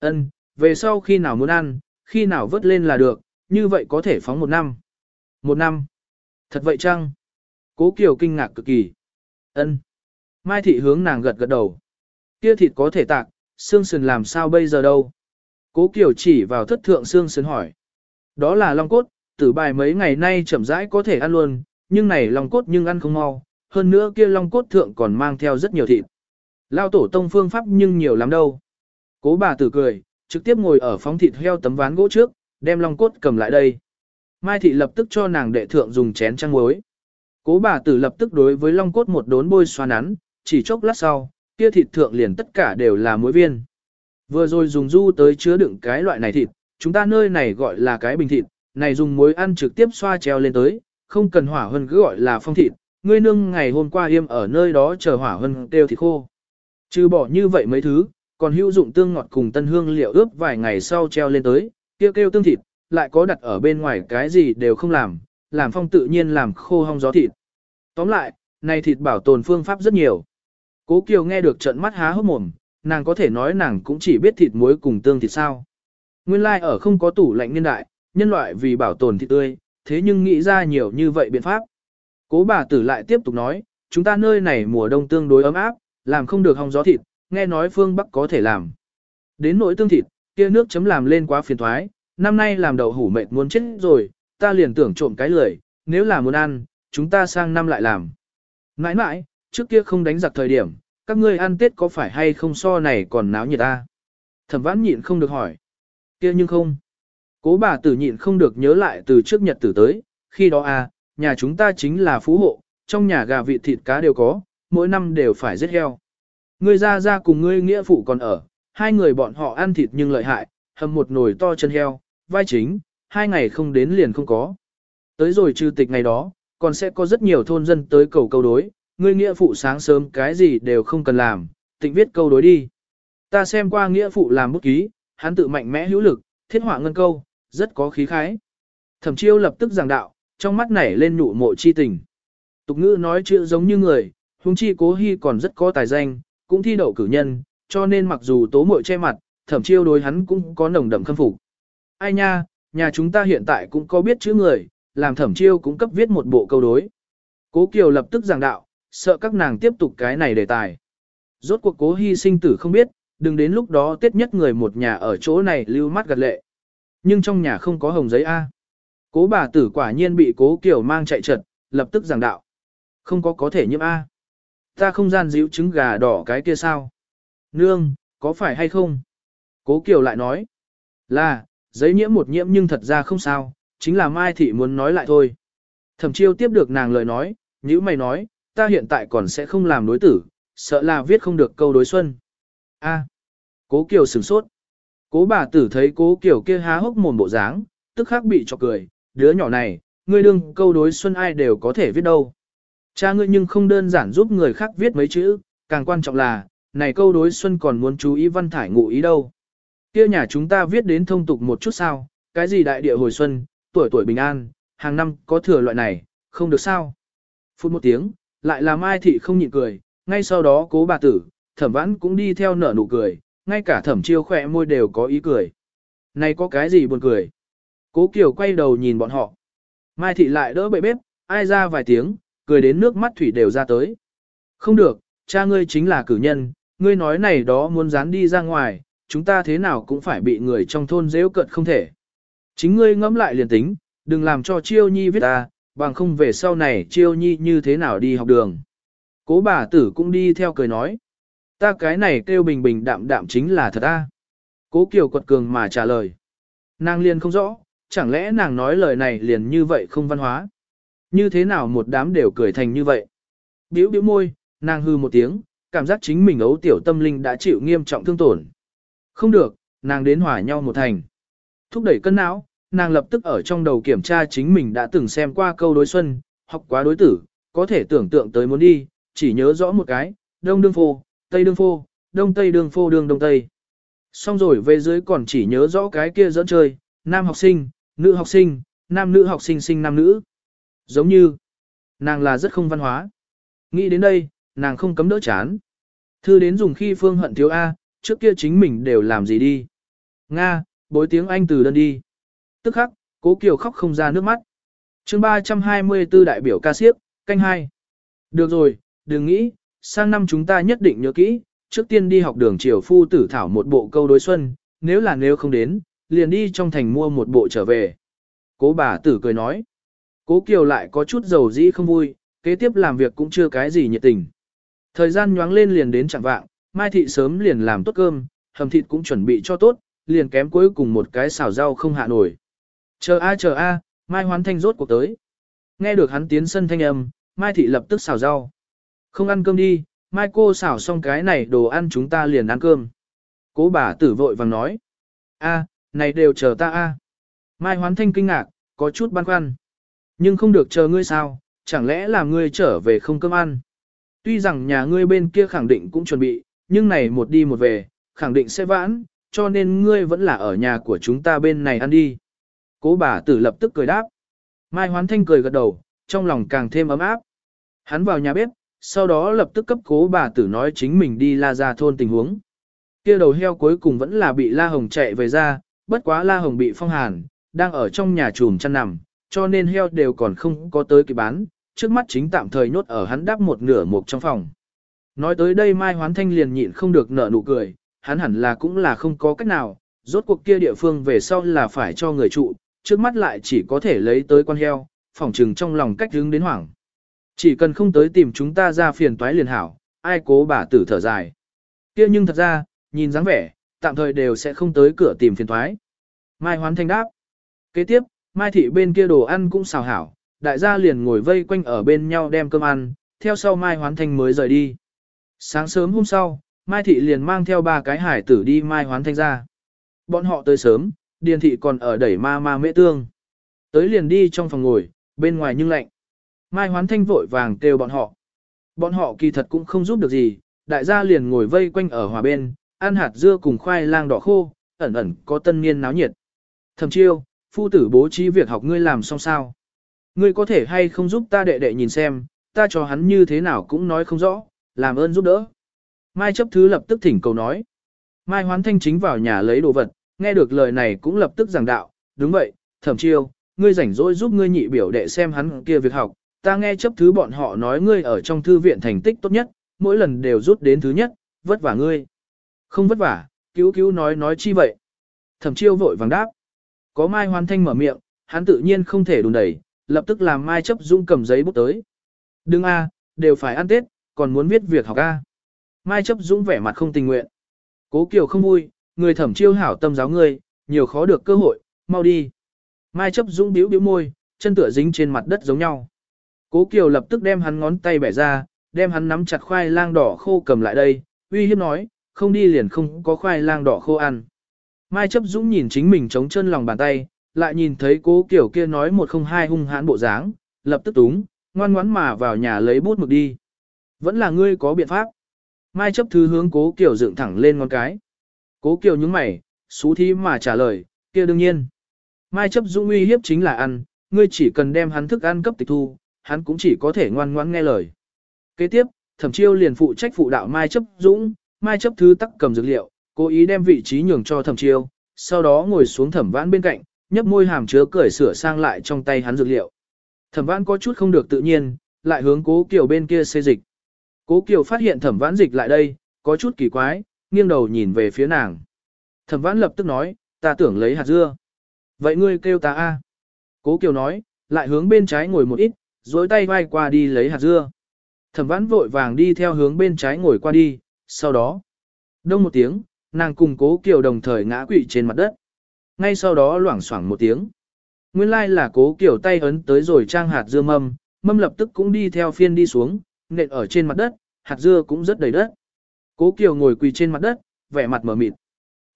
Ân, về sau khi nào muốn ăn, khi nào vớt lên là được, như vậy có thể phóng một năm. Một năm. Thật vậy chăng? Cố Kiều kinh ngạc cực kỳ. Ân. Mai thị hướng nàng gật gật đầu. Kia thịt có thể tạc, xương sườn làm sao bây giờ đâu? Cố Kiều chỉ vào thất thượng xương sườn hỏi. Đó là long cốt, tử bài mấy ngày nay chậm rãi có thể ăn luôn, nhưng này long cốt nhưng ăn không mau, hơn nữa kia long cốt thượng còn mang theo rất nhiều thịt. Lao tổ tông phương pháp nhưng nhiều lắm đâu. Cố bà tử cười, trực tiếp ngồi ở phóng thịt heo tấm ván gỗ trước, đem long cốt cầm lại đây. Mai thị lập tức cho nàng đệ thượng dùng chén trăng muối. Cố bà tử lập tức đối với long cốt một đốn bôi xoa nắn, chỉ chốc lát sau, kia thịt thượng liền tất cả đều là muối viên. Vừa rồi dùng du tới chứa đựng cái loại này thịt, chúng ta nơi này gọi là cái bình thịt, này dùng muối ăn trực tiếp xoa treo lên tới, không cần hỏa hơn cứ gọi là phong thịt, ngươi nương ngày hôm qua yêm ở nơi đó chờ hỏa hơn đều thịt khô. Trừ bỏ như vậy mấy thứ, còn hữu dụng tương ngọt cùng tân hương liệu ướp vài ngày sau treo lên tới, kêu kêu tương thịt, lại có đặt ở bên ngoài cái gì đều không làm, làm phong tự nhiên làm khô hong gió thịt. Tóm lại, này thịt bảo tồn phương pháp rất nhiều. Cố Kiều nghe được trận mắt há hốc mồm, nàng có thể nói nàng cũng chỉ biết thịt muối cùng tương thịt sao. Nguyên lai like ở không có tủ lạnh niên đại, nhân loại vì bảo tồn thịt tươi, thế nhưng nghĩ ra nhiều như vậy biện pháp. Cố bà tử lại tiếp tục nói, chúng ta nơi này mùa đông tương đối ấm áp, làm không được hong gió thịt, nghe nói phương Bắc có thể làm. Đến nỗi tương thịt, kia nước chấm làm lên quá phiền thoái, năm nay làm đậu hủ mệt muốn chết rồi, ta liền tưởng trộm cái lười, nếu là muốn ăn, chúng ta sang năm lại làm. Mãi mãi, trước kia không đánh giặc thời điểm, các ngươi ăn Tết có phải hay không so này còn náo nhiệt ta? Thẩm vãn nhịn không được hỏi. kia nhưng không. Cố bà tử nhịn không được nhớ lại từ trước nhật tử tới, khi đó à, nhà chúng ta chính là phú hộ, trong nhà gà vịt thịt cá đều có, mỗi năm đều phải giết heo. Ngươi ra ra cùng ngươi nghĩa phụ còn ở, hai người bọn họ ăn thịt nhưng lợi hại, hầm một nồi to chân heo, vai chính, hai ngày không đến liền không có. Tới rồi trừ tịch ngày đó, còn sẽ có rất nhiều thôn dân tới cầu câu đối, ngươi nghĩa phụ sáng sớm cái gì đều không cần làm, tịnh viết câu đối đi. Ta xem qua nghĩa phụ làm bút ký, hắn tự mạnh mẽ hữu lực, thiết họa ngân câu, rất có khí khái. Thẩm chiêu lập tức giảng đạo, trong mắt nảy lên nụ mộ chi tình. Tục ngữ nói chữ giống như người, huống chi cố hy còn rất có tài danh, cũng thi đậu cử nhân, cho nên mặc dù tố muội che mặt, thẩm chiêu đối hắn cũng có nồng đậm khâm phục. Ai nha, nhà chúng ta hiện tại cũng có biết chữ người, làm thẩm chiêu cũng cấp viết một bộ câu đối. Cố Kiều lập tức giảng đạo, sợ các nàng tiếp tục cái này đề tài. Rốt cuộc cố hy sinh tử không biết, đừng đến lúc đó tiết nhất người một nhà ở chỗ này lưu mắt gật lệ. Nhưng trong nhà không có hồng giấy A. Cố bà tử quả nhiên bị cố Kiều mang chạy trật, lập tức giảng đạo. Không có có thể nhiễm A. Ta không gian díu trứng gà đỏ cái kia sao? Nương, có phải hay không? Cố Kiều lại nói. Là, giấy nhiễm một nhiễm nhưng thật ra không sao, chính là Mai Thị muốn nói lại thôi. Thẩm chiêu tiếp được nàng lời nói, như mày nói, ta hiện tại còn sẽ không làm đối tử, sợ là viết không được câu đối xuân. A. Cố Kiều sửng sốt. Cố bà tử thấy cố Kiều kia há hốc mồm bộ dáng, tức khắc bị cho cười, đứa nhỏ này, ngươi đương câu đối xuân ai đều có thể viết đâu. Cha ngươi nhưng không đơn giản giúp người khác viết mấy chữ, càng quan trọng là, này câu đối xuân còn muốn chú ý văn thải ngụ ý đâu. Kia nhà chúng ta viết đến thông tục một chút sao, cái gì đại địa hồi xuân, tuổi tuổi bình an, hàng năm có thừa loại này, không được sao. Phút một tiếng, lại làm ai thị không nhịn cười, ngay sau đó cố bà tử, thẩm vãn cũng đi theo nở nụ cười, ngay cả thẩm chiêu khỏe môi đều có ý cười. Này có cái gì buồn cười? Cố Kiều quay đầu nhìn bọn họ. Mai thị lại đỡ bậy bếp, ai ra vài tiếng, cười đến nước mắt thủy đều ra tới. Không được, cha ngươi chính là cử nhân, ngươi nói này đó muốn dán đi ra ngoài, chúng ta thế nào cũng phải bị người trong thôn dễ cận không thể. Chính ngươi ngẫm lại liền tính, đừng làm cho chiêu nhi viết ta, bằng không về sau này chiêu nhi như thế nào đi học đường. Cố bà tử cũng đi theo cười nói. Ta cái này kêu bình bình đạm đạm chính là thật ta. Cố kiều quật cường mà trả lời. Nàng liền không rõ, chẳng lẽ nàng nói lời này liền như vậy không văn hóa. Như thế nào một đám đều cười thành như vậy. Biểu biểu môi, nàng hư một tiếng, cảm giác chính mình ấu tiểu tâm linh đã chịu nghiêm trọng thương tổn. Không được, nàng đến hòa nhau một thành. Thúc đẩy cân não, nàng lập tức ở trong đầu kiểm tra chính mình đã từng xem qua câu đối xuân, học quá đối tử, có thể tưởng tượng tới muốn đi, chỉ nhớ rõ một cái, đông đương phô, tây đương phô, đông tây đương phô đương đông tây. Xong rồi về dưới còn chỉ nhớ rõ cái kia dẫn chơi, nam học sinh, nữ học sinh, nam nữ học sinh sinh nam nữ. Giống như, nàng là rất không văn hóa. Nghĩ đến đây, nàng không cấm đỡ chán. Thư đến dùng khi phương hận thiếu A, trước kia chính mình đều làm gì đi. Nga, bối tiếng Anh từ đơn đi. Tức khắc, cố kiều khóc không ra nước mắt. chương 324 đại biểu ca siếp, canh hai. Được rồi, đừng nghĩ, sang năm chúng ta nhất định nhớ kỹ, trước tiên đi học đường triều phu tử thảo một bộ câu đối xuân, nếu là nếu không đến, liền đi trong thành mua một bộ trở về. Cố bà tử cười nói. Cố Kiều lại có chút dầu dĩ không vui, kế tiếp làm việc cũng chưa cái gì nhiệt tình. Thời gian nhoáng lên liền đến chẳng vạng, Mai Thị sớm liền làm tốt cơm, hầm thịt cũng chuẩn bị cho tốt, liền kém cuối cùng một cái xào rau không hạ nổi. Chờ a chờ a, Mai Hoán Thanh rốt cuộc tới. Nghe được hắn tiến sân thanh âm, Mai Thị lập tức xào rau. Không ăn cơm đi, Mai cô xào xong cái này đồ ăn chúng ta liền ăn cơm. Cố bà tử vội vàng nói. a, này đều chờ ta a. Mai Hoán Thanh kinh ngạc, có chút băn khoăn. Nhưng không được chờ ngươi sao, chẳng lẽ là ngươi trở về không cơm ăn. Tuy rằng nhà ngươi bên kia khẳng định cũng chuẩn bị, nhưng này một đi một về, khẳng định sẽ vãn, cho nên ngươi vẫn là ở nhà của chúng ta bên này ăn đi. Cố bà tử lập tức cười đáp. Mai Hoán Thanh cười gật đầu, trong lòng càng thêm ấm áp. Hắn vào nhà bếp, sau đó lập tức cấp cố bà tử nói chính mình đi la ra thôn tình huống. kia đầu heo cuối cùng vẫn là bị La Hồng chạy về ra, bất quá La Hồng bị phong hàn, đang ở trong nhà chùm chăn nằm, cho nên heo đều còn không có tới kỳ bán, trước mắt chính tạm thời nhốt ở hắn đắp một nửa mục trong phòng. Nói tới đây Mai Hoán Thanh liền nhịn không được nở nụ cười, hắn hẳn là cũng là không có cách nào, rốt cuộc kia địa phương về sau là phải cho người trụ, trước mắt lại chỉ có thể lấy tới con heo, phòng trừng trong lòng cách hướng đến hoảng. Chỉ cần không tới tìm chúng ta ra phiền toái liền hảo, ai cố bà tử thở dài. kia nhưng thật ra, nhìn dáng vẻ, tạm thời đều sẽ không tới cửa tìm phiền toái. Mai Hoán Thanh đáp. Kế tiếp, Mai Thị bên kia đồ ăn cũng xào hảo, đại gia liền ngồi vây quanh ở bên nhau đem cơm ăn, theo sau Mai Hoán Thanh mới rời đi. Sáng sớm hôm sau, Mai Thị liền mang theo ba cái hải tử đi Mai Hoán Thanh ra. Bọn họ tới sớm, Điền Thị còn ở đẩy ma ma mễ tương. Tới liền đi trong phòng ngồi, bên ngoài nhưng lạnh. Mai Hoán Thanh vội vàng kêu bọn họ. Bọn họ kỳ thật cũng không giúp được gì, đại gia liền ngồi vây quanh ở hòa bên, ăn hạt dưa cùng khoai lang đỏ khô, ẩn ẩn có tân niên náo nhiệt. Thầm chiêu, phu tử bố trí việc học ngươi làm xong sao. Ngươi có thể hay không giúp ta đệ đệ nhìn xem, ta cho hắn như thế nào cũng nói không rõ, làm ơn giúp đỡ. Mai chấp thứ lập tức thỉnh cầu nói. Mai hoán thanh chính vào nhà lấy đồ vật, nghe được lời này cũng lập tức giảng đạo, đúng vậy, thẩm chiêu, ngươi rảnh rỗi giúp ngươi nhị biểu đệ xem hắn kia việc học, ta nghe chấp thứ bọn họ nói ngươi ở trong thư viện thành tích tốt nhất, mỗi lần đều rút đến thứ nhất, vất vả ngươi. Không vất vả, cứu cứu nói nói chi vậy. Thẩm chiêu vội vàng đáp. Có Mai Hoan Thanh mở miệng, hắn tự nhiên không thể đùn đẩy, lập tức làm Mai chấp dung cầm giấy bút tới. Đừng a, đều phải ăn Tết, còn muốn viết việc học a. Mai chấp dũng vẻ mặt không tình nguyện. Cố Kiều không vui, người thẩm chiêu hảo tâm giáo ngươi, nhiều khó được cơ hội, mau đi. Mai chấp dũng biếu biếu môi, chân tựa dính trên mặt đất giống nhau. Cố Kiều lập tức đem hắn ngón tay bẻ ra, đem hắn nắm chặt khoai lang đỏ khô cầm lại đây, uy hiếp nói, không đi liền không có khoai lang đỏ khô ăn. Mai chấp dũng nhìn chính mình chống chân lòng bàn tay, lại nhìn thấy cố kiểu kia nói một không hai hung hãn bộ dáng, lập tức túng, ngoan ngoãn mà vào nhà lấy bút mực đi. Vẫn là ngươi có biện pháp. Mai chấp thứ hướng cố kiểu dựng thẳng lên ngón cái. Cố kiểu nhướng mày, xú thí mà trả lời, kia đương nhiên. Mai chấp dũng uy hiếp chính là ăn, ngươi chỉ cần đem hắn thức ăn cấp tịch thu, hắn cũng chỉ có thể ngoan ngoãn nghe lời. Kế tiếp, thẩm chiêu liền phụ trách phụ đạo Mai chấp dũng, Mai chấp thứ tắc cầm dược liệu, cố ý đem vị trí nhường cho thẩm chiêu, sau đó ngồi xuống thẩm vãn bên cạnh, nhấp môi hàm chứa cười sửa sang lại trong tay hắn dược liệu. Thẩm vãn có chút không được tự nhiên, lại hướng cố kiều bên kia xê dịch. Cố kiều phát hiện thẩm vãn dịch lại đây, có chút kỳ quái, nghiêng đầu nhìn về phía nàng. Thẩm vãn lập tức nói, ta tưởng lấy hạt dưa. Vậy ngươi kêu ta a? Cố kiều nói, lại hướng bên trái ngồi một ít, dối tay vai qua đi lấy hạt dưa. Thẩm vãn vội vàng đi theo hướng bên trái ngồi qua đi, sau đó. Đông một tiếng, nàng cùng cố kiều đồng thời ngã quỵ trên mặt đất. Ngay sau đó loảng xoảng một tiếng. Nguyên lai là cố kiều tay ấn tới rồi trang hạt dưa mâm, mâm lập tức cũng đi theo phiên đi xuống, nện ở trên mặt đất, hạt dưa cũng rất đầy đất. Cố kiều ngồi quỳ trên mặt đất, vẻ mặt mở mịt.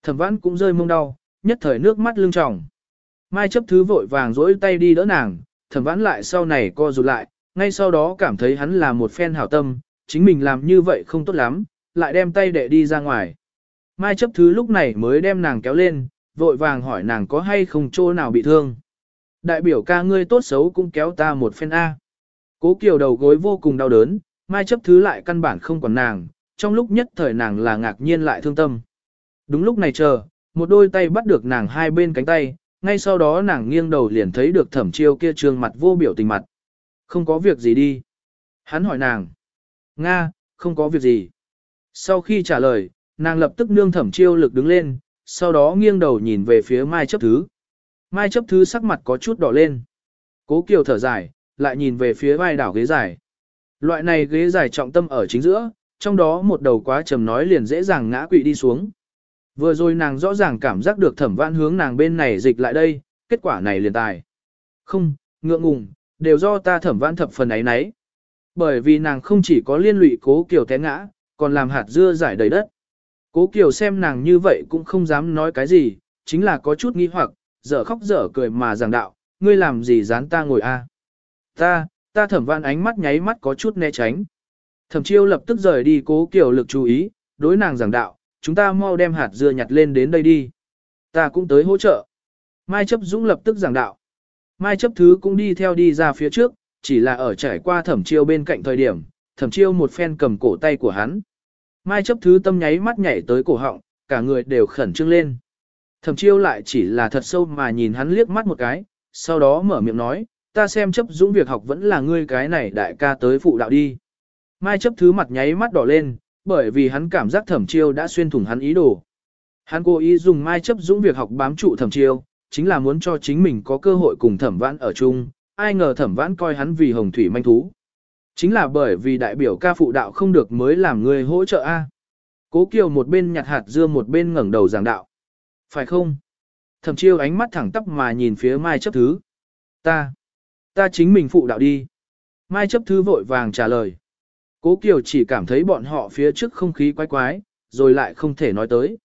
Thẩm vãn cũng rơi mông đau, nhất thời nước mắt lưng tròng. Mai chấp thứ vội vàng dỗi tay đi đỡ nàng, thẩm vãn lại sau này co rụt lại, ngay sau đó cảm thấy hắn là một phen hảo tâm, chính mình làm như vậy không tốt lắm, lại đem tay đệ đi ra ngoài. Mai chấp thứ lúc này mới đem nàng kéo lên, vội vàng hỏi nàng có hay không chỗ nào bị thương. Đại biểu ca ngươi tốt xấu cũng kéo ta một phen A. Cố kiều đầu gối vô cùng đau đớn, mai chấp thứ lại căn bản không còn nàng, trong lúc nhất thời nàng là ngạc nhiên lại thương tâm. Đúng lúc này chờ, một đôi tay bắt được nàng hai bên cánh tay, ngay sau đó nàng nghiêng đầu liền thấy được thẩm chiêu kia trương mặt vô biểu tình mặt. Không có việc gì đi. Hắn hỏi nàng. Nga, không có việc gì. Sau khi trả lời, nàng lập tức nương thẩm chiêu lực đứng lên, sau đó nghiêng đầu nhìn về phía Mai chấp thứ. Mai chấp thứ sắc mặt có chút đỏ lên. Cố Kiều thở dài, lại nhìn về phía vai đảo ghế dài. Loại này ghế dài trọng tâm ở chính giữa, trong đó một đầu quá trầm nói liền dễ dàng ngã quỵ đi xuống. Vừa rồi nàng rõ ràng cảm giác được thẩm vãn hướng nàng bên này dịch lại đây, kết quả này liền tài. Không, ngượng ngùng, đều do ta thẩm vãn thập phần ấy nấy. Bởi vì nàng không chỉ có liên lụy cố kiều té ngã, còn làm hạt dưa giải đầy đất. Cố kiều xem nàng như vậy cũng không dám nói cái gì, chính là có chút nghi hoặc, dở khóc dở cười mà giảng đạo, ngươi làm gì dán ta ngồi a? Ta, ta thẩm Văn ánh mắt nháy mắt có chút né tránh. Thẩm chiêu lập tức rời đi cố kiều lực chú ý, đối nàng giảng đạo, chúng ta mau đem hạt dưa nhặt lên đến đây đi. Ta cũng tới hỗ trợ. Mai chấp dũng lập tức giảng đạo. Mai chấp thứ cũng đi theo đi ra phía trước, chỉ là ở trải qua thẩm chiêu bên cạnh thời điểm, thẩm chiêu một phen cầm cổ tay của hắn. Mai chấp thứ tâm nháy mắt nhảy tới cổ họng, cả người đều khẩn trương lên. Thẩm chiêu lại chỉ là thật sâu mà nhìn hắn liếc mắt một cái, sau đó mở miệng nói, ta xem chấp dũng việc học vẫn là ngươi cái này đại ca tới phụ đạo đi. Mai chấp thứ mặt nháy mắt đỏ lên, bởi vì hắn cảm giác thẩm chiêu đã xuyên thủng hắn ý đồ. Hắn cố ý dùng mai chấp dũng việc học bám trụ thẩm chiêu, chính là muốn cho chính mình có cơ hội cùng thẩm vãn ở chung, ai ngờ thẩm vãn coi hắn vì hồng thủy manh thú. Chính là bởi vì đại biểu ca phụ đạo không được mới làm người hỗ trợ A. Cố Kiều một bên nhặt hạt dưa một bên ngẩng đầu giảng đạo. Phải không? Thẩm chiêu ánh mắt thẳng tắp mà nhìn phía Mai chấp thứ. Ta, ta chính mình phụ đạo đi. Mai chấp thứ vội vàng trả lời. Cố Kiều chỉ cảm thấy bọn họ phía trước không khí quái quái, rồi lại không thể nói tới.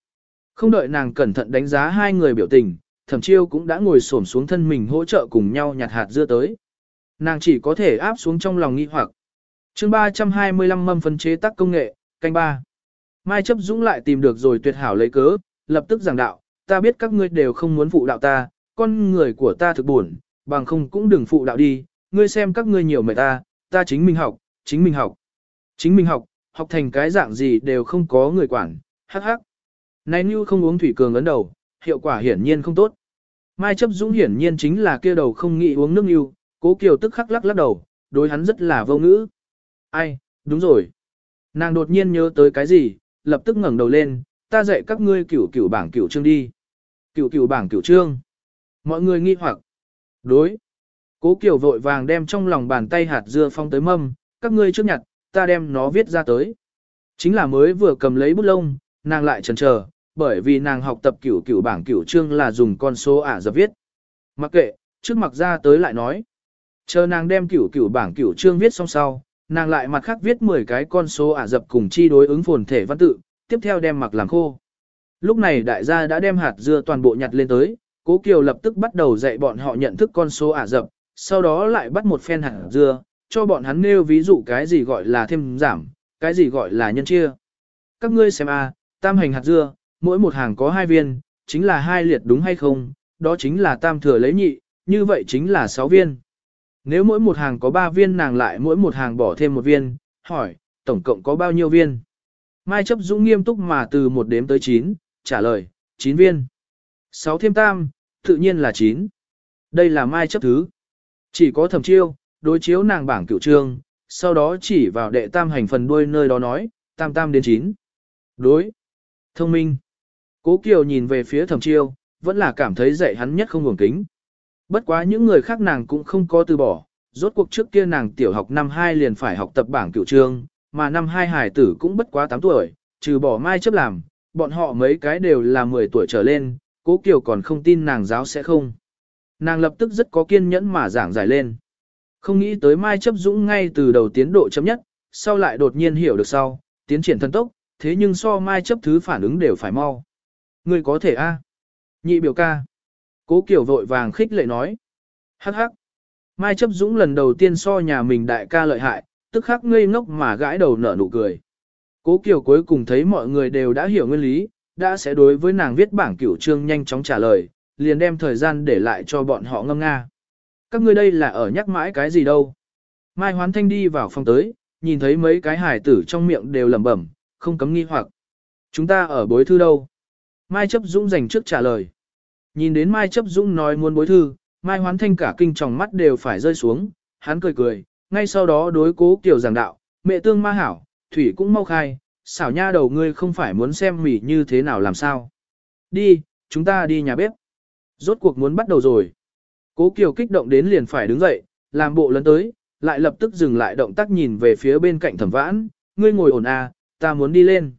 Không đợi nàng cẩn thận đánh giá hai người biểu tình, thẩm chiêu cũng đã ngồi xổm xuống thân mình hỗ trợ cùng nhau nhặt hạt dưa tới. Nàng chỉ có thể áp xuống trong lòng nghi hoặc chương 325 mâm phân chế tác công nghệ, canh ba. Mai chấp dũng lại tìm được rồi tuyệt hảo lấy cớ, lập tức giảng đạo, ta biết các ngươi đều không muốn phụ đạo ta, con người của ta thực buồn, bằng không cũng đừng phụ đạo đi, ngươi xem các ngươi nhiều mệt ta, ta chính mình học, chính mình học. Chính mình học, học thành cái dạng gì đều không có người quản, hắc hắc. Này như không uống thủy cường ấn đầu, hiệu quả hiển nhiên không tốt. Mai chấp dũng hiển nhiên chính là kia đầu không nghĩ uống nước như, cố kiều tức khắc lắc lắc đầu, đối hắn rất là vô ngữ. Ai, đúng rồi. Nàng đột nhiên nhớ tới cái gì, lập tức ngẩng đầu lên, ta dạy các ngươi cửu cửu bảng cửu trương đi. Cửu cửu bảng cửu trương. Mọi người nghi hoặc. Đối. Cố kiều vội vàng đem trong lòng bàn tay hạt dưa phong tới mâm, các ngươi trước nhặt, ta đem nó viết ra tới. Chính là mới vừa cầm lấy bút lông, nàng lại chần chờ, bởi vì nàng học tập cửu cửu bảng cửu trương là dùng con số ả dập viết. Mặc kệ, trước mặt ra tới lại nói. Chờ nàng đem cửu cửu bảng cửu trương viết xong sau, nàng lại mặt khác viết 10 cái con số ả dập cùng chi đối ứng phồn thể văn tự, tiếp theo đem mặc làm khô. Lúc này đại gia đã đem hạt dưa toàn bộ nhặt lên tới, Cố Kiều lập tức bắt đầu dạy bọn họ nhận thức con số ả dập, sau đó lại bắt một phen hạt dưa, cho bọn hắn nêu ví dụ cái gì gọi là thêm giảm, cái gì gọi là nhân chia. Các ngươi xem a, tam hành hạt dưa, mỗi một hàng có hai viên, chính là hai liệt đúng hay không, đó chính là tam thừa lấy nhị, như vậy chính là sáu viên. Nếu mỗi một hàng có ba viên nàng lại mỗi một hàng bỏ thêm một viên, hỏi, tổng cộng có bao nhiêu viên? Mai chấp dũng nghiêm túc mà từ một đếm tới chín, trả lời, chín viên. Sáu thêm tam, tự nhiên là chín. Đây là mai chấp thứ. Chỉ có thẩm chiêu, đối chiếu nàng bảng cựu trương, sau đó chỉ vào đệ tam hành phần đuôi nơi đó nói, tam tam đến chín. Đối. Thông minh. Cố Kiều nhìn về phía thẩm chiêu, vẫn là cảm thấy dạy hắn nhất không ngủng kính. Bất quá những người khác nàng cũng không có từ bỏ, rốt cuộc trước kia nàng tiểu học năm 2 liền phải học tập bảng cựu trường, mà năm 2 hải tử cũng bất quá 8 tuổi, trừ bỏ mai chấp làm, bọn họ mấy cái đều là 10 tuổi trở lên, cố Kiều còn không tin nàng giáo sẽ không. Nàng lập tức rất có kiên nhẫn mà giảng giải lên. Không nghĩ tới Mai chấp dũng ngay từ đầu tiến độ chấm nhất, sau lại đột nhiên hiểu được sau, tiến triển thân tốc, thế nhưng so Mai chấp thứ phản ứng đều phải mau. Người có thể a Nhị biểu ca. Cố Kiều vội vàng khích lệ nói. Hắc hắc. Mai chấp dũng lần đầu tiên so nhà mình đại ca lợi hại, tức khắc ngây ngốc mà gãi đầu nở nụ cười. Cố Kiều cuối cùng thấy mọi người đều đã hiểu nguyên lý, đã sẽ đối với nàng viết bảng cửu trương nhanh chóng trả lời, liền đem thời gian để lại cho bọn họ ngâm nga các ngươi đây là ở nhắc mãi cái gì đâu. Mai Hoán Thanh đi vào phòng tới, nhìn thấy mấy cái hải tử trong miệng đều lẩm bẩm, không cấm nghi hoặc. Chúng ta ở bối thư đâu? Mai chấp dũng dành trước trả lời. Nhìn đến Mai chấp dũng nói muốn bối thư, Mai hoán thanh cả kinh tròng mắt đều phải rơi xuống, hắn cười cười, ngay sau đó đối cố kiểu giảng đạo, mẹ tương ma hảo, thủy cũng mau khai, xảo nha đầu ngươi không phải muốn xem mỉ như thế nào làm sao. Đi, chúng ta đi nhà bếp. Rốt cuộc muốn bắt đầu rồi. Cố Kiều kích động đến liền phải đứng dậy, làm bộ lấn tới, lại lập tức dừng lại động tác nhìn về phía bên cạnh thẩm vãn, ngươi ngồi ổn à, ta muốn đi lên.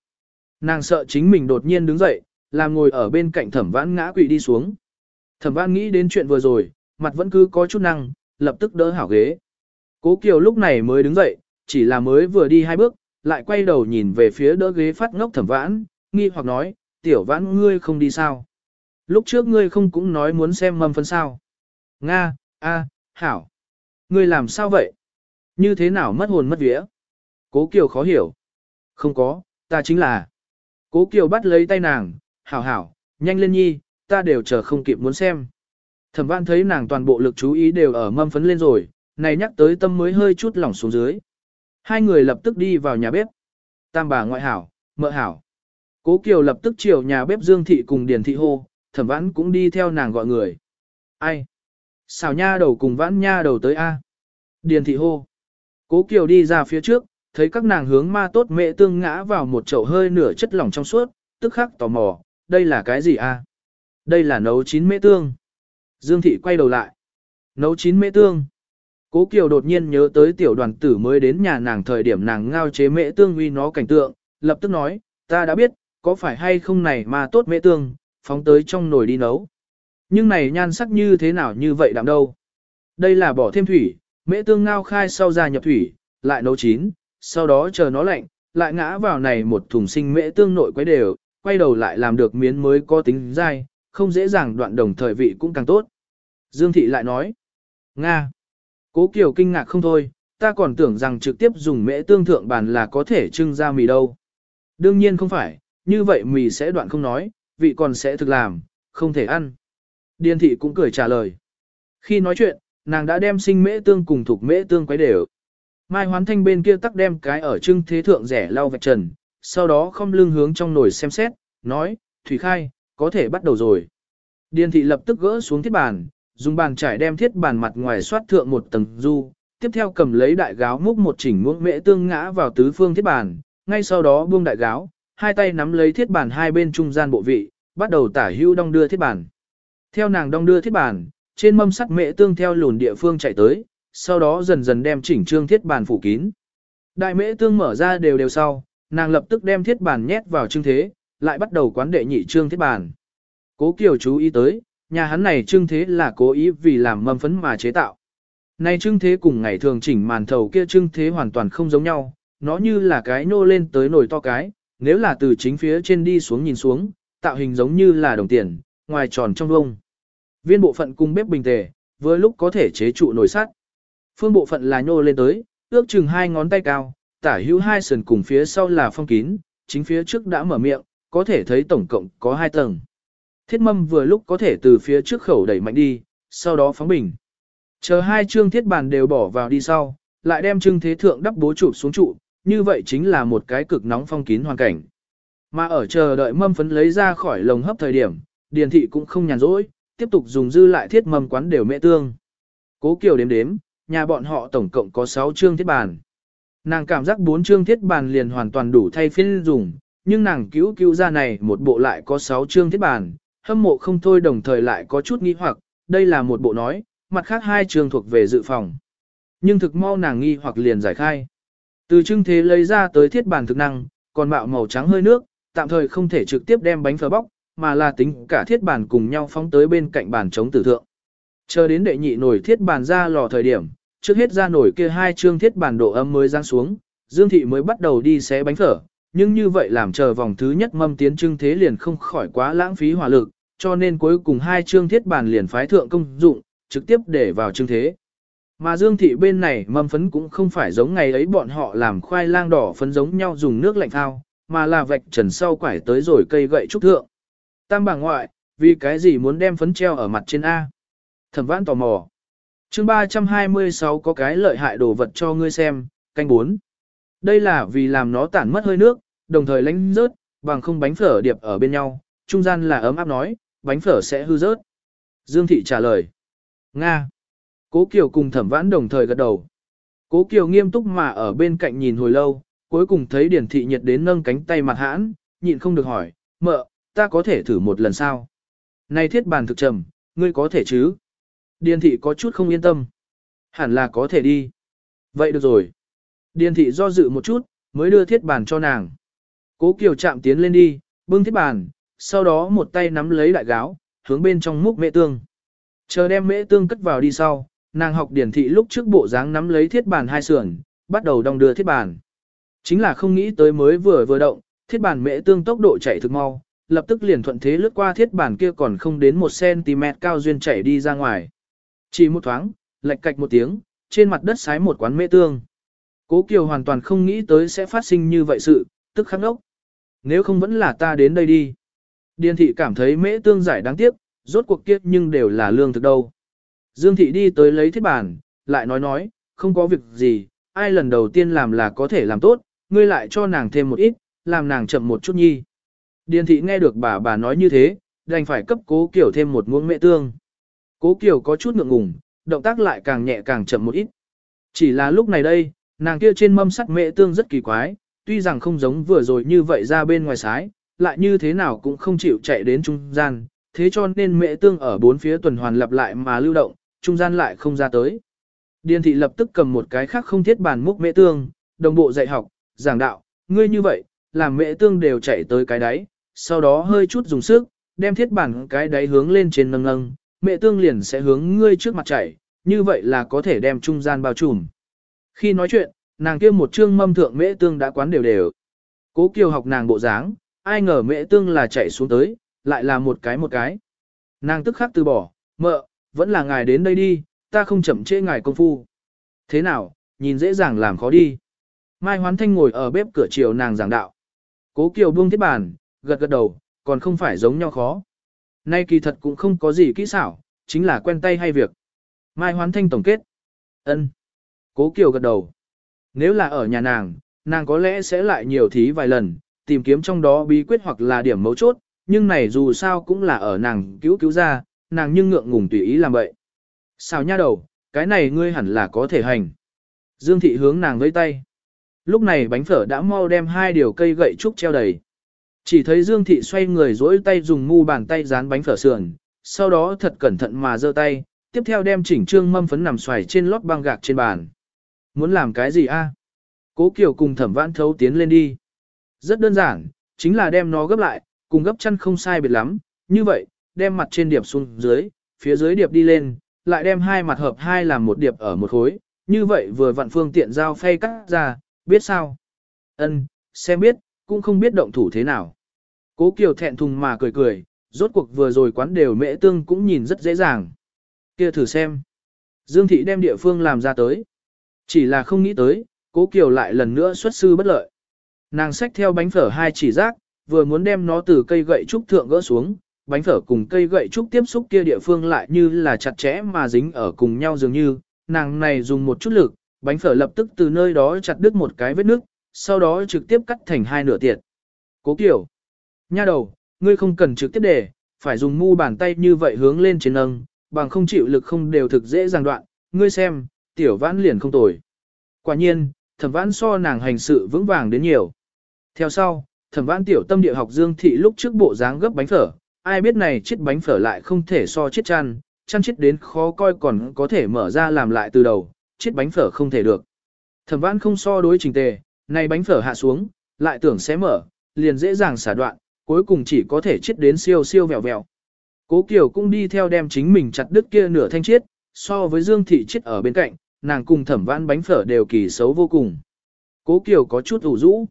Nàng sợ chính mình đột nhiên đứng dậy, làm ngồi ở bên cạnh thẩm vãn ngã quỵ đi xuống. Thẩm vãn nghĩ đến chuyện vừa rồi, mặt vẫn cứ có chút năng, lập tức đỡ hảo ghế. Cố Kiều lúc này mới đứng dậy, chỉ là mới vừa đi hai bước, lại quay đầu nhìn về phía đỡ ghế phát ngốc thẩm vãn, nghi hoặc nói, tiểu vãn ngươi không đi sao. Lúc trước ngươi không cũng nói muốn xem mâm phân sao. Nga, a, hảo. Ngươi làm sao vậy? Như thế nào mất hồn mất vía? Cố Kiều khó hiểu. Không có, ta chính là. Cố Kiều bắt lấy tay nàng, hảo hảo, nhanh lên nhi, ta đều chờ không kịp muốn xem. Thẩm Vãn thấy nàng toàn bộ lực chú ý đều ở mâm phấn lên rồi, này nhắc tới tâm mới hơi chút lỏng xuống dưới. Hai người lập tức đi vào nhà bếp. Tam bà ngoại hảo, mợ hảo. Cố Kiều lập tức chiều nhà bếp Dương Thị cùng Điền Thị hô, thẩm vãn cũng đi theo nàng gọi người. Ai? Xào nha đầu cùng vãn nha đầu tới A. Điền Thị hô. Cố Kiều đi ra phía trước, thấy các nàng hướng ma tốt mẹ tương ngã vào một chậu hơi nửa chất lỏng trong suốt, tức khắc tò mò, đây là cái gì a? Đây là nấu chín mễ tương. Dương Thị quay đầu lại. Nấu chín mễ tương. Cố Kiều đột nhiên nhớ tới tiểu đoàn tử mới đến nhà nàng thời điểm nàng ngao chế mễ tương uy nó cảnh tượng, lập tức nói, ta đã biết, có phải hay không này mà tốt mễ tương, phóng tới trong nồi đi nấu. Nhưng này nhan sắc như thế nào như vậy đạm đâu. Đây là bỏ thêm thủy, mễ tương ngao khai sau ra nhập thủy, lại nấu chín, sau đó chờ nó lạnh, lại ngã vào này một thùng sinh mễ tương nội quấy đều, quay đầu lại làm được miến mới có tính dai, không dễ dàng đoạn đồng thời vị cũng càng tốt. Dương Thị lại nói, Nga, Cố Kiều kinh ngạc không thôi, ta còn tưởng rằng trực tiếp dùng mễ tương thượng bàn là có thể trưng ra mì đâu. Đương nhiên không phải, như vậy mì sẽ đoạn không nói, vị còn sẽ thực làm, không thể ăn. Điền thị cũng cười trả lời. Khi nói chuyện, nàng đã đem sinh mễ tương cùng thuộc mễ tương quấy đều. Mai hoán thanh bên kia tắc đem cái ở trưng thế thượng rẻ lau vạch trần, sau đó không lưng hướng trong nồi xem xét, nói, Thủy Khai, có thể bắt đầu rồi. Điền thị lập tức gỡ xuống thiết bàn, dùng bàn trải đem thiết bàn mặt ngoài xoát thượng một tầng du, tiếp theo cầm lấy đại gáo múc một chỉnh muỗng mễ tương ngã vào tứ phương thiết bàn, ngay sau đó buông đại gáo, hai tay nắm lấy thiết bàn hai bên trung gian bộ vị, bắt đầu tả hưu đong đưa thiết bàn. Theo nàng đong đưa thiết bàn, trên mâm sắt mễ tương theo lùn địa phương chạy tới, sau đó dần dần đem chỉnh trương thiết bàn phủ kín. Đại mễ tương mở ra đều đều sau, nàng lập tức đem thiết bàn nhét vào trương thế, lại bắt đầu quán đệ nhị trương thiết bàn. Cố Kiều chú ý tới, nhà hắn này trương thế là cố ý vì làm mâm phấn mà chế tạo. Này trương thế cùng ngày thường chỉnh màn thầu kia trương thế hoàn toàn không giống nhau, nó như là cái nô lên tới nồi to cái, nếu là từ chính phía trên đi xuống nhìn xuống, tạo hình giống như là đồng tiền, ngoài tròn trong vuông. Viên bộ phận cung bếp bình tề, với lúc có thể chế trụ nồi sắt. Phương bộ phận là nhô lên tới, ước chừng hai ngón tay cao, tả hữu hai sườn cùng phía sau là phong kín, chính phía trước đã mở miệng, có thể thấy tổng cộng có hai tầng. Thiết mâm vừa lúc có thể từ phía trước khẩu đẩy mạnh đi, sau đó phóng bình. Chờ hai chương thiết bàn đều bỏ vào đi sau, lại đem trưng thế thượng đắp bố trụ xuống trụ, như vậy chính là một cái cực nóng phong kín hoàn cảnh. Mà ở chờ đợi mâm phấn lấy ra khỏi lồng hấp thời điểm, điền thị cũng không nhàn rỗi, tiếp tục dùng dư lại thiết mâm quán đều mẹ tương. Cố Kiều đếm đếm, nhà bọn họ tổng cộng có 6 chương thiết bàn. Nàng cảm giác bốn chương thiết bàn liền hoàn toàn đủ thay phiên dùng, nhưng nàng cứu cứu ra này một bộ lại có sáu chương thiết bàn, hâm mộ không thôi đồng thời lại có chút nghi hoặc, đây là một bộ nói, mặt khác hai chương thuộc về dự phòng. Nhưng thực mau nàng nghi hoặc liền giải khai. Từ trưng thế lấy ra tới thiết bàn thực năng, còn mạo màu trắng hơi nước, tạm thời không thể trực tiếp đem bánh phở bóc, mà là tính cả thiết bàn cùng nhau phóng tới bên cạnh bàn chống tử thượng. Chờ đến đệ nhị nổi thiết bàn ra lò thời điểm, trước hết ra nổi kia hai chương thiết bản độ ấm mới giáng xuống, Dương Thị mới bắt đầu đi xé bánh phở, nhưng như vậy làm chờ vòng thứ nhất mâm tiến trưng thế liền không khỏi quá lãng phí hỏa lực, cho nên cuối cùng hai chương thiết bản liền phái thượng công dụng, trực tiếp để vào trưng thế. Mà Dương Thị bên này mâm phấn cũng không phải giống ngày ấy bọn họ làm khoai lang đỏ phấn giống nhau dùng nước lạnh thao, mà là vạch trần sau quải tới rồi cây gậy trúc thượng. Tam bà ngoại, vì cái gì muốn đem phấn treo ở mặt trên A? Thẩm vãn tò mò chương 326 có cái lợi hại đồ vật cho ngươi xem, canh 4. Đây là vì làm nó tản mất hơi nước, đồng thời lánh rớt, bằng không bánh phở điệp ở bên nhau, trung gian là ấm áp nói, bánh phở sẽ hư rớt. Dương Thị trả lời. Nga. Cố Kiều cùng thẩm vãn đồng thời gật đầu. Cố Kiều nghiêm túc mà ở bên cạnh nhìn hồi lâu, cuối cùng thấy Điển Thị nhiệt đến nâng cánh tay mặt hãn, nhịn không được hỏi, mợ, ta có thể thử một lần sao? Này thiết bàn thực trầm, ngươi có thể chứ? Điền Thị có chút không yên tâm. Hẳn là có thể đi. Vậy được rồi. Điền Thị do dự một chút, mới đưa thiết bàn cho nàng. Cố Kiều chạm tiến lên đi, bưng thiết bàn, sau đó một tay nắm lấy đại gáo, hướng bên trong múc mễ tương. Chờ đem mễ tương cất vào đi sau, nàng học điển thị lúc trước bộ dáng nắm lấy thiết bàn hai sườn, bắt đầu đong đưa thiết bàn. Chính là không nghĩ tới mới vừa vừa động, thiết bàn mễ tương tốc độ chạy thực mau, lập tức liền thuận thế lướt qua thiết bàn kia còn không đến 1cm cao duyên chảy đi ra ngoài. Chỉ một thoáng, lệch cạch một tiếng, trên mặt đất sái một quán mễ tương. Cố Kiều hoàn toàn không nghĩ tới sẽ phát sinh như vậy sự, tức khắc ốc. Nếu không vẫn là ta đến đây đi. Điền thị cảm thấy mễ tương giải đáng tiếc, rốt cuộc kiếp nhưng đều là lương thực đâu. Dương thị đi tới lấy thiết bản, lại nói nói, không có việc gì, ai lần đầu tiên làm là có thể làm tốt, ngươi lại cho nàng thêm một ít, làm nàng chậm một chút nhi. Điền thị nghe được bà bà nói như thế, đành phải cấp cố kiểu thêm một muỗng mễ tương. Cố Kiều có chút ngượng ngùng, động tác lại càng nhẹ càng chậm một ít. Chỉ là lúc này đây, nàng kia trên mâm sắt mệ tương rất kỳ quái, tuy rằng không giống vừa rồi như vậy ra bên ngoài sái, lại như thế nào cũng không chịu chạy đến trung gian, thế cho nên mệ tương ở bốn phía tuần hoàn lặp lại mà lưu động, trung gian lại không ra tới. Điền thị lập tức cầm một cái khác không thiết bàn múc mệ tương, đồng bộ dạy học, giảng đạo, ngươi như vậy, làm mệ tương đều chạy tới cái đáy, sau đó hơi chút dùng sức, đem thiết bản cái đáy hướng lên trên nâng nâng, Mẹ tương liền sẽ hướng ngươi trước mặt chảy, như vậy là có thể đem trung gian bao trùm. Khi nói chuyện, nàng kia một chương mâm thượng mễ tương đã quán đều đều. Cố Kiều học nàng bộ dáng, ai ngờ mễ tương là chạy xuống tới, lại là một cái một cái. Nàng tức khắc từ bỏ, mợ, vẫn là ngài đến đây đi, ta không chậm trễ ngài công phu. Thế nào, nhìn dễ dàng làm khó đi. Mai Hoán Thanh ngồi ở bếp cửa chiều nàng giảng đạo. Cố Kiều buông thiết bàn, gật gật đầu, còn không phải giống nhau khó. Nay kỳ thật cũng không có gì kỹ xảo, chính là quen tay hay việc. Mai Hoán Thanh tổng kết. ân. Cố Kiều gật đầu. Nếu là ở nhà nàng, nàng có lẽ sẽ lại nhiều thí vài lần, tìm kiếm trong đó bí quyết hoặc là điểm mấu chốt, nhưng này dù sao cũng là ở nàng cứu cứu ra, nàng nhưng ngượng ngùng tùy ý làm vậy. Sao nha đầu, cái này ngươi hẳn là có thể hành. Dương thị hướng nàng với tay. Lúc này bánh phở đã mau đem hai điều cây gậy trúc treo đầy. Chỉ thấy Dương thị xoay người dỗi tay dùng ngu bàn tay dán bánh phở sườn, sau đó thật cẩn thận mà giơ tay, tiếp theo đem chỉnh trương mâm phấn nằm xoài trên lót băng gạc trên bàn. Muốn làm cái gì a? Cố Kiều cùng thẩm vãn thấu tiến lên đi. Rất đơn giản, chính là đem nó gấp lại, cùng gấp chăn không sai biệt lắm, như vậy, đem mặt trên điệp xuống dưới, phía dưới điệp đi lên, lại đem hai mặt hợp hai làm một điệp ở một khối, như vậy vừa vặn phương tiện giao phay cắt ra, biết sao? Ân, xem biết, cũng không biết động thủ thế nào. Cố Kiều thẹn thùng mà cười cười, rốt cuộc vừa rồi quán đều mễ tương cũng nhìn rất dễ dàng. Kia thử xem. Dương Thị đem địa phương làm ra tới. Chỉ là không nghĩ tới, Cố Kiều lại lần nữa xuất sư bất lợi. Nàng xách theo bánh phở hai chỉ rác, vừa muốn đem nó từ cây gậy trúc thượng gỡ xuống, bánh phở cùng cây gậy trúc tiếp xúc kia địa phương lại như là chặt chẽ mà dính ở cùng nhau dường như, nàng này dùng một chút lực, bánh phở lập tức từ nơi đó chặt đứt một cái vết nước, sau đó trực tiếp cắt thành hai nửa tiệt. Cố Kiều, nha đầu, ngươi không cần trực tiếp để, phải dùng mu bàn tay như vậy hướng lên trên nâng, bằng không chịu lực không đều thực dễ dàng đoạn, ngươi xem, tiểu vãn liền không tồi. Quả nhiên, thẩm vãn so nàng hành sự vững vàng đến nhiều. Theo sau, thẩm vãn tiểu tâm địa học dương thị lúc trước bộ dáng gấp bánh phở, ai biết này chiếc bánh phở lại không thể so chiếc chăn, chăn chiếc đến khó coi còn có thể mở ra làm lại từ đầu, chiếc bánh phở không thể được. Thẩm vãn không so đối trình tề, này bánh phở hạ xuống, lại tưởng sẽ mở, liền dễ dàng xả đoạn, cuối cùng chỉ có thể chết đến siêu siêu vẹo vẹo. Cố Kiều cũng đi theo đem chính mình chặt đứt kia nửa thanh chiết, so với Dương Thị chết ở bên cạnh, nàng cùng thẩm vãn bánh phở đều kỳ xấu vô cùng. Cố Kiều có chút ủ rũ.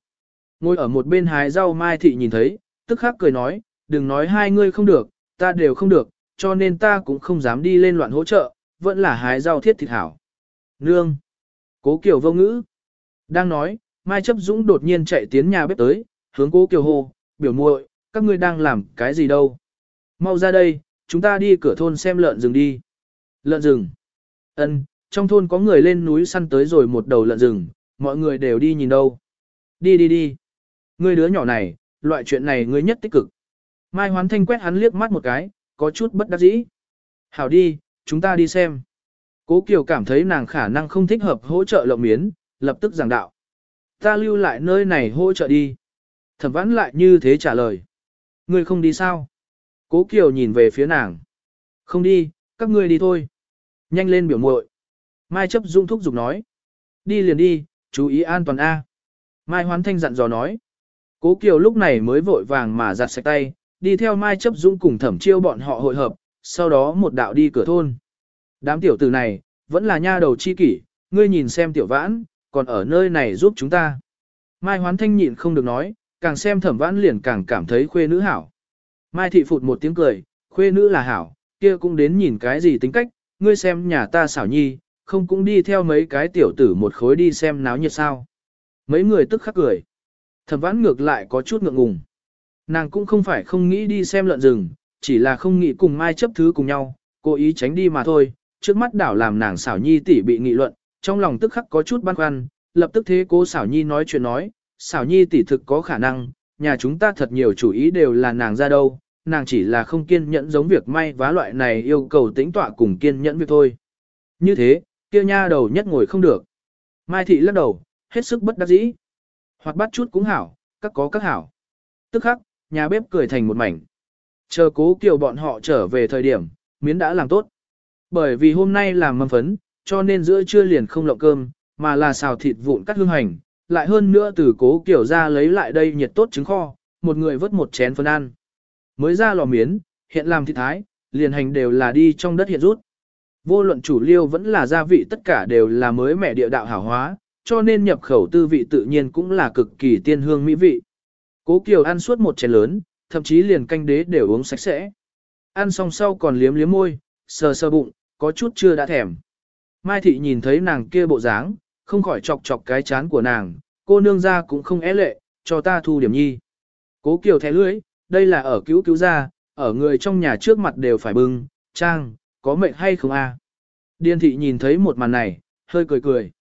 Ngồi ở một bên hái rau Mai Thị nhìn thấy, tức khắc cười nói, đừng nói hai ngươi không được, ta đều không được, cho nên ta cũng không dám đi lên loạn hỗ trợ, vẫn là hái rau thiết thịt hảo. Nương! Cố Kiều vô ngữ. Đang nói, Mai Chấp Dũng đột nhiên chạy tiến nhà bếp tới, hướng Cố Kiều hô, biểu muội, các ngươi đang làm cái gì đâu? Mau ra đây, chúng ta đi cửa thôn xem lợn rừng đi. Lợn rừng. Ân, trong thôn có người lên núi săn tới rồi một đầu lợn rừng, mọi người đều đi nhìn đâu. Đi đi đi. Ngươi đứa nhỏ này, loại chuyện này ngươi nhất tích cực. Mai Hoán Thanh quét hắn liếc mắt một cái, có chút bất đắc dĩ. Hảo đi, chúng ta đi xem. Cố Kiều cảm thấy nàng khả năng không thích hợp hỗ trợ lộng miến, lập tức giảng đạo. Ta lưu lại nơi này hỗ trợ đi. Thẩm vãn lại như thế trả lời. Ngươi không đi sao? Cố Kiều nhìn về phía nàng. Không đi, các ngươi đi thôi. Nhanh lên biểu muội. Mai chấp dung thúc giục nói. Đi liền đi, chú ý an toàn A. Mai hoán thanh dặn dò nói. Cố Kiều lúc này mới vội vàng mà giặt sạch tay, đi theo Mai chấp dung cùng thẩm chiêu bọn họ hội hợp, sau đó một đạo đi cửa thôn. Đám tiểu tử này, vẫn là nha đầu chi kỷ, ngươi nhìn xem tiểu vãn, còn ở nơi này giúp chúng ta. Mai hoán thanh nhịn không được nói, càng xem thẩm vãn liền càng cảm thấy khuê nữ hảo. Mai thị phụt một tiếng cười, khuê nữ là hảo, kia cũng đến nhìn cái gì tính cách, ngươi xem nhà ta xảo nhi, không cũng đi theo mấy cái tiểu tử một khối đi xem náo nhiệt sao. Mấy người tức khắc cười. Thẩm vãn ngược lại có chút ngượng ngùng. Nàng cũng không phải không nghĩ đi xem lợn rừng, chỉ là không nghĩ cùng Mai chấp thứ cùng nhau, cố ý tránh đi mà thôi. Trước mắt đảo làm nàng xảo nhi tỷ bị nghị luận, trong lòng tức khắc có chút băn khoăn, lập tức thế cố xảo nhi nói chuyện nói, xảo nhi tỷ thực có khả năng, nhà chúng ta thật nhiều chủ ý đều là nàng ra đâu, nàng chỉ là không kiên nhẫn giống việc may vá loại này yêu cầu tĩnh tọa cùng kiên nhẫn việc thôi. Như thế, kia nha đầu nhất ngồi không được. Mai thị lắc đầu, hết sức bất đắc dĩ. Hoặc bắt chút cũng hảo, các có các hảo. Tức khắc, nhà bếp cười thành một mảnh. Chờ cố kiều bọn họ trở về thời điểm, miến đã làm tốt. Bởi vì hôm nay làm mâm phấn, cho nên giữa trưa liền không lộng cơm, mà là xào thịt vụn cắt hương hành, lại hơn nữa từ cố kiểu ra lấy lại đây nhiệt tốt trứng kho, một người vớt một chén phân ăn. Mới ra lò miến, hiện làm thịt thái, liền hành đều là đi trong đất hiện rút. Vô luận chủ liêu vẫn là gia vị tất cả đều là mới mẻ địa đạo hảo hóa, cho nên nhập khẩu tư vị tự nhiên cũng là cực kỳ tiên hương mỹ vị. Cố Kiều ăn suốt một chén lớn, thậm chí liền canh đế đều uống sạch sẽ. Ăn xong sau còn liếm liếm môi, sờ sờ bụng, có chút chưa đã thèm. Mai thị nhìn thấy nàng kia bộ dáng, không khỏi chọc chọc cái chán của nàng, cô nương ra cũng không é lệ, cho ta thu điểm nhi. Cố Kiều thẻ lưỡi, đây là ở cứu cứu ra, ở người trong nhà trước mặt đều phải bưng, trang, có mệnh hay không a? Điên thị nhìn thấy một màn này, hơi cười cười.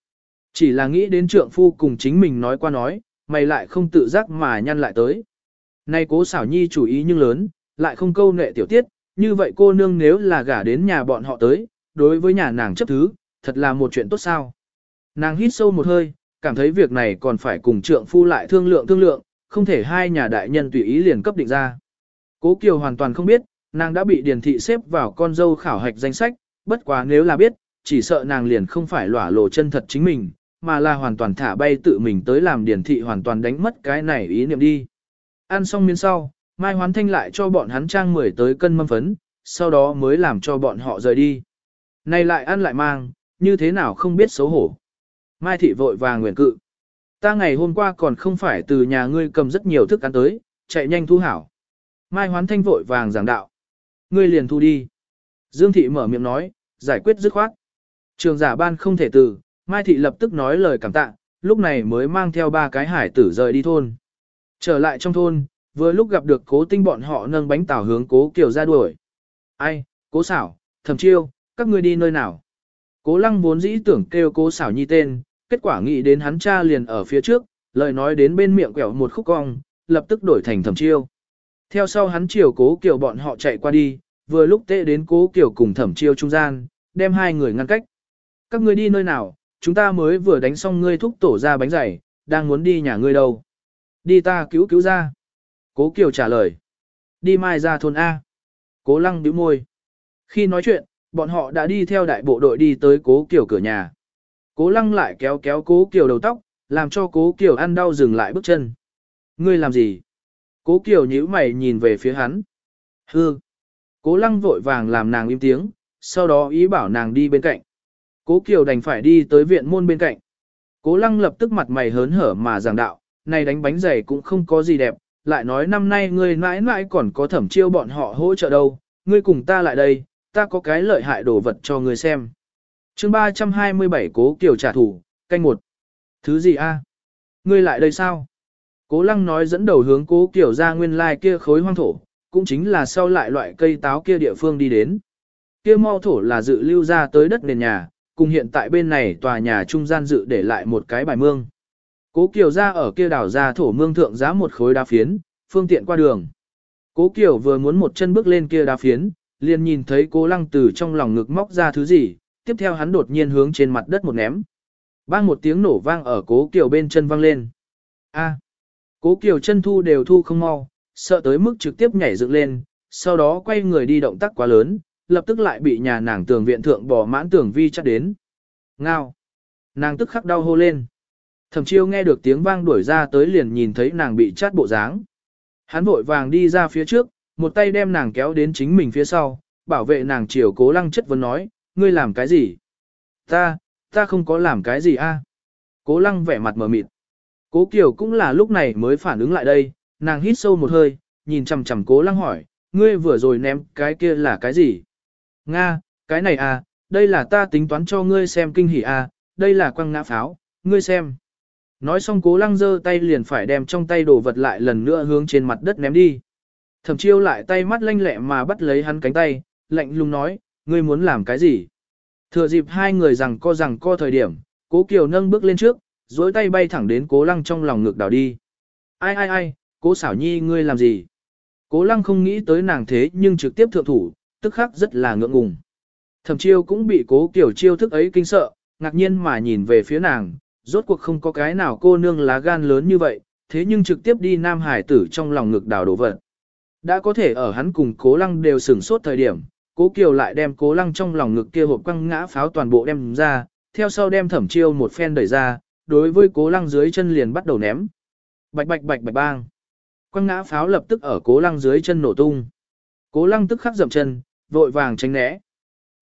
Chỉ là nghĩ đến trượng phu cùng chính mình nói qua nói, mày lại không tự giác mà nhăn lại tới. Nay cố xảo nhi chủ ý nhưng lớn, lại không câu nệ tiểu tiết, như vậy cô nương nếu là gả đến nhà bọn họ tới, đối với nhà nàng chấp thứ, thật là một chuyện tốt sao. Nàng hít sâu một hơi, cảm thấy việc này còn phải cùng trượng phu lại thương lượng thương lượng, không thể hai nhà đại nhân tùy ý liền cấp định ra. Cố Kiều hoàn toàn không biết, nàng đã bị điền thị xếp vào con dâu khảo hạch danh sách, bất quá nếu là biết, chỉ sợ nàng liền không phải lỏa lộ chân thật chính mình, mà là hoàn toàn thả bay tự mình tới làm điền thị hoàn toàn đánh mất cái này ý niệm đi. Ăn xong miên sau, Mai Hoán Thanh lại cho bọn hắn trang mười tới cân mâm phấn, sau đó mới làm cho bọn họ rời đi. Này lại ăn lại mang, như thế nào không biết xấu hổ. Mai thị vội vàng nguyện cự. Ta ngày hôm qua còn không phải từ nhà ngươi cầm rất nhiều thức ăn tới, chạy nhanh thu hảo. Mai hoán thanh vội vàng giảng đạo. Ngươi liền thu đi. Dương thị mở miệng nói, giải quyết dứt khoát. Trường giả ban không thể từ, Mai thị lập tức nói lời cảm tạ, lúc này mới mang theo ba cái hải tử rời đi thôn. Trở lại trong thôn, vừa lúc gặp được cố tinh bọn họ nâng bánh tảo hướng cố kiều ra đuổi. Ai, cố xảo, thầm chiêu, các ngươi đi nơi nào? Cố lăng vốn dĩ tưởng kêu cố xảo nhi tên, kết quả nghĩ đến hắn cha liền ở phía trước, lời nói đến bên miệng quẹo một khúc cong, lập tức đổi thành thẩm chiêu. Theo sau hắn chiều cố kiểu bọn họ chạy qua đi, vừa lúc tệ đến cố kiểu cùng thẩm chiêu trung gian, đem hai người ngăn cách. Các ngươi đi nơi nào, chúng ta mới vừa đánh xong ngươi thúc tổ ra bánh giày, đang muốn đi nhà ngươi đâu. Đi ta cứu cứu ra. Cố Kiều trả lời. Đi mai ra thôn A. Cố lăng bĩu môi. Khi nói chuyện, bọn họ đã đi theo đại bộ đội đi tới cố Kiều cửa nhà. Cố lăng lại kéo kéo cố Kiều đầu tóc, làm cho cố Kiều ăn đau dừng lại bước chân. Ngươi làm gì? Cố Kiều nhíu mày nhìn về phía hắn. Hư. Cố lăng vội vàng làm nàng im tiếng, sau đó ý bảo nàng đi bên cạnh. Cố Kiều đành phải đi tới viện môn bên cạnh. Cố lăng lập tức mặt mày hớn hở mà giảng đạo, này đánh bánh giày cũng không có gì đẹp, lại nói năm nay ngươi mãi mãi còn có thẩm chiêu bọn họ hỗ trợ đâu, ngươi cùng ta lại đây, ta có cái lợi hại đồ vật cho người xem. chương 327 Cố Kiều trả thù, canh một. Thứ gì a? Ngươi lại đây sao? Cố lăng nói dẫn đầu hướng cố Kiều ra nguyên lai kia khối hoang thổ, cũng chính là sau lại loại cây táo kia địa phương đi đến. Kia mau thổ là dự lưu ra tới đất nền nhà, cùng hiện tại bên này tòa nhà trung gian dự để lại một cái bài mương. Cố Kiều ra ở kia đảo ra thổ mương thượng giá một khối đá phiến, phương tiện qua đường. Cố Kiều vừa muốn một chân bước lên kia đá phiến, liền nhìn thấy cố lăng từ trong lòng ngực móc ra thứ gì, tiếp theo hắn đột nhiên hướng trên mặt đất một ném. Bang một tiếng nổ vang ở cố Kiều bên chân vang lên. A. Cố Kiều chân thu đều thu không mau, sợ tới mức trực tiếp nhảy dựng lên, sau đó quay người đi động tác quá lớn, lập tức lại bị nhà nàng tường viện thượng bỏ mãn tường vi chắc đến. Ngao. Nàng tức khắc đau hô lên. Thẩm chiêu nghe được tiếng vang đuổi ra tới liền nhìn thấy nàng bị chát bộ dáng. Hắn vội vàng đi ra phía trước, một tay đem nàng kéo đến chính mình phía sau, bảo vệ nàng chiều cố lăng chất vấn nói, ngươi làm cái gì? Ta, ta không có làm cái gì a. Cố lăng vẻ mặt mờ mịt. Cố Kiều cũng là lúc này mới phản ứng lại đây, nàng hít sâu một hơi, nhìn chằm chằm cố lăng hỏi, ngươi vừa rồi ném cái kia là cái gì? Nga, cái này à, đây là ta tính toán cho ngươi xem kinh hỉ à, đây là quăng ngã pháo, ngươi xem. Nói xong cố lăng giơ tay liền phải đem trong tay đồ vật lại lần nữa hướng trên mặt đất ném đi. Thẩm chiêu lại tay mắt lanh lẹ mà bắt lấy hắn cánh tay, lạnh lùng nói, ngươi muốn làm cái gì? Thừa dịp hai người rằng co rằng co thời điểm, cố kiều nâng bước lên trước, dối tay bay thẳng đến cố lăng trong lòng ngực đảo đi. Ai ai ai, cố xảo nhi ngươi làm gì? Cố lăng không nghĩ tới nàng thế nhưng trực tiếp thượng thủ, tức khắc rất là ngượng ngùng. Thẩm chiêu cũng bị cố kiểu chiêu thức ấy kinh sợ, ngạc nhiên mà nhìn về phía nàng, rốt cuộc không có cái nào cô nương lá gan lớn như vậy, thế nhưng trực tiếp đi nam hải tử trong lòng ngực đảo đổ vật. Đã có thể ở hắn cùng cố lăng đều sửng sốt thời điểm, cố kiều lại đem cố lăng trong lòng ngực kia hộp quăng ngã pháo toàn bộ đem ra, theo sau đem thẩm chiêu một phen đẩy ra, đối với cố lăng dưới chân liền bắt đầu ném. Bạch bạch bạch bạch bang. Quăng ngã pháo lập tức ở cố lăng dưới chân nổ tung. Cố lăng tức khắc dậm chân, vội vàng tránh né.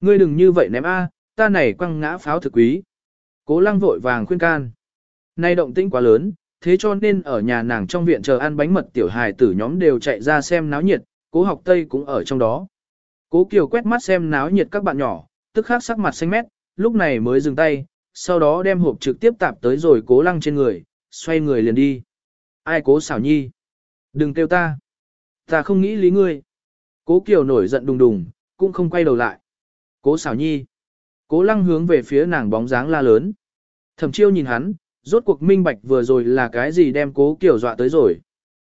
Ngươi đừng như vậy ném a, ta này quăng ngã pháo thực quý. Cố lăng vội vàng khuyên can. Nay động tĩnh quá lớn, thế cho nên ở nhà nàng trong viện chờ ăn bánh mật tiểu hài tử nhóm đều chạy ra xem náo nhiệt, cố học Tây cũng ở trong đó. Cố Kiều quét mắt xem náo nhiệt các bạn nhỏ, tức khắc sắc mặt xanh mét, lúc này mới dừng tay, sau đó đem hộp trực tiếp tạp tới rồi cố lăng trên người, xoay người liền đi. Ai cố xảo nhi? Đừng kêu ta. Ta không nghĩ lý ngươi. Cố Kiều nổi giận đùng đùng, cũng không quay đầu lại. Cố xảo nhi. Cố lăng hướng về phía nàng bóng dáng la lớn. Thẩm chiêu nhìn hắn, rốt cuộc minh bạch vừa rồi là cái gì đem cố kiểu dọa tới rồi.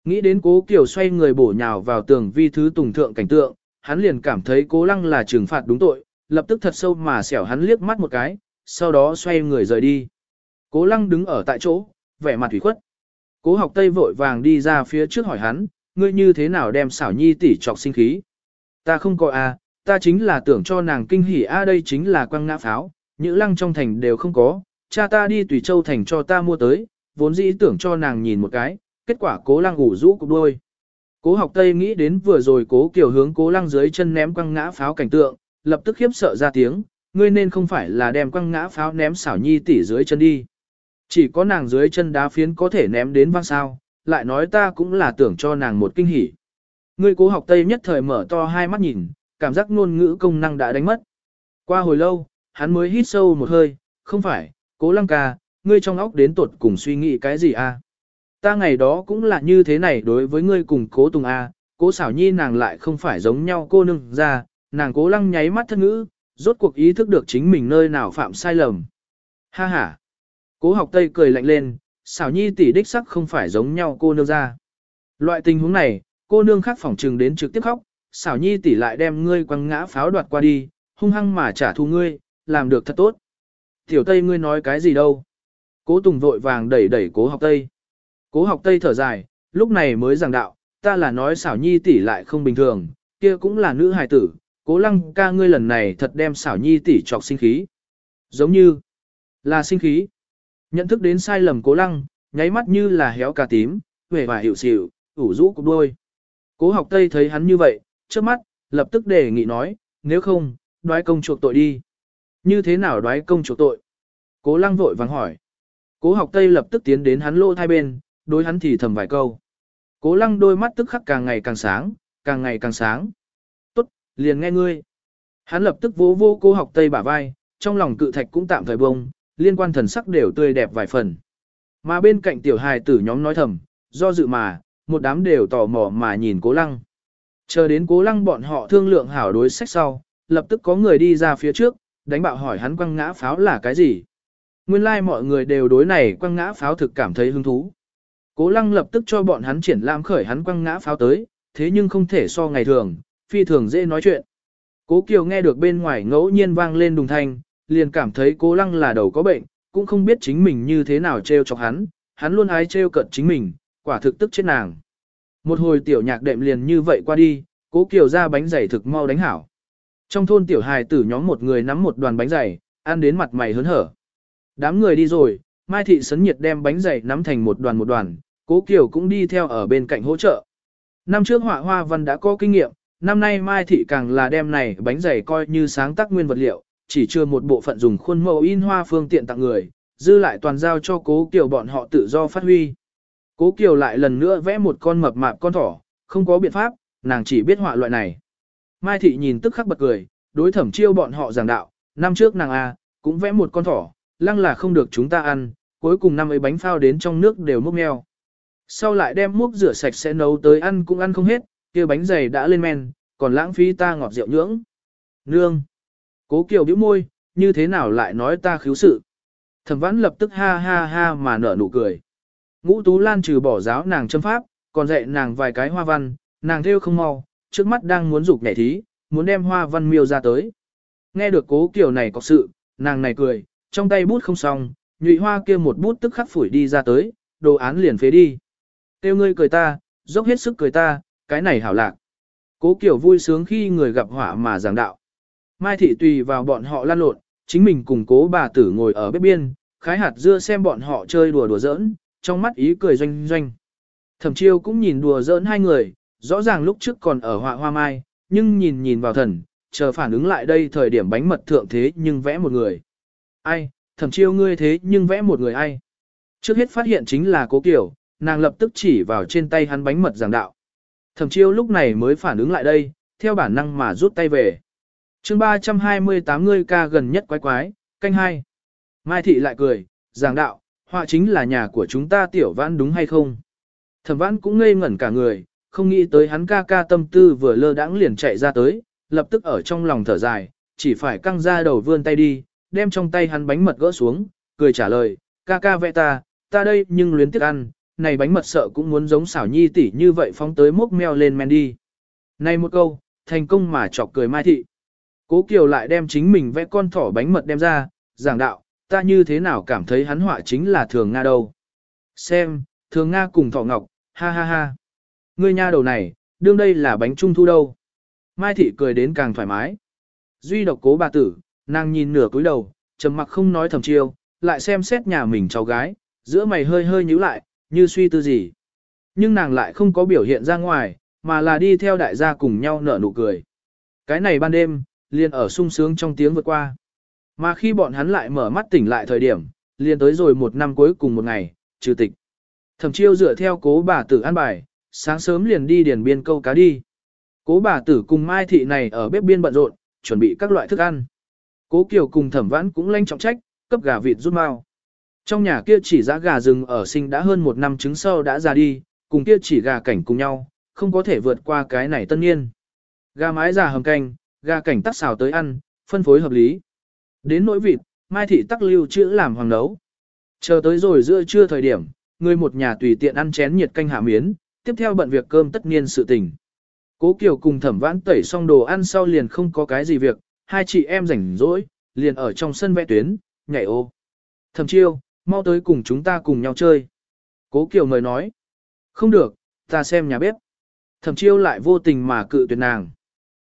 Nghĩ đến cố kiểu xoay người bổ nhào vào tường vi thứ tùng thượng cảnh tượng, hắn liền cảm thấy cố lăng là trừng phạt đúng tội, lập tức thật sâu mà xẻo hắn liếc mắt một cái, sau đó xoay người rời đi. Cố lăng đứng ở tại chỗ, vẻ mặt thủy khuất. Cố học tây vội vàng đi ra phía trước hỏi hắn, ngươi như thế nào đem xảo nhi tỷ trọc sinh khí. Ta không có a, à, ta chính là tưởng cho nàng kinh hỉ a đây chính là quăng ngã pháo, những lăng trong thành đều không có, cha ta đi tùy châu thành cho ta mua tới, vốn dĩ tưởng cho nàng nhìn một cái, kết quả cố lăng ủ rũ cục đôi. Cố học tây nghĩ đến vừa rồi cố kiểu hướng cố lăng dưới chân ném quăng ngã pháo cảnh tượng, lập tức khiếp sợ ra tiếng, ngươi nên không phải là đem quăng ngã pháo ném xảo nhi tỷ dưới chân đi. Chỉ có nàng dưới chân đá phiến có thể ném đến văng sao, lại nói ta cũng là tưởng cho nàng một kinh hỉ. Ngươi cố học tây nhất thời mở to hai mắt nhìn, cảm giác ngôn ngữ công năng đã đánh mất. Qua hồi lâu, hắn mới hít sâu một hơi, không phải, cố lăng ca, ngươi trong óc đến tuột cùng suy nghĩ cái gì à? Ta ngày đó cũng là như thế này đối với ngươi cùng cố tùng a, à, cố xảo nhi nàng lại không phải giống nhau cô nương ra, nàng cố lăng nháy mắt thân ngữ, rốt cuộc ý thức được chính mình nơi nào phạm sai lầm. Ha ha. Cố học tây cười lạnh lên, xảo nhi tỷ đích sắc không phải giống nhau cô nương ra. Loại tình huống này, cô nương khác phỏng trừng đến trực tiếp khóc, xảo nhi tỷ lại đem ngươi quăng ngã pháo đoạt qua đi, hung hăng mà trả thù ngươi, làm được thật tốt. Tiểu Tây ngươi nói cái gì đâu? Cố Tùng vội vàng đẩy đẩy cố học Tây. Cố học Tây thở dài, lúc này mới giảng đạo, ta là nói xảo nhi tỷ lại không bình thường, kia cũng là nữ hài tử, cố lăng ca ngươi lần này thật đem xảo nhi tỷ trọc sinh khí. Giống như là sinh khí. Nhận thức đến sai lầm cố lăng, nháy mắt như là héo cà tím, vẻ và hiệu xỉu, ủ rũ cục đôi. Cố học Tây thấy hắn như vậy, trước mắt, lập tức đề nghị nói, nếu không, đoái công chuộc tội đi. Như thế nào đoái công chủ tội? Cố lăng vội vàng hỏi. Cố học Tây lập tức tiến đến hắn lỗ hai bên, đối hắn thì thầm vài câu. Cố lăng đôi mắt tức khắc càng ngày càng sáng, càng ngày càng sáng. Tốt, liền nghe ngươi. Hắn lập tức vỗ vô cố học Tây bả vai, trong lòng cự thạch cũng tạm thời bông, liên quan thần sắc đều tươi đẹp vài phần. Mà bên cạnh tiểu hài tử nhóm nói thầm, do dự mà, một đám đều tò mò mà nhìn cố lăng. Chờ đến cố lăng bọn họ thương lượng hảo đối sách sau, lập tức có người đi ra phía trước, đánh bạo hỏi hắn quăng ngã pháo là cái gì. Nguyên lai like mọi người đều đối này quăng ngã pháo thực cảm thấy hứng thú. Cố lăng lập tức cho bọn hắn triển lãm khởi hắn quăng ngã pháo tới, thế nhưng không thể so ngày thường, phi thường dễ nói chuyện. Cố Kiều nghe được bên ngoài ngẫu nhiên vang lên đùng thanh, liền cảm thấy cố lăng là đầu có bệnh, cũng không biết chính mình như thế nào trêu chọc hắn, hắn luôn ái trêu cận chính mình, quả thực tức chết nàng. Một hồi tiểu nhạc đệm liền như vậy qua đi, cố Kiều ra bánh dày thực mau đánh hảo. Trong thôn tiểu hài tử nhóm một người nắm một đoàn bánh dày, ăn đến mặt mày hớn hở. Đám người đi rồi, Mai Thị Sấn Nhiệt đem bánh dày nắm thành một đoàn một đoàn, Cố Kiều cũng đi theo ở bên cạnh hỗ trợ. Năm trước họa hoa văn đã có kinh nghiệm, năm nay Mai Thị càng là đem này bánh dày coi như sáng tác nguyên vật liệu, chỉ chưa một bộ phận dùng khuôn mẫu in hoa phương tiện tặng người, dư lại toàn giao cho Cố Kiều bọn họ tự do phát huy. Cố Kiều lại lần nữa vẽ một con mập mạp con thỏ, không có biện pháp, nàng chỉ biết họa loại này. Mai Thị nhìn tức khắc bật cười, đối thẩm chiêu bọn họ giảng đạo, năm trước nàng A, cũng vẽ một con thỏ, lăng là không được chúng ta ăn, cuối cùng năm ấy bánh phao đến trong nước đều múc meo. Sau lại đem múc rửa sạch sẽ nấu tới ăn cũng ăn không hết, kia bánh dày đã lên men, còn lãng phí ta ngọt rượu nhưỡng. Nương! Cố Kiều bĩu môi, như thế nào lại nói ta khiếu sự. Thẩm vãn lập tức ha ha ha mà nở nụ cười. Ngũ Tú Lan trừ bỏ giáo nàng châm pháp, còn dạy nàng vài cái hoa văn, nàng theo không mau, trước mắt đang muốn dục nhảy thí, muốn đem hoa văn miêu ra tới. Nghe được cố Kiều này có sự, nàng này cười, trong tay bút không xong, nhụy hoa kia một bút tức khắc phủi đi ra tới, đồ án liền phế đi. Tiêu ngươi cười ta, dốc hết sức cười ta, cái này hảo lạc. Cố Kiều vui sướng khi người gặp họa mà giảng đạo. Mai thị tùy vào bọn họ lan lộn, chính mình cùng cố bà tử ngồi ở bếp biên, khái hạt dưa xem bọn họ chơi đùa đùa giỡn, trong mắt ý cười doanh doanh. Thẩm chiêu cũng nhìn đùa giỡn hai người, rõ ràng lúc trước còn ở họa hoa mai, nhưng nhìn nhìn vào thần, chờ phản ứng lại đây thời điểm bánh mật thượng thế nhưng vẽ một người. Ai, thẩm chiêu ngươi thế nhưng vẽ một người ai? Trước hết phát hiện chính là cố kiểu, nàng lập tức chỉ vào trên tay hắn bánh mật giảng đạo. Thẩm chiêu lúc này mới phản ứng lại đây, theo bản năng mà rút tay về. chương 328 ngươi ca gần nhất quái quái, canh hai. Mai thị lại cười, giảng đạo, họa chính là nhà của chúng ta tiểu vãn đúng hay không? Thẩm vãn cũng ngây ngẩn cả người, không nghĩ tới hắn ca ca tâm tư vừa lơ đãng liền chạy ra tới, lập tức ở trong lòng thở dài, chỉ phải căng ra đầu vươn tay đi, đem trong tay hắn bánh mật gỡ xuống, cười trả lời, ca ca vẽ ta, ta đây nhưng luyến tiếc ăn, này bánh mật sợ cũng muốn giống xảo nhi tỷ như vậy phóng tới mốc meo lên men đi. Này một câu, thành công mà chọc cười Mai Thị. Cố Kiều lại đem chính mình vẽ con thỏ bánh mật đem ra, giảng đạo, ta như thế nào cảm thấy hắn họa chính là thường Nga đâu. Xem, thường Nga cùng thỏ ngọc, ha ha ha. Ngươi nha đầu này, đương đây là bánh trung thu đâu. Mai Thị cười đến càng thoải mái. Duy độc cố bà tử, nàng nhìn nửa cúi đầu, trầm mặc không nói thầm chiêu, lại xem xét nhà mình cháu gái, giữa mày hơi hơi nhíu lại, như suy tư gì. Nhưng nàng lại không có biểu hiện ra ngoài, mà là đi theo đại gia cùng nhau nở nụ cười. Cái này ban đêm, liền ở sung sướng trong tiếng vượt qua. Mà khi bọn hắn lại mở mắt tỉnh lại thời điểm, liền tới rồi một năm cuối cùng một ngày, trừ tịch. Thẩm chiêu dựa theo cố bà tử ăn bài, sáng sớm liền đi điền biên câu cá đi. Cố bà tử cùng Mai Thị này ở bếp biên bận rộn, chuẩn bị các loại thức ăn. Cố Kiều cùng thẩm vãn cũng lanh trọng trách, cấp gà vịt rút mau. Trong nhà kia chỉ giá gà rừng ở sinh đã hơn một năm trứng sâu đã ra đi, cùng kia chỉ gà cảnh cùng nhau, không có thể vượt qua cái này tân niên. Gà mái già hầm canh, gà cảnh tắc xào tới ăn, phân phối hợp lý. Đến nỗi vịt, mai thị tắc lưu chữ làm hoàng nấu. Chờ tới rồi giữa trưa thời điểm, người một nhà tùy tiện ăn chén nhiệt canh hạ miến, tiếp theo bận việc cơm tất niên sự tình. Cố Kiều cùng thẩm vãn tẩy xong đồ ăn sau liền không có cái gì việc, hai chị em rảnh rỗi, liền ở trong sân vẽ tuyến, nhảy ô. Thẩm chiêu, mau tới cùng chúng ta cùng nhau chơi. Cố Kiều mời nói. Không được, ta xem nhà bếp. Thẩm chiêu lại vô tình mà cự tuyệt nàng.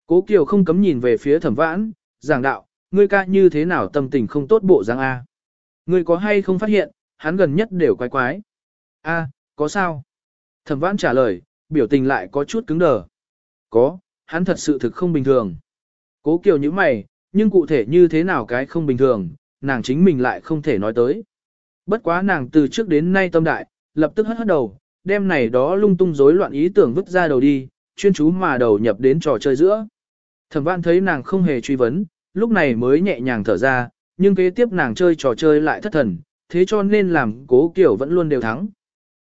Cố Kiều không cấm nhìn về phía thẩm vãn, giảng đạo, ngươi ca như thế nào tâm tình không tốt bộ dáng A. Ngươi có hay không phát hiện, hắn gần nhất đều quái quái. A, có sao? Thẩm vãn trả lời, biểu tình lại có chút cứng đờ. Có, hắn thật sự thực không bình thường. Cố Kiều như mày, nhưng cụ thể như thế nào cái không bình thường, nàng chính mình lại không thể nói tới. Bất quá nàng từ trước đến nay tâm đại, lập tức hất hất đầu, đem này đó lung tung rối loạn ý tưởng vứt ra đầu đi, chuyên chú mà đầu nhập đến trò chơi giữa. Thẩm Vãn thấy nàng không hề truy vấn, lúc này mới nhẹ nhàng thở ra, nhưng kế tiếp nàng chơi trò chơi lại thất thần, thế cho nên làm cố kiểu vẫn luôn đều thắng.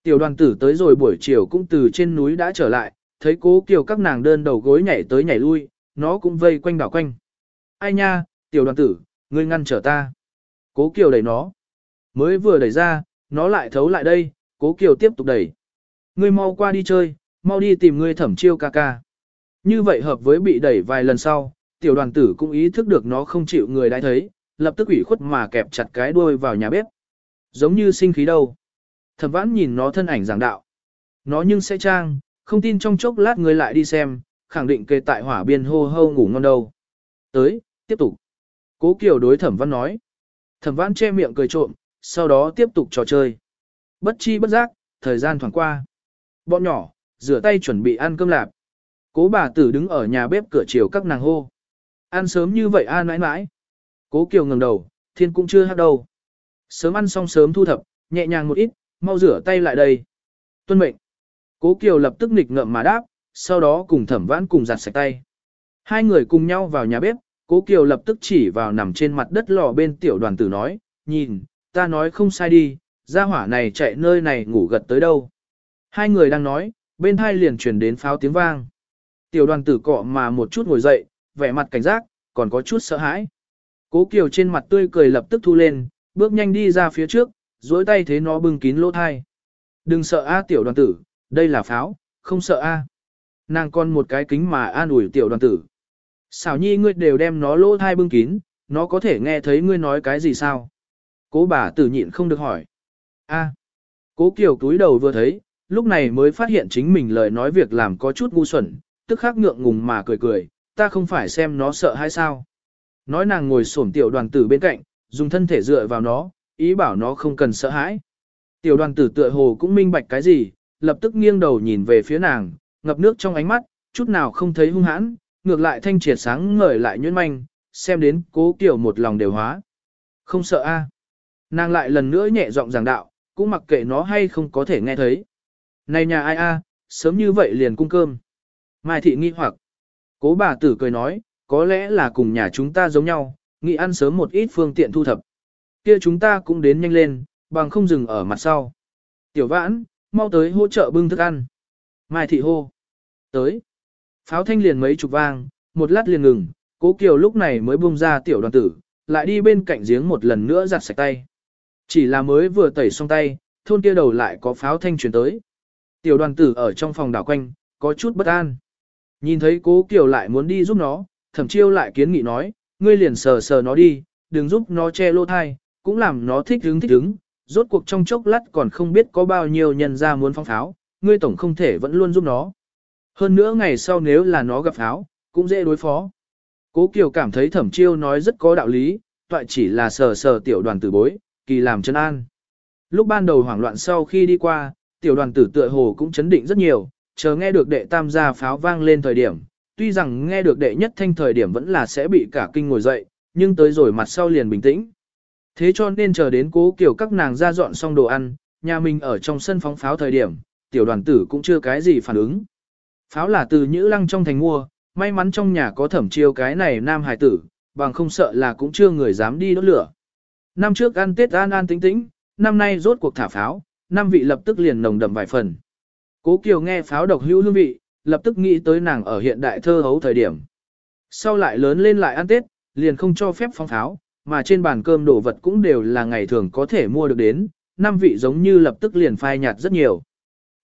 Tiểu đoàn tử tới rồi buổi chiều cũng từ trên núi đã trở lại, thấy cố Kiều các nàng đơn đầu gối nhảy tới nhảy lui, nó cũng vây quanh đảo quanh. Ai nha, tiểu đoàn tử, ngươi ngăn trở ta. Cố Kiều đẩy nó. Mới vừa đẩy ra, nó lại thấu lại đây, cố kiều tiếp tục đẩy. Ngươi mau qua đi chơi, mau đi tìm ngươi thẩm chiêu ca ca. Như vậy hợp với bị đẩy vài lần sau, tiểu đoàn tử cũng ý thức được nó không chịu người đã thấy, lập tức ủy khuất mà kẹp chặt cái đuôi vào nhà bếp. Giống như sinh khí đâu. Thẩm vãn nhìn nó thân ảnh giảng đạo. Nó nhưng sẽ trang, không tin trong chốc lát người lại đi xem, khẳng định kê tại hỏa biên hô hô ngủ ngon đâu. Tới, tiếp tục. Cố Kiều đối thẩm văn nói. Thẩm văn che miệng cười trộm, sau đó tiếp tục trò chơi. Bất chi bất giác, thời gian thoảng qua. Bọn nhỏ, rửa tay chuẩn bị ăn cơm lạp. Cố bà tử đứng ở nhà bếp cửa chiều các nàng hô. Ăn sớm như vậy a nãi nãi. Cố Kiều ngẩng đầu, thiên cũng chưa hát đâu. Sớm ăn xong sớm thu thập, nhẹ nhàng một ít, mau rửa tay lại đây. Tuân mệnh. Cố Kiều lập tức nghịch ngợm mà đáp, sau đó cùng thẩm vãn cùng giặt sạch tay. Hai người cùng nhau vào nhà bếp, Cố Kiều lập tức chỉ vào nằm trên mặt đất lò bên tiểu đoàn tử nói, nhìn, ta nói không sai đi, gia hỏa này chạy nơi này ngủ gật tới đâu. Hai người đang nói, bên hai liền truyền đến pháo tiếng vang. Tiểu đoàn tử cọ mà một chút ngồi dậy, vẻ mặt cảnh giác, còn có chút sợ hãi. Cố Kiều trên mặt tươi cười lập tức thu lên, bước nhanh đi ra phía trước, duỗi tay thế nó bưng kín lỗ thai. Đừng sợ a tiểu đoàn tử, đây là pháo, không sợ a. Nàng còn một cái kính mà an ủi tiểu đoàn tử. Xảo nhi ngươi đều đem nó lỗ thai bưng kín, nó có thể nghe thấy ngươi nói cái gì sao? Cố bà tử nhịn không được hỏi. a cố kiều túi đầu vừa thấy, lúc này mới phát hiện chính mình lời nói việc làm có chút ngu xuẩn, tức khắc ngượng ngùng mà cười cười, ta không phải xem nó sợ hay sao. Nói nàng ngồi xổm tiểu đoàn tử bên cạnh, dùng thân thể dựa vào nó, ý bảo nó không cần sợ hãi. Tiểu đoàn tử tựa hồ cũng minh bạch cái gì, lập tức nghiêng đầu nhìn về phía nàng, ngập nước trong ánh mắt, chút nào không thấy hung hãn, ngược lại thanh triệt sáng ngời lại nhuyễn manh, xem đến cố kiểu một lòng đều hóa. Không sợ a Nàng lại lần nữa nhẹ giọng giảng đạo, cũng mặc kệ nó hay không có thể nghe thấy. Này nhà ai a sớm như vậy liền cung cơm. Mai thị nghi hoặc. Cố bà tử cười nói, có lẽ là cùng nhà chúng ta giống nhau, nghĩ ăn sớm một ít phương tiện thu thập. Kia chúng ta cũng đến nhanh lên, bằng không dừng ở mặt sau. Tiểu vãn, mau tới hỗ trợ bưng thức ăn. Mai thị hô. Tới. Pháo thanh liền mấy chục vang, một lát liền ngừng, cố kiều lúc này mới buông ra tiểu đoàn tử, lại đi bên cạnh giếng một lần nữa giặt sạch tay. Chỉ là mới vừa tẩy xong tay, thôn kia đầu lại có pháo thanh truyền tới. Tiểu đoàn tử ở trong phòng đảo quanh, có chút bất an. Nhìn thấy cố kiều lại muốn đi giúp nó, thẩm chiêu lại kiến nghị nói, ngươi liền sờ sờ nó đi, đừng giúp nó che lô thai, cũng làm nó thích hứng thích hứng, rốt cuộc trong chốc lát còn không biết có bao nhiêu nhân ra muốn phóng pháo, ngươi tổng không thể vẫn luôn giúp nó. Hơn nữa ngày sau nếu là nó gặp pháo, cũng dễ đối phó. Cố Kiều cảm thấy thẩm chiêu nói rất có đạo lý, toại chỉ là sờ sờ tiểu đoàn tử bối, kỳ làm chân an. Lúc ban đầu hoảng loạn sau khi đi qua, tiểu đoàn tử tựa hồ cũng chấn định rất nhiều, chờ nghe được đệ tam gia pháo vang lên thời điểm, tuy rằng nghe được đệ nhất thanh thời điểm vẫn là sẽ bị cả kinh ngồi dậy, nhưng tới rồi mặt sau liền bình tĩnh. Thế cho nên chờ đến cố kiểu các nàng ra dọn xong đồ ăn, nhà mình ở trong sân phóng pháo thời điểm, tiểu đoàn tử cũng chưa cái gì phản ứng. Pháo là từ Nhữ Lăng trong thành mua, may mắn trong nhà có thẩm chiêu cái này nam hải tử, bằng không sợ là cũng chưa người dám đi đốt lửa. Năm trước ăn Tết an an tĩnh tĩnh, năm nay rốt cuộc thả pháo, năm vị lập tức liền nồng đậm vài phần. Cố Kiều nghe pháo độc hữu hương vị, lập tức nghĩ tới nàng ở hiện đại thơ hấu thời điểm. Sau lại lớn lên lại ăn Tết, liền không cho phép phóng pháo, mà trên bàn cơm đồ vật cũng đều là ngày thường có thể mua được đến, năm vị giống như lập tức liền phai nhạt rất nhiều.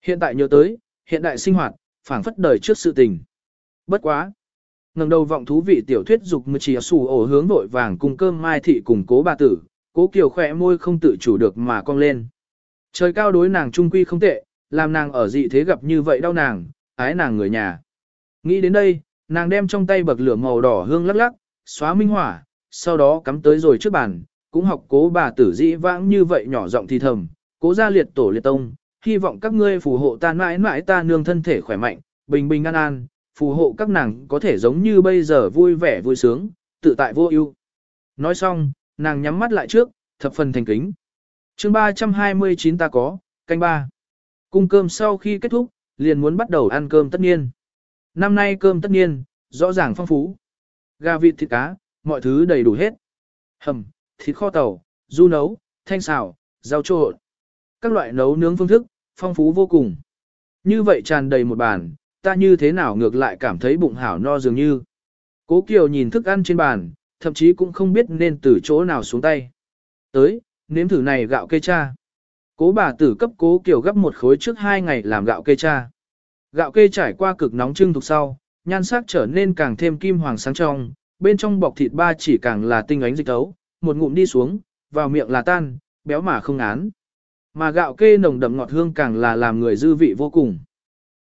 Hiện tại nhớ tới, hiện đại sinh hoạt, phảng phất đời trước sự tình. Bất quá. ngẩng đầu vọng thú vị tiểu thuyết dục mười chỉ sủ ổ hướng vội vàng cùng cơm mai thị cùng cố bà tử, cố kiều khỏe môi không tự chủ được mà cong lên. Trời cao đối nàng trung quy không tệ, làm nàng ở dị thế gặp như vậy đau nàng, ái nàng người nhà. Nghĩ đến đây, nàng đem trong tay bậc lửa màu đỏ hương lắc lắc, xóa minh hỏa, sau đó cắm tới rồi trước bàn, cũng học cố bà tử dĩ vãng như vậy nhỏ giọng thì thầm, cố gia liệt tổ liệt tông, hy vọng các ngươi phù hộ ta mãi mãi ta nương thân thể khỏe mạnh, bình bình an an, phù hộ các nàng có thể giống như bây giờ vui vẻ vui sướng, tự tại vô ưu. Nói xong, nàng nhắm mắt lại trước, thập phần thành kính. chương 329 ta có, canh ba. Cung cơm sau khi kết thúc, liền muốn bắt đầu ăn cơm tất nhiên. Năm nay cơm tất nhiên, rõ ràng phong phú. Gà vịt thịt cá, mọi thứ đầy đủ hết. Hầm, thịt kho tàu, du nấu, thanh xào, rau trộn. Các loại nấu nướng phương thức, phong phú vô cùng. Như vậy tràn đầy một bàn, ta như thế nào ngược lại cảm thấy bụng hảo no dường như. Cố Kiều nhìn thức ăn trên bàn, thậm chí cũng không biết nên từ chỗ nào xuống tay. Tới, nếm thử này gạo cây cha. Cố bà tử cấp cố Kiều gấp một khối trước hai ngày làm gạo cây cha. Gạo kê trải qua cực nóng trưng thuộc sau, nhan sắc trở nên càng thêm kim hoàng sáng trong, bên trong bọc thịt ba chỉ càng là tinh ánh dịch tấu, một ngụm đi xuống, vào miệng là tan, béo mà không án. Mà gạo kê nồng đậm ngọt hương càng là làm người dư vị vô cùng.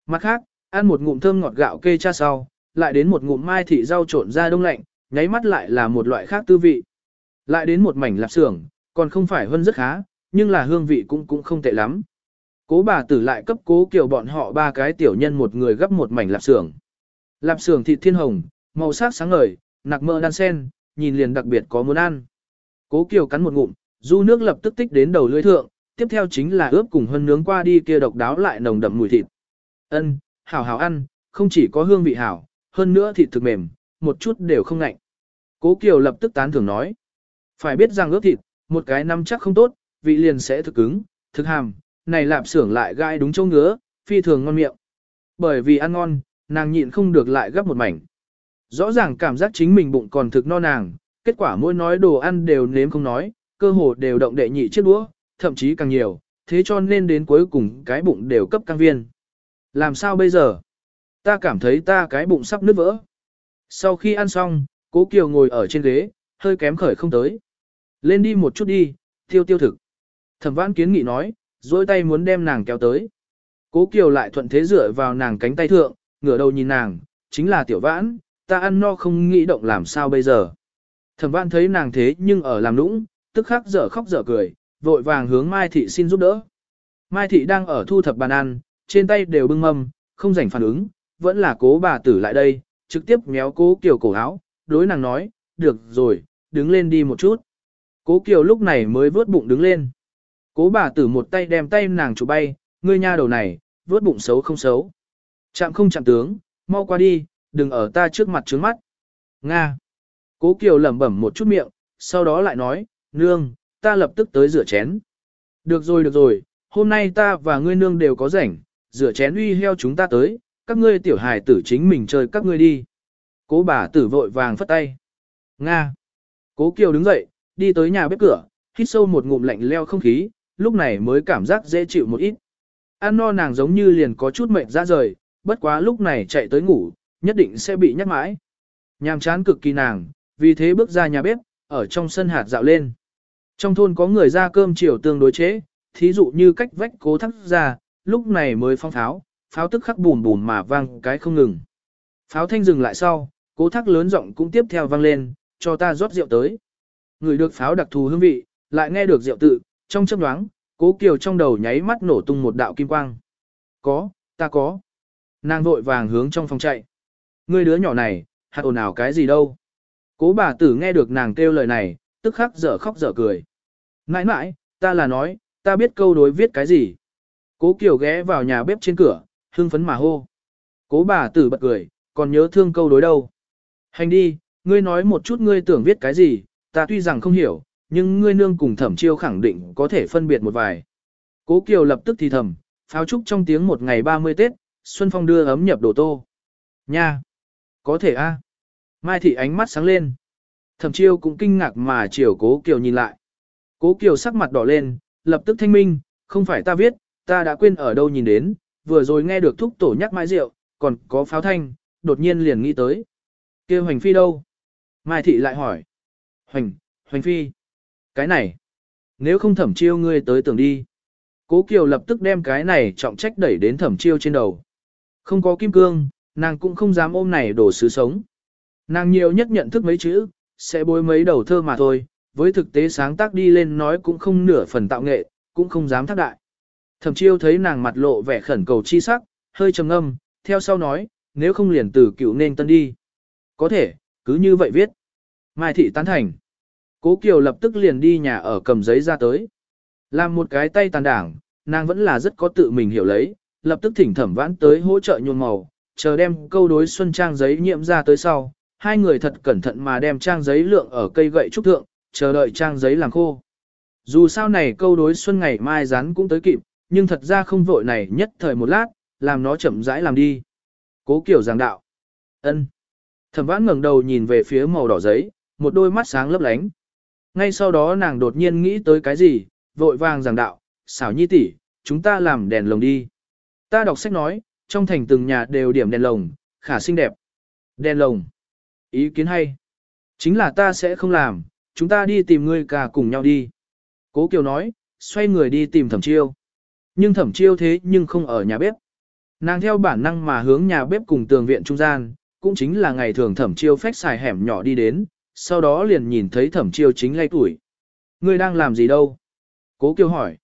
Mặt khác, ăn một ngụm thơm ngọt gạo kê cha sau, lại đến một ngụm mai thị rau trộn ra đông lạnh, nháy mắt lại là một loại khác tư vị. Lại đến một mảnh lạp xưởng, còn không phải hơn rất khá, nhưng là hương vị cũng cũng không tệ lắm. Cố bà tử lại cấp cố kiểu bọn họ ba cái tiểu nhân một người gấp một mảnh lạp xưởng. Lạp xưởng thịt thiên hồng, màu sắc sáng ngời, nạc mỡ đan sen, nhìn liền đặc biệt có muốn ăn. Cố Kiều cắn một ngụm, du nước lập tức tích đến đầu lưỡi thượng, tiếp theo chính là ướp cùng hơn nướng qua đi kia độc đáo lại nồng đậm mùi thịt. Ân, hảo hảo ăn, không chỉ có hương vị hảo, hơn nữa thịt thực mềm, một chút đều không ngạnh. Cố Kiều lập tức tán thưởng nói. Phải biết rằng ướp thịt, một cái năm chắc không tốt, vị liền sẽ thực cứng, thực hàm, này lạp xưởng lại gai đúng châu ngứa, phi thường ngon miệng. Bởi vì ăn ngon, nàng nhịn không được lại gấp một mảnh. Rõ ràng cảm giác chính mình bụng còn thực no nàng, kết quả mỗi nói đồ ăn đều nếm không nói, cơ hồ đều động đệ nhị chiếc đũa, thậm chí càng nhiều, thế cho nên đến cuối cùng cái bụng đều cấp căng viên. Làm sao bây giờ? Ta cảm thấy ta cái bụng sắp nứt vỡ. Sau khi ăn xong, cố Kiều ngồi ở trên ghế, hơi kém khởi không tới. Lên đi một chút đi, tiêu tiêu thực. Thẩm vãn kiến nghị nói, dối tay muốn đem nàng kéo tới. Cố Kiều lại thuận thế dựa vào nàng cánh tay thượng, ngửa đầu nhìn nàng, chính là tiểu vãn, ta ăn no không nghĩ động làm sao bây giờ. Thẩm vãn thấy nàng thế nhưng ở làm nũng, tức khắc dở khóc dở cười, vội vàng hướng Mai Thị xin giúp đỡ. Mai Thị đang ở thu thập bàn ăn, trên tay đều bưng mâm, không rảnh phản ứng, vẫn là cố bà tử lại đây, trực tiếp méo cố Kiều cổ áo, đối nàng nói, được rồi, đứng lên đi một chút. Cố Kiều lúc này mới vớt bụng đứng lên. Cố bà tử một tay đem tay nàng chụp bay, ngươi nha đầu này, vớt bụng xấu không xấu. Chạm không chạm tướng, mau qua đi, đừng ở ta trước mặt trướng mắt. Nga. Cố Kiều lẩm bẩm một chút miệng, sau đó lại nói, nương, ta lập tức tới rửa chén. Được rồi được rồi, hôm nay ta và ngươi nương đều có rảnh, rửa chén uy heo chúng ta tới, các ngươi tiểu hài tử chính mình chơi các ngươi đi. Cố bà tử vội vàng phất tay. Nga. Cố Kiều đứng dậy, đi tới nhà bếp cửa, hít sâu một ngụm lạnh leo không khí, lúc này mới cảm giác dễ chịu một ít. An no nàng giống như liền có chút mệt ra rời, bất quá lúc này chạy tới ngủ, nhất định sẽ bị nhắc mãi. Nhàm chán cực kỳ nàng, vì thế bước ra nhà bếp, ở trong sân hạt dạo lên. Trong thôn có người ra cơm chiều tương đối chế, thí dụ như cách vách cố thắc ra, lúc này mới phong pháo, pháo tức khắc bùn bùn mà vang cái không ngừng. Pháo thanh dừng lại sau, cố thắc lớn giọng cũng tiếp theo vang lên, cho ta rót rượu tới. Người được pháo đặc thù hương vị, lại nghe được rượu tự, trong chấp đoáng, cố kiều trong đầu nháy mắt nổ tung một đạo kim quang. Có, ta có. Nàng vội vàng hướng trong phòng chạy. Ngươi đứa nhỏ này, hạt ồn ào cái gì đâu. Cố bà tử nghe được nàng kêu lời này, tức khắc dở khóc dở cười. Nãi nãi, ta là nói, ta biết câu đối viết cái gì. Cố Kiều ghé vào nhà bếp trên cửa, hưng phấn mà hô. Cố bà tử bật cười, còn nhớ thương câu đối đâu. Hành đi, ngươi nói một chút ngươi tưởng viết cái gì, ta tuy rằng không hiểu, nhưng ngươi nương cùng thẩm chiêu khẳng định có thể phân biệt một vài. Cố Kiều lập tức thì thầm, pháo trúc trong tiếng một ngày 30 Tết, Xuân Phong đưa ấm nhập đồ tô. Nha! Có thể a. Mai thị ánh mắt sáng lên. Thẩm chiêu cũng kinh ngạc mà chiều cố Kiều nhìn lại. Cố Kiều sắc mặt đỏ lên, lập tức thanh minh, không phải ta viết, ta đã quên ở đâu nhìn đến, vừa rồi nghe được thúc tổ nhắc mãi rượu, còn có pháo thanh, đột nhiên liền nghĩ tới. kêu hoành phi đâu? Mai thị lại hỏi. Hoành, hoành phi. Cái này, nếu không thẩm chiêu ngươi tới tưởng đi. Cố Kiều lập tức đem cái này trọng trách đẩy đến thẩm chiêu trên đầu. Không có kim cương, nàng cũng không dám ôm này đổ sứ sống. Nàng nhiều nhất nhận thức mấy chữ, sẽ bối mấy đầu thơ mà thôi, với thực tế sáng tác đi lên nói cũng không nửa phần tạo nghệ, cũng không dám thác đại. Thẩm chiêu thấy nàng mặt lộ vẻ khẩn cầu chi sắc, hơi trầm ngâm, theo sau nói, nếu không liền từ cựu nên tân đi. Có thể, cứ như vậy viết. Mai thị tán thành. Cố Kiều lập tức liền đi nhà ở cầm giấy ra tới. Làm một cái tay tàn đảng, nàng vẫn là rất có tự mình hiểu lấy, lập tức thỉnh thẩm vãn tới hỗ trợ nhuôn màu, chờ đem câu đối xuân trang giấy nhiễm ra tới sau. Hai người thật cẩn thận mà đem trang giấy lượng ở cây gậy trúc thượng, chờ đợi trang giấy làm khô. Dù sao này câu đối xuân ngày mai rán cũng tới kịp, nhưng thật ra không vội này nhất thời một lát, làm nó chậm rãi làm đi. Cố kiểu giảng đạo. ân. Thẩm vãn ngẩng đầu nhìn về phía màu đỏ giấy, một đôi mắt sáng lấp lánh. Ngay sau đó nàng đột nhiên nghĩ tới cái gì, vội vàng giảng đạo, xảo nhi tỷ, chúng ta làm đèn lồng đi. Ta đọc sách nói, trong thành từng nhà đều điểm đèn lồng, khả xinh đẹp. Đèn lồng. Ý kiến hay. Chính là ta sẽ không làm, chúng ta đi tìm ngươi cả cùng nhau đi. Cố Kiều nói, xoay người đi tìm thẩm chiêu. Nhưng thẩm chiêu thế nhưng không ở nhà bếp. Nàng theo bản năng mà hướng nhà bếp cùng tường viện trung gian, cũng chính là ngày thường thẩm chiêu phách xài hẻm nhỏ đi đến, sau đó liền nhìn thấy thẩm chiêu chính lay tuổi. Ngươi đang làm gì đâu? Cố Kiều hỏi.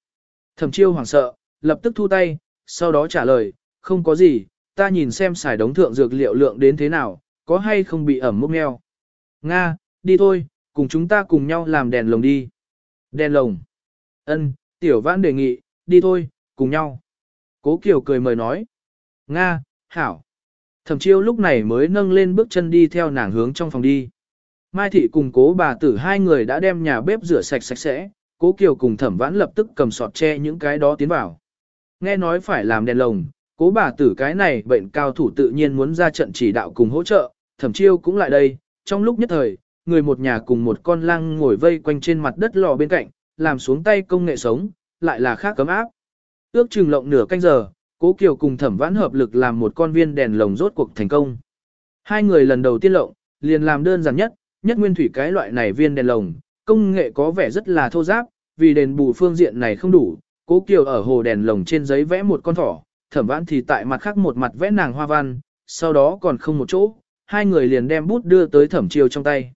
Thẩm chiêu hoảng sợ, lập tức thu tay, sau đó trả lời, không có gì, ta nhìn xem xài đống thượng dược liệu lượng đến thế nào, có hay không bị ẩm mốc meo. Nga, đi thôi, cùng chúng ta cùng nhau làm đèn lồng đi. Đèn lồng. Ân, tiểu vãn đề nghị, đi thôi, cùng nhau. Cố Kiều cười mời nói. Nga, hảo. Thẩm chiêu lúc này mới nâng lên bước chân đi theo nàng hướng trong phòng đi. Mai thị cùng cố bà tử hai người đã đem nhà bếp rửa sạch sạch sẽ, cố Kiều cùng thẩm vãn lập tức cầm sọt che những cái đó tiến vào. Nghe nói phải làm đèn lồng, cố bà tử cái này bệnh cao thủ tự nhiên muốn ra trận chỉ đạo cùng hỗ trợ, thẩm chiêu cũng lại đây, trong lúc nhất thời, người một nhà cùng một con lang ngồi vây quanh trên mặt đất lò bên cạnh, làm xuống tay công nghệ sống, lại là khác cấm áp. Ước chừng lộng nửa canh giờ, cố Kiều cùng thẩm vãn hợp lực làm một con viên đèn lồng rốt cuộc thành công. Hai người lần đầu tiên lộng, liền làm đơn giản nhất, nhất nguyên thủy cái loại này viên đèn lồng, công nghệ có vẻ rất là thô giáp, vì đền bù phương diện này không đủ, cố Kiều ở hồ đèn lồng trên giấy vẽ một con thỏ, thẩm vãn thì tại mặt khác một mặt vẽ nàng hoa văn, sau đó còn không một chỗ, hai người liền đem bút đưa tới thẩm chiêu trong tay.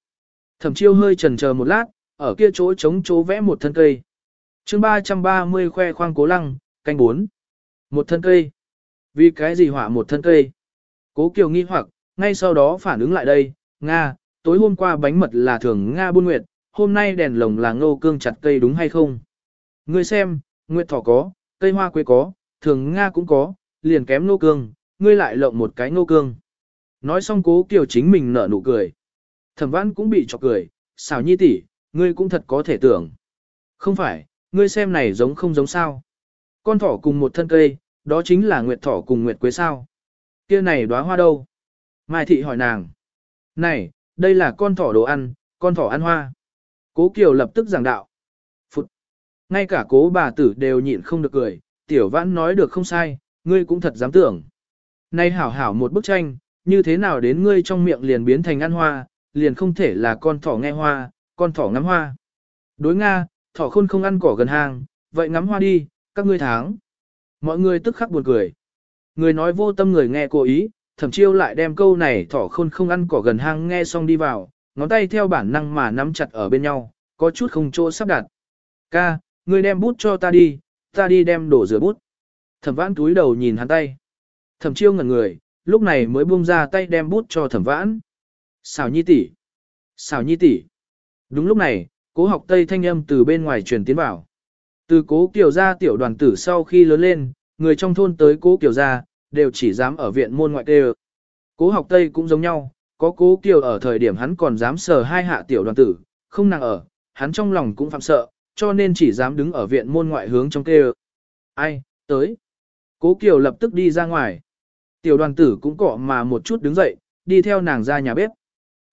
Thẩm chiêu hơi chần chờ một lát, ở kia chỗ chống chỗ vẽ một thân cây. chương 330 khoe khoang cố lăng, canh 4. Một thân cây. Vì cái gì họa một thân cây? Cố Kiều nghi hoặc, ngay sau đó phản ứng lại đây, Nga, tối hôm qua bánh mật là thường Nga buôn nguyệt, hôm nay đèn lồng là ngô cương chặt cây đúng hay không? Ngươi xem, nguyệt thỏ có, cây hoa quế có, thường Nga cũng có, liền kém nô cương, ngươi lại lộng một cái nô cương. Nói xong cố Kiều chính mình nở nụ cười. Thẩm văn cũng bị chọc cười, xảo nhi tỷ, ngươi cũng thật có thể tưởng. Không phải, ngươi xem này giống không giống sao. Con thỏ cùng một thân cây, đó chính là nguyệt thỏ cùng nguyệt quế sao. Kia này đóa hoa đâu? Mai thị hỏi nàng. Này, đây là con thỏ đồ ăn, con thỏ ăn hoa. Cố Kiều lập tức giảng đạo. Phụt. Ngay cả cố bà tử đều nhịn không được cười, tiểu vãn nói được không sai, ngươi cũng thật dám tưởng. Nay hảo hảo một bức tranh, như thế nào đến ngươi trong miệng liền biến thành ăn hoa, liền không thể là con thỏ nghe hoa, con thỏ ngắm hoa. Đối Nga, thỏ khôn không ăn cỏ gần hang, vậy ngắm hoa đi, các ngươi tháng. Mọi người tức khắc buồn cười. Người nói vô tâm người nghe cố ý, thẩm chiêu lại đem câu này thỏ khôn không ăn cỏ gần hang nghe xong đi vào, ngón tay theo bản năng mà nắm chặt ở bên nhau, có chút không chỗ sắp đặt. Ca, ngươi đem bút cho ta đi, ta đi đem đổ rửa bút. Thẩm vãn túi đầu nhìn hắn tay. Thẩm chiêu ngẩn người, lúc này mới buông ra tay đem bút cho thẩm vãn. Xảo nhi tỷ, xảo nhi tỷ. Đúng lúc này, cố học tây thanh âm từ bên ngoài truyền tiến vào. Từ cố kiểu gia tiểu đoàn tử sau khi lớn lên, người trong thôn tới cố kiểu gia, đều chỉ dám ở viện môn ngoại tê Cố học tây cũng giống nhau, có cố kiểu ở thời điểm hắn còn dám sờ hai hạ tiểu đoàn tử, không nàng ở, hắn trong lòng cũng phạm sợ, cho nên chỉ dám đứng ở viện môn ngoại hướng trong kêu. Ai, tới. Cố kiều lập tức đi ra ngoài. Tiểu đoàn tử cũng cọ mà một chút đứng dậy, đi theo nàng ra nhà bếp.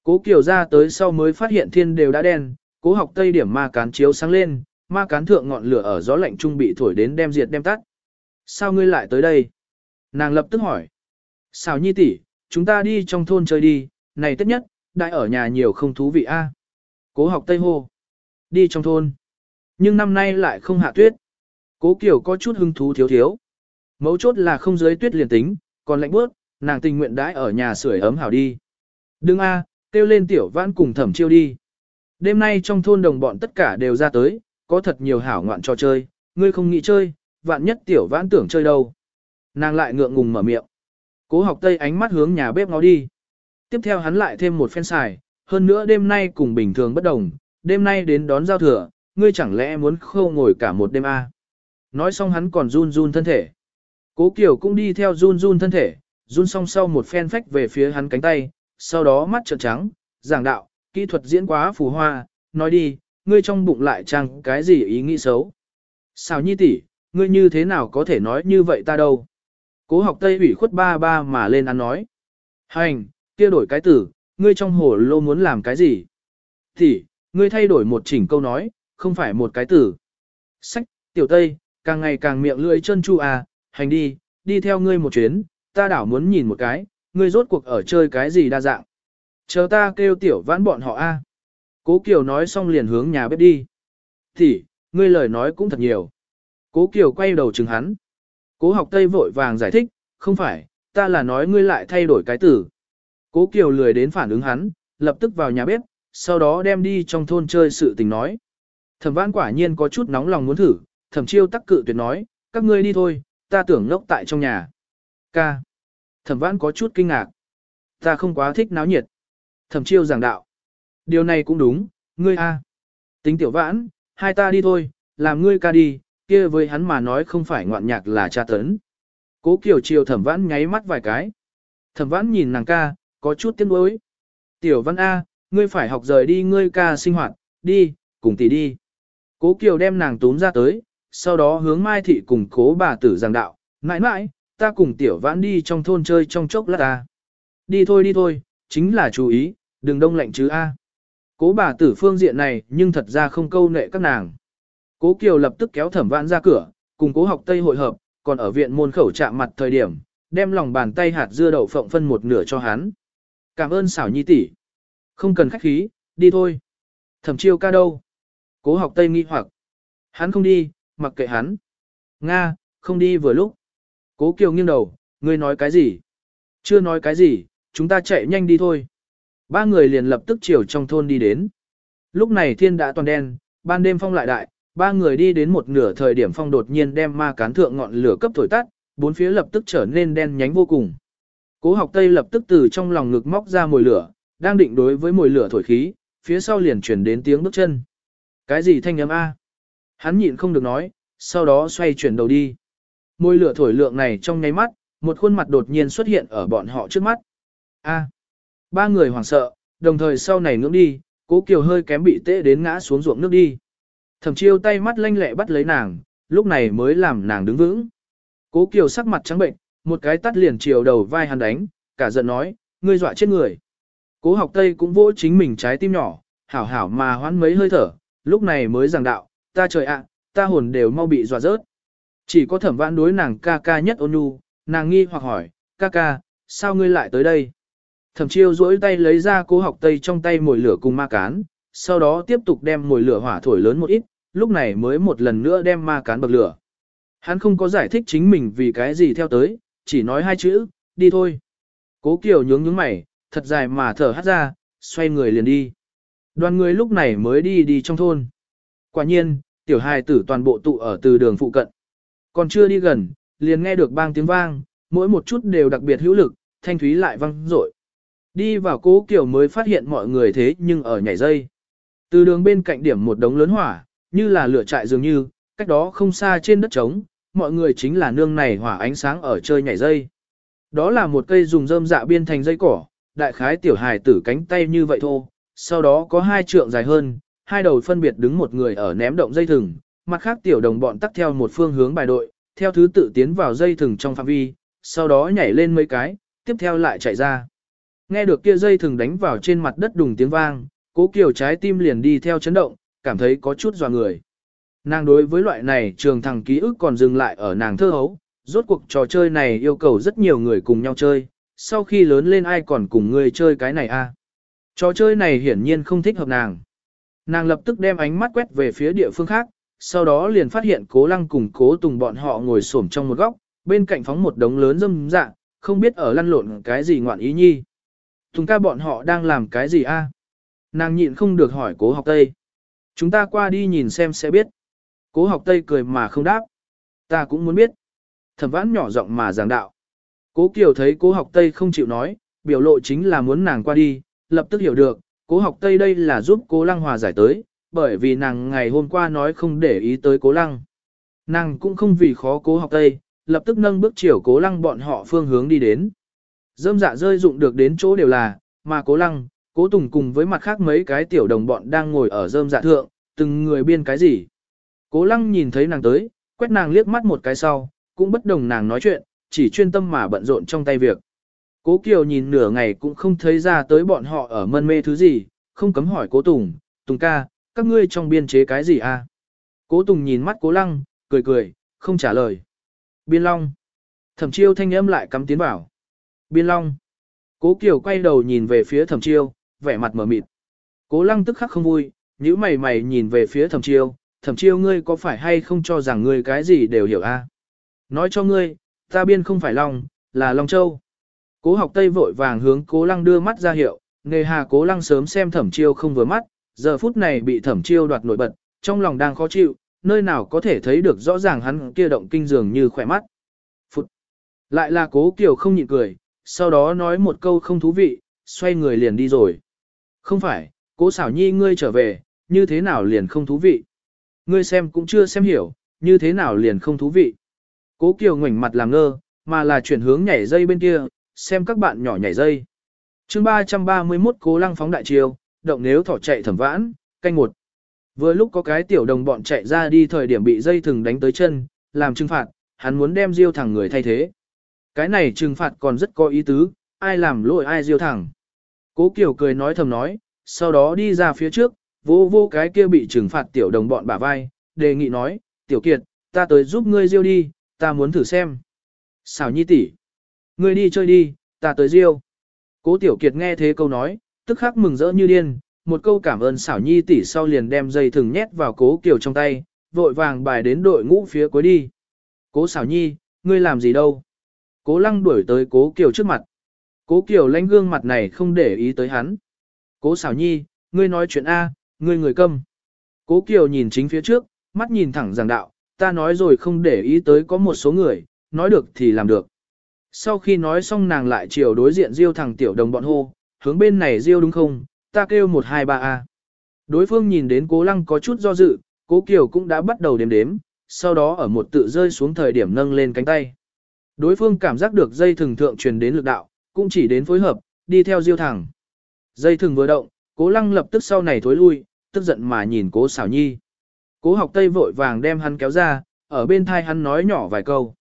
Cố Kiều ra tới sau mới phát hiện thiên đều đã đen, cố học tây điểm ma cán chiếu sáng lên, ma cán thượng ngọn lửa ở gió lạnh trung bị thổi đến đem diệt đem tắt. Sao ngươi lại tới đây? Nàng lập tức hỏi. Sao nhi tỷ, chúng ta đi trong thôn chơi đi, này tất nhất, đại ở nhà nhiều không thú vị a. Cố học tây hô. Đi trong thôn. Nhưng năm nay lại không hạ tuyết. Cố Kiều có chút hứng thú thiếu thiếu. Mấu chốt là không dưới tuyết liền tính, còn lạnh bớt, nàng tình nguyện đãi ở nhà sưởi ấm hảo đi. Đừng a, kêu lên tiểu vãn cùng thẩm chiêu đi. Đêm nay trong thôn đồng bọn tất cả đều ra tới, có thật nhiều hảo ngoạn trò chơi, ngươi không nghĩ chơi, vạn nhất tiểu vãn tưởng chơi đâu. Nàng lại ngượng ngùng mở miệng. Cố học tây ánh mắt hướng nhà bếp ngó đi. Tiếp theo hắn lại thêm một phen xài, hơn nữa đêm nay cùng bình thường bất đồng, đêm nay đến đón giao thừa, ngươi chẳng lẽ muốn khâu ngồi cả một đêm a? Nói xong hắn còn run run thân thể. Cố Kiều cũng đi theo run run thân thể, run song sau một phen phách về phía hắn cánh tay, sau đó mắt trợn trắng, giảng đạo, kỹ thuật diễn quá phù hoa, nói đi, ngươi trong bụng lại chăng cái gì ý nghĩ xấu. Sao nhi tỷ, ngươi như thế nào có thể nói như vậy ta đâu. Cố học Tây ủy khuất ba ba mà lên ăn nói. Hành, kia đổi cái tử, ngươi trong hồ lô muốn làm cái gì? Tỷ, ngươi thay đổi một chỉnh câu nói, không phải một cái tử. Sách, tiểu Tây, càng ngày càng miệng lưỡi chân chu à, hành đi, đi theo ngươi một chuyến, ta đảo muốn nhìn một cái, ngươi rốt cuộc ở chơi cái gì đa dạng. Chờ ta kêu tiểu vãn bọn họ a. Cố Kiều nói xong liền hướng nhà bếp đi. Thì, ngươi lời nói cũng thật nhiều. Cố Kiều quay đầu chừng hắn. Cố học Tây vội vàng giải thích, không phải, ta là nói ngươi lại thay đổi cái tử, Cố Kiều lười đến phản ứng hắn, lập tức vào nhà bếp, sau đó đem đi trong thôn chơi sự tình nói. Thẩm vãn quả nhiên có chút nóng lòng muốn thử, thẩm chiêu tắc cự tuyệt nói, các ngươi đi thôi, ta tưởng ngốc tại trong nhà. Ca. Thẩm vãn có chút kinh ngạc. Ta không quá thích náo nhiệt. Thẩm chiêu giảng đạo. Điều này cũng đúng, ngươi a. Tính tiểu vãn, hai ta đi thôi, làm ngươi ca đi, kia với hắn mà nói không phải ngoạn nhạc là cha tấn. Cố Kiều Chiều thẩm vãn nháy mắt vài cái. Thẩm vãn nhìn nàng ca, có chút tiếc nuối. Tiểu văn A, ngươi phải học rời đi ngươi ca sinh hoạt, đi, cùng tỷ đi. Cố Kiều đem nàng túm ra tới, sau đó hướng Mai Thị cùng cố bà tử giảng đạo, mãi mãi, ta cùng tiểu vãn đi trong thôn chơi trong chốc lát ta. Đi thôi đi thôi, chính là chú ý, đừng đông lạnh chứ A. Cố bà tử phương diện này nhưng thật ra không câu nệ các nàng. Cố Kiều lập tức kéo thẩm vãn ra cửa, cùng cố học Tây hội hợp, còn ở viện môn khẩu chạm mặt thời điểm, đem lòng bàn tay hạt dưa đậu phộng phân một nửa cho hắn. Cảm ơn xảo nhi tỷ. Không cần khách khí, đi thôi. Thẩm chiêu ca đâu? Cố học Tây nghi hoặc. Hắn không đi, mặc kệ hắn. Nga, không đi vừa lúc. Cố Kiều nghiêng đầu, ngươi nói cái gì? Chưa nói cái gì, chúng ta chạy nhanh đi thôi. Ba người liền lập tức chiều trong thôn đi đến. Lúc này thiên đã toàn đen, ban đêm phong lại đại, ba người đi đến một nửa thời điểm phong đột nhiên đem ma cán thượng ngọn lửa cấp thổi tắt, bốn phía lập tức trở nên đen nhánh vô cùng. Cố học Tây lập tức từ trong lòng ngực móc ra mồi lửa, đang định đối với mồi lửa thổi khí, phía sau liền chuyển đến tiếng bước chân. Cái gì thanh âm A? Hắn nhịn không được nói, sau đó xoay chuyển đầu đi. Môi lửa thổi lượng này trong nháy mắt, một khuôn mặt đột nhiên xuất hiện ở bọn họ trước mắt. A. Ba người hoảng sợ, đồng thời sau này ngưỡng đi, cố kiều hơi kém bị tê đến ngã xuống ruộng nước đi. Thẩm chiêu tay mắt lanh lẹ bắt lấy nàng, lúc này mới làm nàng đứng vững. Cố kiều sắc mặt trắng bệnh, một cái tắt liền chiều đầu vai hắn đánh, cả giận nói, ngươi dọa chết người. Cố học tây cũng vỗ chính mình trái tim nhỏ, hảo hảo mà hoán mấy hơi thở, lúc này mới giảng đạo, ta trời ạ, ta hồn đều mau bị dọa rớt. Chỉ có thẩm vãn đối nàng ca ca nhất ôn nhu, nàng nghi hoặc hỏi, ca ca, sao ngươi lại tới đây? Thẩm chiêu duỗi tay lấy ra cố học tây trong tay mồi lửa cùng ma cán, sau đó tiếp tục đem mồi lửa hỏa thổi lớn một ít, lúc này mới một lần nữa đem ma cán bậc lửa. Hắn không có giải thích chính mình vì cái gì theo tới, chỉ nói hai chữ, đi thôi. Cố Kiều nhướng nhướng mày, thật dài mà thở hắt ra, xoay người liền đi. Đoàn người lúc này mới đi đi trong thôn. Quả nhiên, tiểu hài tử toàn bộ tụ ở từ đường phụ cận. Còn chưa đi gần, liền nghe được bang tiếng vang, mỗi một chút đều đặc biệt hữu lực, thanh thúy lại vang rội. Đi vào cố kiểu mới phát hiện mọi người thế nhưng ở nhảy dây. Từ đường bên cạnh điểm một đống lớn hỏa, như là lửa trại dường như, cách đó không xa trên đất trống, mọi người chính là nương này hỏa ánh sáng ở chơi nhảy dây. Đó là một cây dùng rơm dạ biên thành dây cỏ, đại khái tiểu hài tử cánh tay như vậy thôi, sau đó có hai trượng dài hơn, hai đầu phân biệt đứng một người ở ném động dây thừng, mặt khác tiểu đồng bọn tắt theo một phương hướng bài đội, theo thứ tự tiến vào dây thừng trong phạm vi, sau đó nhảy lên mấy cái, tiếp theo lại chạy ra. Nghe được kia dây thừng đánh vào trên mặt đất đùng tiếng vang, cố kiều trái tim liền đi theo chấn động, cảm thấy có chút dò người. Nàng đối với loại này trường thằng ký ức còn dừng lại ở nàng thơ hấu, rốt cuộc trò chơi này yêu cầu rất nhiều người cùng nhau chơi, sau khi lớn lên ai còn cùng người chơi cái này a? À? Trò chơi này hiển nhiên không thích hợp nàng. Nàng lập tức đem ánh mắt quét về phía địa phương khác, sau đó liền phát hiện cố lăng cùng cố tùng bọn họ ngồi xổm trong một góc, bên cạnh phóng một đống lớn dâm dạ, không biết ở lăn lộn cái gì ngoạn ý nhi. Tùng ca bọn họ đang làm cái gì a? Nàng nhịn không được hỏi cố học Tây. Chúng ta qua đi nhìn xem sẽ biết. Cố học Tây cười mà không đáp. Ta cũng muốn biết. Thẩm vãn nhỏ giọng mà giảng đạo. Cố Kiều thấy cố học Tây không chịu nói, biểu lộ chính là muốn nàng qua đi, lập tức hiểu được, cố học Tây đây là giúp cố lăng hòa giải tới, bởi vì nàng ngày hôm qua nói không để ý tới cố lăng. Nàng cũng không vì khó cố học Tây, lập tức nâng bước chiều cố lăng bọn họ phương hướng đi đến. Dâm dạ rơi dụng được đến chỗ đều là, mà cố lăng, cố tùng cùng với mặt khác mấy cái tiểu đồng bọn đang ngồi ở dơm dạ thượng, từng người biên cái gì. Cố lăng nhìn thấy nàng tới, quét nàng liếc mắt một cái sau, cũng bất đồng nàng nói chuyện, chỉ chuyên tâm mà bận rộn trong tay việc. Cố Kiều nhìn nửa ngày cũng không thấy ra tới bọn họ ở mân mê thứ gì, không cấm hỏi Cố Tùng, Tùng ca, các ngươi trong biên chế cái gì à? Cố Tùng nhìn mắt Cố Lăng, cười cười, không trả lời. Biên Long. Thẩm chiêu thanh âm lại cắm tiến vào. Biên long. Cố Kiều quay đầu nhìn về phía thẩm chiêu, vẻ mặt mở mịt. Cố lăng tức khắc không vui, nhíu mày mày nhìn về phía thẩm chiêu, thẩm chiêu ngươi có phải hay không cho rằng ngươi cái gì đều hiểu a? Nói cho ngươi, ta biên không phải long, là long châu. Cố học tây vội vàng hướng cố lăng đưa mắt ra hiệu, nghề hà cố lăng sớm xem thẩm chiêu không vừa mắt, giờ phút này bị thẩm chiêu đoạt nổi bật, trong lòng đang khó chịu, nơi nào có thể thấy được rõ ràng hắn kia động kinh dường như khỏe mắt. Phụt! Lại là cố kiều không nhịn cười, sau đó nói một câu không thú vị, xoay người liền đi rồi. Không phải, cố xảo nhi ngươi trở về, như thế nào liền không thú vị. Ngươi xem cũng chưa xem hiểu, như thế nào liền không thú vị. Cố kiều ngoảnh mặt làm ngơ, mà là chuyển hướng nhảy dây bên kia, xem các bạn nhỏ nhảy dây. chương 331 cố lăng phóng đại chiều, động nếu thỏ chạy thẩm vãn, canh một. Vừa lúc có cái tiểu đồng bọn chạy ra đi thời điểm bị dây thừng đánh tới chân, làm trừng phạt, hắn muốn đem diêu thẳng người thay thế. Cái này trừng phạt còn rất có ý tứ, ai làm lỗi ai diêu thẳng. Cố Kiều cười nói thầm nói, sau đó đi ra phía trước, vô vô cái kia bị trừng phạt tiểu đồng bọn bả vai, đề nghị nói, tiểu kiệt, ta tới giúp ngươi diêu đi, ta muốn thử xem. Xảo nhi tỷ, ngươi đi chơi đi, ta tới riêu. Cố tiểu kiệt nghe thế câu nói, tức khắc mừng rỡ như điên, một câu cảm ơn xảo nhi tỷ sau liền đem dây thừng nhét vào cố kiều trong tay, vội vàng bài đến đội ngũ phía cuối đi. Cố xảo nhi, ngươi làm gì đâu? Cố lăng đuổi tới cố kiều trước mặt. Cố kiều lánh gương mặt này không để ý tới hắn. Cố xảo nhi, ngươi nói chuyện A, ngươi người câm. Cố kiều nhìn chính phía trước, mắt nhìn thẳng giảng đạo, ta nói rồi không để ý tới có một số người, nói được thì làm được. Sau khi nói xong nàng lại chiều đối diện diêu thằng tiểu đồng bọn hô, hướng bên này diêu đúng không, ta kêu 123A. Đối phương nhìn đến cố lăng có chút do dự, cố kiều cũng đã bắt đầu đếm đếm, sau đó ở một tự rơi xuống thời điểm nâng lên cánh tay. Đối phương cảm giác được dây thừng thượng truyền đến lực đạo, cũng chỉ đến phối hợp, đi theo diêu thẳng. Dây thừng vừa động, cố lăng lập tức sau này thối lui, tức giận mà nhìn cố xảo nhi. Cố học tây vội vàng đem hắn kéo ra, ở bên thai hắn nói nhỏ vài câu.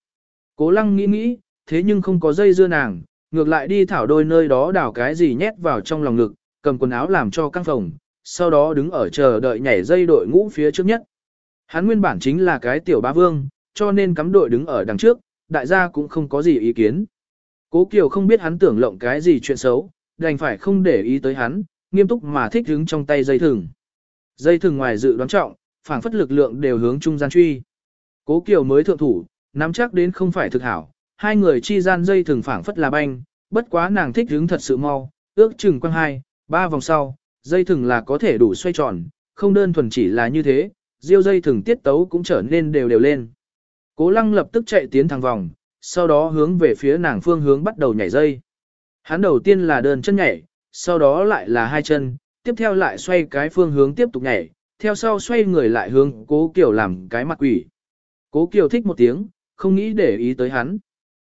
Cố lăng nghĩ nghĩ, thế nhưng không có dây dưa nàng, ngược lại đi thảo đôi nơi đó đảo cái gì nhét vào trong lòng ngực, cầm quần áo làm cho căng phòng, sau đó đứng ở chờ đợi nhảy dây đội ngũ phía trước nhất. Hắn nguyên bản chính là cái tiểu ba vương, cho nên cắm đội đứng ở đằng trước, đại gia cũng không có gì ý kiến. Cố Kiều không biết hắn tưởng lộng cái gì chuyện xấu, đành phải không để ý tới hắn, nghiêm túc mà thích hứng trong tay dây thừng. Dây thừng ngoài dự đoán trọng, phảng phất lực lượng đều hướng trung gian truy. Cố Kiều mới thượng thủ, nắm chắc đến không phải thực hảo, hai người chi gian dây thường phảng phất là banh, bất quá nàng thích hứng thật sự mau, ước chừng quăng hai, ba vòng sau, dây thừng là có thể đủ xoay tròn, không đơn thuần chỉ là như thế, diêu dây thừng tiết tấu cũng trở nên đều đều lên. Cố lăng lập tức chạy tiến thẳng vòng, sau đó hướng về phía nàng phương hướng bắt đầu nhảy dây. Hắn đầu tiên là đơn chân nhảy, sau đó lại là hai chân, tiếp theo lại xoay cái phương hướng tiếp tục nhảy, theo sau xoay người lại hướng cố Kiều làm cái mặt quỷ. Cố Kiều thích một tiếng, không nghĩ để ý tới hắn.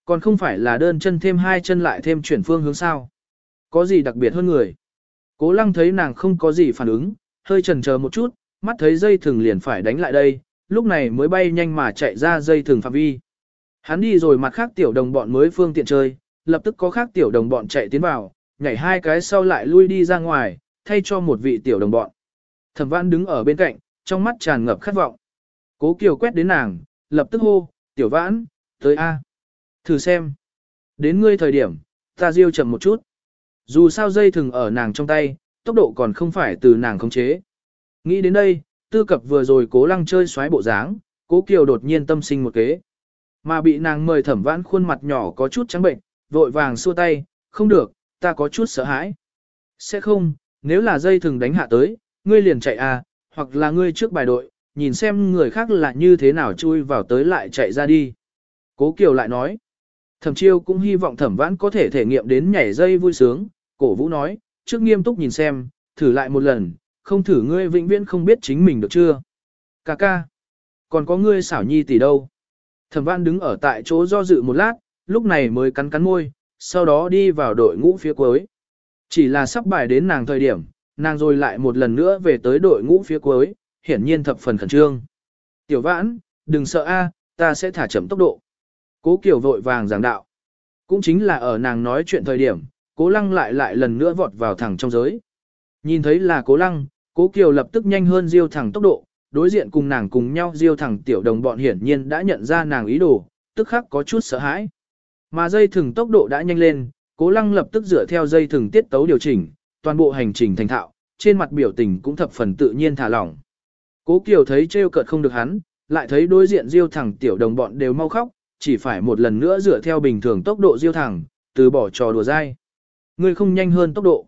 Còn không phải là đơn chân thêm hai chân lại thêm chuyển phương hướng sao. Có gì đặc biệt hơn người. Cố lăng thấy nàng không có gì phản ứng, hơi chần chờ một chút, mắt thấy dây thừng liền phải đánh lại đây, lúc này mới bay nhanh mà chạy ra dây thừng phạm vi. Hắn đi rồi mặt khác tiểu đồng bọn mới phương tiện chơi, lập tức có khác tiểu đồng bọn chạy tiến vào, nhảy hai cái sau lại lui đi ra ngoài, thay cho một vị tiểu đồng bọn. Thẩm vãn đứng ở bên cạnh, trong mắt tràn ngập khát vọng. Cố Kiều quét đến nàng, lập tức hô, tiểu vãn, tới A. Thử xem. Đến ngươi thời điểm, ta diêu chậm một chút. Dù sao dây thừng ở nàng trong tay, tốc độ còn không phải từ nàng khống chế. Nghĩ đến đây, tư cập vừa rồi cố lăng chơi xoáy bộ dáng, cố kiều đột nhiên tâm sinh một kế. Mà bị nàng mời thẩm vãn khuôn mặt nhỏ có chút trắng bệnh, vội vàng xua tay, không được, ta có chút sợ hãi. Sẽ không, nếu là dây thừng đánh hạ tới, ngươi liền chạy à, hoặc là ngươi trước bài đội, nhìn xem người khác là như thế nào chui vào tới lại chạy ra đi. Cố Kiều lại nói, thẩm chiêu cũng hy vọng thẩm vãn có thể thể nghiệm đến nhảy dây vui sướng, cổ vũ nói, trước nghiêm túc nhìn xem, thử lại một lần, không thử ngươi vĩnh viễn không biết chính mình được chưa. Cà ca, còn có ngươi xảo nhi tỷ đâu. Thẩm Vãn đứng ở tại chỗ do dự một lát, lúc này mới cắn cắn môi, sau đó đi vào đội ngũ phía cuối. Chỉ là sắp bài đến nàng thời điểm, nàng rồi lại một lần nữa về tới đội ngũ phía cuối, hiển nhiên thập phần khẩn trương. Tiểu vãn, đừng sợ a, ta sẽ thả chậm tốc độ. Cố Kiều vội vàng giảng đạo. Cũng chính là ở nàng nói chuyện thời điểm, cố lăng lại lại lần nữa vọt vào thẳng trong giới. Nhìn thấy là cố lăng, cố kiều lập tức nhanh hơn diêu thẳng tốc độ, đối diện cùng nàng cùng nhau diêu thẳng tiểu đồng bọn hiển nhiên đã nhận ra nàng ý đồ, tức khắc có chút sợ hãi. Mà dây thừng tốc độ đã nhanh lên, cố lăng lập tức dựa theo dây thừng tiết tấu điều chỉnh, toàn bộ hành trình thành thạo, trên mặt biểu tình cũng thập phần tự nhiên thả lỏng. Cố Kiều thấy trêu cợt không được hắn, lại thấy đối diện diêu thẳng tiểu đồng bọn đều mau khóc, chỉ phải một lần nữa dựa theo bình thường tốc độ diêu thẳng, từ bỏ trò đùa dai. Ngươi không nhanh hơn tốc độ.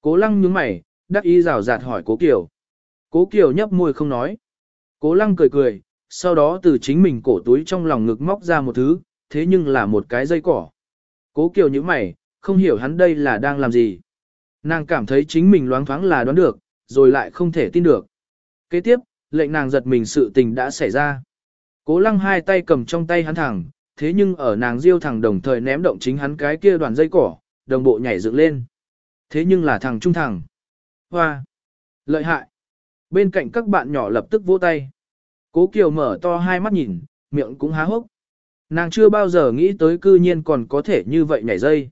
Cố lăng nhướng mày, đắc ý rào rạt hỏi cố Kiều. Cố Kiều nhấp môi không nói. Cố lăng cười cười, sau đó từ chính mình cổ túi trong lòng ngực móc ra một thứ, thế nhưng là một cái dây cỏ. Cố Kiều nhướng mày, không hiểu hắn đây là đang làm gì. Nàng cảm thấy chính mình loáng thoáng là đoán được, rồi lại không thể tin được. Kế tiếp, lệnh nàng giật mình sự tình đã xảy ra. Cố lăng hai tay cầm trong tay hắn thẳng, thế nhưng ở nàng diêu thẳng đồng thời ném động chính hắn cái kia đoàn dây cỏ, đồng bộ nhảy dựng lên. Thế nhưng là thằng trung thẳng. Hoa! Lợi hại! Bên cạnh các bạn nhỏ lập tức vỗ tay. Cố Kiều mở to hai mắt nhìn, miệng cũng há hốc. Nàng chưa bao giờ nghĩ tới cư nhiên còn có thể như vậy nhảy dây.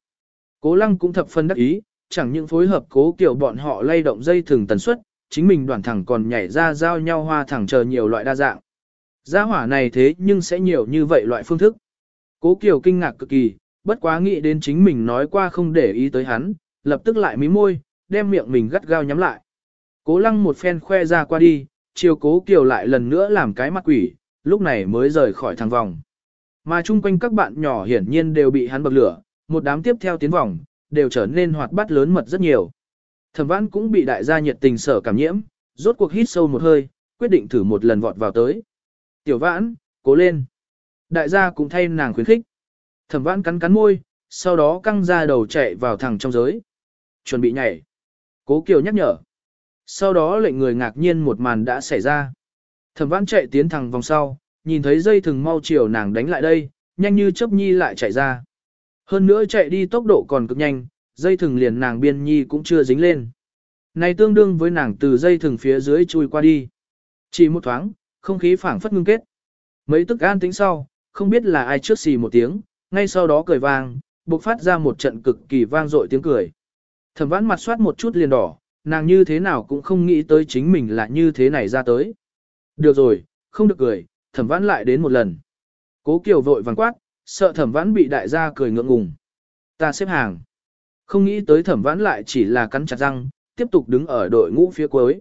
Cố lăng cũng thập phân đắc ý, chẳng những phối hợp cố Kiều bọn họ lay động dây thường tần suất, chính mình đoàn thẳng còn nhảy ra giao nhau hoa thẳng chờ nhiều loại đa dạng. Gia hỏa này thế nhưng sẽ nhiều như vậy loại phương thức. Cố Kiều kinh ngạc cực kỳ, bất quá nghĩ đến chính mình nói qua không để ý tới hắn, lập tức lại mí môi, đem miệng mình gắt gao nhắm lại. Cố lăng một phen khoe ra qua đi, chiều cố Kiều lại lần nữa làm cái mặt quỷ, lúc này mới rời khỏi thằng vòng. Mà chung quanh các bạn nhỏ hiển nhiên đều bị hắn bậc lửa, một đám tiếp theo tiến vòng, đều trở nên hoạt bát lớn mật rất nhiều. Thẩm Vãn cũng bị đại gia nhiệt tình sở cảm nhiễm, rốt cuộc hít sâu một hơi, quyết định thử một lần vọt vào tới. Tiểu Vãn, cố lên. Đại gia cũng thay nàng khuyến khích. Thẩm Vãn cắn cắn môi, sau đó căng ra đầu chạy vào thẳng trong giới. Chuẩn bị nhảy. Cố Kiều nhắc nhở. Sau đó lệnh người ngạc nhiên một màn đã xảy ra. Thẩm Vãn chạy tiến thẳng vòng sau, nhìn thấy dây thừng mau chiều nàng đánh lại đây, nhanh như chớp nhi lại chạy ra. Hơn nữa chạy đi tốc độ còn cực nhanh, dây thừng liền nàng biên nhi cũng chưa dính lên. Này tương đương với nàng từ dây thừng phía dưới chui qua đi. Chỉ một thoáng, không khí phảng phất ngưng kết. Mấy tức an tính sau, không biết là ai trước xì một tiếng, ngay sau đó cười vang, bộc phát ra một trận cực kỳ vang dội tiếng cười. Thẩm vãn mặt soát một chút liền đỏ, nàng như thế nào cũng không nghĩ tới chính mình là như thế này ra tới. Được rồi, không được cười, thẩm vãn lại đến một lần. Cố Kiều vội vàng quát, sợ thẩm vãn bị đại gia cười ngượng ngùng. Ta xếp hàng. Không nghĩ tới thẩm vãn lại chỉ là cắn chặt răng, tiếp tục đứng ở đội ngũ phía cuối.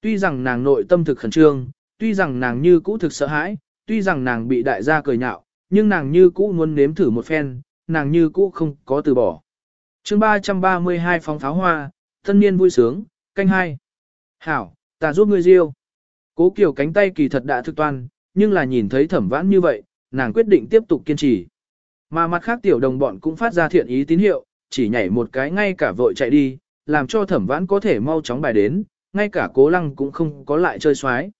Tuy rằng nàng nội tâm thực khẩn trương, tuy rằng nàng như cũ thực sợ hãi, tuy rằng nàng bị đại gia cười nhạo, nhưng nàng như cũ muốn nếm thử một phen, nàng như cũ không có từ bỏ. chương 332 phóng pháo hoa, thân niên vui sướng, canh hai. Hảo, ta giúp ngươi riêu. Cố Kiều cánh tay kỳ thật đã thực toan, nhưng là nhìn thấy thẩm vãn như vậy, nàng quyết định tiếp tục kiên trì. Mà mặt khác tiểu đồng bọn cũng phát ra thiện ý tín hiệu, chỉ nhảy một cái ngay cả vội chạy đi, làm cho thẩm vãn có thể mau chóng bài đến, ngay cả cố lăng cũng không có lại chơi xoái.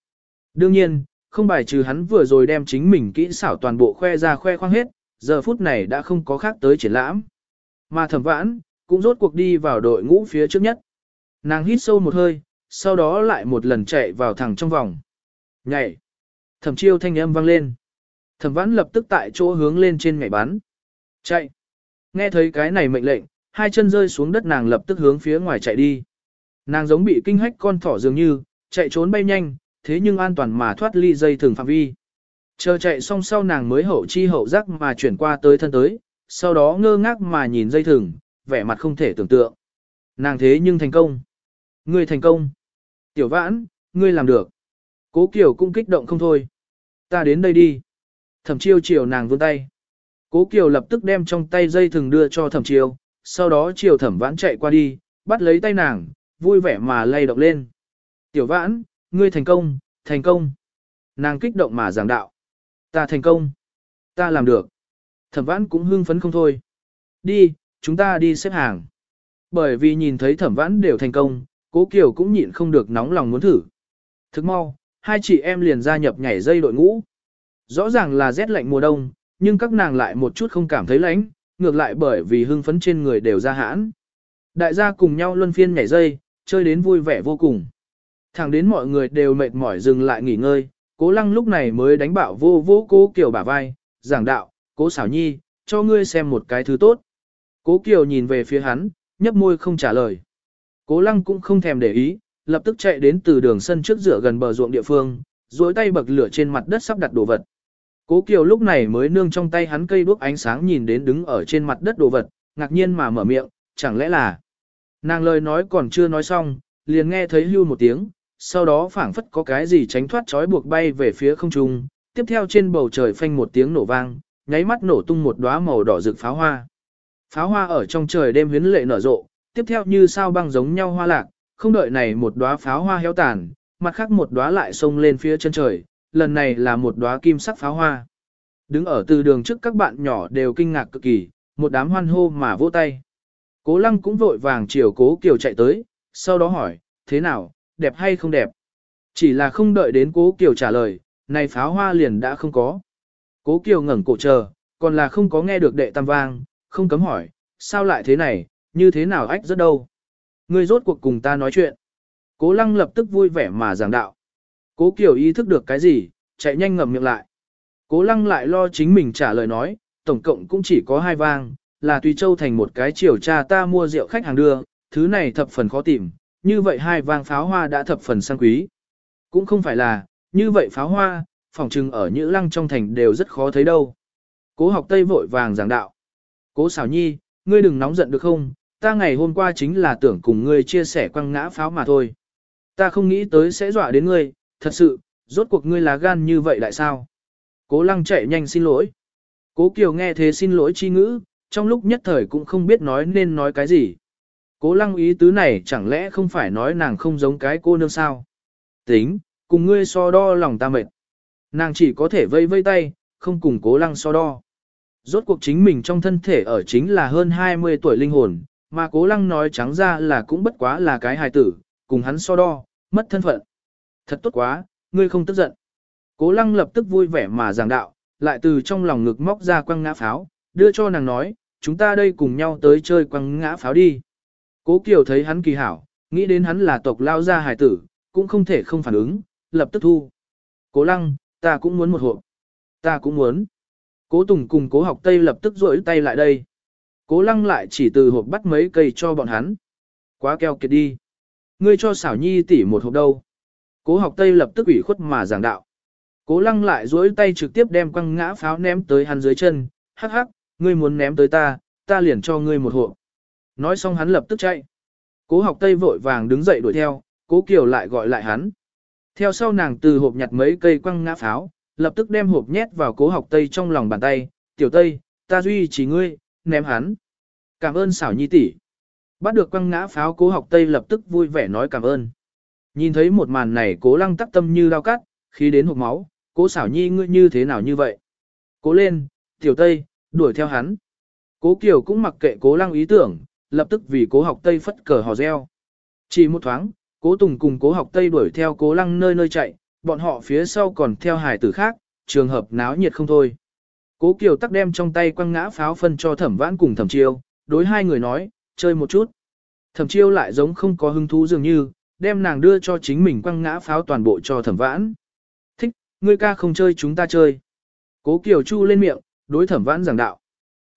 Đương nhiên, không bài trừ hắn vừa rồi đem chính mình kỹ xảo toàn bộ khoe ra khoe khoang hết, giờ phút này đã không có khác tới triển lãm. Mà thẩm vãn, cũng rốt cuộc đi vào đội ngũ phía trước nhất. Nàng hít sâu một hơi, sau đó lại một lần chạy vào thẳng trong vòng. Nhảy! Thẩm chiêu thanh âm vang lên. Thẩm vãn lập tức tại chỗ hướng lên trên nhảy bắn. Chạy! Nghe thấy cái này mệnh lệnh, hai chân rơi xuống đất nàng lập tức hướng phía ngoài chạy đi. Nàng giống bị kinh hách con thỏ dường như, chạy trốn bay nhanh, thế nhưng an toàn mà thoát ly dây thường phạm vi. Chờ chạy xong sau nàng mới hậu chi hậu giác mà chuyển qua tới thân tới, sau đó ngơ ngác mà nhìn dây thừng, vẻ mặt không thể tưởng tượng. Nàng thế nhưng thành công. Ngươi thành công. Tiểu vãn, ngươi làm được. Cố Kiều cũng kích động không thôi. Ta đến đây đi. Thẩm chiêu chiều nàng vươn tay. Cố Kiều lập tức đem trong tay dây thừng đưa cho thẩm chiêu, sau đó chiều thẩm vãn chạy qua đi, bắt lấy tay nàng, vui vẻ mà lay động lên. Tiểu vãn, ngươi thành công, thành công. Nàng kích động mà giảng đạo. Ta thành công. Ta làm được. Thẩm vãn cũng hưng phấn không thôi. Đi, chúng ta đi xếp hàng. Bởi vì nhìn thấy thẩm vãn đều thành công, cố Kiều cũng nhịn không được nóng lòng muốn thử. Thức mau, hai chị em liền gia nhập nhảy dây đội ngũ. Rõ ràng là rét lạnh mùa đông, nhưng các nàng lại một chút không cảm thấy lạnh, ngược lại bởi vì hưng phấn trên người đều ra hãn. Đại gia cùng nhau luân phiên nhảy dây, chơi đến vui vẻ vô cùng. Thẳng đến mọi người đều mệt mỏi dừng lại nghỉ ngơi, cố lăng lúc này mới đánh bảo vô vô cố Kiều bả vai, giảng đạo, cố xảo nhi, cho ngươi xem một cái thứ tốt. Cố Kiều nhìn về phía hắn, nhấp môi không trả lời. Cố lăng cũng không thèm để ý, lập tức chạy đến từ đường sân trước rửa gần bờ ruộng địa phương, duỗi tay bậc lửa trên mặt đất sắp đặt đồ vật. Cố Kiều lúc này mới nương trong tay hắn cây đuốc ánh sáng nhìn đến đứng ở trên mặt đất đồ vật, ngạc nhiên mà mở miệng, chẳng lẽ là... Nàng lời nói còn chưa nói xong, liền nghe thấy hưu một tiếng, sau đó phảng phất có cái gì tránh thoát trói buộc bay về phía không trung, tiếp theo trên bầu trời phanh một tiếng nổ vang, nháy mắt nổ tung một đóa màu đỏ rực pháo hoa. Pháo hoa ở trong trời đêm huyến lệ nở rộ, tiếp theo như sao băng giống nhau hoa lạc, không đợi này một đóa pháo hoa héo tàn, mặt khác một đóa lại xông lên phía chân trời, lần này là một đóa kim sắc pháo hoa. Đứng ở từ đường trước các bạn nhỏ đều kinh ngạc cực kỳ, một đám hoan hô mà vỗ tay. Cố lăng cũng vội vàng chiều cố kiều chạy tới, sau đó hỏi, thế nào, đẹp hay không đẹp? Chỉ là không đợi đến cố kiều trả lời, này pháo hoa liền đã không có. Cố kiều ngẩng cổ chờ, còn là không có nghe được đệ tam vang, không cấm hỏi, sao lại thế này, như thế nào ách rất đâu. Ngươi rốt cuộc cùng ta nói chuyện. Cố lăng lập tức vui vẻ mà giảng đạo. Cố Kiều ý thức được cái gì, chạy nhanh ngậm miệng lại. Cố lăng lại lo chính mình trả lời nói, tổng cộng cũng chỉ có hai vang, là tùy châu thành một cái chiều cha ta mua rượu khách hàng đưa, thứ này thập phần khó tìm, như vậy hai vang pháo hoa đã thập phần sang quý. Cũng không phải là, như vậy pháo hoa, phòng trừng ở Nhữ Lăng trong thành đều rất khó thấy đâu. Cố học Tây vội vàng giảng đạo. Cố xảo nhi, ngươi đừng nóng giận được không, ta ngày hôm qua chính là tưởng cùng ngươi chia sẻ quăng ngã pháo mà thôi. Ta không nghĩ tới sẽ dọa đến ngươi, thật sự, rốt cuộc ngươi là gan như vậy lại sao? Cố lăng chạy nhanh xin lỗi. Cố Kiều nghe thế xin lỗi chi ngữ, trong lúc nhất thời cũng không biết nói nên nói cái gì. Cố lăng ý tứ này chẳng lẽ không phải nói nàng không giống cái cô nương sao? Tính, cùng ngươi so đo lòng ta mệt. Nàng chỉ có thể vây vây tay, không cùng cố lăng so đo. Rốt cuộc chính mình trong thân thể ở chính là hơn 20 tuổi linh hồn, mà cố lăng nói trắng ra là cũng bất quá là cái hài tử, cùng hắn so đo, mất thân phận. Thật tốt quá, ngươi không tức giận. Cố lăng lập tức vui vẻ mà giảng đạo, lại từ trong lòng ngực móc ra quăng ngã pháo, đưa cho nàng nói, chúng ta đây cùng nhau tới chơi quăng ngã pháo đi. Cố Kiều thấy hắn kỳ hảo, nghĩ đến hắn là tộc lao gia hài tử, cũng không thể không phản ứng, lập tức thu. Cố lăng, ta cũng muốn một hộp. Ta cũng muốn. Cố Tùng cùng cố học Tây lập tức rỗi tay lại đây. Cố lăng lại chỉ từ hộp bắt mấy cây cho bọn hắn. Quá keo kiệt đi. Ngươi cho xảo nhi tỉ một hộp đâu. Cố học Tây lập tức ủy khuất mà giảng đạo. Cố lăng lại duỗi tay trực tiếp đem quăng ngã pháo ném tới hắn dưới chân. Hắc hắc, ngươi muốn ném tới ta, ta liền cho ngươi một hộp. Nói xong hắn lập tức chạy. Cố học Tây vội vàng đứng dậy đuổi theo, cố Kiều lại gọi lại hắn. Theo sau nàng từ hộp nhặt mấy cây quăng ngã pháo, lập tức đem hộp nhét vào cố học Tây trong lòng bàn tay. Tiểu Tây, ta duy chỉ ngươi, ném hắn. Cảm ơn xảo nhi tỷ. Bắt được quăng ngã pháo cố học Tây lập tức vui vẻ nói cảm ơn. Nhìn thấy một màn này cố lăng tắc tâm như lao cắt, khi đến hộp máu, cố xảo nhi ngươi như thế nào như vậy. Cố lên, tiểu Tây, đuổi theo hắn. Cố Kiều cũng mặc kệ cố lăng ý tưởng, lập tức vì cố học Tây phất cờ hò reo. Chỉ một thoáng, cố Tùng cùng cố học Tây đuổi theo cố lăng nơi nơi chạy, bọn họ phía sau còn theo hải tử khác, trường hợp náo nhiệt không thôi. Cố Kiều tắc đem trong tay quăng ngã pháo phân cho thẩm vãn cùng thẩm chiêu, đối hai người nói, chơi một chút. Thẩm chiêu lại giống không có hứng thú dường như, đem nàng đưa cho chính mình quăng ngã pháo toàn bộ cho thẩm vãn. Thích, ngươi ca không chơi chúng ta chơi. Cố Kiều Chu lên miệng, đối thẩm vãn giảng đạo.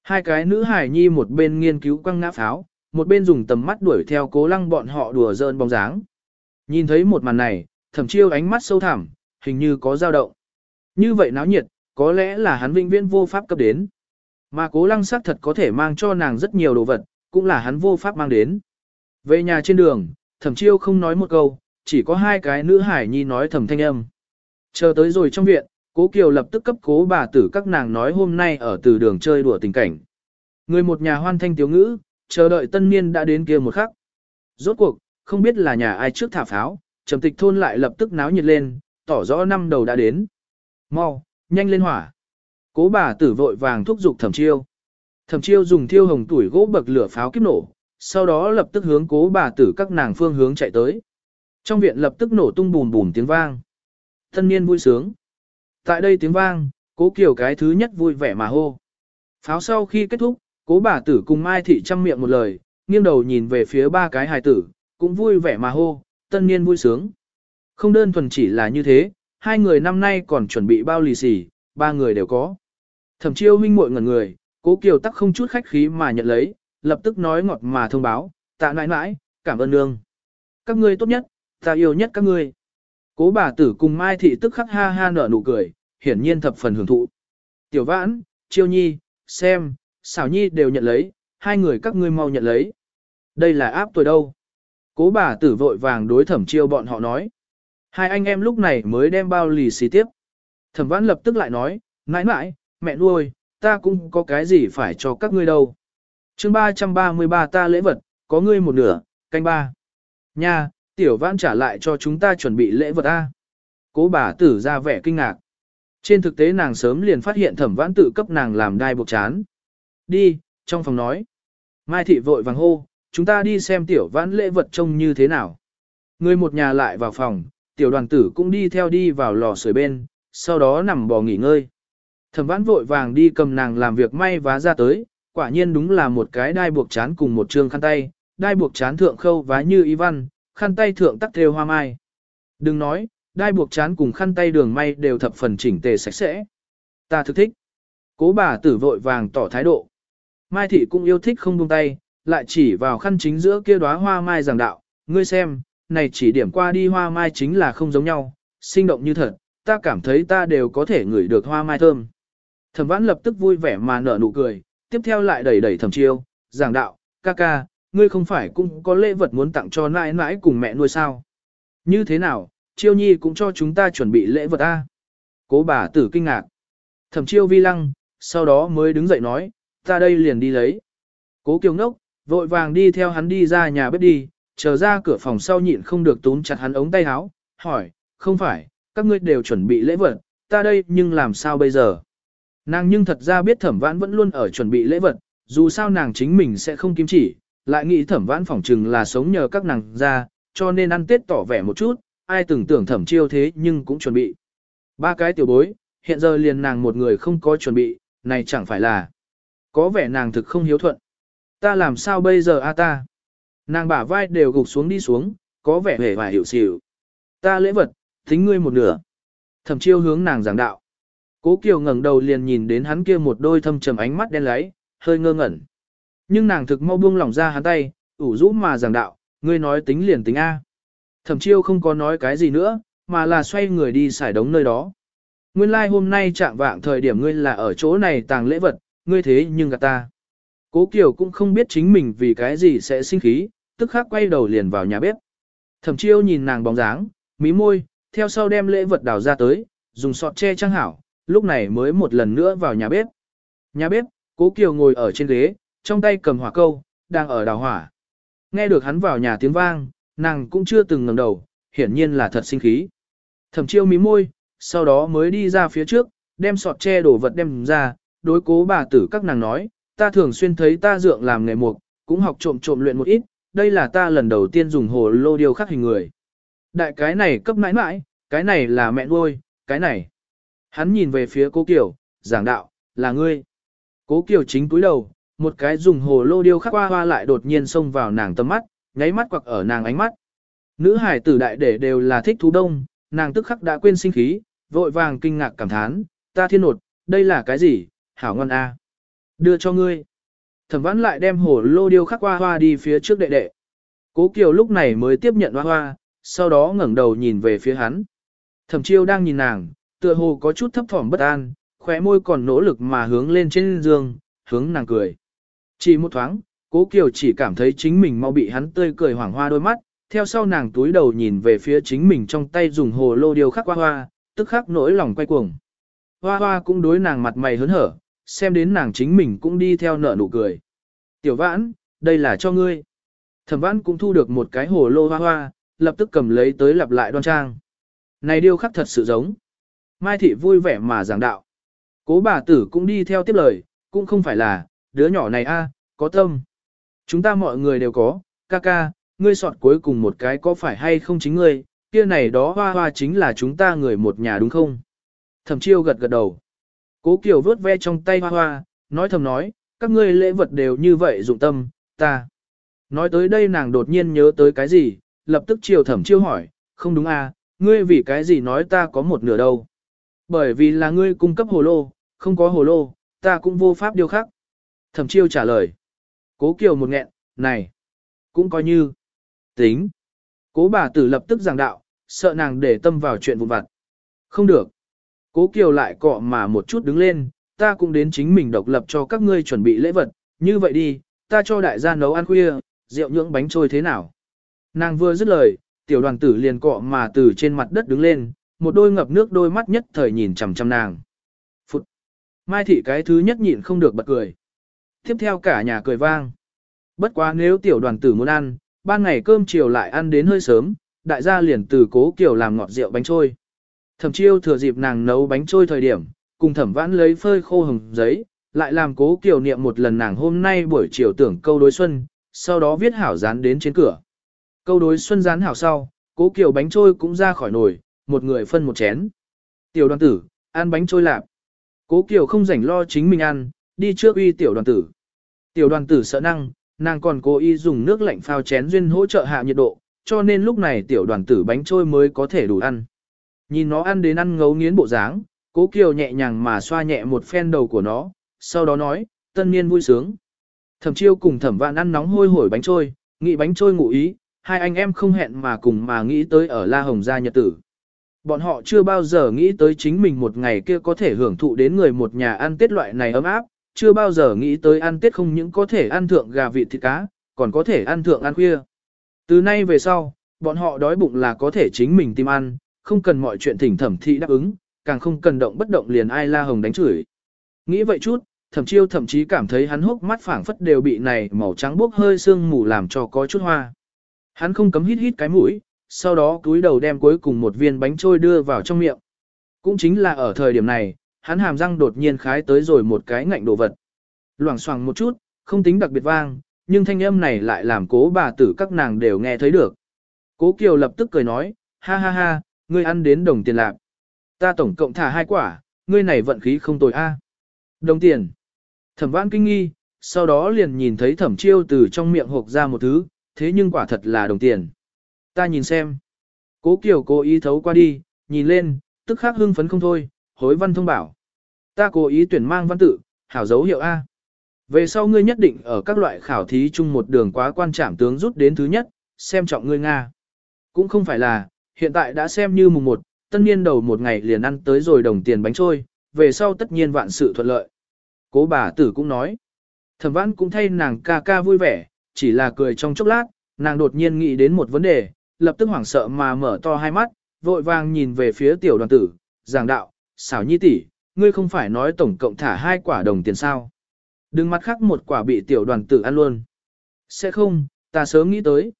Hai cái nữ hải nhi một bên nghiên cứu quăng ngã pháo, một bên dùng tầm mắt đuổi theo cố lăng bọn họ đùa dơn bóng dáng. Nhìn thấy một màn này, thẩm chiêu ánh mắt sâu thẳm, hình như có dao động. Như vậy náo nhiệt, có lẽ là hắn vĩnh viễn vô pháp cấp đến. Mà cố lăng xác thật có thể mang cho nàng rất nhiều đồ vật, cũng là hắn vô pháp mang đến. Về nhà trên đường, thẩm chiêu không nói một câu, chỉ có hai cái nữ hải nhi nói thầm thanh âm. Chờ tới rồi trong viện, cố Kiều lập tức cấp cố bà tử các nàng nói hôm nay ở từ đường chơi đùa tình cảnh. Người một nhà hoan thanh tiếu ngữ, chờ đợi tân niên đã đến kia một khắc. Rốt cuộc, không biết là nhà ai trước thả pháo, trầm tịch thôn lại lập tức náo nhiệt lên, tỏ rõ năm đầu đã đến. Mau, nhanh lên hỏa. Cố bà tử vội vàng thúc giục thẩm chiêu. Thẩm chiêu dùng thiêu hồng tuổi gỗ bậc lửa pháo kiếp nổ, sau đó lập tức hướng cố bà tử các nàng phương hướng chạy tới. Trong viện lập tức nổ tung bùm bùm tiếng vang. Thân niên vui sướng. Tại đây tiếng vang, cố kiều cái thứ nhất vui vẻ mà hô. Pháo sau khi kết thúc, cố bà tử cùng Mai Thị chăm miệng một lời, nghiêng đầu nhìn về phía ba cái hài tử, cũng vui vẻ mà hô, tân niên vui sướng. Không đơn thuần chỉ là như thế, hai người năm nay còn chuẩn bị bao lì xì, ba người đều có. Thẩm chiêu huynh muội ngẩn người, cố kiều tắc không chút khách khí mà nhận lấy, lập tức nói ngọt mà thông báo, tạ nãi nãi, cảm ơn nương. Các ngươi tốt nhất, ta yêu nhất các ngươi. Cố bà tử cùng Mai Thị tức khắc ha ha nở nụ cười, hiển nhiên thập phần hưởng thụ. Tiểu vãn, chiêu nhi, xem, xảo nhi đều nhận lấy, hai người các ngươi mau nhận lấy. Đây là áp tuổi đâu. Cố bà tử vội vàng đối thẩm chiêu bọn họ nói. Hai anh em lúc này mới đem bao lì xì tiếp. Thẩm vãn lập tức lại nói, mãi mãi, mẹ nuôi, ta cũng có cái gì phải cho các ngươi đâu. chương 333 ta lễ vật, có ngươi một nửa, canh ba. Nha, tiểu vãn trả lại cho chúng ta chuẩn bị lễ vật A. Cố bà tử ra vẻ kinh ngạc. Trên thực tế nàng sớm liền phát hiện thẩm vãn tự cấp nàng làm đai buộc chán. Đi, trong phòng nói. Mai thị vội vàng hô, chúng ta đi xem tiểu vãn lễ vật trông như thế nào. Người một nhà lại vào phòng, tiểu đoàn tử cũng đi theo đi vào lò sưởi bên, sau đó nằm bò nghỉ ngơi. Thẩm vãn vội vàng đi cầm nàng làm việc may vá ra tới, quả nhiên đúng là một cái đai buộc chán cùng một trương khăn tay, đai buộc chán thượng khâu vá như y văn, khăn tay thượng tắc thêu hoa mai. Đừng nói, đai buộc chán cùng khăn tay đường may đều thập phần chỉnh tề sạch sẽ. Ta thực thích. Cố bà tử vội vàng tỏ thái độ. Mai thị cũng yêu thích không buông tay, lại chỉ vào khăn chính giữa kia đóa hoa mai giảng đạo, ngươi xem, này chỉ điểm qua đi hoa mai chính là không giống nhau, sinh động như thật, ta cảm thấy ta đều có thể ngửi được hoa mai thơm. Thẩm vãn lập tức vui vẻ mà nở nụ cười, tiếp theo lại đẩy đẩy thẩm chiêu, giảng đạo, ca ca, ngươi không phải cũng có lễ vật muốn tặng cho nãi nãi cùng mẹ nuôi sao. Như thế nào, chiêu nhi cũng cho chúng ta chuẩn bị lễ vật a. Cố bà tử kinh ngạc. Thẩm chiêu vi lăng, sau đó mới đứng dậy nói, ta đây liền đi lấy. Cố kiều ngốc, vội vàng đi theo hắn đi ra nhà bếp đi, chờ ra cửa phòng sau nhịn không được túm chặt hắn ống tay áo, hỏi, không phải, các ngươi đều chuẩn bị lễ vật, ta đây nhưng làm sao bây giờ? Nàng nhưng thật ra biết thẩm vãn vẫn luôn ở chuẩn bị lễ vật, dù sao nàng chính mình sẽ không kim chỉ, lại nghĩ thẩm vãn phỏng chừng là sống nhờ các nàng ra, cho nên ăn tết tỏ vẻ một chút, ai từng tưởng thẩm chiêu thế nhưng cũng chuẩn bị. Ba cái tiểu bối, hiện giờ liền nàng một người không có chuẩn bị, này chẳng phải là có vẻ nàng thực không hiếu thuận. Ta làm sao bây giờ a ta? Nàng bả vai đều gục xuống đi xuống, có vẻ hề và hiểu xỉu. Ta lễ vật, thính ngươi một nửa. Thẩm chiêu hướng nàng giảng đạo. Cố Kiều ngẩng đầu liền nhìn đến hắn kia một đôi thâm trầm ánh mắt đen láy, hơi ngơ ngẩn. Nhưng nàng thực mau buông lỏng ra hắn tay, ủ rũ mà giảng đạo, ngươi nói tính liền tính A. Thẩm chiêu không có nói cái gì nữa, mà là xoay người đi xài đống nơi đó. Nguyên lai like hôm nay trạng vạng thời điểm ngươi là ở chỗ này tàng lễ vật, ngươi thế nhưng gạt ta. Cố Kiều cũng không biết chính mình vì cái gì sẽ sinh khí, tức khắc quay đầu liền vào nhà bếp. Thẩm chiêu nhìn nàng bóng dáng, mí môi, theo sau đem lễ vật đào ra tới, dùng sọt che trang hảo, lúc này mới một lần nữa vào nhà bếp. Nhà bếp, Cố Kiều ngồi ở trên ghế, trong tay cầm hỏa câu, đang ở đào hỏa. Nghe được hắn vào nhà tiếng vang, nàng cũng chưa từng ngẩng đầu, hiển nhiên là thật sinh khí. Thẩm chiêu mí môi, sau đó mới đi ra phía trước, đem sọt che đổ vật đem ra, đối cố bà tử các nàng nói, ta thường xuyên thấy ta dượng làm nghề mục, cũng học trộm trộm luyện một ít, đây là ta lần đầu tiên dùng hồ lô điêu khắc hình người. Đại cái này cấp mãi mãi, cái này là mẹ nuôi, cái này. Hắn nhìn về phía cố Kiều, giảng đạo, là ngươi. Cố Kiều chính túi đầu, một cái dùng hồ lô điêu khắc hoa hoa lại đột nhiên xông vào nàng tầm mắt, nháy mắt quặc ở nàng ánh mắt. Nữ hải tử đại để đều là thích thú đông, nàng tức khắc đã quên sinh khí, vội vàng kinh ngạc cảm thán, ta thiên nột, đây là cái gì, hảo ngon a. Đưa cho ngươi. Thẩm vãn lại đem hồ lô điêu khắc hoa hoa đi phía trước đệ đệ. Cố Kiều lúc này mới tiếp nhận hoa hoa, sau đó ngẩng đầu nhìn về phía hắn. Thẩm chiêu đang nhìn nàng, tựa hồ có chút thấp thỏm bất an, khóe môi còn nỗ lực mà hướng lên trên giường, hướng nàng cười. Chỉ một thoáng, Cố Kiều chỉ cảm thấy chính mình mau bị hắn tươi cười hoảng hoa đôi mắt, theo sau nàng túi đầu nhìn về phía chính mình trong tay dùng hồ lô điều khắc hoa hoa, tức khắc nỗi lòng quay cuồng. Hoa hoa cũng đối nàng mặt mày hớn hở, xem đến nàng chính mình cũng đi theo nở nụ cười. Tiểu vãn, đây là cho ngươi. Thẩm vãn cũng thu được một cái hồ lô hoa hoa, lập tức cầm lấy tới lặp lại đoan trang. Này điêu khắc thật sự giống. Mai thị vui vẻ mà giảng đạo. Cố bà tử cũng đi theo tiếp lời, cũng không phải là, đứa nhỏ này a có tâm. Chúng ta mọi người đều có, ca ca, ngươi soạn cuối cùng một cái có phải hay không chính ngươi, kia này đó hoa hoa chính là chúng ta người một nhà đúng không? Thẩm chiêu gật gật đầu. Cố Kiều vớt ve trong tay hoa hoa, nói thầm nói, các ngươi lễ vật đều như vậy dụng tâm, ta. Nói tới đây nàng đột nhiên nhớ tới cái gì, lập tức chiều thẩm chiêu hỏi, không đúng à, ngươi vì cái gì nói ta có một nửa đâu. Bởi vì là ngươi cung cấp hồ lô, không có hồ lô, ta cũng vô pháp điều khác. Thẩm chiêu trả lời. Cố Kiều một nghẹn, này, cũng coi như, tính. Cố bà tử lập tức giảng đạo, sợ nàng để tâm vào chuyện vụn vặt. Không được. Cố Kiều lại cọ mà một chút đứng lên, ta cũng đến chính mình độc lập cho các ngươi chuẩn bị lễ vật, như vậy đi, ta cho đại gia nấu ăn khuya, rượu nhưỡng bánh trôi thế nào. Nàng vừa dứt lời, tiểu đoàn tử liền cọ mà từ trên mặt đất đứng lên, một đôi ngập nước đôi mắt nhất thời nhìn chằm chằm nàng. Phụt! Mai thị cái thứ nhất nhịn không được bật cười. Tiếp theo cả nhà cười vang. Bất quá nếu tiểu đoàn tử muốn ăn, ban ngày cơm chiều lại ăn đến hơi sớm, đại gia liền từ cố kiểu làm ngọt rượu bánh trôi. Thẩm chiêu thừa dịp nàng nấu bánh trôi thời điểm, cùng thẩm vãn lấy phơi khô hồng giấy, lại làm cố kiểu niệm một lần nàng hôm nay buổi chiều tưởng câu đối xuân, sau đó viết hảo dán đến trên cửa. Câu đối xuân dán hảo sau, cố kiểu bánh trôi cũng ra khỏi nồi, một người phân một chén. Tiểu đoàn tử, ăn bánh trôi lạp. Cố kiểu không rảnh lo chính mình ăn, đi trước uy tiểu đoàn tử. Tiểu đoàn tử sợ năng, nàng còn cố ý dùng nước lạnh phao chén duyên hỗ trợ hạ nhiệt độ, cho nên lúc này tiểu đoàn tử bánh trôi mới có thể đủ ăn. Nhìn nó ăn đến ăn ngấu nghiến bộ dáng, cố kiều nhẹ nhàng mà xoa nhẹ một phen đầu của nó, sau đó nói, tân niên vui sướng. Thẩm chiêu cùng thẩm vạn ăn nóng hôi hổi bánh trôi, nghĩ bánh trôi ngụ ý, hai anh em không hẹn mà cùng mà nghĩ tới ở La Hồng gia nhật tử. Bọn họ chưa bao giờ nghĩ tới chính mình một ngày kia có thể hưởng thụ đến người một nhà ăn tết loại này ấm áp, chưa bao giờ nghĩ tới ăn tết không những có thể ăn thượng gà vịt thịt cá, còn có thể ăn thượng ăn khuya. Từ nay về sau, bọn họ đói bụng là có thể chính mình tìm ăn, không cần mọi chuyện thỉnh thẩm thị đáp ứng, càng không cần động bất động liền ai la hồng đánh chửi. Nghĩ vậy chút, thẩm chiêu thậm chí cảm thấy hắn hốc mắt phảng phất đều bị này màu trắng bốc hơi sương mù làm cho có chút hoa. Hắn không cấm hít hít cái mũi, sau đó cúi đầu đem cuối cùng một viên bánh trôi đưa vào trong miệng. Cũng chính là ở thời điểm này, hắn hàm răng đột nhiên khái tới rồi một cái ngạnh đồ vật. Loảng xoảng một chút, không tính đặc biệt vang, nhưng thanh âm này lại làm cố bà tử các nàng đều nghe thấy được. Cố Kiều lập tức cười nói, ha ha ha, ngươi ăn đến đồng tiền lạc. Ta tổng cộng thả hai quả, ngươi này vận khí không tồi a. Đồng tiền. Thẩm vãn kinh nghi, sau đó liền nhìn thấy thẩm chiêu từ trong miệng hộp ra một thứ, thế nhưng quả thật là đồng tiền. Ta nhìn xem. Cố Kiều cố ý thấu qua đi, nhìn lên, tức khắc hưng phấn không thôi, hối văn thông bảo. Ta cố ý tuyển mang văn tự, hảo dấu hiệu A. Về sau ngươi nhất định ở các loại khảo thí chung một đường quá quan trảm tướng rút đến thứ nhất, xem trọng ngươi Nga. Cũng không phải là, hiện tại đã xem như mùng một, tân niên đầu một ngày liền ăn tới rồi đồng tiền bánh trôi, về sau tất nhiên vạn sự thuận lợi. Cố bà tử cũng nói, thẩm vãn cũng thay nàng ca ca vui vẻ, chỉ là cười trong chốc lát, nàng đột nhiên nghĩ đến một vấn đề, lập tức hoảng sợ mà mở to hai mắt, vội vàng nhìn về phía tiểu đoàn tử, giảng đạo, xảo nhi tỷ, ngươi không phải nói tổng cộng thả hai quả đồng tiền sao. Đừng mặt khác một quả bị tiểu đoàn tử ăn luôn. Sẽ không, ta sớm nghĩ tới.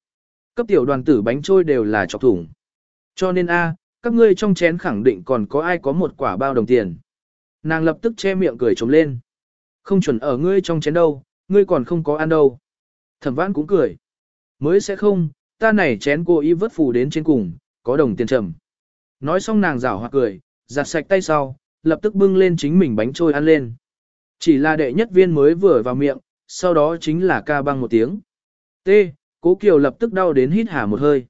Cấp tiểu đoàn tử bánh trôi đều là chọc thủng. Cho nên a, các ngươi trong chén khẳng định còn có ai có một quả bao đồng tiền. Nàng lập tức che miệng cười trống lên. Không chuẩn ở ngươi trong chén đâu, ngươi còn không có ăn đâu. Thẩm vãn cũng cười. Mới sẽ không, ta này chén cô y vớt phù đến trên cùng, có đồng tiền trầm. Nói xong nàng rảo hoặc cười, giặt sạch tay sau, lập tức bưng lên chính mình bánh trôi ăn lên. Chỉ là đệ nhất viên mới vừa vào miệng, sau đó chính là ca băng một tiếng. T. Cố Kiều lập tức đau đến hít hà một hơi.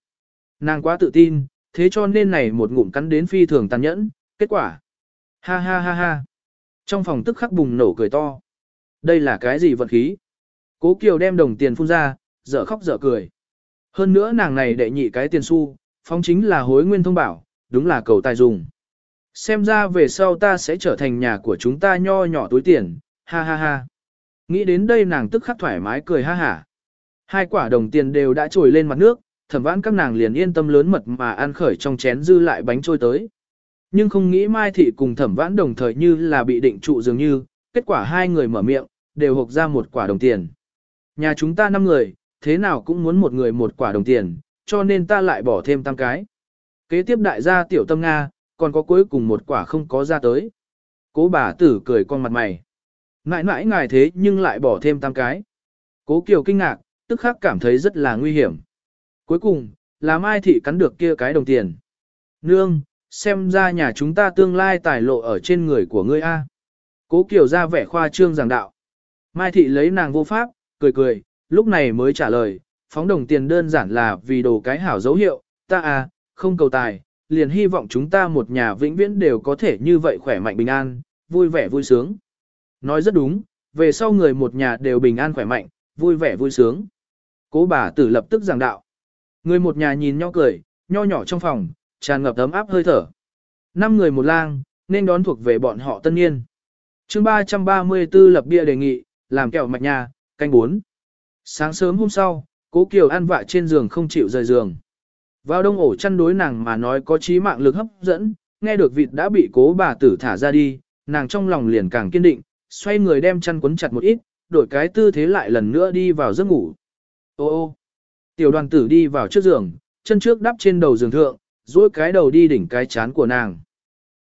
Nàng quá tự tin, thế cho nên này một ngụm cắn đến phi thường tàn nhẫn, kết quả. Ha ha ha ha. Trong phòng tức khắc bùng nổ cười to. Đây là cái gì vận khí? Cố Kiều đem đồng tiền phun ra, dở khóc dở cười. Hơn nữa nàng này đệ nhị cái tiền xu, phóng chính là hối nguyên thông bảo, đúng là cầu tài dùng. Xem ra về sau ta sẽ trở thành nhà của chúng ta nho nhỏ túi tiền, ha ha ha. Nghĩ đến đây nàng tức khắc thoải mái cười ha hả. Hai quả đồng tiền đều đã trồi lên mặt nước, thẩm vãn các nàng liền yên tâm lớn mật mà ăn khởi trong chén dư lại bánh trôi tới. Nhưng không nghĩ Mai Thị cùng thẩm vãn đồng thời như là bị định trụ dường như, kết quả hai người mở miệng, đều hộp ra một quả đồng tiền. Nhà chúng ta năm người, thế nào cũng muốn một người một quả đồng tiền, cho nên ta lại bỏ thêm tam cái. Kế tiếp đại gia tiểu tâm Nga, còn có cuối cùng một quả không có ra tới. Cố bà tử cười con mặt mày. Ngại nãi ngài thế nhưng lại bỏ thêm tam cái. Cố Kiều kinh ngạc, tức khắc cảm thấy rất là nguy hiểm. Cuối cùng, là Mai Thị cắn được kia cái đồng tiền. Nương, xem ra nhà chúng ta tương lai tài lộ ở trên người của ngươi A. Cố Kiều ra vẻ khoa trương giảng đạo. Mai Thị lấy nàng vô pháp, cười cười, lúc này mới trả lời, phóng đồng tiền đơn giản là vì đồ cái hảo dấu hiệu, ta à, không cầu tài, liền hy vọng chúng ta một nhà vĩnh viễn đều có thể như vậy khỏe mạnh bình an, vui vẻ vui sướng. Nói rất đúng, về sau người một nhà đều bình an khỏe mạnh, vui vẻ vui sướng. Cố bà tử lập tức giảng đạo. Người một nhà nhìn nhau cười, nho nhỏ trong phòng, tràn ngập ấm áp hơi thở. Năm người một lang, nên đón thuộc về bọn họ tân niên. chương 334 lập bia đề nghị, làm kẹo mạch nhà canh 4. Sáng sớm hôm sau, cố Kiều ăn vạ trên giường không chịu rời giường. Vào đông ổ chăn đối nàng mà nói có trí mạng lực hấp dẫn, nghe được vịt đã bị cố bà tử thả ra đi, nàng trong lòng liền càng kiên định, xoay người đem chăn quấn chặt một ít, đổi cái tư thế lại lần nữa đi vào giấc ngủ. Ô ô, tiểu đoàn tử đi vào trước giường, chân trước đắp trên đầu giường thượng, duỗi cái đầu đi đỉnh cái chán của nàng.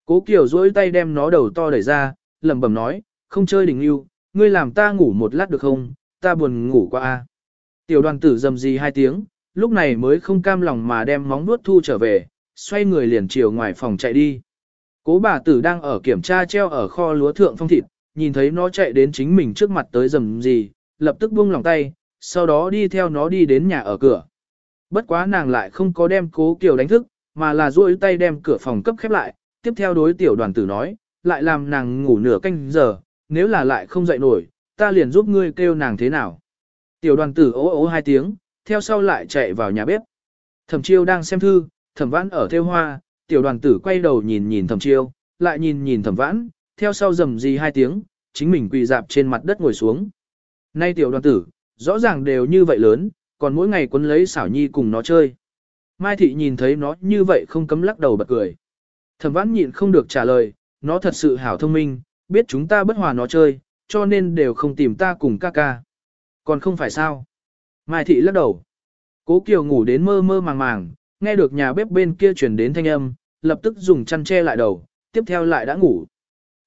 Cố Kiều duỗi tay đem nó đầu to đẩy ra, lẩm bẩm nói, không chơi đỉnh yêu, ngươi làm ta ngủ một lát được không, ta buồn ngủ quá a. Tiểu đoàn tử dầm gì hai tiếng, lúc này mới không cam lòng mà đem móng nuốt thu trở về, xoay người liền chiều ngoài phòng chạy đi. Cố bà tử đang ở kiểm tra treo ở kho lúa thượng phong thịt, nhìn thấy nó chạy đến chính mình trước mặt tới rầm gì, lập tức buông lòng tay, sau đó đi theo nó đi đến nhà ở cửa. Bất quá nàng lại không có đem cố kiều đánh thức, mà là duỗi tay đem cửa phòng cấp khép lại, tiếp theo đối tiểu đoàn tử nói, lại làm nàng ngủ nửa canh giờ, nếu là lại không dậy nổi, ta liền giúp ngươi kêu nàng thế nào. Tiểu đoàn tử ố ố hai tiếng, theo sau lại chạy vào nhà bếp. Thẩm chiêu đang xem thư, thẩm vãn ở theo hoa, tiểu đoàn tử quay đầu nhìn nhìn thẩm chiêu, lại nhìn nhìn thẩm vãn, theo sau rầm gì hai tiếng, chính mình quỳ dạp trên mặt đất ngồi xuống. Nay tiểu đoàn tử, rõ ràng đều như vậy lớn, còn mỗi ngày quấn lấy xảo nhi cùng nó chơi. Mai thị nhìn thấy nó như vậy không cấm lắc đầu bật cười. Thẩm vãn nhịn không được trả lời, nó thật sự hảo thông minh, biết chúng ta bất hòa nó chơi, cho nên đều không tìm ta cùng ca ca. Còn không phải sao? Mai thị lắc đầu. Cố Kiều ngủ đến mơ mơ màng màng, nghe được nhà bếp bên kia truyền đến thanh âm, lập tức dùng chăn che lại đầu, tiếp theo lại đã ngủ.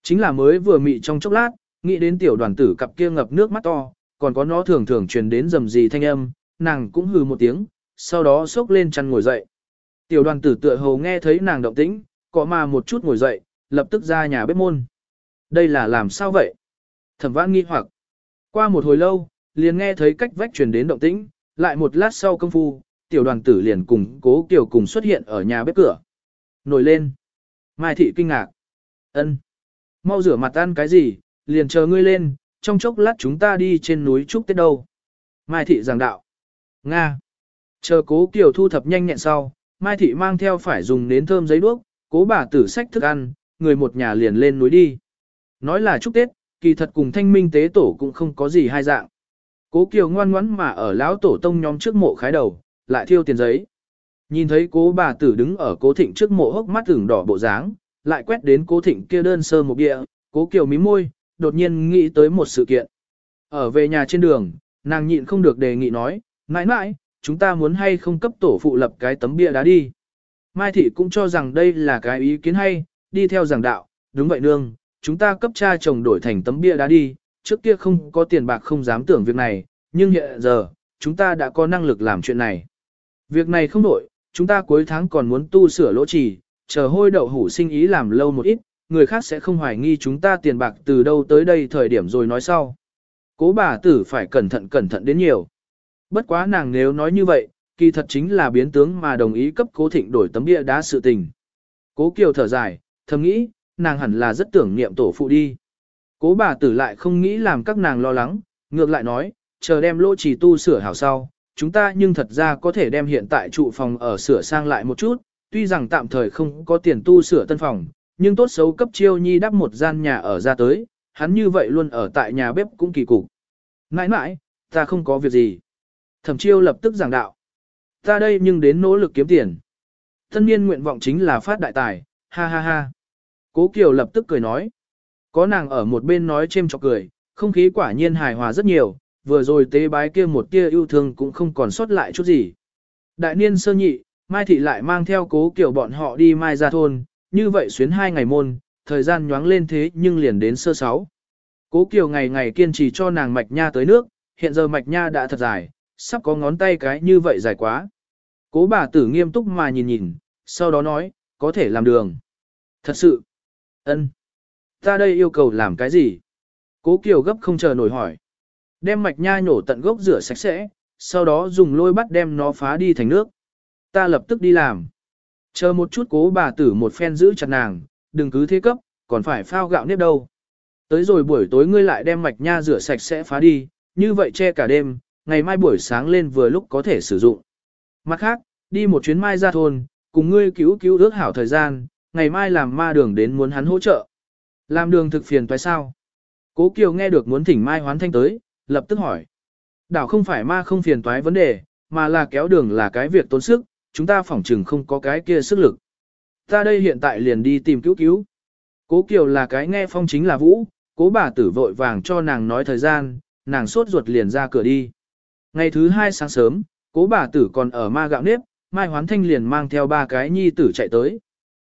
Chính là mới vừa mị trong chốc lát, nghĩ đến tiểu đoàn tử cặp kia ngập nước mắt to, còn có nó thường thường truyền đến rầm rì thanh âm, nàng cũng hừ một tiếng, sau đó xốc lên chăn ngồi dậy. Tiểu đoàn tử tựa hồ nghe thấy nàng động tĩnh, có mà một chút ngồi dậy, lập tức ra nhà bếp môn. Đây là làm sao vậy? Thẩm vãn nghi hoặc. Qua một hồi lâu, liền nghe thấy cách vách truyền đến động tĩnh, lại một lát sau công phu, tiểu đoàn tử liền cùng cố kiều cùng xuất hiện ở nhà bếp cửa. Nổi lên. Mai thị kinh ngạc. ân, Mau rửa mặt ăn cái gì, liền chờ ngươi lên, trong chốc lát chúng ta đi trên núi trúc tết đâu. Mai thị giảng đạo. Nga. Chờ cố kiều thu thập nhanh nhẹn sau, Mai thị mang theo phải dùng nến thơm giấy đuốc, cố bà tử sách thức ăn, người một nhà liền lên núi đi. Nói là chúc Tết, kỳ thật cùng thanh minh tế tổ cũng không có gì hai dạng. Cố Kiều ngoan ngoãn mà ở lão tổ tông nhóm trước mộ khái đầu, lại thiêu tiền giấy. Nhìn thấy cố bà tử đứng ở cố thịnh trước mộ hốc mắt tưởng đỏ bộ dáng, lại quét đến cố thịnh kia đơn sơ một địa, cố Kiều mí môi, đột nhiên nghĩ tới một sự kiện. Ở về nhà trên đường, nàng nhịn không được đề nghị nói, mãi mãi, chúng ta muốn hay không cấp tổ phụ lập cái tấm bia đá đi. Mai thị cũng cho rằng đây là cái ý kiến hay, đi theo giảng đạo, đúng vậy nương, chúng ta cấp cha chồng đổi thành tấm bia đá đi, trước kia không có tiền bạc không dám tưởng việc này, nhưng hiện giờ, chúng ta đã có năng lực làm chuyện này. Việc này không đổi, chúng ta cuối tháng còn muốn tu sửa lỗ trì, chờ hôi đậu hủ sinh ý làm lâu một ít, người khác sẽ không hoài nghi chúng ta tiền bạc từ đâu tới đây thời điểm rồi nói sau. Cố bà tử phải cẩn thận cẩn thận đến nhiều. Bất quá nàng nếu nói như vậy, kỳ thật chính là biến tướng mà đồng ý cấp cố thịnh đổi tấm bia đá sự tình. Cố Kiều thở dài, thầm nghĩ, nàng hẳn là rất tưởng niệm tổ phụ đi. Cố bà tử lại không nghĩ làm các nàng lo lắng, ngược lại nói, chờ đem lỗ trì tu sửa hảo sau, chúng ta nhưng thật ra có thể đem hiện tại trụ phòng ở sửa sang lại một chút, tuy rằng tạm thời không có tiền tu sửa tân phòng, nhưng tốt xấu cấp chiêu nhi đắp một gian nhà ở ra tới, hắn như vậy luôn ở tại nhà bếp cũng kỳ cục. Nãi nãi, ta không có việc gì. Thẩm chiêu lập tức giảng đạo. Ta đây nhưng đến nỗ lực kiếm tiền. Thân niên nguyện vọng chính là phát đại tài, ha ha ha. Cố Kiều lập tức cười nói. Có nàng ở một bên nói chêm chọc cười, không khí quả nhiên hài hòa rất nhiều, vừa rồi tế bái kia một tia yêu thương cũng không còn sót lại chút gì. Đại niên sơ nhị, Mai Thị lại mang theo cố Kiều bọn họ đi Mai ra thôn, như vậy xuyến hai ngày môn, thời gian nhoáng lên thế nhưng liền đến sơ sáu. Cố Kiều ngày ngày kiên trì cho nàng mạch nha tới nước, hiện giờ mạch nha đã thật dài, sắp có ngón tay cái như vậy dài quá. Cố bà tử nghiêm túc mà nhìn nhìn, sau đó nói, có thể làm đường. Thật sự, ân, Ta đây yêu cầu làm cái gì? Cố Kiều gấp không chờ nổi hỏi. Đem mạch nha nhổ tận gốc rửa sạch sẽ, sau đó dùng lôi bắt đem nó phá đi thành nước. Ta lập tức đi làm. Chờ một chút cố bà tử một phen giữ chặt nàng, đừng cứ thế cấp, còn phải phao gạo nếp đâu. Tới rồi buổi tối ngươi lại đem mạch nha rửa sạch sẽ phá đi, như vậy che cả đêm, ngày mai buổi sáng lên vừa lúc có thể sử dụng. Mặt khác, đi một chuyến mai ra thôn, cùng ngươi cứu cứu ước hảo thời gian, ngày mai làm ma đường đến muốn hắn hỗ trợ. Làm đường thực phiền toái sao? Cố Kiều nghe được muốn thỉnh Mai Hoán Thanh tới, lập tức hỏi. Đảo không phải ma không phiền toái vấn đề, mà là kéo đường là cái việc tốn sức, chúng ta phỏng chừng không có cái kia sức lực. Ta đây hiện tại liền đi tìm cứu cứu. Cố Kiều là cái nghe phong chính là Vũ, cố bà tử vội vàng cho nàng nói thời gian, nàng sốt ruột liền ra cửa đi. Ngày thứ hai sáng sớm, cố bà tử còn ở ma gạo nếp, Mai Hoán Thanh liền mang theo ba cái nhi tử chạy tới.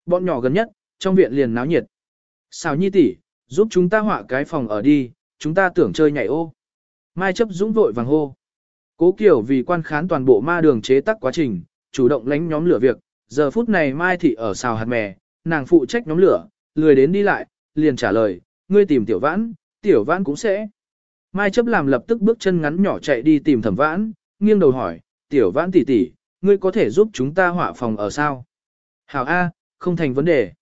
Bọn nhỏ gần nhất, trong viện liền náo nhiệt. Sao nhi tỷ, giúp chúng ta họa cái phòng ở đi, chúng ta tưởng chơi nhảy ô. Mai chấp dũng vội vàng hô. Cố Kiều vì quan khán toàn bộ ma đường chế tác quá trình, chủ động lánh nhóm lửa việc, giờ phút này Mai thị ở xào hạt mè, nàng phụ trách nhóm lửa, lười đến đi lại, liền trả lời, ngươi tìm tiểu vãn, tiểu vãn cũng sẽ. Mai chấp làm lập tức bước chân ngắn nhỏ chạy đi tìm thẩm vãn, nghiêng đầu hỏi, tiểu vãn tỷ tỷ, ngươi có thể giúp chúng ta họa phòng ở sao? Hảo A, không thành vấn đề.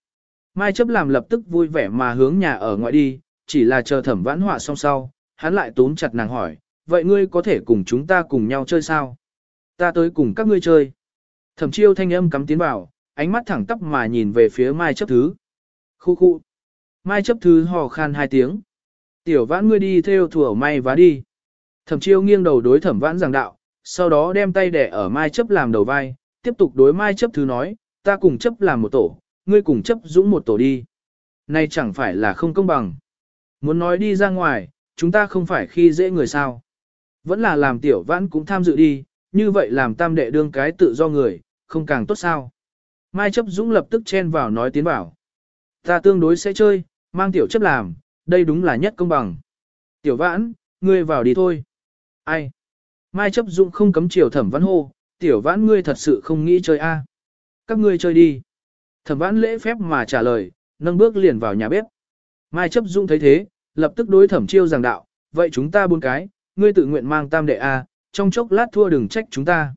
Mai chấp làm lập tức vui vẻ mà hướng nhà ở ngoại đi, chỉ là chờ thẩm vãn họa xong sau, hắn lại túm chặt nàng hỏi, vậy ngươi có thể cùng chúng ta cùng nhau chơi sao? Ta tới cùng các ngươi chơi. Thẩm chiêu thanh âm cắm tiến vào, ánh mắt thẳng tắp mà nhìn về phía Mai chấp thứ. Khu khu. Mai chấp thứ hò khan hai tiếng. Tiểu vãn ngươi đi theo thủa may vá đi. Thẩm chiêu nghiêng đầu đối thẩm vãn giảng đạo, sau đó đem tay đẻ ở Mai chấp làm đầu vai, tiếp tục đối Mai chấp thứ nói, ta cùng chấp làm một tổ, ngươi cùng chấp dũng một tổ đi. nay chẳng phải là không công bằng. Muốn nói đi ra ngoài, chúng ta không phải khi dễ người sao. Vẫn là làm tiểu vãn cũng tham dự đi, như vậy làm tam đệ đương cái tự do người, không càng tốt sao. Mai chấp dũng lập tức chen vào nói tiến bảo. Ta tương đối sẽ chơi, mang tiểu chấp làm, đây đúng là nhất công bằng. Tiểu vãn, ngươi vào đi thôi. Ai? Mai chấp dũng không cấm chiều thẩm văn hô, tiểu vãn ngươi thật sự không nghĩ chơi a? Các ngươi chơi đi. Thẩm vãn lễ phép mà trả lời, nâng bước liền vào nhà bếp. Mai chấp Dung thấy thế, lập tức đối thẩm chiêu giảng đạo, vậy chúng ta buôn cái, ngươi tự nguyện mang tam đệ a, trong chốc lát thua đừng trách chúng ta.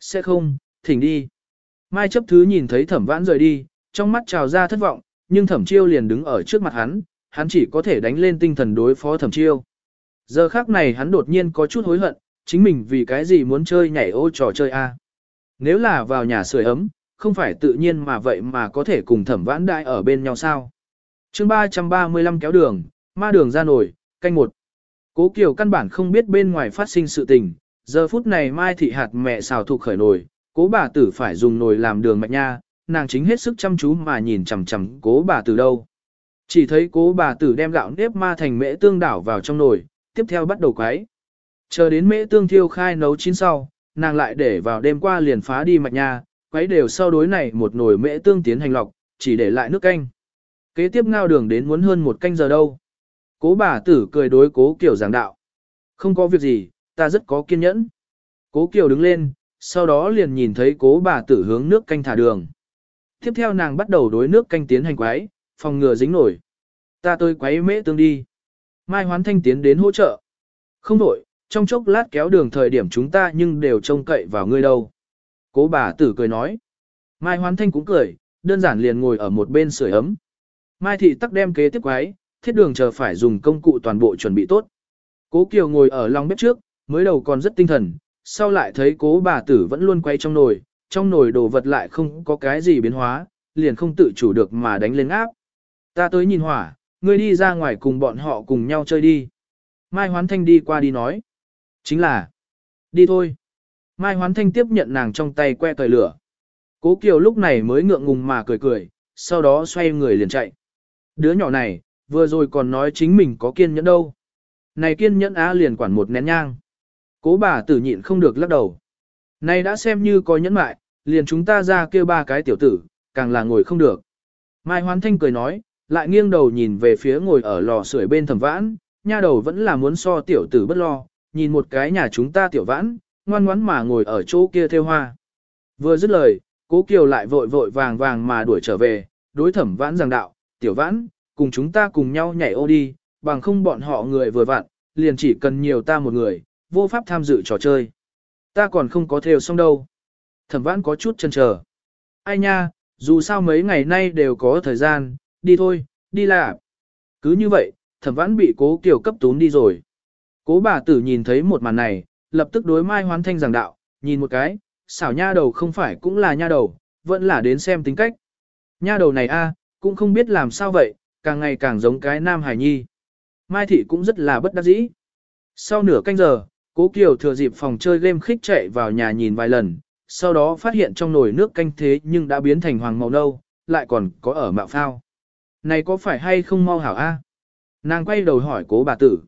Sẽ không, thỉnh đi. Mai chấp thứ nhìn thấy thẩm vãn rời đi, trong mắt trào ra thất vọng, nhưng thẩm chiêu liền đứng ở trước mặt hắn, hắn chỉ có thể đánh lên tinh thần đối phó thẩm chiêu. Giờ khác này hắn đột nhiên có chút hối hận, chính mình vì cái gì muốn chơi nhảy ô trò chơi a? Nếu là vào nhà sưởi ấm, không phải tự nhiên mà vậy mà có thể cùng thẩm vãn đại ở bên nhau sao? chương 335 kéo đường, ma đường ra nổi, canh một. Cố Kiều căn bản không biết bên ngoài phát sinh sự tình, giờ phút này Mai Thị hạt mẹ xào thuộc khởi nồi, cố bà tử phải dùng nồi làm đường mạch nha, nàng chính hết sức chăm chú mà nhìn chằm chằm cố bà tử đâu. Chỉ thấy cố bà tử đem gạo nếp ma thành mễ tương đảo vào trong nồi, tiếp theo bắt đầu quấy. Chờ đến mễ tương thiêu khai nấu chín sau, nàng lại để vào đêm qua liền phá đi mạch nha, quấy đều sau đối này một nồi mễ tương tiến hành lọc, chỉ để lại nước canh. Kế tiếp ngao đường đến muốn hơn một canh giờ đâu. Cố bà tử cười đối cố kiểu giảng đạo. Không có việc gì, ta rất có kiên nhẫn. Cố Kiều đứng lên, sau đó liền nhìn thấy cố bà tử hướng nước canh thả đường. Tiếp theo nàng bắt đầu đối nước canh tiến hành quái, phòng ngừa dính nổi. Ta tôi quấy mễ tương đi. Mai Hoán Thanh tiến đến hỗ trợ. Không đổi, trong chốc lát kéo đường thời điểm chúng ta nhưng đều trông cậy vào ngươi đâu. Cố bà tử cười nói. Mai Hoán Thanh cũng cười, đơn giản liền ngồi ở một bên sưởi ấm. Mai Thị tắc đem kế tiếp quái, thiết đường chờ phải dùng công cụ toàn bộ chuẩn bị tốt. Cố Kiều ngồi ở lòng bếp trước, mới đầu còn rất tinh thần, sau lại thấy cố bà tử vẫn luôn quay trong nồi, trong nồi đồ vật lại không có cái gì biến hóa, liền không tự chủ được mà đánh lên áp. Ta tới nhìn hỏa, ngươi đi ra ngoài cùng bọn họ cùng nhau chơi đi. Mai Hoán Thanh đi qua đi nói. Chính là, đi thôi. Mai Hoán Thanh tiếp nhận nàng trong tay que cởi lửa. Cố Kiều lúc này mới ngượng ngùng mà cười cười, sau đó xoay người liền chạy. Đứa nhỏ này, vừa rồi còn nói chính mình có kiên nhẫn đâu. Này kiên nhẫn á liền quản một nén nhang. Cố bà tử nhịn không được lắc đầu. Này đã xem như có nhẫn mại, liền chúng ta ra kêu ba cái tiểu tử, càng là ngồi không được. Mai Hoán Thanh cười nói, lại nghiêng đầu nhìn về phía ngồi ở lò sưởi bên thẩm vãn, nha đầu vẫn là muốn so tiểu tử bất lo, nhìn một cái nhà chúng ta tiểu vãn, ngoan ngoắn mà ngồi ở chỗ kia theo hoa. Vừa dứt lời, cố kiều lại vội vội vàng vàng mà đuổi trở về, đối thẩm vãn giảng đạo, tiểu vãn, cùng chúng ta cùng nhau nhảy ô đi, bằng không bọn họ người vừa vặn, liền chỉ cần nhiều ta một người, vô pháp tham dự trò chơi. Ta còn không có theo xong đâu. Thẩm vãn có chút chân chờ. Ai nha, dù sao mấy ngày nay đều có thời gian, đi thôi, đi là. Cứ như vậy, thẩm vãn bị cố kiều cấp tún đi rồi. Cố bà tử nhìn thấy một màn này, lập tức đối mai hoán thanh giảng đạo, nhìn một cái, xảo nha đầu không phải cũng là nha đầu, vẫn là đến xem tính cách. Nha đầu này a, cũng không biết làm sao vậy, càng ngày càng giống cái nam hải nhi. Mai Thị cũng rất là bất đắc dĩ. Sau nửa canh giờ, Cố Kiều thừa dịp phòng chơi game khích chạy vào nhà nhìn vài lần, sau đó phát hiện trong nồi nước canh thế nhưng đã biến thành hoàng màu nâu, lại còn có ở mạo phao. Này có phải hay không mau hảo a? Nàng quay đầu hỏi cố bà tử.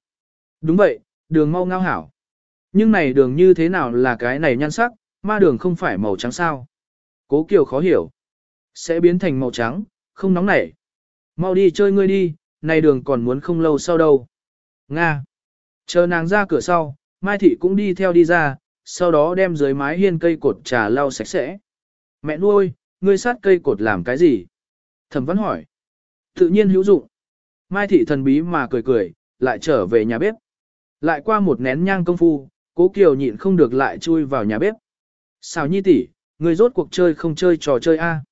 Đúng vậy, đường mau ngao hảo. Nhưng này đường như thế nào là cái này nhan sắc, ma đường không phải màu trắng sao? Cố Kiều khó hiểu. Sẽ biến thành màu trắng, không nóng nảy. Mau đi chơi ngươi đi, này đường còn muốn không lâu sau đâu. Nga. Chờ nàng ra cửa sau, Mai Thị cũng đi theo đi ra, sau đó đem dưới mái hiên cây cột trà lau sạch sẽ. Mẹ nuôi, ngươi sát cây cột làm cái gì? Thẩm văn hỏi. Tự nhiên hữu dụng. Mai Thị thần bí mà cười cười, lại trở về nhà bếp. Lại qua một nén nhang công phu, cố Kiều nhịn không được lại chui vào nhà bếp. Xào nhi tỷ, người rốt cuộc chơi không chơi trò chơi a?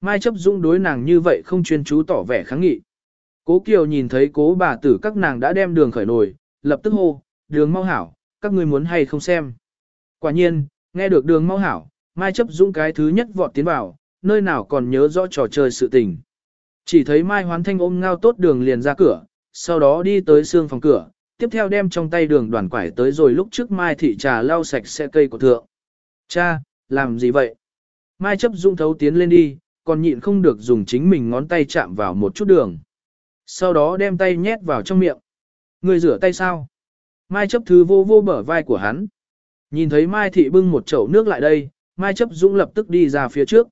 Mai chấp dũng đối nàng như vậy không chuyên chú tỏ vẻ kháng nghị. Cố Kiều nhìn thấy cố bà tử các nàng đã đem đường khởi nồi, lập tức hô, đường mau hảo, các ngươi muốn hay không xem. Quả nhiên, nghe được đường mau hảo, Mai chấp dũng cái thứ nhất vọt tiến vào, nơi nào còn nhớ rõ trò chơi sự tình. Chỉ thấy Mai hoán thanh ôm ngao tốt đường liền ra cửa, sau đó đi tới xương phòng cửa, tiếp theo đem trong tay đường đoàn quải tới rồi lúc trước Mai thị trà lau sạch xe cây của thượng. Cha, làm gì vậy? Mai chấp dung thấu tiến lên đi, còn nhịn không được dùng chính mình ngón tay chạm vào một chút đường. Sau đó đem tay nhét vào trong miệng. Người rửa tay sao? Mai chấp thứ vô vô bở vai của hắn. Nhìn thấy Mai thị bưng một chậu nước lại đây, Mai chấp dũng lập tức đi ra phía trước.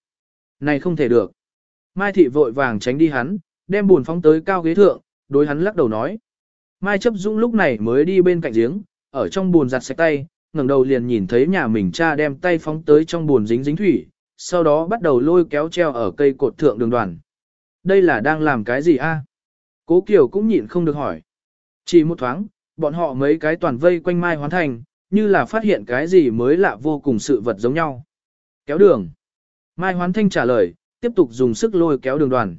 Này không thể được. Mai thị vội vàng tránh đi hắn, đem buồn phóng tới cao ghế thượng, đối hắn lắc đầu nói. Mai chấp dũng lúc này mới đi bên cạnh giếng, ở trong buồn giặt sạch tay, ngẩng đầu liền nhìn thấy nhà mình cha đem tay phóng tới trong buồn dính dính thủy, sau đó bắt đầu lôi kéo treo ở cây cột thượng đường đoàn. Đây là đang làm cái gì a? Cố Kiều cũng nhịn không được hỏi. Chỉ một thoáng, bọn họ mấy cái toàn vây quanh Mai Hoán Thành, như là phát hiện cái gì mới lạ vô cùng sự vật giống nhau. Kéo đường. Mai Hoán Thanh trả lời, tiếp tục dùng sức lôi kéo đường đoàn.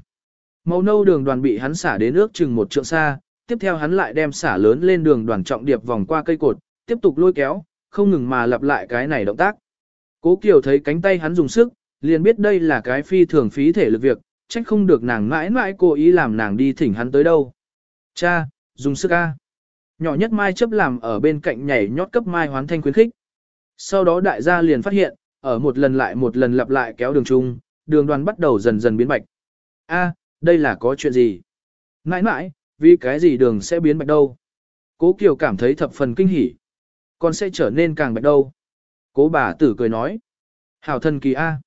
Màu nâu đường đoàn bị hắn xả đến ước chừng một trượng xa, tiếp theo hắn lại đem xả lớn lên đường đoàn trọng điệp vòng qua cây cột, tiếp tục lôi kéo, không ngừng mà lặp lại cái này động tác. Cố Kiều thấy cánh tay hắn dùng sức, liền biết đây là cái phi thường phí thể lực việc, trách không được nàng mãi mãi cố ý làm nàng đi thỉnh hắn tới đâu. Cha, dùng sức a. Nhỏ nhất Mai chấp làm ở bên cạnh nhảy nhót cấp Mai hoán thanh khuyến khích. Sau đó đại gia liền phát hiện, ở một lần lại một lần lặp lại kéo đường chung, đường đoàn bắt đầu dần dần biến bạch. A, đây là có chuyện gì? Mãi mãi, vì cái gì đường sẽ biến bạch đâu? Cố Kiều cảm thấy thập phần kinh hỉ. Con sẽ trở nên càng bạch đâu? Cố bà tử cười nói. Hảo thần kỳ A.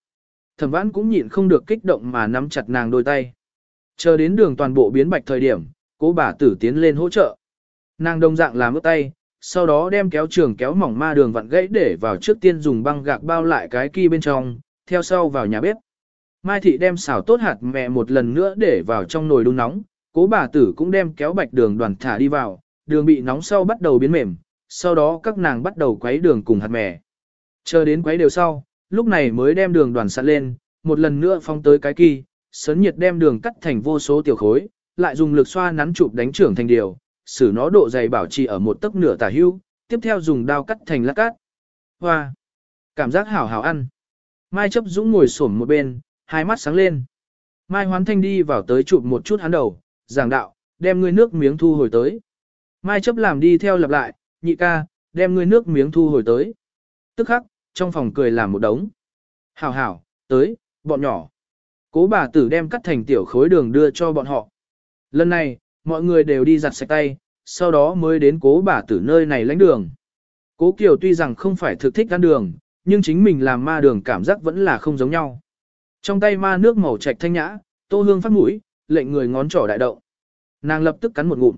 Thẩm vãn cũng nhịn không được kích động mà nắm chặt nàng đôi tay. Chờ đến đường toàn bộ biến bạch thời điểm, cố bà tử tiến lên hỗ trợ. Nàng đồng dạng làm ướt tay, sau đó đem kéo trường kéo mỏng ma đường vặn gãy để vào trước tiên dùng băng gạc bao lại cái kia bên trong, theo sau vào nhà bếp. Mai thị đem xào tốt hạt mẹ một lần nữa để vào trong nồi đun nóng, cố bà tử cũng đem kéo bạch đường đoàn thả đi vào, đường bị nóng sau bắt đầu biến mềm, sau đó các nàng bắt đầu quấy đường cùng hạt mè. Chờ đến quấy đều sau, lúc này mới đem đường đoàn sẵn lên, một lần nữa phong tới cái kỳ, sấn nhiệt đem đường cắt thành vô số tiểu khối, lại dùng lực xoa nắn chụp đánh trưởng thành điều, xử nó độ dày bảo trì ở một tấc nửa tả hưu, tiếp theo dùng dao cắt thành lát cát. Hoa! Cảm giác hảo hảo ăn. Mai chấp dũng ngồi xổm một bên, hai mắt sáng lên. Mai hoán thanh đi vào tới chụp một chút hắn đầu, giảng đạo, đem ngươi nước miếng thu hồi tới. Mai chấp làm đi theo lặp lại, nhị ca, đem ngươi nước miếng thu hồi tới. Tức khắc, trong phòng cười làm một đống. Hảo hảo, tới, bọn nhỏ. Cố bà tử đem cắt thành tiểu khối đường đưa cho bọn họ. Lần này, mọi người đều đi giặt sạch tay, sau đó mới đến cố bà tử nơi này lãnh đường. Cố Kiều tuy rằng không phải thực thích ăn đường, nhưng chính mình làm ma đường cảm giác vẫn là không giống nhau. Trong tay ma nước màu trạch thanh nhã, tô hương phát mũi, lệnh người ngón trỏ đại động. Nàng lập tức cắn một ngụm.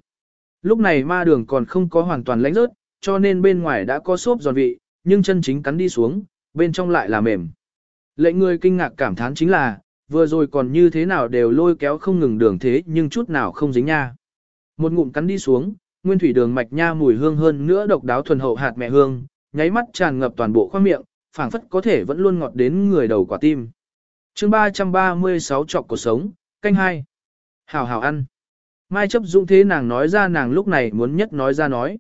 Lúc này ma đường còn không có hoàn toàn lãnh rớt, cho nên bên ngoài đã có xốp giòn vị, nhưng chân chính cắn đi xuống, bên trong lại là mềm. Lệnh người kinh ngạc cảm thán chính là, vừa rồi còn như thế nào đều lôi kéo không ngừng đường thế nhưng chút nào không dính nha. Một ngụm cắn đi xuống, nguyên thủy đường mạch nha mùi hương hơn nữa độc đáo thuần hậu hạt mẹ hương, nháy mắt tràn ngập toàn bộ khoang miệng, phảng phất có thể vẫn luôn ngọt đến người đầu quả tim. Chương 336 trọc cuộc sống, canh hai. Hảo hảo ăn. Mai chấp dụng thế nàng nói ra nàng lúc này muốn nhất nói ra nói.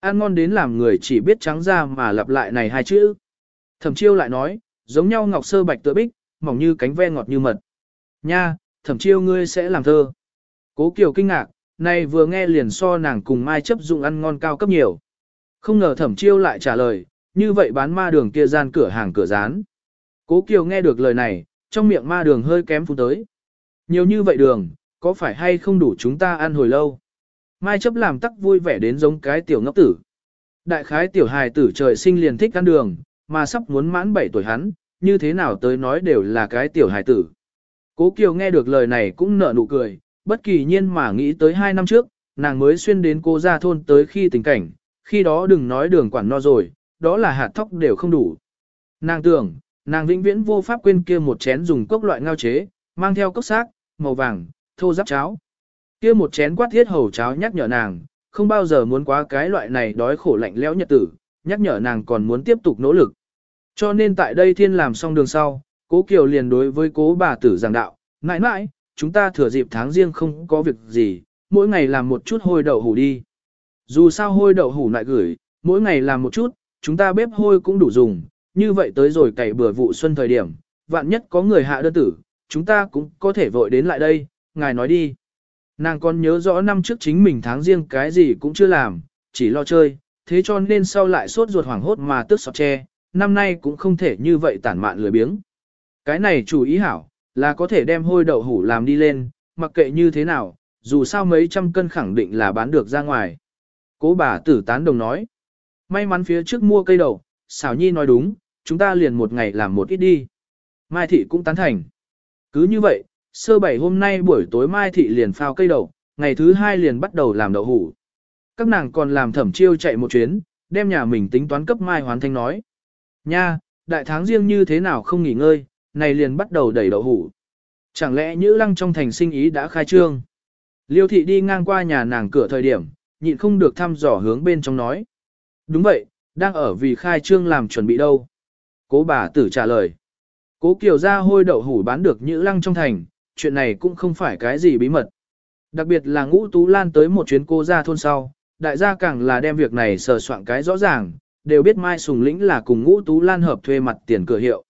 Ăn ngon đến làm người chỉ biết trắng ra mà lặp lại này hai chữ. Thẩm chiêu lại nói, giống nhau ngọc sơ bạch tựa bích, mỏng như cánh ve ngọt như mật. Nha, thẩm chiêu ngươi sẽ làm thơ. Cố Kiều kinh ngạc, này vừa nghe liền so nàng cùng Mai chấp dụng ăn ngon cao cấp nhiều. Không ngờ thẩm chiêu lại trả lời, như vậy bán ma đường kia gian cửa hàng cửa rán. Cố Kiều nghe được lời này, trong miệng ma đường hơi kém phun tới. Nhiều như vậy đường, có phải hay không đủ chúng ta ăn hồi lâu? Mai chấp làm tắc vui vẻ đến giống cái tiểu ngốc tử. Đại khái tiểu hài tử trời sinh liền thích ăn đường, mà sắp muốn mãn 7 tuổi hắn, như thế nào tới nói đều là cái tiểu hài tử. Cố Kiều nghe được lời này cũng nở nụ cười, bất kỳ nhiên mà nghĩ tới 2 năm trước, nàng mới xuyên đến cô ra thôn tới khi tình cảnh, khi đó đừng nói đường quản no rồi, đó là hạt thóc đều không đủ. Nàng tưởng, nàng vĩnh viễn vô pháp quên kia một chén dùng cốc loại ngao chế, mang theo cốc xác, màu vàng, thô giáp cháo. Kia một chén quát thiết hầu cháo nhắc nhở nàng, không bao giờ muốn quá cái loại này đói khổ lạnh lẽo nhật tử, nhắc nhở nàng còn muốn tiếp tục nỗ lực. Cho nên tại đây thiên làm xong đường sau, cố Kiều liền đối với cố bà tử giảng đạo, mãi mãi, chúng ta thừa dịp tháng riêng không có việc gì, mỗi ngày làm một chút hôi đậu hủ đi. Dù sao hôi đậu hủ lại gửi, mỗi ngày làm một chút, chúng ta bếp hôi cũng đủ dùng, như vậy tới rồi cày bừa vụ xuân thời điểm, vạn nhất có người hạ đơn tử, chúng ta cũng có thể vội đến lại đây, ngài nói đi. Nàng còn nhớ rõ năm trước chính mình tháng riêng cái gì cũng chưa làm, chỉ lo chơi, thế cho nên sau lại sốt ruột hoảng hốt mà tức sọt che, năm nay cũng không thể như vậy tản mạn lười biếng. Cái này chủ ý hảo, là có thể đem hôi đậu hủ làm đi lên, mặc kệ như thế nào, dù sao mấy trăm cân khẳng định là bán được ra ngoài. Cố bà tử tán đồng nói. May mắn phía trước mua cây đậu, xảo nhi nói đúng, chúng ta liền một ngày làm một ít đi. Mai thị cũng tán thành. Cứ như vậy, sơ bảy hôm nay buổi tối Mai thị liền phao cây đậu, ngày thứ hai liền bắt đầu làm đậu hủ. Các nàng còn làm thẩm chiêu chạy một chuyến, đem nhà mình tính toán cấp Mai Hoán Thanh nói. Nha, đại tháng riêng như thế nào không nghỉ ngơi, này liền bắt đầu đẩy đậu hủ. Chẳng lẽ Nhữ Lăng trong thành sinh ý đã khai trương? Liêu thị đi ngang qua nhà nàng cửa thời điểm, nhịn không được thăm dò hướng bên trong nói. Đúng vậy, đang ở vì khai trương làm chuẩn bị đâu. Cố bà tử trả lời. Cố Kiều ra hôi đậu hủ bán được Nhữ Lăng trong thành, chuyện này cũng không phải cái gì bí mật. Đặc biệt là ngũ tú lan tới một chuyến cô ra thôn sau, đại gia càng là đem việc này sờ soạn cái rõ ràng, đều biết Mai Sùng Lĩnh là cùng ngũ tú lan hợp thuê mặt tiền cửa hiệu.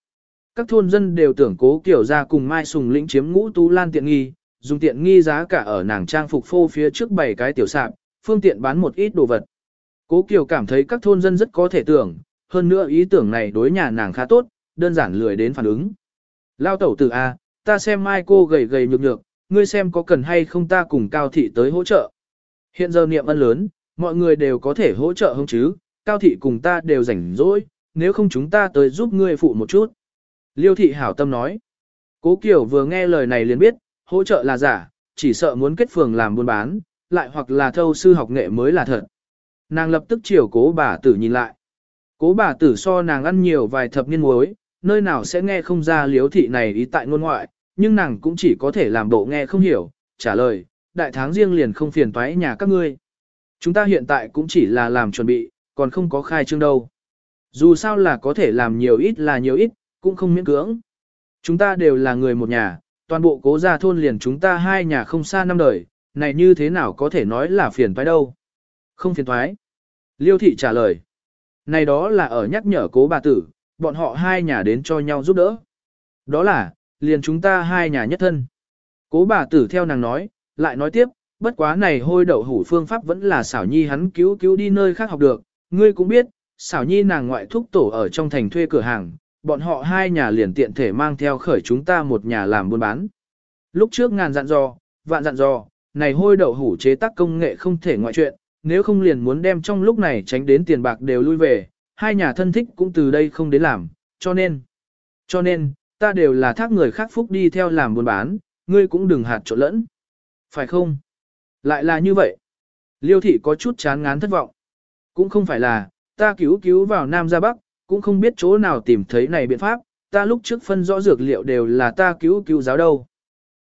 Các thôn dân đều tưởng cố kiểu ra cùng Mai Sùng Lĩnh chiếm ngũ tú lan tiện nghi, dùng tiện nghi giá cả ở nàng trang phục phô phía trước bảy cái tiểu sạp, phương tiện bán một ít đồ vật. Cố Kiều cảm thấy các thôn dân rất có thể tưởng, hơn nữa ý tưởng này đối nhà nàng khá tốt, đơn giản lười đến phản ứng. Lao tẩu tử A, ta xem mai cô gầy gầy nhược nhược, ngươi xem có cần hay không ta cùng Cao Thị tới hỗ trợ. Hiện giờ niệm ân lớn, mọi người đều có thể hỗ trợ không chứ, Cao Thị cùng ta đều rảnh rỗi, nếu không chúng ta tới giúp ngươi phụ một chút. Liêu Thị hảo tâm nói. Cố Kiều vừa nghe lời này liền biết, hỗ trợ là giả, chỉ sợ muốn kết phường làm buôn bán, lại hoặc là thâu sư học nghệ mới là thật. Nàng lập tức chiều cố bà tử nhìn lại. Cố bà tử so nàng ăn nhiều vài thập niên muối, nơi nào sẽ nghe không ra liếu thị này ý tại ngôn ngoại, nhưng nàng cũng chỉ có thể làm bộ nghe không hiểu, trả lời, đại tháng riêng liền không phiền toái nhà các ngươi. Chúng ta hiện tại cũng chỉ là làm chuẩn bị, còn không có khai trương đâu. Dù sao là có thể làm nhiều ít là nhiều ít, cũng không miễn cưỡng. Chúng ta đều là người một nhà, toàn bộ cố gia thôn liền chúng ta hai nhà không xa năm đời, này như thế nào có thể nói là phiền toái đâu. Không phiền toái. Liêu thị trả lời. Này đó là ở nhắc nhở cố bà tử, bọn họ hai nhà đến cho nhau giúp đỡ. Đó là, liền chúng ta hai nhà nhất thân. Cố bà tử theo nàng nói, lại nói tiếp, bất quá này hôi đậu hủ phương pháp vẫn là xảo nhi hắn cứu cứu đi nơi khác học được, ngươi cũng biết, xảo nhi nàng ngoại thúc tổ ở trong thành thuê cửa hàng, bọn họ hai nhà liền tiện thể mang theo khởi chúng ta một nhà làm buôn bán. Lúc trước ngàn dặn dò, vạn dặn dò, này hôi đậu hủ chế tác công nghệ không thể ngoại chuyện, nếu không liền muốn đem trong lúc này tránh đến tiền bạc đều lui về, hai nhà thân thích cũng từ đây không đến làm, cho nên, cho nên, ta đều là thác người khác phúc đi theo làm buôn bán, ngươi cũng đừng hạt trộn lẫn. Phải không? Lại là như vậy. Liêu thị có chút chán ngán thất vọng. Cũng không phải là, ta cứu cứu vào Nam ra Bắc, cũng không biết chỗ nào tìm thấy này biện pháp, ta lúc trước phân rõ dược liệu đều là ta cứu cứu giáo đâu.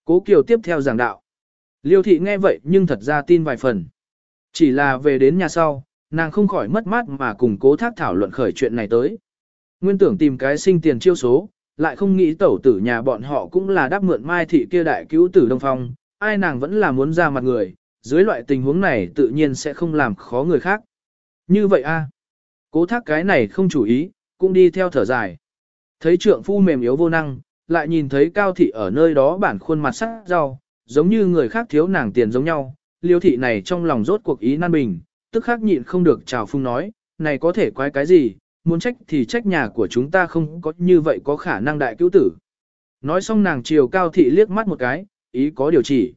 Cố Kiều tiếp theo giảng đạo. Liêu thị nghe vậy nhưng thật ra tin vài phần. Chỉ là về đến nhà sau, nàng không khỏi mất mát mà cùng cố thác thảo luận khởi chuyện này tới. Nguyên tưởng tìm cái sinh tiền chiêu số, lại không nghĩ tẩu tử nhà bọn họ cũng là đáp mượn mai thị kia đại cứu tử Đông Phong, ai nàng vẫn là muốn ra mặt người, dưới loại tình huống này tự nhiên sẽ không làm khó người khác. Như vậy a Cố thác cái này không chủ ý, cũng đi theo thở dài. Thấy trượng phu mềm yếu vô năng, lại nhìn thấy cao thị ở nơi đó bản khuôn mặt sắc rau, giống như người khác thiếu nàng tiền giống nhau, liêu thị này trong lòng rốt cuộc ý nan bình, tức khắc nhịn không được chào phung nói, này có thể quái cái gì, muốn trách thì trách nhà của chúng ta không có như vậy có khả năng đại cứu tử. Nói xong nàng chiều cao thị liếc mắt một cái, ý có điều chỉ.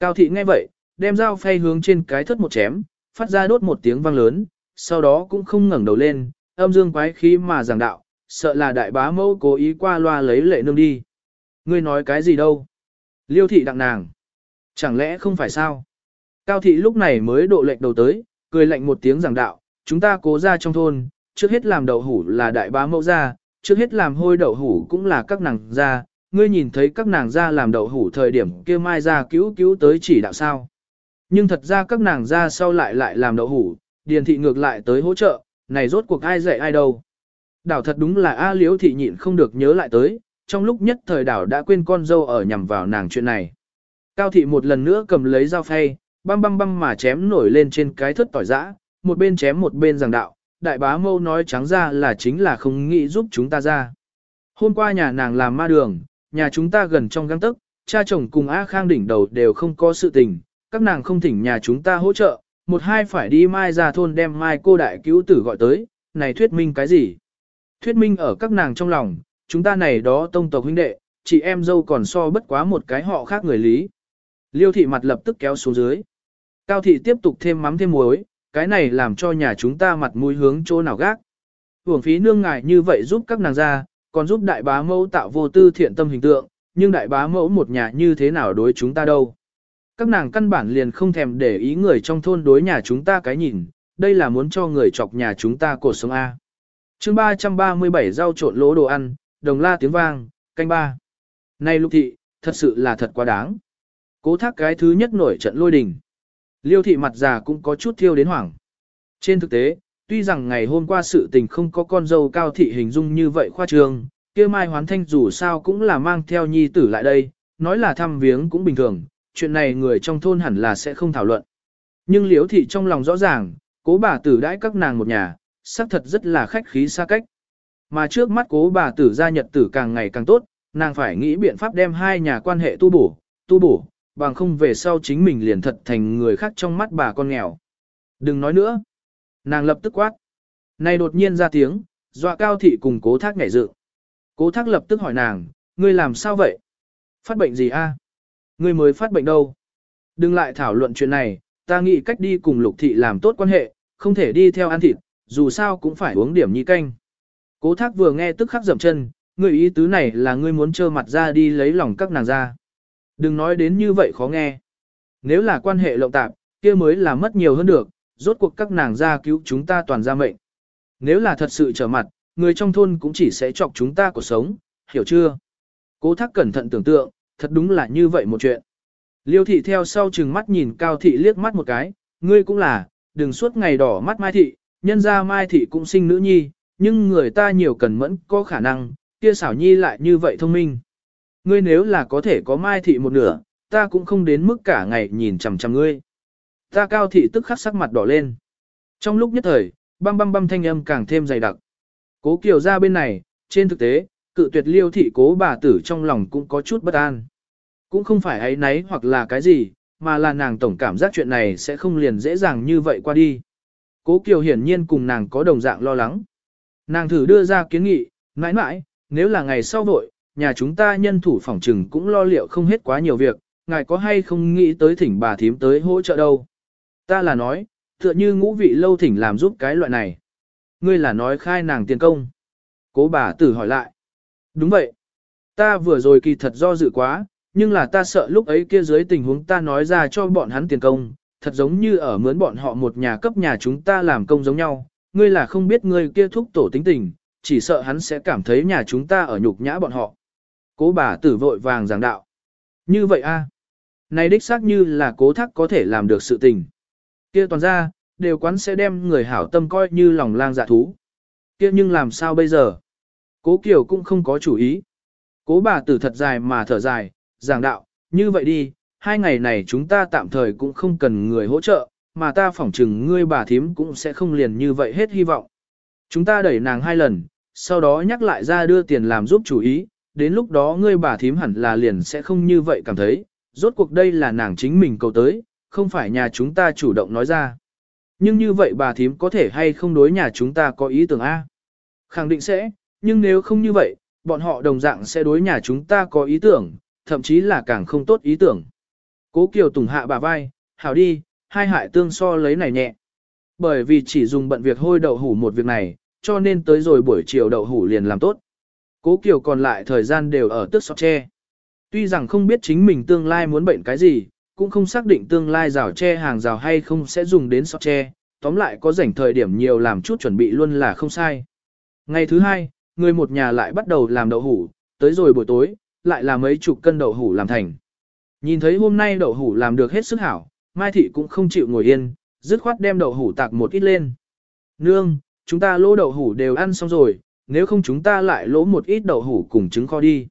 Cao thị nghe vậy, đem dao phay hướng trên cái thất một chém, phát ra đốt một tiếng vang lớn, sau đó cũng không ngẩng đầu lên, âm dương quái khí mà giảng đạo, sợ là đại bá mẫu cố ý qua loa lấy lệ nương đi. Ngươi nói cái gì đâu? Liêu thị đặng nàng. Chẳng lẽ không phải sao? Cao thị lúc này mới độ lệnh đầu tới, cười lạnh một tiếng giảng đạo, chúng ta cố ra trong thôn, trước hết làm đậu hủ là đại bá mẫu ra, trước hết làm hôi đậu hủ cũng là các nàng ra, ngươi nhìn thấy các nàng ra làm đậu hủ thời điểm kia mai ra cứu cứu tới chỉ đạo sao. Nhưng thật ra các nàng ra sau lại lại làm đậu hủ, điền thị ngược lại tới hỗ trợ, này rốt cuộc ai dạy ai đâu. Đảo thật đúng là A liễu thị nhịn không được nhớ lại tới, trong lúc nhất thời đảo đã quên con dâu ở nhằm vào nàng chuyện này. Cao thị một lần nữa cầm lấy dao phay, băm băm băm mà chém nổi lên trên cái thất tỏi giã, một bên chém một bên giảng đạo, đại bá mâu nói trắng ra là chính là không nghĩ giúp chúng ta ra. Hôm qua nhà nàng làm ma đường, nhà chúng ta gần trong găng tức, cha chồng cùng A Khang đỉnh đầu đều không có sự tình, các nàng không thỉnh nhà chúng ta hỗ trợ, một hai phải đi mai ra thôn đem mai cô đại cứu tử gọi tới, này thuyết minh cái gì? Thuyết minh ở các nàng trong lòng, chúng ta này đó tông tộc huynh đệ, chị em dâu còn so bất quá một cái họ khác người lý. Liêu thị mặt lập tức kéo xuống dưới. Cao thị tiếp tục thêm mắm thêm muối, cái này làm cho nhà chúng ta mặt mũi hướng chỗ nào gác. Hưởng phí nương ngài như vậy giúp các nàng ra, còn giúp đại bá mẫu tạo vô tư thiện tâm hình tượng, nhưng đại bá mẫu một nhà như thế nào đối chúng ta đâu. Các nàng căn bản liền không thèm để ý người trong thôn đối nhà chúng ta cái nhìn, đây là muốn cho người chọc nhà chúng ta cột sống A. chương 337 rau trộn lỗ đồ ăn, đồng la tiếng vang, canh ba. Này lục thị, thật sự là thật quá đáng. Cố thác cái thứ nhất nổi trận lôi đình. Liêu thị mặt già cũng có chút thiêu đến hoảng. Trên thực tế, tuy rằng ngày hôm qua sự tình không có con dâu cao thị hình dung như vậy khoa trương, kia mai hoán thanh dù sao cũng là mang theo nhi tử lại đây, nói là thăm viếng cũng bình thường, chuyện này người trong thôn hẳn là sẽ không thảo luận. Nhưng liễu thị trong lòng rõ ràng, cố bà tử đãi các nàng một nhà, xác thật rất là khách khí xa cách. Mà trước mắt cố bà tử gia nhật tử càng ngày càng tốt, nàng phải nghĩ biện pháp đem hai nhà quan hệ tu bổ, tu bổ, bằng không về sau chính mình liền thật thành người khác trong mắt bà con nghèo. Đừng nói nữa. Nàng lập tức quát. Này đột nhiên ra tiếng, dọa cao thị cùng cố thác nhảy dự. Cố thác lập tức hỏi nàng, ngươi làm sao vậy? Phát bệnh gì a? Ngươi mới phát bệnh đâu? Đừng lại thảo luận chuyện này, ta nghĩ cách đi cùng lục thị làm tốt quan hệ, không thể đi theo ăn thịt, dù sao cũng phải uống điểm nhi canh. Cố thác vừa nghe tức khắc dậm chân, ngươi ý tứ này là ngươi muốn trơ mặt ra đi lấy lòng các nàng ra. Đừng nói đến như vậy khó nghe. Nếu là quan hệ lộng tạp, kia mới là mất nhiều hơn được, rốt cuộc các nàng ra cứu chúng ta toàn ra mệnh. Nếu là thật sự trở mặt, người trong thôn cũng chỉ sẽ chọc chúng ta cuộc sống, hiểu chưa? Cố thác cẩn thận tưởng tượng, thật đúng là như vậy một chuyện. Liêu thị theo sau chừng mắt nhìn cao thị liếc mắt một cái, ngươi cũng là, đừng suốt ngày đỏ mắt mai thị, nhân ra mai thị cũng sinh nữ nhi, nhưng người ta nhiều cần mẫn có khả năng, kia xảo nhi lại như vậy thông minh. Ngươi nếu là có thể có mai thị một nửa, ta cũng không đến mức cả ngày nhìn chằm chằm ngươi. Ta cao thị tức khắc sắc mặt đỏ lên. Trong lúc nhất thời, băm băm băm thanh âm càng thêm dày đặc. Cố kiều ra bên này, trên thực tế, cự tuyệt liêu thị cố bà tử trong lòng cũng có chút bất an. Cũng không phải ấy nấy hoặc là cái gì, mà là nàng tổng cảm giác chuyện này sẽ không liền dễ dàng như vậy qua đi. Cố kiều hiển nhiên cùng nàng có đồng dạng lo lắng. Nàng thử đưa ra kiến nghị, mãi mãi, nếu là ngày sau vội, nhà chúng ta nhân thủ phòng trừng cũng lo liệu không hết quá nhiều việc, ngài có hay không nghĩ tới thỉnh bà thím tới hỗ trợ đâu. Ta là nói, tựa như ngũ vị lâu thỉnh làm giúp cái loại này. Ngươi là nói khai nàng tiền công. Cố bà tử hỏi lại. Đúng vậy. Ta vừa rồi kỳ thật do dự quá, nhưng là ta sợ lúc ấy kia dưới tình huống ta nói ra cho bọn hắn tiền công, thật giống như ở mướn bọn họ một nhà cấp nhà chúng ta làm công giống nhau. Ngươi là không biết ngươi kia thúc tổ tính tình, chỉ sợ hắn sẽ cảm thấy nhà chúng ta ở nhục nhã bọn họ. Cố bà tử vội vàng giảng đạo. Như vậy a Này đích xác như là cố thác có thể làm được sự tình. kia toàn ra, đều quán sẽ đem người hảo tâm coi như lòng lang dạ thú. kia nhưng làm sao bây giờ? Cố Kiều cũng không có chủ ý. Cố bà tử thật dài mà thở dài, giảng đạo, như vậy đi, hai ngày này chúng ta tạm thời cũng không cần người hỗ trợ, mà ta phỏng chừng ngươi bà thím cũng sẽ không liền như vậy hết hy vọng. Chúng ta đẩy nàng hai lần, sau đó nhắc lại ra đưa tiền làm giúp chủ ý, đến lúc đó ngươi bà thím hẳn là liền sẽ không như vậy cảm thấy, rốt cuộc đây là nàng chính mình cầu tới, không phải nhà chúng ta chủ động nói ra. Nhưng như vậy bà thím có thể hay không đối nhà chúng ta có ý tưởng A? Khẳng định sẽ, nhưng nếu không như vậy, bọn họ đồng dạng sẽ đối nhà chúng ta có ý tưởng, thậm chí là càng không tốt ý tưởng. Cố Kiều Tùng hạ bà vai, hảo đi, hai hại tương so lấy này nhẹ. Bởi vì chỉ dùng bận việc hôi đậu hủ một việc này, cho nên tới rồi buổi chiều đậu hủ liền làm tốt. Cố Kiều còn lại thời gian đều ở tức sọt tre. Tuy rằng không biết chính mình tương lai muốn bệnh cái gì, cũng không xác định tương lai rào tre hàng rào hay không sẽ dùng đến sọt tre, tóm lại có rảnh thời điểm nhiều làm chút chuẩn bị luôn là không sai. Ngày thứ hai, người một nhà lại bắt đầu làm đậu hủ, tới rồi buổi tối, lại là mấy chục cân đậu hủ làm thành. Nhìn thấy hôm nay đậu hủ làm được hết sức hảo, Mai Thị cũng không chịu ngồi yên, dứt khoát đem đậu hủ tạc một ít lên. Nương, chúng ta lô đậu hủ đều ăn xong rồi, nếu không chúng ta lại lỗ một ít đậu hủ cùng trứng kho đi.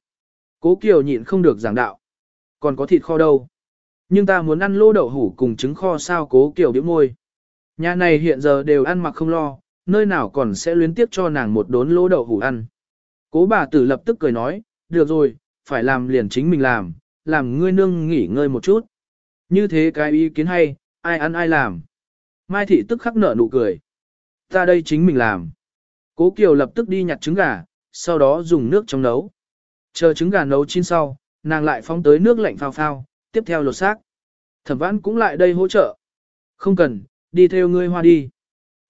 Cố Kiều nhịn không được giảng đạo. Còn có thịt kho đâu. Nhưng ta muốn ăn lỗ đậu hủ cùng trứng kho sao Cố Kiều điểm môi. Nhà này hiện giờ đều ăn mặc không lo, nơi nào còn sẽ luyến tiếp cho nàng một đốn lỗ đậu hủ ăn. Cố bà tử lập tức cười nói, được rồi, phải làm liền chính mình làm, làm ngươi nương nghỉ ngơi một chút. Như thế cái ý kiến hay, ai ăn ai làm. Mai thị tức khắc nở nụ cười. Ta đây chính mình làm. Cố Kiều lập tức đi nhặt trứng gà, sau đó dùng nước trong nấu. Chờ trứng gà nấu chín sau, nàng lại phóng tới nước lạnh phao phao, tiếp theo lột xác. Thẩm vãn cũng lại đây hỗ trợ. Không cần, đi theo ngươi hoa đi.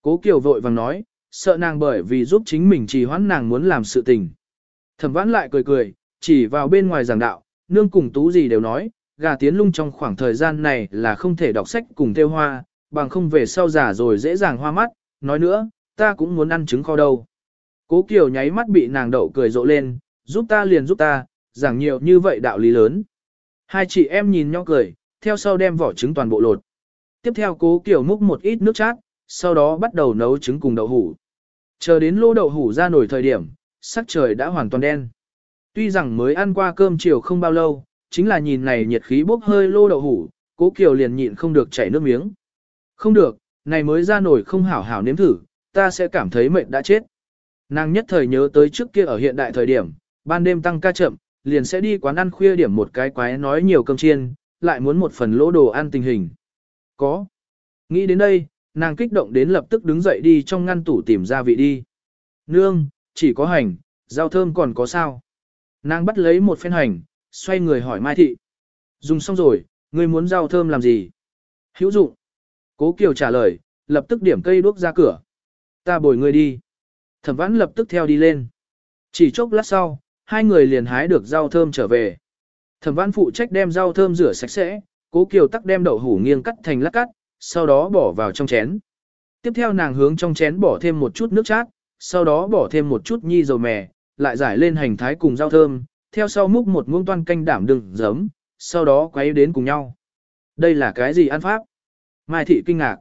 Cố Kiều vội vàng nói, sợ nàng bởi vì giúp chính mình trì hoãn nàng muốn làm sự tình. Thẩm vãn lại cười cười, chỉ vào bên ngoài giảng đạo, nương cùng tú gì đều nói, gà tiến lung trong khoảng thời gian này là không thể đọc sách cùng theo hoa, bằng không về sau già rồi dễ dàng hoa mắt, nói nữa, ta cũng muốn ăn trứng kho đâu. Cố Kiều nháy mắt bị nàng đậu cười rộ lên, giúp ta liền giúp ta, giảng nhiều như vậy đạo lý lớn. Hai chị em nhìn nhau cười, theo sau đem vỏ trứng toàn bộ lột. Tiếp theo cố Kiều múc một ít nước chát, sau đó bắt đầu nấu trứng cùng đậu hủ. Chờ đến lô đậu hủ ra nổi thời điểm, sắc trời đã hoàn toàn đen. Tuy rằng mới ăn qua cơm chiều không bao lâu, chính là nhìn này nhiệt khí bốc hơi lô đậu hủ, cố Kiều liền nhịn không được chảy nước miếng. Không được, này mới ra nổi không hảo hảo nếm thử, ta sẽ cảm thấy mệt đã chết. Nàng nhất thời nhớ tới trước kia ở hiện đại thời điểm, ban đêm tăng ca chậm, liền sẽ đi quán ăn khuya điểm một cái quái nói nhiều cơm chiên, lại muốn một phần lỗ đồ ăn tình hình. Có. Nghĩ đến đây, nàng kích động đến lập tức đứng dậy đi trong ngăn tủ tìm gia vị đi. Nương, chỉ có hành, rau thơm còn có sao. Nàng bắt lấy một phen hành, xoay người hỏi Mai Thị. Dùng xong rồi, ngươi muốn rau thơm làm gì? Hữu dụng. Cố Kiều trả lời, lập tức điểm cây đuốc ra cửa. Ta bồi ngươi đi. Thẩm vãn lập tức theo đi lên. Chỉ chốc lát sau, hai người liền hái được rau thơm trở về. Thẩm vãn phụ trách đem rau thơm rửa sạch sẽ, cố Kiều tắc đem đậu hủ nghiêng cắt thành lát cắt, sau đó bỏ vào trong chén. Tiếp theo nàng hướng trong chén bỏ thêm một chút nước chát, sau đó bỏ thêm một chút nhi dầu mè, lại giải lên hành thái cùng rau thơm, theo sau múc một muỗng toan canh đảm đừng giấm, sau đó quấy đến cùng nhau. Đây là cái gì ăn pháp? Mai thị kinh ngạc.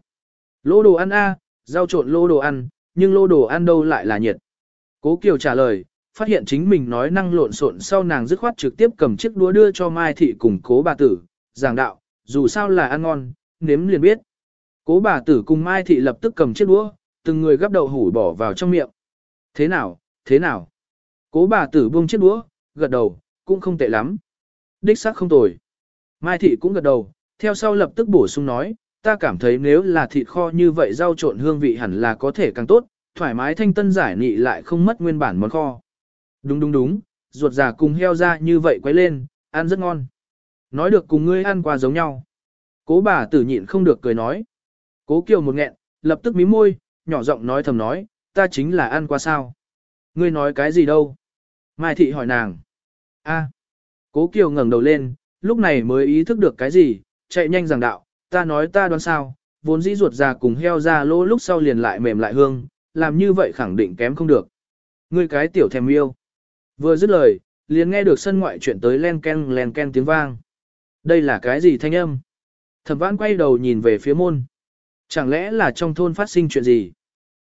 Lỗ đồ ăn a, rau trộn lô đồ ăn, nhưng lô đồ ăn đâu lại là nhiệt. Cố Kiều trả lời, phát hiện chính mình nói năng lộn xộn sau nàng dứt khoát trực tiếp cầm chiếc đũa đưa cho Mai thị cùng cố bà tử, giảng đạo, dù sao là ăn ngon, nếm liền biết. Cố bà tử cùng Mai Thị lập tức cầm chiếc đũa, từng người gắp đậu hủ bỏ vào trong miệng. Thế nào, thế nào? Cố bà tử buông chiếc đũa, gật đầu, cũng không tệ lắm. Đích xác không tồi. Mai Thị cũng gật đầu, theo sau lập tức bổ sung nói, ta cảm thấy nếu là thịt kho như vậy rau trộn hương vị hẳn là có thể càng tốt, thoải mái thanh tân giải nị lại không mất nguyên bản món kho. Đúng đúng đúng, ruột già cùng heo ra như vậy quấy lên, ăn rất ngon. Nói được cùng ngươi ăn qua giống nhau. Cố bà tử nhịn không được cười nói. Cố Kiều một nghẹn, lập tức mím môi, nhỏ giọng nói thầm nói, ta chính là ăn qua sao. Ngươi nói cái gì đâu? Mai Thị hỏi nàng. A. Cố Kiều ngẩng đầu lên, lúc này mới ý thức được cái gì, chạy nhanh giảng đạo, ta nói ta đoán sao, vốn dĩ ruột già cùng heo ra lỗ lúc sau liền lại mềm lại hương, làm như vậy khẳng định kém không được. Ngươi cái tiểu thèm yêu. Vừa dứt lời, liền nghe được sân ngoại chuyện tới len ken len ken tiếng vang. Đây là cái gì thanh âm? Thẩm vãn quay đầu nhìn về phía môn. Chẳng lẽ là trong thôn phát sinh chuyện gì?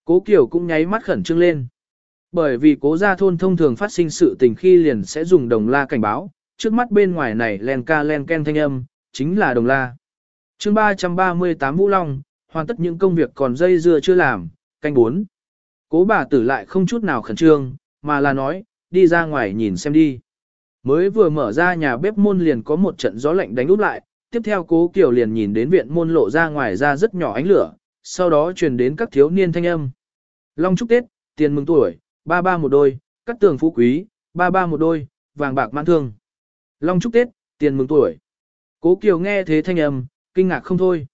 Cố Kiều cũng nháy mắt khẩn trương lên. Bởi vì cố gia thôn thông thường phát sinh sự tình khi liền sẽ dùng đồng la cảnh báo, trước mắt bên ngoài này len ca len ken thanh âm, chính là đồng la chương 338 Vũ Long, hoàn tất những công việc còn dây dưa chưa làm, canh 4. Cố bà tử lại không chút nào khẩn trương, mà là nói, đi ra ngoài nhìn xem đi. Mới vừa mở ra nhà bếp môn liền có một trận gió lạnh đánh úp lại, tiếp theo cố Kiều liền nhìn đến viện môn lộ ra ngoài ra rất nhỏ ánh lửa, sau đó truyền đến các thiếu niên thanh âm. Long chúc Tết, tiền mừng tuổi, ba ba một đôi, cắt tường phú quý, ba ba một đôi, vàng bạc mãn thương. Long chúc Tết, tiền mừng tuổi. Cố Kiều nghe thế thanh âm, kinh ngạc không thôi.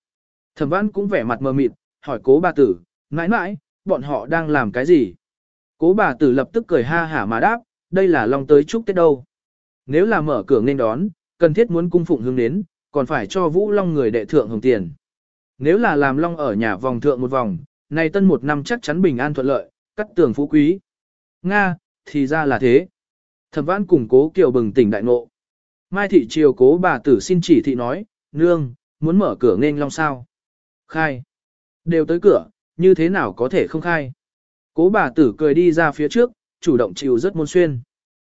Thẩm văn cũng vẻ mặt mờ mịt, hỏi cố bà tử, mãi mãi, bọn họ đang làm cái gì? Cố bà tử lập tức cười ha hả mà đáp, đây là Long tới chúc Tết đâu. Nếu là mở cửa nên đón, cần thiết muốn cung phụng hướng đến, còn phải cho Vũ Long người đệ thượng hồng tiền. Nếu là làm Long ở nhà vòng thượng một vòng, này tân một năm chắc chắn bình an thuận lợi, cắt tường phú quý. Nga, thì ra là thế. Thẩm văn cùng cố kiều bừng tỉnh đại ngộ. Mai thị triều cố bà tử xin chỉ thị nói, nương, muốn mở cửa nên Long sao. Khai. Đều tới cửa, như thế nào có thể không khai. Cố bà tử cười đi ra phía trước, chủ động chịu rất môn xuyên.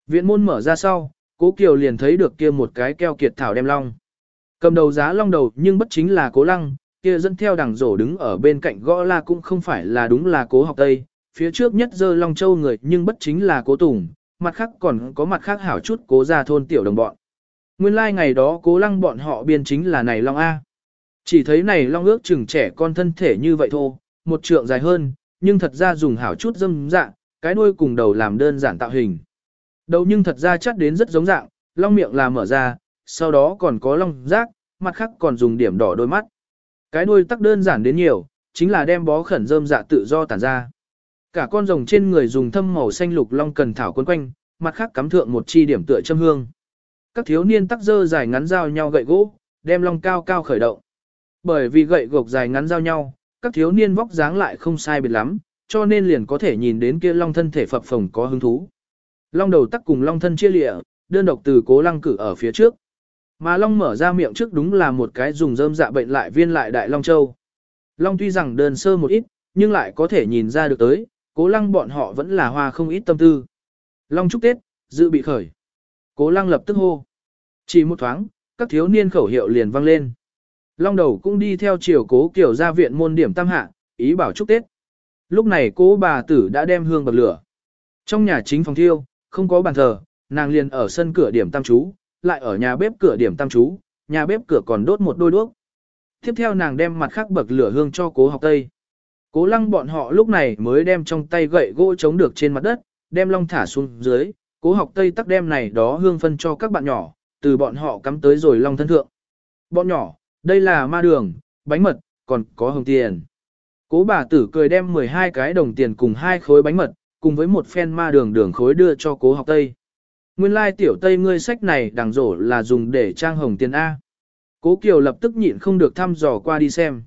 Viện môn mở ra sau, cố kiều liền thấy được kia một cái keo kiệt thảo đem long. Cầm đầu giá long đầu nhưng bất chính là cố lăng, kia dẫn theo đằng rổ đứng ở bên cạnh gõ la cũng không phải là đúng là cố học tây, phía trước nhất dơ long châu người nhưng bất chính là cố tùng, mặt khác còn có mặt khác hảo chút cố ra thôn tiểu đồng bọn. Nguyên lai like ngày đó cố lăng bọn họ biên chính là này long A. Chỉ thấy này long ước chừng trẻ con thân thể như vậy thôi, một trượng dài hơn, nhưng thật ra dùng hảo chút dâm dạng, cái đuôi cùng đầu làm đơn giản tạo hình. Đầu nhưng thật ra chắc đến rất giống dạng, long miệng là mở ra, sau đó còn có long rác, mặt khác còn dùng điểm đỏ đôi mắt. Cái đuôi tắc đơn giản đến nhiều, chính là đem bó khẩn rơm dạ tự do tản ra. Cả con rồng trên người dùng thâm màu xanh lục long cần thảo quấn quanh, mặt khác cắm thượng một chi điểm tựa châm hương. Các thiếu niên tắc dơ dài ngắn giao nhau gậy gỗ, đem long cao cao khởi động. Bởi vì gậy gộc dài ngắn giao nhau, các thiếu niên vóc dáng lại không sai biệt lắm, cho nên liền có thể nhìn đến kia long thân thể phập phồng có hứng thú. Long đầu tắc cùng long thân chia lịa, đơn độc từ cố lăng cử ở phía trước. Mà long mở ra miệng trước đúng là một cái dùng rơm dạ bệnh lại viên lại đại long châu. Long tuy rằng đơn sơ một ít, nhưng lại có thể nhìn ra được tới, cố lăng bọn họ vẫn là hoa không ít tâm tư. Long chúc Tết, dự bị khởi. Cố lăng lập tức hô. Chỉ một thoáng, các thiếu niên khẩu hiệu liền vang lên. Long đầu cũng đi theo chiều cố kiểu ra viện môn điểm tam hạ, ý bảo chúc Tết. Lúc này cố bà tử đã đem hương bật lửa. Trong nhà chính phòng thiêu, không có bàn thờ, nàng liền ở sân cửa điểm tam chú, lại ở nhà bếp cửa điểm tam chú, nhà bếp cửa còn đốt một đôi đuốc. Tiếp theo nàng đem mặt khác bậc lửa hương cho cố học tây. Cố lăng bọn họ lúc này mới đem trong tay gậy gỗ chống được trên mặt đất, đem long thả xuống dưới, cố học tây tắc đem này đó hương phân cho các bạn nhỏ, từ bọn họ cắm tới rồi long thân thượng. Bọn nhỏ, đây là ma đường, bánh mật, còn có hồng tiền. Cố bà tử cười đem 12 cái đồng tiền cùng hai khối bánh mật, cùng với một phen ma đường đường khối đưa cho cố học Tây. Nguyên lai tiểu Tây ngươi sách này đằng rổ là dùng để trang hồng tiền A. Cố Kiều lập tức nhịn không được thăm dò qua đi xem.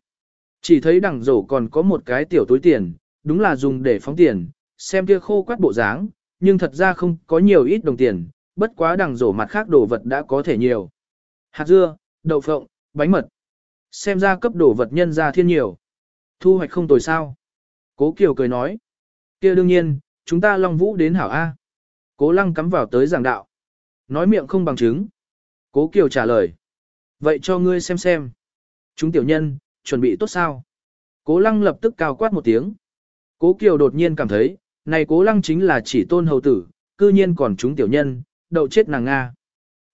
Chỉ thấy đằng rổ còn có một cái tiểu túi tiền, đúng là dùng để phóng tiền, xem kia khô quát bộ dáng, nhưng thật ra không có nhiều ít đồng tiền, bất quá đằng rổ mặt khác đồ vật đã có thể nhiều. Hạt dưa, đậu phộng, bánh mật. Xem ra cấp đồ vật nhân ra thiên nhiều. Thu hoạch không tồi sao. Cố Kiều cười nói. kia đương nhiên, chúng ta Long Vũ đến hảo A. Cố Lăng cắm vào tới giảng đạo. Nói miệng không bằng chứng. Cố Kiều trả lời. Vậy cho ngươi xem xem. Chúng tiểu nhân, chuẩn bị tốt sao? Cố Lăng lập tức cao quát một tiếng. Cố Kiều đột nhiên cảm thấy, này Cố Lăng chính là chỉ tôn hầu tử, cư nhiên còn chúng tiểu nhân, đậu chết nàng Nga.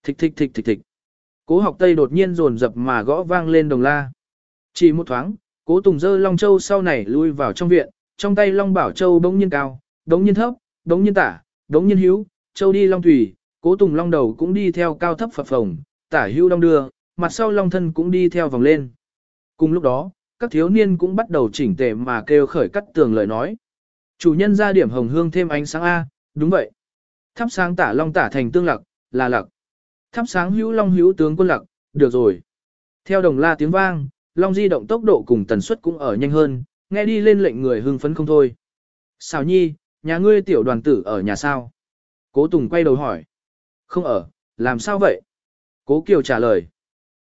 Thịch thịch thịch thịch thịch. Cố học Tây đột nhiên rồn dập mà gõ vang lên đồng la. Chỉ một thoáng, cố Tùng dơ Long Châu sau này lui vào trong viện, trong tay Long Bảo Châu bỗng nhiên cao, bỗng nhiên thấp, bỗng nhiên tả, bỗng nhiên hữu, Châu đi Long Thủy, cố Tùng Long đầu cũng đi theo cao thấp phập phồng, tả hữu Long đưa, mặt sau Long thân cũng đi theo vòng lên. Cùng lúc đó, các thiếu niên cũng bắt đầu chỉnh tề mà kêu khởi cắt tường lời nói. Chủ nhân ra điểm hồng hương thêm ánh sáng A, đúng vậy. Thắp sáng tả Long tả thành tương lặc, là lặc. Thắp sáng hữu long hữu tướng quân lặc, được rồi. Theo đồng la tiếng vang, long di động tốc độ cùng tần suất cũng ở nhanh hơn, nghe đi lên lệnh người hưng phấn không thôi. Xào nhi, nhà ngươi tiểu đoàn tử ở nhà sao? Cố Tùng quay đầu hỏi. Không ở, làm sao vậy? Cố Kiều trả lời.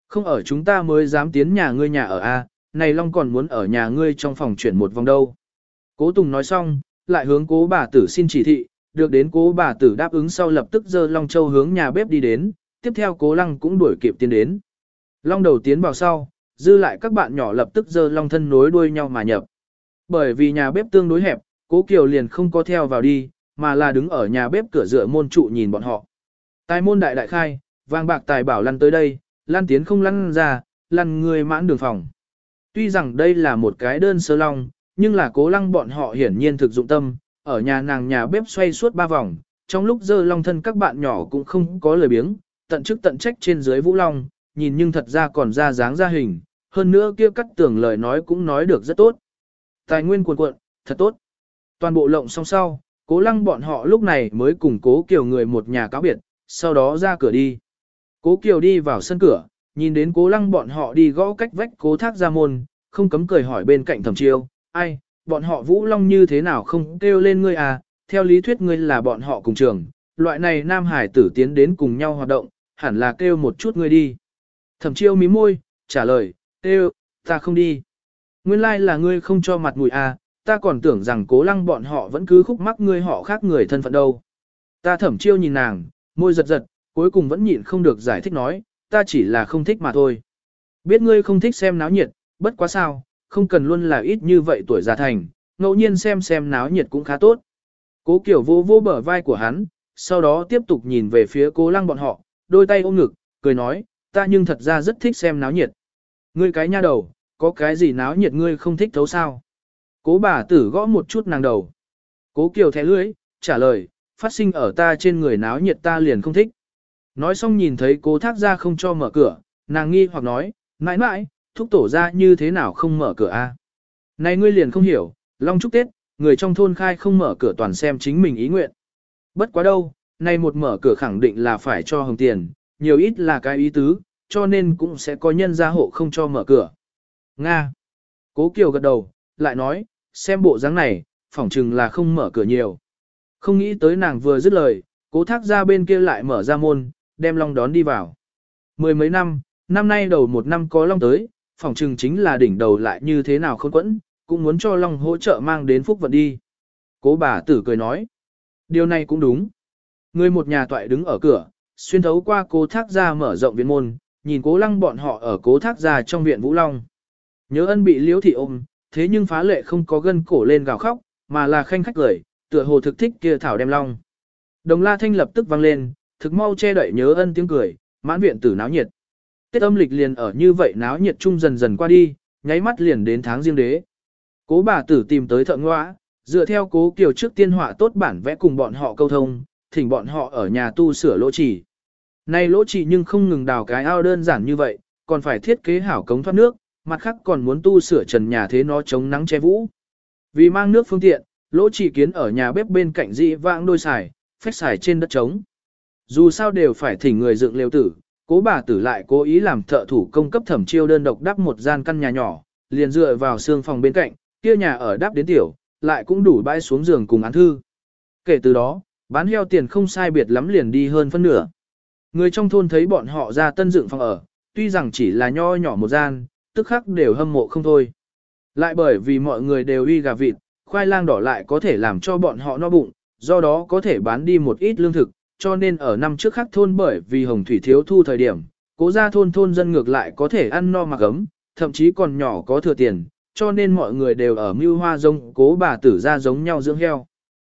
Không ở chúng ta mới dám tiến nhà ngươi nhà ở A, này Long còn muốn ở nhà ngươi trong phòng chuyển một vòng đâu. Cố Tùng nói xong, lại hướng cố bà tử xin chỉ thị, được đến cố bà tử đáp ứng sau lập tức dơ Long Châu hướng nhà bếp đi đến, tiếp theo cố lăng cũng đuổi kịp tiến đến. Long đầu tiến vào sau, dư lại các bạn nhỏ lập tức dơ long thân nối đuôi nhau mà nhập. Bởi vì nhà bếp tương đối hẹp, cố kiều liền không có theo vào đi, mà là đứng ở nhà bếp cửa dựa môn trụ nhìn bọn họ. Tài môn đại đại khai, vàng bạc tài bảo lăn tới đây, lan tiến không lăn ra, lăn người mãn đường phòng. Tuy rằng đây là một cái đơn sơ long, nhưng là cố lăng bọn họ hiển nhiên thực dụng tâm, ở nhà nàng nhà bếp xoay suốt ba vòng, trong lúc dơ long thân các bạn nhỏ cũng không có lời biếng, tận chức tận trách trên dưới vũ long, nhìn nhưng thật ra còn ra dáng ra hình, hơn nữa kia cắt tưởng lời nói cũng nói được rất tốt. Tài nguyên cuồn cuộn, thật tốt. Toàn bộ lộng xong sau, cố lăng bọn họ lúc này mới cùng cố kiều người một nhà cáo biệt, sau đó ra cửa đi. Cố kiều đi vào sân cửa, nhìn đến cố lăng bọn họ đi gõ cách vách cố thác ra môn, không cấm cười hỏi bên cạnh thẩm chiêu, ai, bọn họ vũ long như thế nào không kêu lên ngươi à, theo lý thuyết ngươi là bọn họ cùng trường, loại này nam hải tử tiến đến cùng nhau hoạt động, hẳn là kêu một chút ngươi đi. Thẩm chiêu mí môi, trả lời, kêu, ta không đi. Nguyên lai like là ngươi không cho mặt mũi à, ta còn tưởng rằng cố lăng bọn họ vẫn cứ khúc mắc ngươi họ khác người thân phận đâu. Ta thẩm chiêu nhìn nàng, môi giật giật, cuối cùng vẫn nhịn không được giải thích nói, ta chỉ là không thích mà thôi. Biết ngươi không thích xem náo nhiệt, bất quá sao, không cần luôn là ít như vậy tuổi già thành, ngẫu nhiên xem xem náo nhiệt cũng khá tốt. Cố Kiều vô vô bờ vai của hắn, sau đó tiếp tục nhìn về phía cố lăng bọn họ, đôi tay ôm ngực, cười nói, ta nhưng thật ra rất thích xem náo nhiệt. Ngươi cái nha đầu, có cái gì náo nhiệt ngươi không thích thấu sao? Cố bà tử gõ một chút nàng đầu. Cố kiều thẻ lưới, trả lời, phát sinh ở ta trên người náo nhiệt ta liền không thích. Nói xong nhìn thấy cố thác ra không cho mở cửa, nàng nghi hoặc nói, mãi mãi, thúc tổ ra như thế nào không mở cửa a? Này ngươi liền không hiểu, Long chúc Tết, người trong thôn khai không mở cửa toàn xem chính mình ý nguyện. Bất quá đâu, này một mở cửa khẳng định là phải cho hồng tiền, nhiều ít là cái ý tứ, cho nên cũng sẽ có nhân gia hộ không cho mở cửa. Nga. Cố Kiều gật đầu, lại nói, xem bộ dáng này, phỏng chừng là không mở cửa nhiều. Không nghĩ tới nàng vừa dứt lời, cố thác ra bên kia lại mở ra môn, đem long đón đi vào. Mười mấy năm, năm nay đầu một năm có long tới, phỏng chừng chính là đỉnh đầu lại như thế nào không quẫn, cũng muốn cho long hỗ trợ mang đến phúc vận đi. Cố bà tử cười nói, điều này cũng đúng. Người một nhà toại đứng ở cửa, xuyên thấu qua cố thác ra mở rộng viện môn, nhìn cố lăng bọn họ ở cố thác ra trong viện Vũ Long. Nhớ ân bị liễu thị ôm, thế nhưng phá lệ không có gân cổ lên gào khóc, mà là khanh khách cười, tựa hồ thực thích kia thảo đem long. Đồng la thanh lập tức vang lên, thực mau che đậy nhớ ân tiếng cười, mãn viện tử náo nhiệt. Tết âm lịch liền ở như vậy náo nhiệt chung dần dần qua đi, nháy mắt liền đến tháng riêng đế. Cố bà tử tìm tới thợ ngoã, dựa theo cố kiều trước tiên họa tốt bản vẽ cùng bọn họ câu thông, thỉnh bọn họ ở nhà tu sửa lỗ chỉ. Này lỗ chỉ nhưng không ngừng đào cái ao đơn giản như vậy, còn phải thiết kế hảo cống thoát nước, mặt khác còn muốn tu sửa trần nhà thế nó chống nắng che vũ. Vì mang nước phương tiện, lỗ chỉ kiến ở nhà bếp bên cạnh dị vãng đôi xài, phách xài trên đất trống. Dù sao đều phải thỉnh người dựng lều tử, cố bà tử lại cố ý làm thợ thủ công cấp thẩm chiêu đơn độc đắp một gian căn nhà nhỏ, liền dựa vào xương phòng bên cạnh, kia nhà ở đắp đến tiểu, lại cũng đủ bãi xuống giường cùng án thư. Kể từ đó, bán heo tiền không sai biệt lắm liền đi hơn phân nửa. Người trong thôn thấy bọn họ ra tân dựng phòng ở, tuy rằng chỉ là nho nhỏ một gian, tức khắc đều hâm mộ không thôi. Lại bởi vì mọi người đều uy gà vịt, khoai lang đỏ lại có thể làm cho bọn họ no bụng, do đó có thể bán đi một ít lương thực, cho nên ở năm trước khác thôn bởi vì hồng thủy thiếu thu thời điểm, cố gia thôn thôn dân ngược lại có thể ăn no mặc ấm, thậm chí còn nhỏ có thừa tiền, cho nên mọi người đều ở mưu hoa giống cố bà tử ra giống nhau dưỡng heo.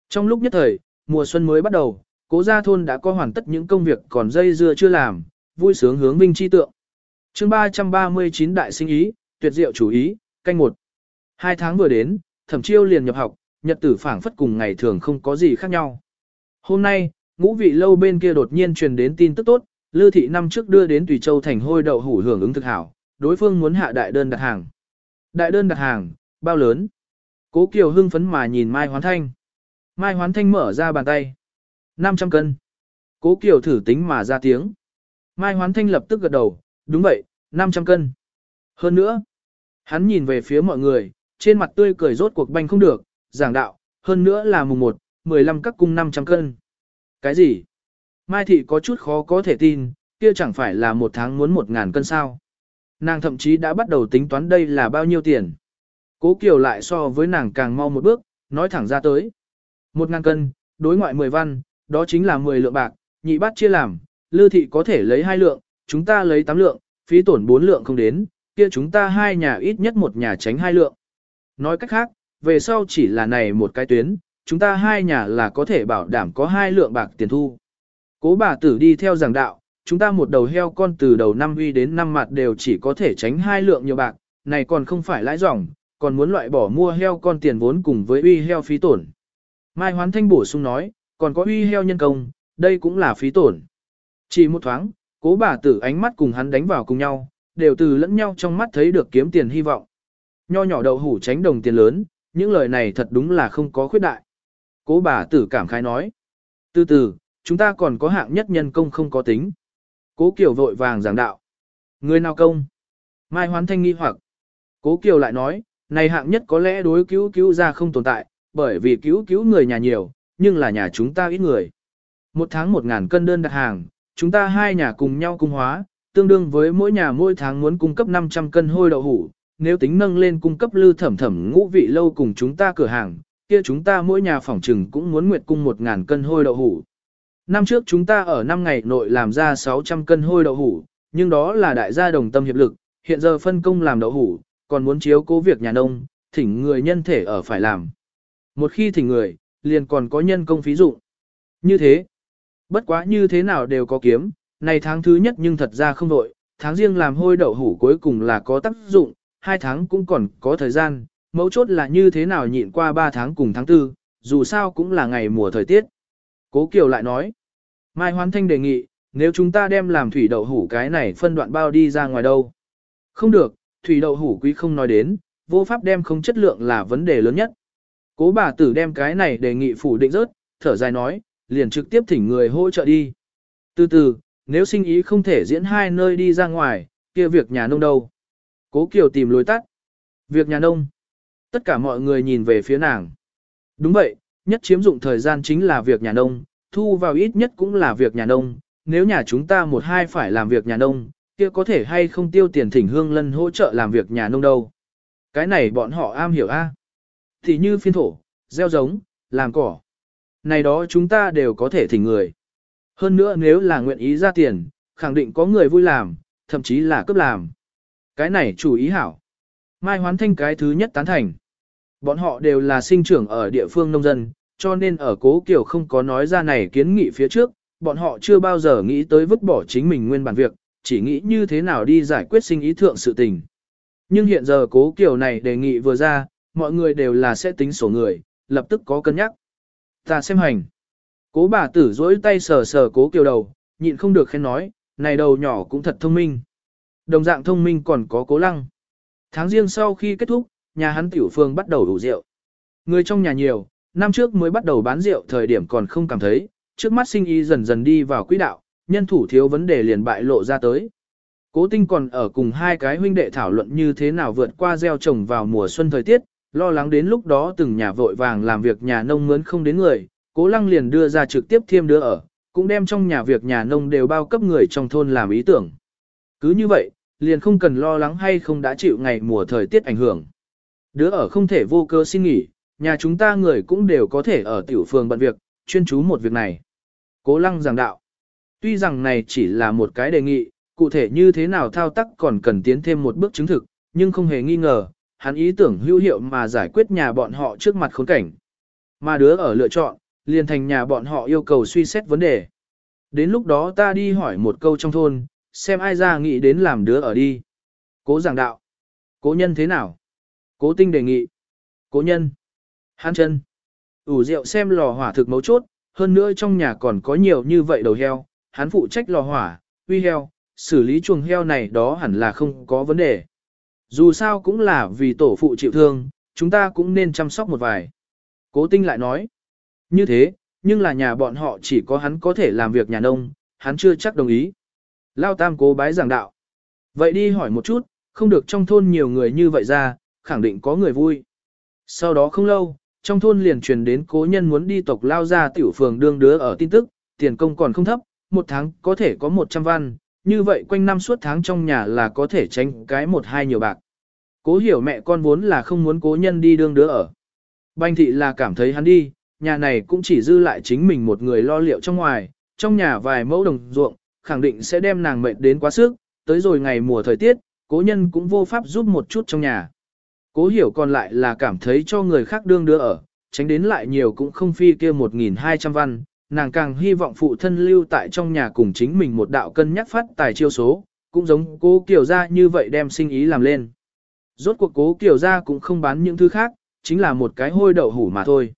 Trong lúc nhất thời, mùa xuân mới bắt đầu, cố gia thôn đã có hoàn tất những công việc còn dây dưa chưa làm, vui sướng hướng vinh chi tượng. chương 339 đại sinh ý, tuyệt diệu chủ ý, canh một. Hai tháng vừa đến, thẩm chiêu liền nhập học, nhật tử phảng phất cùng ngày thường không có gì khác nhau. Hôm nay, ngũ vị lâu bên kia đột nhiên truyền đến tin tức tốt, Lư thị năm trước đưa đến Tùy Châu thành hôi đậu hủ hưởng ứng thực hảo, đối phương muốn hạ đại đơn đặt hàng. Đại đơn đặt hàng, bao lớn? Cố Kiều hưng phấn mà nhìn Mai Hoán Thanh. Mai Hoán Thanh mở ra bàn tay. 500 cân. Cố Kiều thử tính mà ra tiếng. Mai Hoán Thanh lập tức gật đầu, đúng vậy, 500 cân. Hơn nữa, hắn nhìn về phía mọi người, trên mặt tươi cười rốt cuộc banh không được, giảng đạo, hơn nữa là mùng 1, 15 các cung 500 cân. Cái gì? Mai Thị có chút khó có thể tin, kia chẳng phải là một tháng muốn một ngàn cân sao. Nàng thậm chí đã bắt đầu tính toán đây là bao nhiêu tiền. Cố Kiều lại so với nàng càng mau một bước, nói thẳng ra tới. Một ngàn cân, đối ngoại 10 văn, đó chính là 10 lượng bạc, nhị bát chia làm, Lư Thị có thể lấy hai lượng, chúng ta lấy 8 lượng, phí tổn 4 lượng không đến, kia chúng ta hai nhà ít nhất một nhà tránh hai lượng. Nói cách khác, về sau chỉ là này một cái tuyến, chúng ta hai nhà là có thể bảo đảm có hai lượng bạc tiền thu. Cố bà tử đi theo giảng đạo, chúng ta một đầu heo con từ đầu năm uy đến năm mặt đều chỉ có thể tránh hai lượng nhiều bạc, này còn không phải lãi dòng, còn muốn loại bỏ mua heo con tiền vốn cùng với uy heo phí tổn. Mai Hoán Thanh bổ sung nói, còn có uy heo nhân công, đây cũng là phí tổn. Chỉ một thoáng, cố bà tử ánh mắt cùng hắn đánh vào cùng nhau, đều từ lẫn nhau trong mắt thấy được kiếm tiền hy vọng. Nho nhỏ đậu hủ tránh đồng tiền lớn, những lời này thật đúng là không có khuyết đại. Cố bà tử cảm khái nói. Từ từ, chúng ta còn có hạng nhất nhân công không có tính. Cố Kiều vội vàng giảng đạo. Người nào công? Mai Hoán Thanh nghi hoặc. Cố Kiều lại nói, này hạng nhất có lẽ đối cứu cứu ra không tồn tại, bởi vì cứu cứu người nhà nhiều, nhưng là nhà chúng ta ít người. Một tháng một ngàn cân đơn đặt hàng, chúng ta hai nhà cùng nhau cung hóa, tương đương với mỗi nhà mỗi tháng muốn cung cấp 500 cân hôi đậu hủ, nếu tính nâng lên cung cấp lư thẩm thẩm ngũ vị lâu cùng chúng ta cửa hàng, kia chúng ta mỗi nhà phòng trừng cũng muốn nguyệt cung 1.000 cân hôi đậu hủ. Năm trước chúng ta ở 5 ngày nội làm ra 600 cân hôi đậu hủ, nhưng đó là đại gia đồng tâm hiệp lực, hiện giờ phân công làm đậu hủ, còn muốn chiếu cố việc nhà nông, thỉnh người nhân thể ở phải làm. Một khi thỉnh người, liền còn có nhân công phí dụng. Như thế, bất quá như thế nào đều có kiếm, này tháng thứ nhất nhưng thật ra không đội, tháng riêng làm hôi đậu hủ cuối cùng là có tác dụng, hai tháng cũng còn có thời gian, mấu chốt là như thế nào nhịn qua ba tháng cùng tháng tư, dù sao cũng là ngày mùa thời tiết. Cố Kiều lại nói, Mai Hoán Thanh đề nghị, nếu chúng ta đem làm thủy đậu hủ cái này phân đoạn bao đi ra ngoài đâu. Không được, thủy đậu hủ quý không nói đến, vô pháp đem không chất lượng là vấn đề lớn nhất. Cố bà tử đem cái này đề nghị phủ định rớt, thở dài nói, liền trực tiếp thỉnh người hỗ trợ đi. Từ từ, nếu sinh ý không thể diễn hai nơi đi ra ngoài, kia việc nhà nông đâu. Cố Kiều tìm lối tắt. Việc nhà nông. Tất cả mọi người nhìn về phía nàng. Đúng vậy, nhất chiếm dụng thời gian chính là việc nhà nông, thu vào ít nhất cũng là việc nhà nông. Nếu nhà chúng ta một hai phải làm việc nhà nông, kia có thể hay không tiêu tiền thỉnh hương lân hỗ trợ làm việc nhà nông đâu. Cái này bọn họ am hiểu a. Thì như phiên thổ, gieo giống, làm cỏ. Này đó chúng ta đều có thể thỉnh người. Hơn nữa nếu là nguyện ý ra tiền, khẳng định có người vui làm, thậm chí là cấp làm. Cái này chủ ý hảo. Mai Hoán Thanh cái thứ nhất tán thành. Bọn họ đều là sinh trưởng ở địa phương nông dân, cho nên ở cố kiểu không có nói ra này kiến nghị phía trước, bọn họ chưa bao giờ nghĩ tới vứt bỏ chính mình nguyên bản việc, chỉ nghĩ như thế nào đi giải quyết sinh ý thượng sự tình. Nhưng hiện giờ cố kiểu này đề nghị vừa ra, mọi người đều là sẽ tính sổ người, lập tức có cân nhắc. Ta xem hành. Cố bà tử dỗi tay sờ sờ cố kiều đầu, nhịn không được khen nói, này đầu nhỏ cũng thật thông minh. Đồng dạng thông minh còn có cố lăng. Tháng riêng sau khi kết thúc, nhà hắn tiểu phương bắt đầu đủ rượu. Người trong nhà nhiều, năm trước mới bắt đầu bán rượu thời điểm còn không cảm thấy, trước mắt sinh ý dần dần đi vào quỹ đạo, nhân thủ thiếu vấn đề liền bại lộ ra tới. Cố tinh còn ở cùng hai cái huynh đệ thảo luận như thế nào vượt qua gieo trồng vào mùa xuân thời tiết, lo lắng đến lúc đó từng nhà vội vàng làm việc nhà nông mướn không đến người, cố lăng liền đưa ra trực tiếp thêm đứa ở, cũng đem trong nhà việc nhà nông đều bao cấp người trong thôn làm ý tưởng. Cứ như vậy, liền không cần lo lắng hay không đã chịu ngày mùa thời tiết ảnh hưởng. Đứa ở không thể vô cơ xin nghỉ, nhà chúng ta người cũng đều có thể ở tiểu phường bận việc, chuyên chú một việc này. Cố lăng giảng đạo. Tuy rằng này chỉ là một cái đề nghị, cụ thể như thế nào thao tác còn cần tiến thêm một bước chứng thực, nhưng không hề nghi ngờ, hắn ý tưởng hữu hiệu mà giải quyết nhà bọn họ trước mặt khốn cảnh. Mà đứa ở lựa chọn, liền thành nhà bọn họ yêu cầu suy xét vấn đề. Đến lúc đó ta đi hỏi một câu trong thôn, xem ai ra nghĩ đến làm đứa ở đi. Cố giảng đạo. Cố nhân thế nào? Cố tinh đề nghị. Cố nhân. Hán chân. ủ rượu xem lò hỏa thực mấu chốt, hơn nữa trong nhà còn có nhiều như vậy đầu heo, hắn phụ trách lò hỏa, uy heo, xử lý chuồng heo này đó hẳn là không có vấn đề. Dù sao cũng là vì tổ phụ chịu thương, chúng ta cũng nên chăm sóc một vài. Cố tinh lại nói. Như thế, nhưng là nhà bọn họ chỉ có hắn có thể làm việc nhà nông, hắn chưa chắc đồng ý. Lao tam cố bái giảng đạo. Vậy đi hỏi một chút, không được trong thôn nhiều người như vậy ra, khẳng định có người vui. Sau đó không lâu, trong thôn liền truyền đến cố nhân muốn đi tộc lao ra tiểu phường đương đứa ở tin tức, tiền công còn không thấp, một tháng có thể có 100 văn, như vậy quanh năm suốt tháng trong nhà là có thể tránh cái một hai nhiều bạc. Cố hiểu mẹ con vốn là không muốn cố nhân đi đương đứa ở. Banh thị là cảm thấy hắn đi, nhà này cũng chỉ dư lại chính mình một người lo liệu trong ngoài, trong nhà vài mẫu đồng ruộng, khẳng định sẽ đem nàng mệt đến quá sức, tới rồi ngày mùa thời tiết, cố nhân cũng vô pháp giúp một chút trong nhà. Cố hiểu còn lại là cảm thấy cho người khác đương đưa ở, tránh đến lại nhiều cũng không phi kia 1.200 văn, nàng càng hy vọng phụ thân lưu tại trong nhà cùng chính mình một đạo cân nhắc phát tài chiêu số, cũng giống cố kiểu gia như vậy đem sinh ý làm lên. Rốt cuộc cố kiểu gia cũng không bán những thứ khác, chính là một cái hôi đậu hủ mà thôi.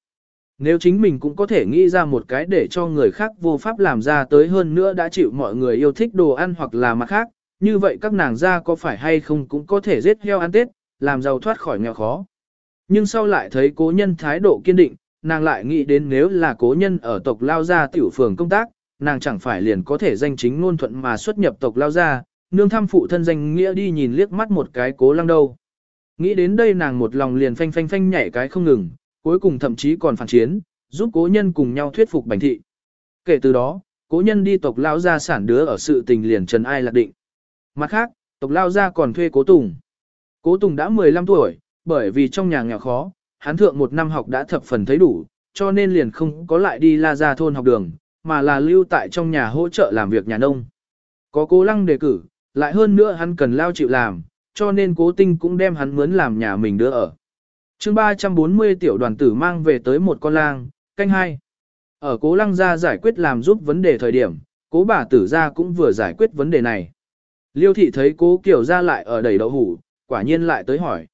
Nếu chính mình cũng có thể nghĩ ra một cái để cho người khác vô pháp làm ra tới hơn nữa đã chịu mọi người yêu thích đồ ăn hoặc là mặt khác, như vậy các nàng gia có phải hay không cũng có thể giết heo ăn tết, làm giàu thoát khỏi nghèo khó. Nhưng sau lại thấy cố nhân thái độ kiên định, nàng lại nghĩ đến nếu là cố nhân ở tộc Lao Gia tiểu phường công tác, nàng chẳng phải liền có thể danh chính ngôn thuận mà xuất nhập tộc Lao Gia, nương thăm phụ thân danh nghĩa đi nhìn liếc mắt một cái cố lăng đâu. Nghĩ đến đây nàng một lòng liền phanh phanh phanh nhảy cái không ngừng, cuối cùng thậm chí còn phản chiến, giúp cố nhân cùng nhau thuyết phục bành thị. Kể từ đó, cố nhân đi tộc Lao Gia sản đứa ở sự tình liền trần ai lạc định. Mặt khác, tộc Lao Gia còn thuê cố Tùng. Cố Tùng đã 15 tuổi, bởi vì trong nhà nghèo khó, hắn thượng một năm học đã thập phần thấy đủ, cho nên liền không có lại đi la ra thôn học đường, mà là lưu tại trong nhà hỗ trợ làm việc nhà nông. Có cố lăng đề cử, lại hơn nữa hắn cần lao chịu làm, cho nên cố tinh cũng đem hắn mướn làm nhà mình đưa ở. chương 340 tiểu đoàn tử mang về tới một con lang, canh hai. Ở cố lăng ra giải quyết làm giúp vấn đề thời điểm, cố bà tử ra cũng vừa giải quyết vấn đề này. Liêu thị thấy cố kiểu ra lại ở đầy đậu hủ, quả nhiên lại tới hỏi.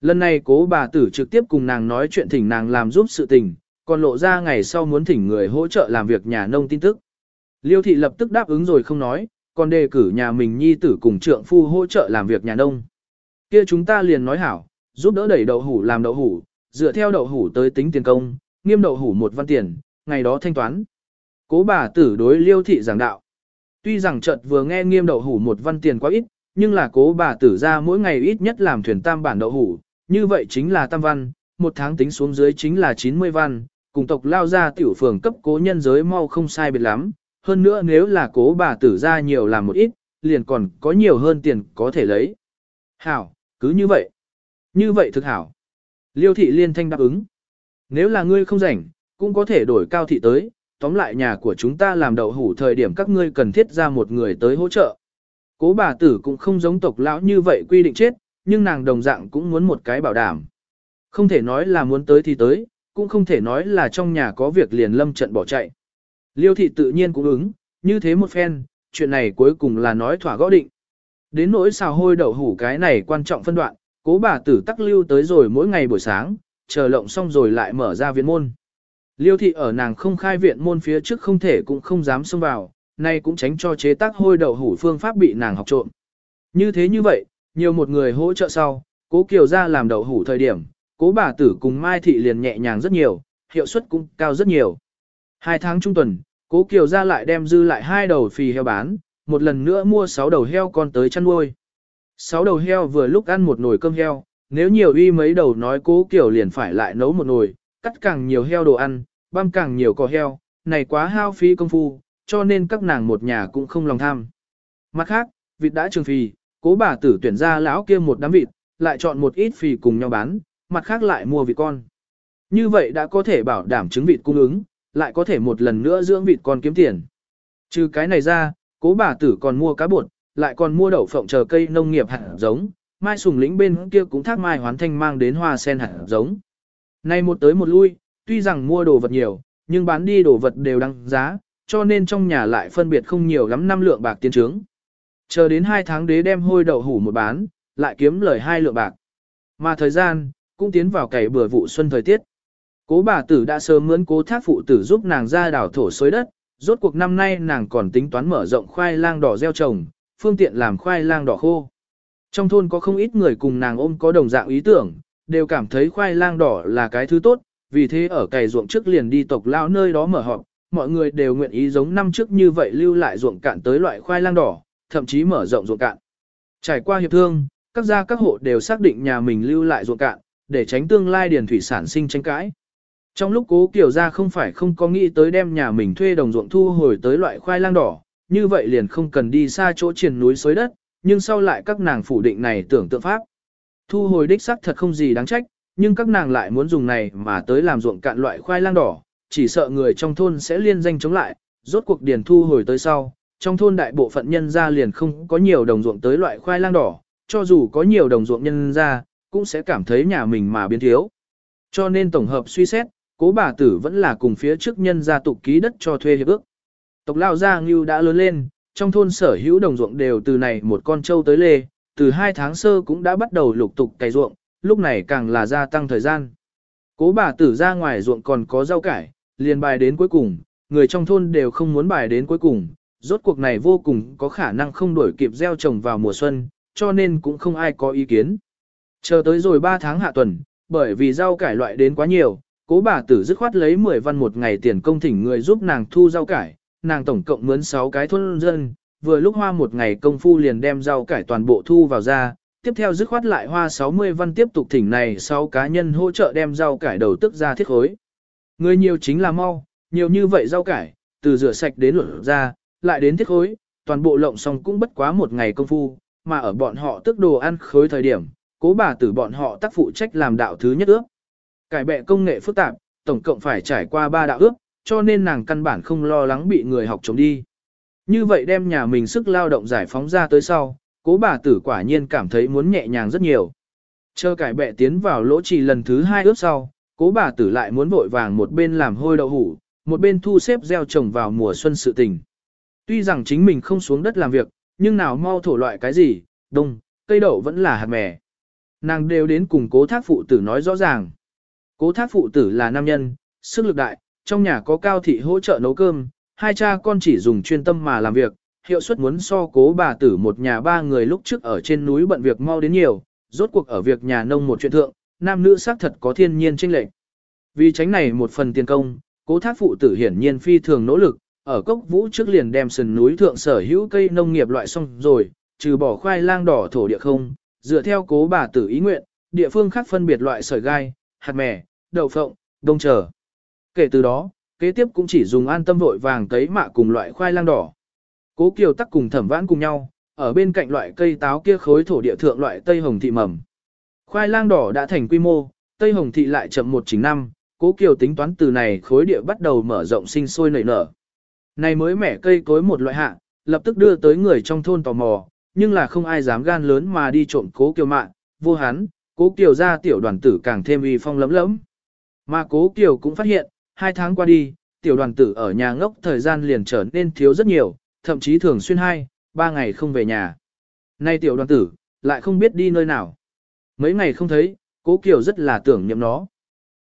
Lần này cố bà tử trực tiếp cùng nàng nói chuyện thỉnh nàng làm giúp sự tình, còn lộ ra ngày sau muốn thỉnh người hỗ trợ làm việc nhà nông tin tức. Liêu thị lập tức đáp ứng rồi không nói, còn đề cử nhà mình nhi tử cùng trượng phu hỗ trợ làm việc nhà nông. Kia chúng ta liền nói hảo, giúp đỡ đẩy đậu hủ làm đậu hủ, dựa theo đậu hủ tới tính tiền công, nghiêm đậu hủ một văn tiền, ngày đó thanh toán. Cố bà tử đối liêu thị giảng đạo. Tuy rằng chợt vừa nghe nghiêm đậu hủ một văn tiền quá ít, nhưng là cố bà tử ra mỗi ngày ít nhất làm thuyền tam bản đậu hủ, như vậy chính là tam văn, một tháng tính xuống dưới chính là 90 văn, cùng tộc lao ra tiểu phường cấp cố nhân giới mau không sai biệt lắm, hơn nữa nếu là cố bà tử ra nhiều làm một ít, liền còn có nhiều hơn tiền có thể lấy. Hảo, cứ như vậy. Như vậy thực hảo. Liêu thị liên thanh đáp ứng. Nếu là ngươi không rảnh, cũng có thể đổi cao thị tới, tóm lại nhà của chúng ta làm đậu hủ thời điểm các ngươi cần thiết ra một người tới hỗ trợ. Cố bà tử cũng không giống tộc lão như vậy quy định chết, nhưng nàng đồng dạng cũng muốn một cái bảo đảm. Không thể nói là muốn tới thì tới, cũng không thể nói là trong nhà có việc liền lâm trận bỏ chạy. Liêu thị tự nhiên cũng ứng, như thế một phen, chuyện này cuối cùng là nói thỏa gõ định. Đến nỗi xào hôi đậu hủ cái này quan trọng phân đoạn, cố bà tử tắc lưu tới rồi mỗi ngày buổi sáng, chờ lộng xong rồi lại mở ra viện môn. Liêu thị ở nàng không khai viện môn phía trước không thể cũng không dám xông vào, nay cũng tránh cho chế tác hôi đậu hủ phương pháp bị nàng học trộm. Như thế như vậy, nhiều một người hỗ trợ sau, cố kiều ra làm đậu hủ thời điểm, cố bà tử cùng Mai Thị liền nhẹ nhàng rất nhiều, hiệu suất cũng cao rất nhiều. Hai tháng trung tuần, cố kiều ra lại đem dư lại hai đầu phì heo bán, một lần nữa mua sáu đầu heo con tới chăn nuôi. Sáu đầu heo vừa lúc ăn một nồi cơm heo, nếu nhiều uy mấy đầu nói cố kiều liền phải lại nấu một nồi, cắt càng nhiều heo đồ ăn, băm càng nhiều cỏ heo, này quá hao phí công phu, cho nên các nàng một nhà cũng không lòng tham. Mặt khác, vịt đã trường phì, cố bà tử tuyển ra lão kia một đám vịt, lại chọn một ít phì cùng nhau bán, mặt khác lại mua vịt con. Như vậy đã có thể bảo đảm trứng vịt cung ứng, lại có thể một lần nữa dưỡng vịt con kiếm tiền. Trừ cái này ra, cố bà tử còn mua cá bột, lại còn mua đậu phộng chờ cây nông nghiệp hạt giống, mai sùng lĩnh bên kia cũng thác mai hoán thanh mang đến hoa sen hạt giống. Nay một tới một lui, tuy rằng mua đồ vật nhiều, nhưng bán đi đồ vật đều đăng giá, cho nên trong nhà lại phân biệt không nhiều lắm năm lượng bạc tiến trướng. Chờ đến 2 tháng đế đem hôi đậu hủ một bán, lại kiếm lời hai lượng bạc. Mà thời gian, cũng tiến vào cày bừa vụ xuân thời tiết. Cố bà tử đã sớm mướn cố thác phụ tử giúp nàng ra đảo thổ xới đất, rốt cuộc năm nay nàng còn tính toán mở rộng khoai lang đỏ gieo trồng, phương tiện làm khoai lang đỏ khô. Trong thôn có không ít người cùng nàng ôm có đồng dạng ý tưởng, đều cảm thấy khoai lang đỏ là cái thứ tốt, vì thế ở cày ruộng trước liền đi tộc lao nơi đó mở họp, mọi người đều nguyện ý giống năm trước như vậy lưu lại ruộng cạn tới loại khoai lang đỏ, thậm chí mở rộng ruộng cạn. Trải qua hiệp thương, các gia các hộ đều xác định nhà mình lưu lại ruộng cạn, để tránh tương lai điền thủy sản sinh tranh cãi. Trong lúc cố kiểu ra không phải không có nghĩ tới đem nhà mình thuê đồng ruộng thu hồi tới loại khoai lang đỏ, như vậy liền không cần đi xa chỗ triển núi xới đất, nhưng sau lại các nàng phủ định này tưởng tượng pháp. Thu hồi đích xác thật không gì đáng trách, nhưng các nàng lại muốn dùng này mà tới làm ruộng cạn loại khoai lang đỏ, chỉ sợ người trong thôn sẽ liên danh chống lại, rốt cuộc điền thu hồi tới sau, trong thôn đại bộ phận nhân gia liền không có nhiều đồng ruộng tới loại khoai lang đỏ, cho dù có nhiều đồng ruộng nhân gia, cũng sẽ cảm thấy nhà mình mà biến thiếu. Cho nên tổng hợp suy xét, cố bà tử vẫn là cùng phía trước nhân gia tục ký đất cho thuê hiệp ước. Tộc lao gia ngưu đã lớn lên, trong thôn sở hữu đồng ruộng đều từ này một con trâu tới lê, từ hai tháng sơ cũng đã bắt đầu lục tục cày ruộng, lúc này càng là gia tăng thời gian. Cố bà tử ra ngoài ruộng còn có rau cải, liền bài đến cuối cùng, người trong thôn đều không muốn bài đến cuối cùng, rốt cuộc này vô cùng có khả năng không đổi kịp gieo trồng vào mùa xuân, cho nên cũng không ai có ý kiến. Chờ tới rồi 3 tháng hạ tuần, bởi vì rau cải loại đến quá nhiều, cố bà tử dứt khoát lấy 10 văn một ngày tiền công thỉnh người giúp nàng thu rau cải, nàng tổng cộng mướn 6 cái thôn dân, vừa lúc hoa một ngày công phu liền đem rau cải toàn bộ thu vào ra, tiếp theo dứt khoát lại hoa 60 văn tiếp tục thỉnh này 6 cá nhân hỗ trợ đem rau cải đầu tức ra thiết khối. Người nhiều chính là mau, nhiều như vậy rau cải, từ rửa sạch đến luộc ra, lại đến thiết khối, toàn bộ lộng xong cũng bất quá một ngày công phu, mà ở bọn họ tức đồ ăn khối thời điểm, cố bà tử bọn họ tác phụ trách làm đạo thứ nhất ước. Cải bẹ công nghệ phức tạp, tổng cộng phải trải qua ba đạo ước, cho nên nàng căn bản không lo lắng bị người học chống đi. Như vậy đem nhà mình sức lao động giải phóng ra tới sau, cố bà tử quả nhiên cảm thấy muốn nhẹ nhàng rất nhiều. Chờ cải bẹ tiến vào lỗ trì lần thứ hai ước sau, cố bà tử lại muốn vội vàng một bên làm hôi đậu hủ, một bên thu xếp gieo trồng vào mùa xuân sự tình. Tuy rằng chính mình không xuống đất làm việc, nhưng nào mau thổ loại cái gì, đông, cây đậu vẫn là hạt mè. Nàng đều đến cùng cố thác phụ tử nói rõ ràng. Cố thác phụ tử là nam nhân, sức lực đại, trong nhà có cao thị hỗ trợ nấu cơm, hai cha con chỉ dùng chuyên tâm mà làm việc, hiệu suất muốn so cố bà tử một nhà ba người lúc trước ở trên núi bận việc mau đến nhiều, rốt cuộc ở việc nhà nông một chuyện thượng, nam nữ xác thật có thiên nhiên chênh lệch. Vì tránh này một phần tiền công, cố thác phụ tử hiển nhiên phi thường nỗ lực, ở cốc vũ trước liền đem sườn núi thượng sở hữu cây nông nghiệp loại xong rồi, trừ bỏ khoai lang đỏ thổ địa không, dựa theo cố bà tử ý nguyện, địa phương khác phân biệt loại sợi gai, hạt mè, đậu phộng, đông trở. Kể từ đó, kế tiếp cũng chỉ dùng an tâm vội vàng cấy mạ cùng loại khoai lang đỏ. Cố Kiều tắc cùng thẩm vãn cùng nhau, ở bên cạnh loại cây táo kia khối thổ địa thượng loại tây hồng thị mầm. Khoai lang đỏ đã thành quy mô, tây hồng thị lại chậm một chính năm, Cố Kiều tính toán từ này khối địa bắt đầu mở rộng sinh sôi nảy nở. Này mới mẻ cây cối một loại hạ, lập tức đưa tới người trong thôn tò mò, nhưng là không ai dám gan lớn mà đi trộm Cố Kiều mạng, vô hắn, Cố Kiều ra tiểu đoàn tử càng thêm uy phong lấm lấm. Mà Cố Kiều cũng phát hiện, hai tháng qua đi, tiểu đoàn tử ở nhà ngốc thời gian liền trở nên thiếu rất nhiều, thậm chí thường xuyên hai, ba ngày không về nhà. Nay tiểu đoàn tử, lại không biết đi nơi nào. Mấy ngày không thấy, cố Kiều rất là tưởng niệm nó.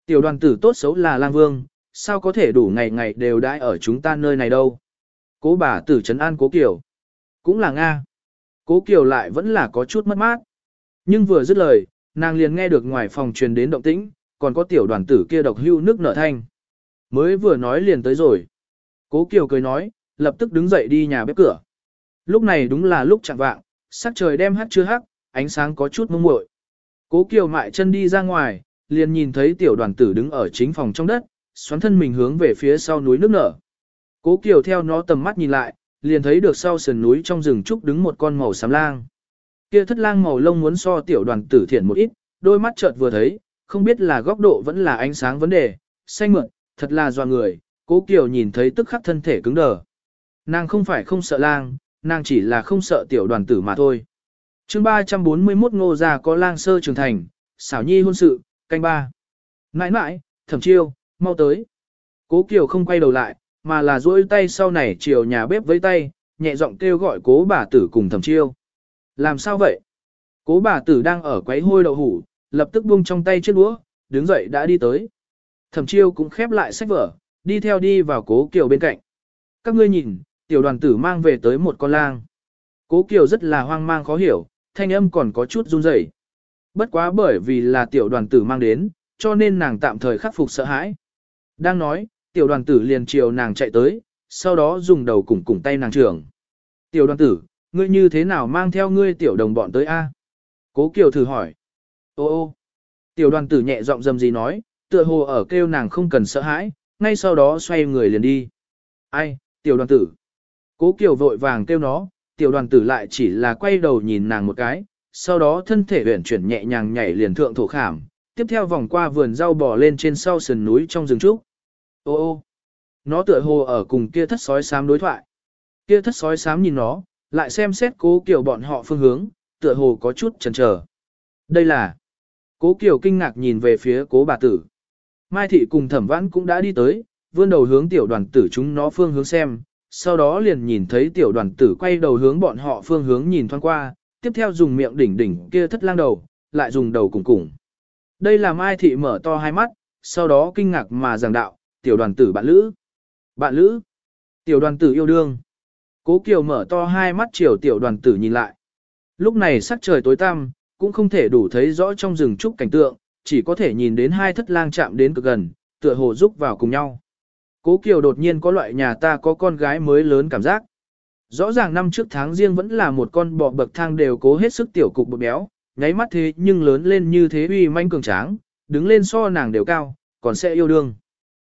Tiểu đoàn tử tốt xấu là lang vương, sao có thể đủ ngày ngày đều đãi ở chúng ta nơi này đâu. Cố bà tử trấn an cố Kiều. Cũng là Nga. Cố Kiều lại vẫn là có chút mất mát. Nhưng vừa dứt lời, nàng liền nghe được ngoài phòng truyền đến động tĩnh, còn có tiểu đoàn tử kia độc hưu nước nở thanh. Mới vừa nói liền tới rồi. Cố Kiều cười nói, lập tức đứng dậy đi nhà bếp cửa. Lúc này đúng là lúc chẳng vạng, sắc trời đem hắt chưa hắc, ánh sáng có chút mông muội. Cố Kiều mại chân đi ra ngoài, liền nhìn thấy tiểu đoàn tử đứng ở chính phòng trong đất, xoắn thân mình hướng về phía sau núi nước nở. Cố Kiều theo nó tầm mắt nhìn lại, liền thấy được sau sườn núi trong rừng trúc đứng một con màu xám lang. Kia thất lang màu lông muốn so tiểu đoàn tử thiện một ít, đôi mắt chợt vừa thấy, không biết là góc độ vẫn là ánh sáng vấn đề, xanh mượn, thật là doa người, cố Kiều nhìn thấy tức khắc thân thể cứng đờ. Nàng không phải không sợ lang, nàng chỉ là không sợ tiểu đoàn tử mà thôi chương 341 ngô gia có lang sơ trưởng thành, xảo nhi hôn sự, canh ba. Nãi nãi, thẩm chiêu, mau tới. Cố Kiều không quay đầu lại, mà là duỗi tay sau này chiều nhà bếp với tay, nhẹ giọng kêu gọi cố bà tử cùng thẩm chiêu. Làm sao vậy? Cố bà tử đang ở quấy hôi đậu hủ, lập tức buông trong tay chiếc đũa, đứng dậy đã đi tới. Thẩm chiêu cũng khép lại sách vở, đi theo đi vào cố Kiều bên cạnh. Các ngươi nhìn, tiểu đoàn tử mang về tới một con lang. Cố Kiều rất là hoang mang khó hiểu, thanh âm còn có chút run rẩy. Bất quá bởi vì là tiểu đoàn tử mang đến, cho nên nàng tạm thời khắc phục sợ hãi. Đang nói, tiểu đoàn tử liền chiều nàng chạy tới, sau đó dùng đầu cùng cùng tay nàng trưởng. Tiểu đoàn tử, ngươi như thế nào mang theo ngươi tiểu đồng bọn tới a? Cố Kiều thử hỏi. Ô ô. Tiểu đoàn tử nhẹ giọng dầm gì nói, tựa hồ ở kêu nàng không cần sợ hãi, ngay sau đó xoay người liền đi. Ai, tiểu đoàn tử. Cố Kiều vội vàng kêu nó, tiểu đoàn tử lại chỉ là quay đầu nhìn nàng một cái, sau đó thân thể huyển chuyển nhẹ nhàng nhảy liền thượng thổ khảm, tiếp theo vòng qua vườn rau bò lên trên sau sườn núi trong rừng trúc. Ô ô, nó tựa hồ ở cùng kia thất sói xám đối thoại. Kia thất sói xám nhìn nó, lại xem xét cố Kiều bọn họ phương hướng, tựa hồ có chút chần chờ. Đây là... Cố Kiều kinh ngạc nhìn về phía cố bà tử. Mai Thị cùng thẩm vãn cũng đã đi tới, vươn đầu hướng tiểu đoàn tử chúng nó phương hướng xem, sau đó liền nhìn thấy tiểu đoàn tử quay đầu hướng bọn họ phương hướng nhìn thoáng qua, tiếp theo dùng miệng đỉnh đỉnh kia thất lang đầu, lại dùng đầu cùng cùng. Đây là Mai Thị mở to hai mắt, sau đó kinh ngạc mà giảng đạo, tiểu đoàn tử bạn lữ. Bạn lữ. Tiểu đoàn tử yêu đương. Cố Kiều mở to hai mắt chiều tiểu đoàn tử nhìn lại. Lúc này sắc trời tối tăm, cũng không thể đủ thấy rõ trong rừng trúc cảnh tượng, chỉ có thể nhìn đến hai thất lang chạm đến cực gần, tựa hồ rúc vào cùng nhau. Cố Kiều đột nhiên có loại nhà ta có con gái mới lớn cảm giác. Rõ ràng năm trước tháng riêng vẫn là một con bọ bậc thang đều cố hết sức tiểu cục bột béo, nháy mắt thế nhưng lớn lên như thế uy manh cường tráng, đứng lên so nàng đều cao, còn sẽ yêu đương.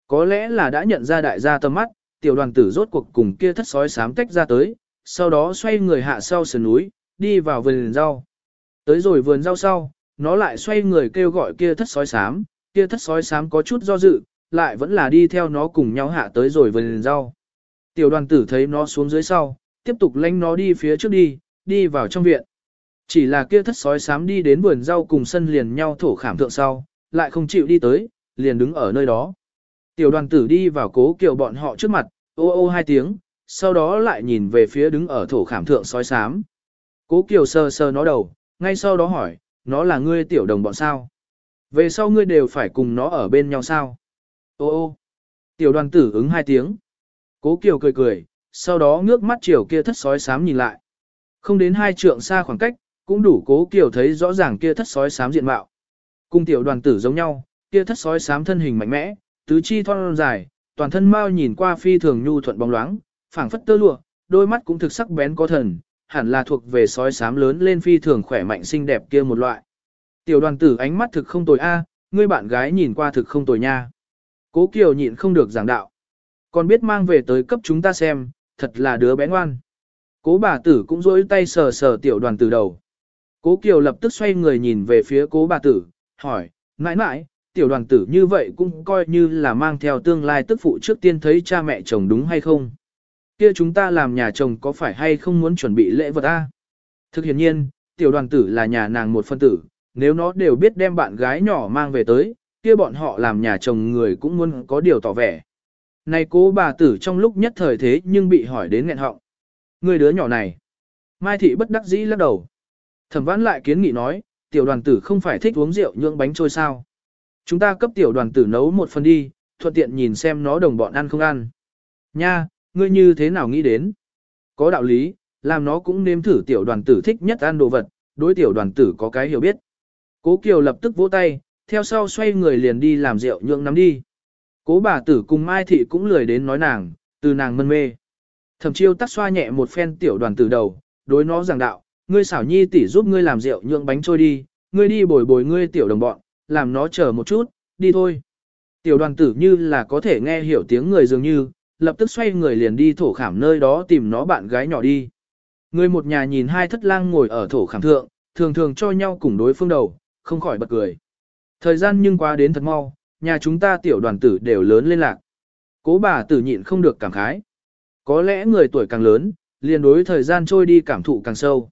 Có lẽ là đã nhận ra đại gia tâm mắt, tiểu đoàn tử rốt cuộc cùng kia thất sói sám tách ra tới, sau đó xoay người hạ sau sườn núi, đi vào vườn rau. Tới rồi vườn rau sau, nó lại xoay người kêu gọi kia thất sói sám, kia thất sói sám có chút do dự, lại vẫn là đi theo nó cùng nhau hạ tới rồi vườn rau. Tiểu đoàn tử thấy nó xuống dưới sau, tiếp tục lánh nó đi phía trước đi, đi vào trong viện. Chỉ là kia thất sói sám đi đến vườn rau cùng sân liền nhau thổ khảm thượng sau, lại không chịu đi tới, liền đứng ở nơi đó. Tiểu đoàn tử đi vào cố kiều bọn họ trước mặt, ô ô hai tiếng, sau đó lại nhìn về phía đứng ở thổ khảm thượng sói sám. Cố kiều sờ sờ nó đầu, ngay sau đó hỏi, nó là ngươi tiểu đồng bọn sao? Về sau ngươi đều phải cùng nó ở bên nhau sao? Ô ô, tiểu đoàn tử ứng hai tiếng. Cố kiều cười cười, sau đó ngước mắt chiều kia thất sói sám nhìn lại. Không đến hai trượng xa khoảng cách, cũng đủ cố kiều thấy rõ ràng kia thất sói sám diện mạo. Cùng tiểu đoàn tử giống nhau, kia thất sói sám thân hình mạnh mẽ, tứ chi thon dài, toàn thân mau nhìn qua phi thường nhu thuận bóng loáng, phảng phất tơ lụa, đôi mắt cũng thực sắc bén có thần, hẳn là thuộc về sói sám lớn lên phi thường khỏe mạnh xinh đẹp kia một loại. Tiểu đoàn tử ánh mắt thực không tồi a, ngươi bạn gái nhìn qua thực không tồi nha. Cố Kiều nhịn không được giảng đạo. Còn biết mang về tới cấp chúng ta xem, thật là đứa bé ngoan. Cố bà tử cũng rỗi tay sờ sờ tiểu đoàn tử đầu. Cố Kiều lập tức xoay người nhìn về phía cố bà tử, hỏi, mãi mãi, tiểu đoàn tử như vậy cũng coi như là mang theo tương lai tức phụ trước tiên thấy cha mẹ chồng đúng hay không. Kia chúng ta làm nhà chồng có phải hay không muốn chuẩn bị lễ vật a? Thực hiện nhiên, tiểu đoàn tử là nhà nàng một phân tử, nếu nó đều biết đem bạn gái nhỏ mang về tới, kia bọn họ làm nhà chồng người cũng muốn có điều tỏ vẻ. Này cố bà tử trong lúc nhất thời thế nhưng bị hỏi đến nghẹn họng. Người đứa nhỏ này. Mai thị bất đắc dĩ lắc đầu. Thẩm vãn lại kiến nghị nói, tiểu đoàn tử không phải thích uống rượu nhượng bánh trôi sao. Chúng ta cấp tiểu đoàn tử nấu một phần đi, thuận tiện nhìn xem nó đồng bọn ăn không ăn. Nha, ngươi như thế nào nghĩ đến? Có đạo lý, làm nó cũng nếm thử tiểu đoàn tử thích nhất ăn đồ vật, đối tiểu đoàn tử có cái hiểu biết. Cố Kiều lập tức vỗ tay, theo sau xoay người liền đi làm rượu nhượng nắm đi. Cố bà tử cùng Mai Thị cũng lười đến nói nàng, từ nàng mân mê. Thẩm chiêu tắt xoa nhẹ một phen tiểu đoàn tử đầu, đối nó giảng đạo, ngươi xảo nhi tỷ giúp ngươi làm rượu nhượng bánh trôi đi, ngươi đi bồi bồi ngươi tiểu đồng bọn, làm nó chờ một chút, đi thôi. Tiểu đoàn tử như là có thể nghe hiểu tiếng người dường như, lập tức xoay người liền đi thổ khảm nơi đó tìm nó bạn gái nhỏ đi. Người một nhà nhìn hai thất lang ngồi ở thổ khảm thượng, thường thường cho nhau cùng đối phương đầu, không khỏi bật cười. Thời gian nhưng qua đến thật mau, nhà chúng ta tiểu đoàn tử đều lớn lên lạc. Cố bà tử nhịn không được cảm khái. Có lẽ người tuổi càng lớn, liền đối thời gian trôi đi cảm thụ càng sâu.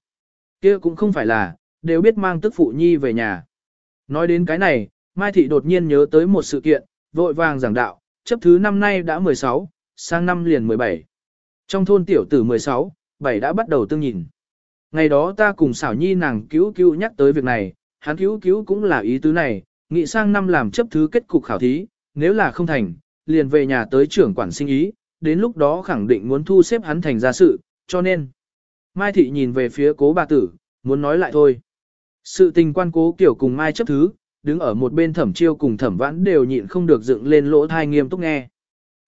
kia cũng không phải là, đều biết mang tức phụ nhi về nhà. Nói đến cái này, Mai Thị đột nhiên nhớ tới một sự kiện, vội vàng giảng đạo, chấp thứ năm nay đã 16, sang năm liền 17. Trong thôn tiểu tử 16, 7 đã bắt đầu tương nhìn. Ngày đó ta cùng xảo nhi nàng cứu cứu nhắc tới việc này, hắn cứu cứu cũng là ý tứ này, nghị sang năm làm chấp thứ kết cục khảo thí, nếu là không thành, liền về nhà tới trưởng quản sinh ý, đến lúc đó khẳng định muốn thu xếp hắn thành gia sự, cho nên. Mai Thị nhìn về phía cố bà tử, muốn nói lại thôi. Sự tình quan cố kiểu cùng Mai chấp thứ, đứng ở một bên thẩm chiêu cùng thẩm vãn đều nhịn không được dựng lên lỗ thai nghiêm túc nghe.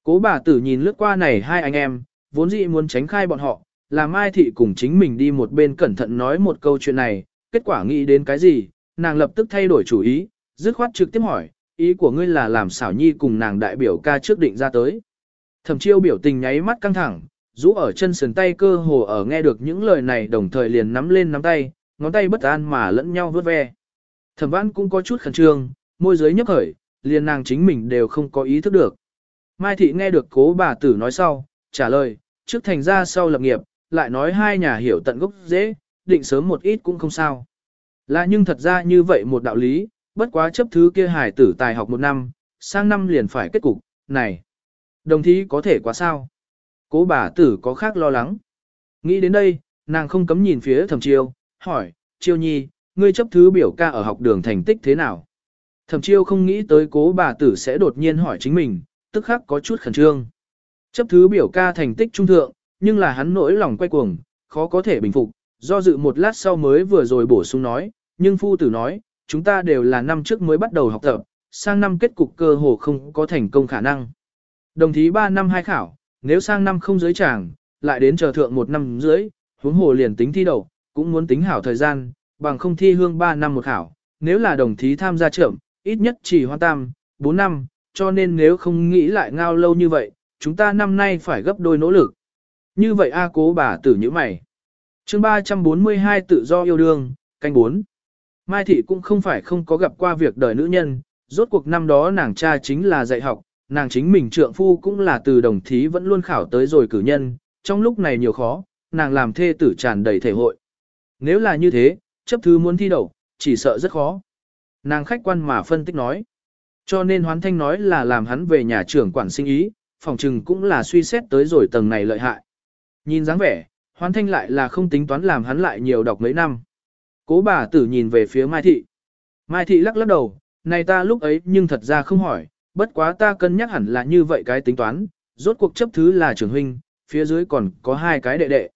Cố bà tử nhìn lướt qua này hai anh em, vốn dĩ muốn tránh khai bọn họ, là Mai Thị cùng chính mình đi một bên cẩn thận nói một câu chuyện này, kết quả nghĩ đến cái gì, nàng lập tức thay đổi chủ ý, dứt khoát trực tiếp hỏi, ý của ngươi là làm xảo nhi cùng nàng đại biểu ca trước định ra tới. Thẩm chiêu biểu tình nháy mắt căng thẳng, rũ ở chân sườn tay cơ hồ ở nghe được những lời này đồng thời liền nắm lên nắm tay, ngón tay bất an mà lẫn nhau vớt ve. Thẩm Vãn cũng có chút khẩn trương, môi giới nhấp khởi, liền nàng chính mình đều không có ý thức được. Mai thị nghe được cố bà tử nói sau, trả lời, trước thành ra sau lập nghiệp, lại nói hai nhà hiểu tận gốc dễ, định sớm một ít cũng không sao. Là nhưng thật ra như vậy một đạo lý, bất quá chấp thứ kia hải tử tài học một năm, sang năm liền phải kết cục, này. Đồng thí có thể quá sao? Cố bà tử có khác lo lắng. Nghĩ đến đây, nàng không cấm nhìn phía thẩm chiêu, hỏi, chiêu nhi, ngươi chấp thứ biểu ca ở học đường thành tích thế nào? Thẩm chiêu không nghĩ tới cố bà tử sẽ đột nhiên hỏi chính mình, tức khắc có chút khẩn trương. Chấp thứ biểu ca thành tích trung thượng, nhưng là hắn nỗi lòng quay cuồng, khó có thể bình phục, do dự một lát sau mới vừa rồi bổ sung nói, nhưng phu tử nói, chúng ta đều là năm trước mới bắt đầu học tập, sang năm kết cục cơ hồ không có thành công khả năng. Đồng thí 3 năm hai khảo, nếu sang năm không giới tràng, lại đến chờ thượng một năm dưới, huống hồ liền tính thi đầu, cũng muốn tính hảo thời gian, bằng không thi hương 3 năm một khảo, nếu là đồng thí tham gia trưởng, ít nhất chỉ hoa tam, 4 năm, cho nên nếu không nghĩ lại ngao lâu như vậy, chúng ta năm nay phải gấp đôi nỗ lực. Như vậy A cố bà tử như mày. chương 342 tự do yêu đương, canh 4. Mai Thị cũng không phải không có gặp qua việc đời nữ nhân, rốt cuộc năm đó nàng cha chính là dạy học, nàng chính mình trượng phu cũng là từ đồng thí vẫn luôn khảo tới rồi cử nhân, trong lúc này nhiều khó, nàng làm thê tử tràn đầy thể hội. Nếu là như thế, chấp thứ muốn thi đậu, chỉ sợ rất khó. Nàng khách quan mà phân tích nói. Cho nên hoán thanh nói là làm hắn về nhà trưởng quản sinh ý, phòng trừng cũng là suy xét tới rồi tầng này lợi hại. Nhìn dáng vẻ, hoán thanh lại là không tính toán làm hắn lại nhiều đọc mấy năm. Cố bà tử nhìn về phía Mai Thị. Mai Thị lắc lắc đầu, này ta lúc ấy nhưng thật ra không hỏi, bất quá ta cân nhắc hẳn là như vậy cái tính toán, rốt cuộc chấp thứ là trưởng huynh, phía dưới còn có hai cái đệ đệ.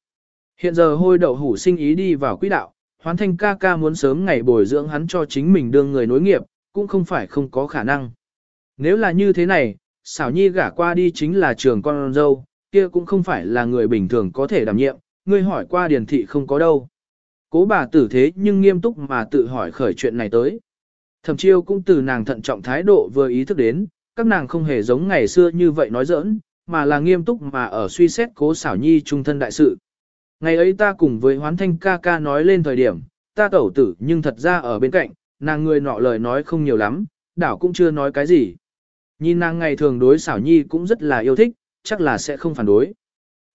Hiện giờ hôi đậu hủ sinh ý đi vào quỹ đạo, hoán thanh ca ca muốn sớm ngày bồi dưỡng hắn cho chính mình đương người nối nghiệp, cũng không phải không có khả năng. Nếu là như thế này, xảo nhi gả qua đi chính là trường con dâu, kia cũng không phải là người bình thường có thể đảm nhiệm, ngươi hỏi qua điền thị không có đâu. Cố bà tử thế nhưng nghiêm túc mà tự hỏi khởi chuyện này tới. Thẩm chiêu cũng từ nàng thận trọng thái độ vừa ý thức đến, các nàng không hề giống ngày xưa như vậy nói giỡn, mà là nghiêm túc mà ở suy xét cố xảo nhi trung thân đại sự. Ngày ấy ta cùng với hoán thanh ca ca nói lên thời điểm, ta tẩu tử nhưng thật ra ở bên cạnh, nàng người nọ lời nói không nhiều lắm, đảo cũng chưa nói cái gì. Nhìn nàng ngày thường đối xảo nhi cũng rất là yêu thích, chắc là sẽ không phản đối.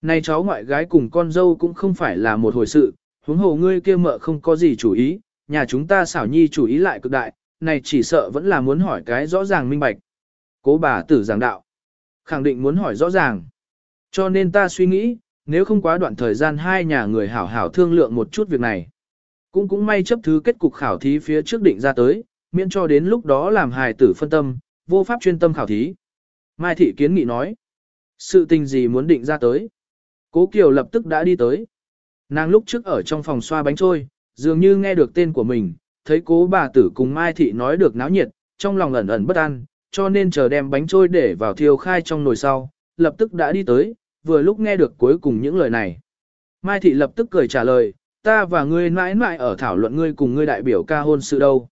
Này cháu ngoại gái cùng con dâu cũng không phải là một hồi sự, huống hồ ngươi kia mợ không có gì chủ ý, nhà chúng ta xảo nhi chủ ý lại cực đại, này chỉ sợ vẫn là muốn hỏi cái rõ ràng minh bạch. Cố bà tử giảng đạo, khẳng định muốn hỏi rõ ràng. Cho nên ta suy nghĩ, nếu không quá đoạn thời gian hai nhà người hảo hảo thương lượng một chút việc này. Cũng cũng may chấp thứ kết cục khảo thí phía trước định ra tới, miễn cho đến lúc đó làm hài tử phân tâm, vô pháp chuyên tâm khảo thí. Mai thị kiến nghị nói, sự tình gì muốn định ra tới. Cố Kiều lập tức đã đi tới. Nàng lúc trước ở trong phòng xoa bánh trôi, dường như nghe được tên của mình, thấy cố bà tử cùng Mai Thị nói được náo nhiệt, trong lòng ẩn ẩn bất an, cho nên chờ đem bánh trôi để vào thiêu khai trong nồi sau, lập tức đã đi tới, vừa lúc nghe được cuối cùng những lời này. Mai Thị lập tức cười trả lời, ta và ngươi mãi mãi ở thảo luận ngươi cùng ngươi đại biểu ca hôn sự đâu.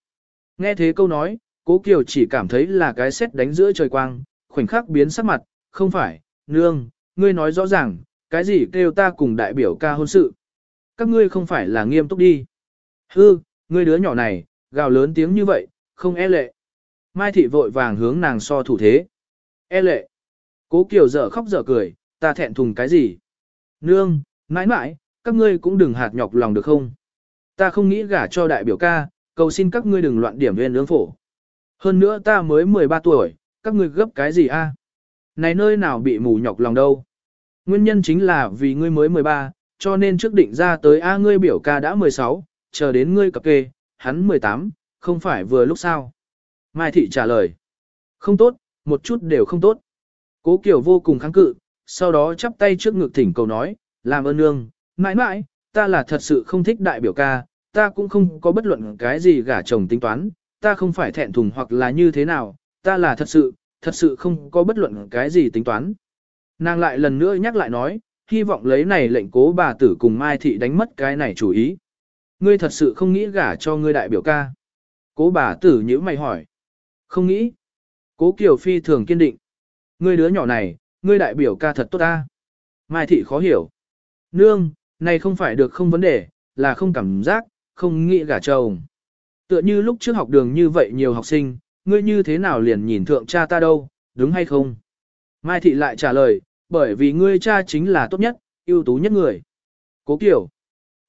Nghe thế câu nói, cố Kiều chỉ cảm thấy là cái xét đánh giữa trời quang, khoảnh khắc biến sắc mặt, không phải, nương, ngươi nói rõ ràng, cái gì kêu ta cùng đại biểu ca hôn sự. Các ngươi không phải là nghiêm túc đi. Hư, ngươi đứa nhỏ này, gào lớn tiếng như vậy, không e lệ. Mai thị vội vàng hướng nàng so thủ thế. E lệ. Cố Kiều dở khóc dở cười, ta thẹn thùng cái gì? Nương, mãi mãi, các ngươi cũng đừng hạt nhọc lòng được không? Ta không nghĩ gả cho đại biểu ca, cầu xin các ngươi đừng loạn điểm viên ương phổ. Hơn nữa ta mới 13 tuổi, các ngươi gấp cái gì a? Này nơi nào bị mù nhọc lòng đâu? Nguyên nhân chính là vì ngươi mới 13, cho nên trước định ra tới a ngươi biểu ca đã 16, chờ đến ngươi cập kê, hắn 18, không phải vừa lúc sao? Mai thị trả lời. Không tốt, một chút đều không tốt. Cố Kiều vô cùng kháng cự, sau đó chắp tay trước ngực thỉnh cầu nói, làm ơn nương, mãi mãi, ta là thật sự không thích đại biểu ca, ta cũng không có bất luận cái gì gả chồng tính toán, ta không phải thẹn thùng hoặc là như thế nào, ta là thật sự, thật sự không có bất luận cái gì tính toán. Nàng lại lần nữa nhắc lại nói, hy vọng lấy này lệnh cố bà tử cùng Mai Thị đánh mất cái này chủ ý. Ngươi thật sự không nghĩ gả cho ngươi đại biểu ca. Cố bà tử nhữ mày hỏi. Không nghĩ. Cố Kiều Phi thường kiên định. Ngươi đứa nhỏ này, ngươi đại biểu ca thật tốt ta. Mai Thị khó hiểu. Nương, này không phải được không vấn đề, là không cảm giác, không nghĩ gả chồng. Tựa như lúc trước học đường như vậy nhiều học sinh, ngươi như thế nào liền nhìn thượng cha ta đâu, đúng hay không? Mai Thị lại trả lời, bởi vì ngươi cha chính là tốt nhất, ưu tú nhất người. Cố Kiều.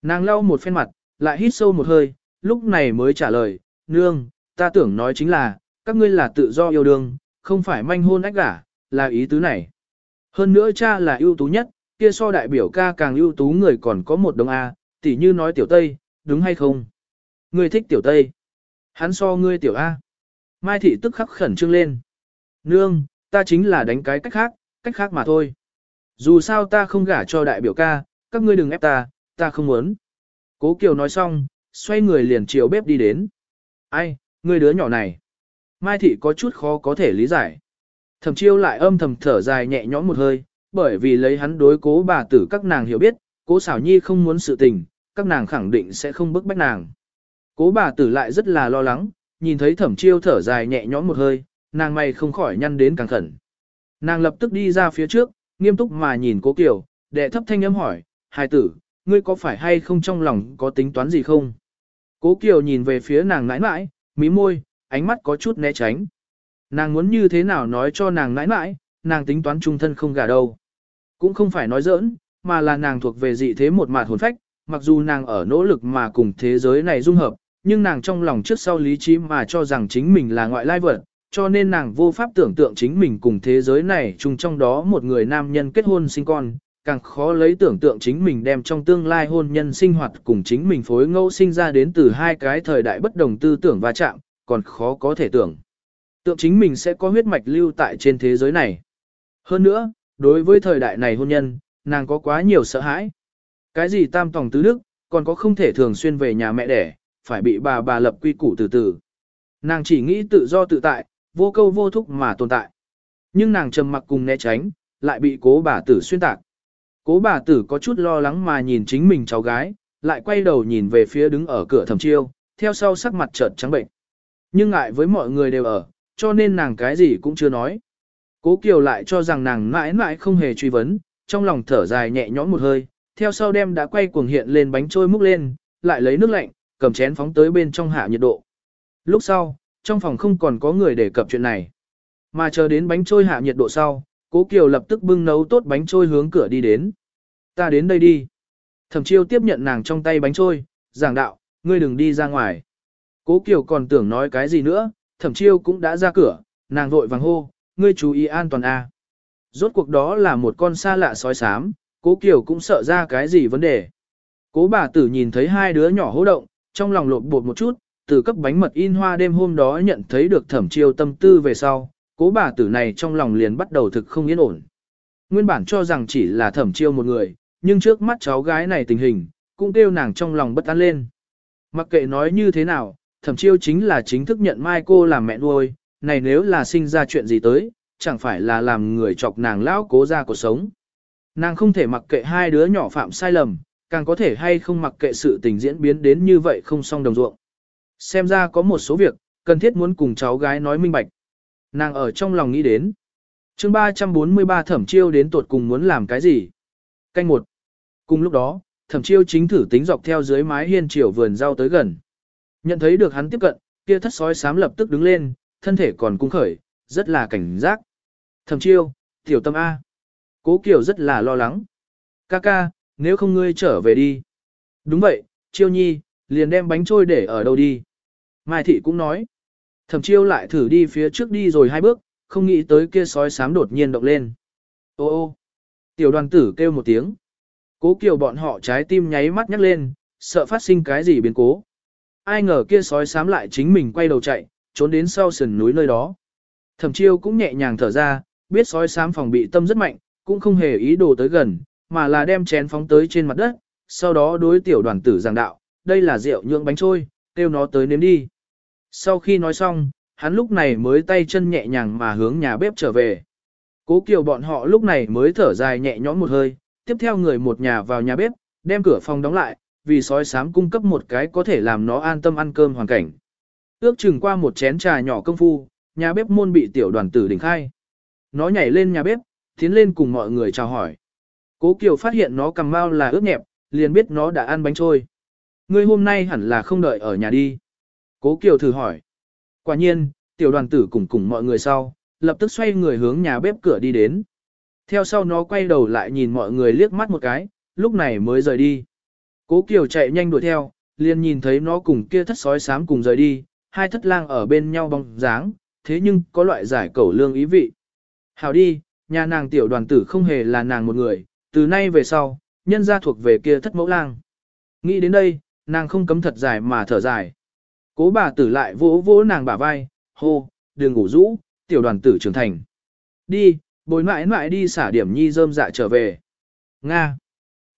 Nàng lau một phen mặt, lại hít sâu một hơi, lúc này mới trả lời, nương, ta tưởng nói chính là, các ngươi là tự do yêu đương, không phải manh hôn ách gả, là ý tứ này. Hơn nữa cha là ưu tú nhất, kia so đại biểu ca càng ưu tú người còn có một đồng A, tỉ như nói tiểu Tây, đúng hay không? Ngươi thích tiểu Tây. Hắn so ngươi tiểu A. Mai thị tức khắc khẩn trương lên. Nương, ta chính là đánh cái cách khác, cách khác mà thôi. Dù sao ta không gả cho đại biểu ca, các ngươi đừng ép ta, ta không muốn. Cố Kiều nói xong, xoay người liền chiều bếp đi đến. Ai, ngươi đứa nhỏ này. Mai thị có chút khó có thể lý giải. Thẩm chiêu lại âm thầm thở dài nhẹ nhõm một hơi, bởi vì lấy hắn đối cố bà tử các nàng hiểu biết, cố xảo nhi không muốn sự tình, các nàng khẳng định sẽ không bức bách nàng. Cố bà tử lại rất là lo lắng, nhìn thấy thẩm chiêu thở dài nhẹ nhõm một hơi, nàng mày không khỏi nhăn đến càng khẩn. Nàng lập tức đi ra phía trước, nghiêm túc mà nhìn cố Kiều, đệ thấp thanh âm hỏi, hài tử, ngươi có phải hay không trong lòng có tính toán gì không? Cố Kiều nhìn về phía nàng nãi nãi, mí môi, ánh mắt có chút né tránh. Nàng muốn như thế nào nói cho nàng nãi nãi, nàng tính toán trung thân không gả đâu. Cũng không phải nói giỡn, mà là nàng thuộc về dị thế một mặt hồn phách, mặc dù nàng ở nỗ lực mà cùng thế giới này dung hợp, nhưng nàng trong lòng trước sau lý trí mà cho rằng chính mình là ngoại lai vật, cho nên nàng vô pháp tưởng tượng chính mình cùng thế giới này chung trong đó một người nam nhân kết hôn sinh con, càng khó lấy tưởng tượng chính mình đem trong tương lai hôn nhân sinh hoạt cùng chính mình phối ngẫu sinh ra đến từ hai cái thời đại bất đồng tư tưởng va chạm, còn khó có thể tưởng. Tượng chính mình sẽ có huyết mạch lưu tại trên thế giới này. Hơn nữa, đối với thời đại này hôn nhân, nàng có quá nhiều sợ hãi. Cái gì tam tòng tứ đức, còn có không thể thường xuyên về nhà mẹ đẻ, phải bị bà bà lập quy củ từ từ. Nàng chỉ nghĩ tự do tự tại, vô câu vô thúc mà tồn tại. Nhưng nàng trầm mặc cùng né tránh, lại bị cố bà tử xuyên tạc. Cố bà tử có chút lo lắng mà nhìn chính mình cháu gái, lại quay đầu nhìn về phía đứng ở cửa thẩm chiêu, theo sau sắc mặt chợt trắng bệnh. Nhưng ngại với mọi người đều ở, cho nên nàng cái gì cũng chưa nói. Cố Kiều lại cho rằng nàng mãi mãi không hề truy vấn, trong lòng thở dài nhẹ nhõm một hơi, theo sau đem đã quay cuồng hiện lên bánh trôi múc lên, lại lấy nước lạnh, cầm chén phóng tới bên trong hạ nhiệt độ. Lúc sau, trong phòng không còn có người đề cập chuyện này. Mà chờ đến bánh trôi hạ nhiệt độ sau, Cố Kiều lập tức bưng nấu tốt bánh trôi hướng cửa đi đến. Ta đến đây đi. Thẩm chiêu tiếp nhận nàng trong tay bánh trôi, giảng đạo, ngươi đừng đi ra ngoài. Cố Kiều còn tưởng nói cái gì nữa, thẩm chiêu cũng đã ra cửa, nàng vội vàng hô, ngươi chú ý an toàn a. Rốt cuộc đó là một con xa lạ sói xám, cố Kiều cũng sợ ra cái gì vấn đề. Cố bà tử nhìn thấy hai đứa nhỏ hô động, trong lòng lộn bột một chút, từ cấp bánh mật in hoa đêm hôm đó nhận thấy được thẩm chiêu tâm tư về sau, cố bà tử này trong lòng liền bắt đầu thực không yên ổn. Nguyên bản cho rằng chỉ là thẩm chiêu một người, nhưng trước mắt cháu gái này tình hình, cũng kêu nàng trong lòng bất an lên. Mặc kệ nói như thế nào, thẩm chiêu chính là chính thức nhận mai cô làm mẹ nuôi, này nếu là sinh ra chuyện gì tới, chẳng phải là làm người chọc nàng lão cố ra cuộc sống. Nàng không thể mặc kệ hai đứa nhỏ phạm sai lầm, càng có thể hay không mặc kệ sự tình diễn biến đến như vậy không song đồng ruộng. Xem ra có một số việc, cần thiết muốn cùng cháu gái nói minh bạch. Nàng ở trong lòng nghĩ đến. chương 343 thẩm chiêu đến tuột cùng muốn làm cái gì? Canh một. Cùng lúc đó, thẩm chiêu chính thử tính dọc theo dưới mái hiên chiều vườn rau tới gần. Nhận thấy được hắn tiếp cận, kia thất sói sám lập tức đứng lên, thân thể còn cung khởi, rất là cảnh giác. Thẩm chiêu, tiểu tâm A. Cố Kiều rất là lo lắng. Ca ca, nếu không ngươi trở về đi. Đúng vậy, chiêu nhi, liền đem bánh trôi để ở đâu đi. Mai thị cũng nói. Thẩm chiêu lại thử đi phía trước đi rồi hai bước, không nghĩ tới kia sói sám đột nhiên động lên. Ô ô, tiểu đoàn tử kêu một tiếng. Cố kiều bọn họ trái tim nháy mắt nhắc lên, sợ phát sinh cái gì biến cố. Ai ngờ kia sói sám lại chính mình quay đầu chạy, trốn đến sau sườn núi nơi đó. Thẩm chiêu cũng nhẹ nhàng thở ra, biết sói sám phòng bị tâm rất mạnh, cũng không hề ý đồ tới gần, mà là đem chén phóng tới trên mặt đất, sau đó đối tiểu đoàn tử giảng đạo, đây là rượu nhượng bánh trôi, kêu nó tới nếm đi. Sau khi nói xong, hắn lúc này mới tay chân nhẹ nhàng mà hướng nhà bếp trở về. Cố Kiều bọn họ lúc này mới thở dài nhẹ nhõm một hơi, tiếp theo người một nhà vào nhà bếp, đem cửa phòng đóng lại, vì sói sám cung cấp một cái có thể làm nó an tâm ăn cơm hoàn cảnh. Ước chừng qua một chén trà nhỏ công phu, nhà bếp môn bị tiểu đoàn tử đỉnh khai. Nó nhảy lên nhà bếp, tiến lên cùng mọi người chào hỏi. Cố Kiều phát hiện nó cầm mau là ướt nhẹp, liền biết nó đã ăn bánh trôi. Ngươi hôm nay hẳn là không đợi ở nhà đi. Cố Kiều thử hỏi. Quả nhiên, tiểu đoàn tử cùng cùng mọi người sau, lập tức xoay người hướng nhà bếp cửa đi đến. Theo sau nó quay đầu lại nhìn mọi người liếc mắt một cái, lúc này mới rời đi. Cố Kiều chạy nhanh đuổi theo, liền nhìn thấy nó cùng kia thất sói sám cùng rời đi, hai thất lang ở bên nhau bóng dáng, thế nhưng có loại giải cẩu lương ý vị. Hảo đi, nhà nàng tiểu đoàn tử không hề là nàng một người, từ nay về sau, nhân gia thuộc về kia thất mẫu lang. Nghĩ đến đây, nàng không cấm thật dài mà thở dài. Cố bà tử lại vỗ vỗ nàng bả vai, hô, đừng ngủ rũ, tiểu đoàn tử trưởng thành. Đi, bồi mãi mãi đi xả điểm nhi rơm dạ trở về. Nga.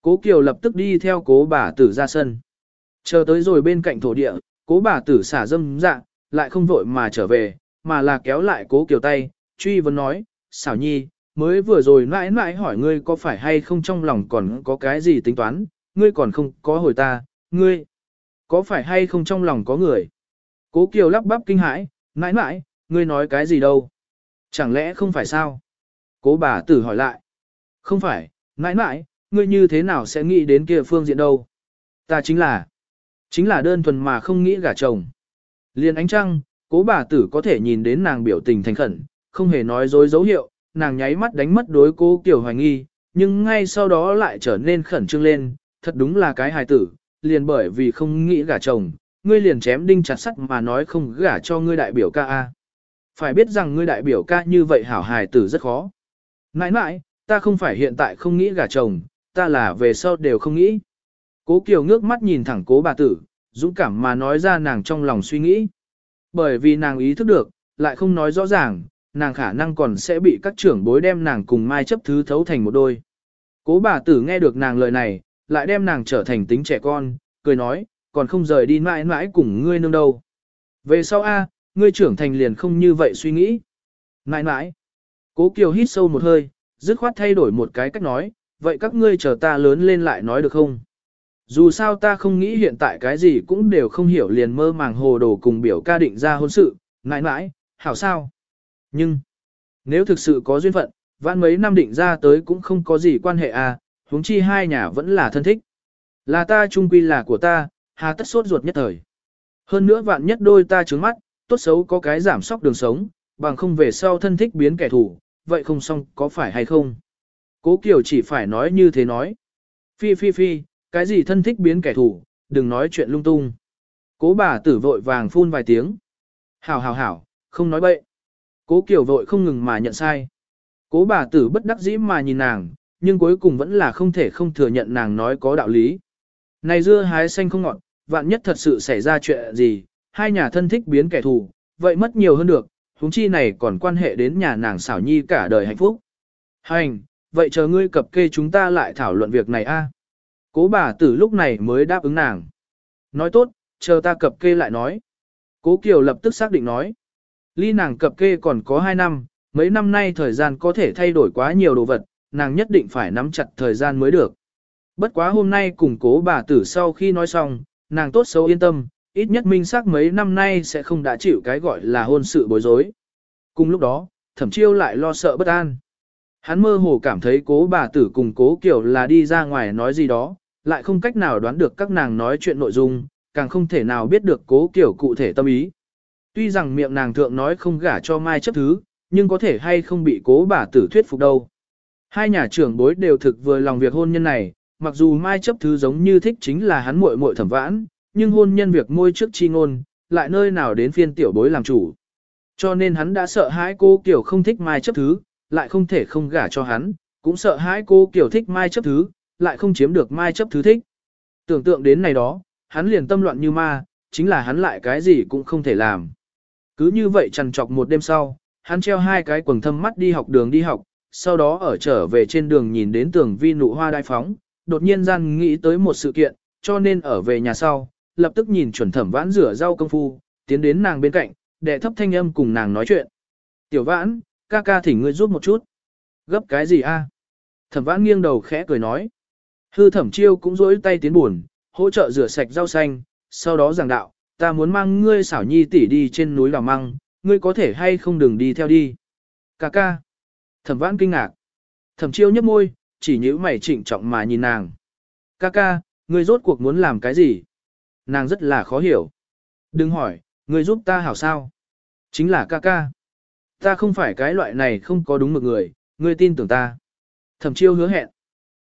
Cố Kiều lập tức đi theo cố bà tử ra sân. Chờ tới rồi bên cạnh thổ địa, cố bà tử xả rơm dạ, lại không vội mà trở về, mà là kéo lại cố Kiều tay, truy vấn nói, xảo nhi, mới vừa rồi mãi mãi hỏi ngươi có phải hay không trong lòng còn có cái gì tính toán, ngươi còn không có hồi ta, ngươi, có phải hay không trong lòng có người. Cố Kiều lắp bắp kinh hãi, mãi mãi, ngươi nói cái gì đâu. Chẳng lẽ không phải sao? Cố bà tử hỏi lại. Không phải, mãi mãi, ngươi như thế nào sẽ nghĩ đến kia phương diện đâu? Ta chính là, chính là đơn thuần mà không nghĩ gả chồng. Liên ánh trăng, cố bà tử có thể nhìn đến nàng biểu tình thành khẩn, không hề nói dối dấu hiệu, nàng nháy mắt đánh mất đối cố Kiều hoài nghi, nhưng ngay sau đó lại trở nên khẩn trương lên, thật đúng là cái hài tử, liền bởi vì không nghĩ gả chồng, ngươi liền chém đinh chặt sắt mà nói không gả cho ngươi đại biểu ca A. Phải biết rằng ngươi đại biểu ca như vậy hảo hài tử rất khó. Nãi nãi, ta không phải hiện tại không nghĩ gả chồng, ta là về sau đều không nghĩ. Cố Kiều ngước mắt nhìn thẳng cố bà tử, dũng cảm mà nói ra nàng trong lòng suy nghĩ. Bởi vì nàng ý thức được, lại không nói rõ ràng, nàng khả năng còn sẽ bị các trưởng bối đem nàng cùng mai chấp thứ thấu thành một đôi. Cố bà tử nghe được nàng lời này, lại đem nàng trở thành tính trẻ con, cười nói, còn không rời đi mãi mãi cùng ngươi nương đâu. Về sau A, ngươi trưởng thành liền không như vậy suy nghĩ. Mãi mãi. Cố Kiều hít sâu một hơi, dứt khoát thay đổi một cái cách nói, vậy các ngươi chờ ta lớn lên lại nói được không? Dù sao ta không nghĩ hiện tại cái gì cũng đều không hiểu liền mơ màng hồ đồ cùng biểu ca định ra hôn sự, mãi mãi, hảo sao? Nhưng, nếu thực sự có duyên phận, vãn mấy năm định ra tới cũng không có gì quan hệ à, huống chi hai nhà vẫn là thân thích. Là ta trung quy là của ta, hà tất sốt ruột nhất thời. Hơn nữa vạn nhất đôi ta trướng mắt, tốt xấu có cái giảm sóc đường sống, bằng không về sau thân thích biến kẻ thù, vậy không xong có phải hay không? Cố Kiều chỉ phải nói như thế nói. Phi phi phi, cái gì thân thích biến kẻ thù, đừng nói chuyện lung tung. Cố bà tử vội vàng phun vài tiếng. Hảo hảo hảo, không nói bậy. Cố Kiều vội không ngừng mà nhận sai. Cố bà tử bất đắc dĩ mà nhìn nàng, nhưng cuối cùng vẫn là không thể không thừa nhận nàng nói có đạo lý. Này dưa hái xanh không ngọt, vạn nhất thật sự xảy ra chuyện gì, hai nhà thân thích biến kẻ thù, vậy mất nhiều hơn được, huống chi này còn quan hệ đến nhà nàng xảo nhi cả đời hạnh phúc. Hành, vậy chờ ngươi cập kê chúng ta lại thảo luận việc này a. Cố bà tử lúc này mới đáp ứng nàng. Nói tốt, chờ ta cập kê lại nói. Cố Kiều lập tức xác định nói. Ly nàng cập kê còn có 2 năm, mấy năm nay thời gian có thể thay đổi quá nhiều đồ vật, nàng nhất định phải nắm chặt thời gian mới được. Bất quá hôm nay cùng cố bà tử sau khi nói xong, nàng tốt xấu yên tâm, ít nhất minh xác mấy năm nay sẽ không đã chịu cái gọi là hôn sự bối rối. Cùng lúc đó, thẩm chiêu lại lo sợ bất an. Hắn mơ hồ cảm thấy cố bà tử cùng cố kiểu là đi ra ngoài nói gì đó, lại không cách nào đoán được các nàng nói chuyện nội dung, càng không thể nào biết được cố kiểu cụ thể tâm ý. Tuy rằng miệng nàng thượng nói không gả cho mai chấp thứ, nhưng có thể hay không bị cố bà tử thuyết phục đâu. Hai nhà trưởng bối đều thực vừa lòng việc hôn nhân này, mặc dù mai chấp thứ giống như thích chính là hắn muội muội thẩm vãn, nhưng hôn nhân việc môi trước chi ngôn, lại nơi nào đến phiên tiểu bối làm chủ. Cho nên hắn đã sợ hãi cô kiểu không thích mai chấp thứ, lại không thể không gả cho hắn, cũng sợ hãi cô kiểu thích mai chấp thứ, lại không chiếm được mai chấp thứ thích. Tưởng tượng đến này đó, hắn liền tâm loạn như ma, chính là hắn lại cái gì cũng không thể làm. Cứ như vậy trằn trọc một đêm sau, hắn treo hai cái quần thâm mắt đi học đường đi học, sau đó ở trở về trên đường nhìn đến tường vi nụ hoa đai phóng, đột nhiên gian nghĩ tới một sự kiện, cho nên ở về nhà sau, lập tức nhìn chuẩn thẩm vãn rửa rau công phu, tiến đến nàng bên cạnh, đệ thấp thanh âm cùng nàng nói chuyện. Tiểu vãn, ca ca thỉnh ngươi giúp một chút. Gấp cái gì a? Thẩm vãn nghiêng đầu khẽ cười nói. Hư thẩm chiêu cũng rỗi tay tiến buồn, hỗ trợ rửa sạch rau xanh, sau đó giảng đạo, ta muốn mang ngươi xảo nhi tỷ đi trên núi đào măng, ngươi có thể hay không đừng đi theo đi. Ca ca. Thẩm vãn kinh ngạc. Thẩm chiêu nhấp môi, chỉ nhíu mày trịnh trọng mà nhìn nàng. Ca ca, ngươi rốt cuộc muốn làm cái gì? Nàng rất là khó hiểu. Đừng hỏi, ngươi giúp ta hảo sao? Chính là ca ca. Ta không phải cái loại này không có đúng một người, ngươi tin tưởng ta. Thẩm chiêu hứa hẹn.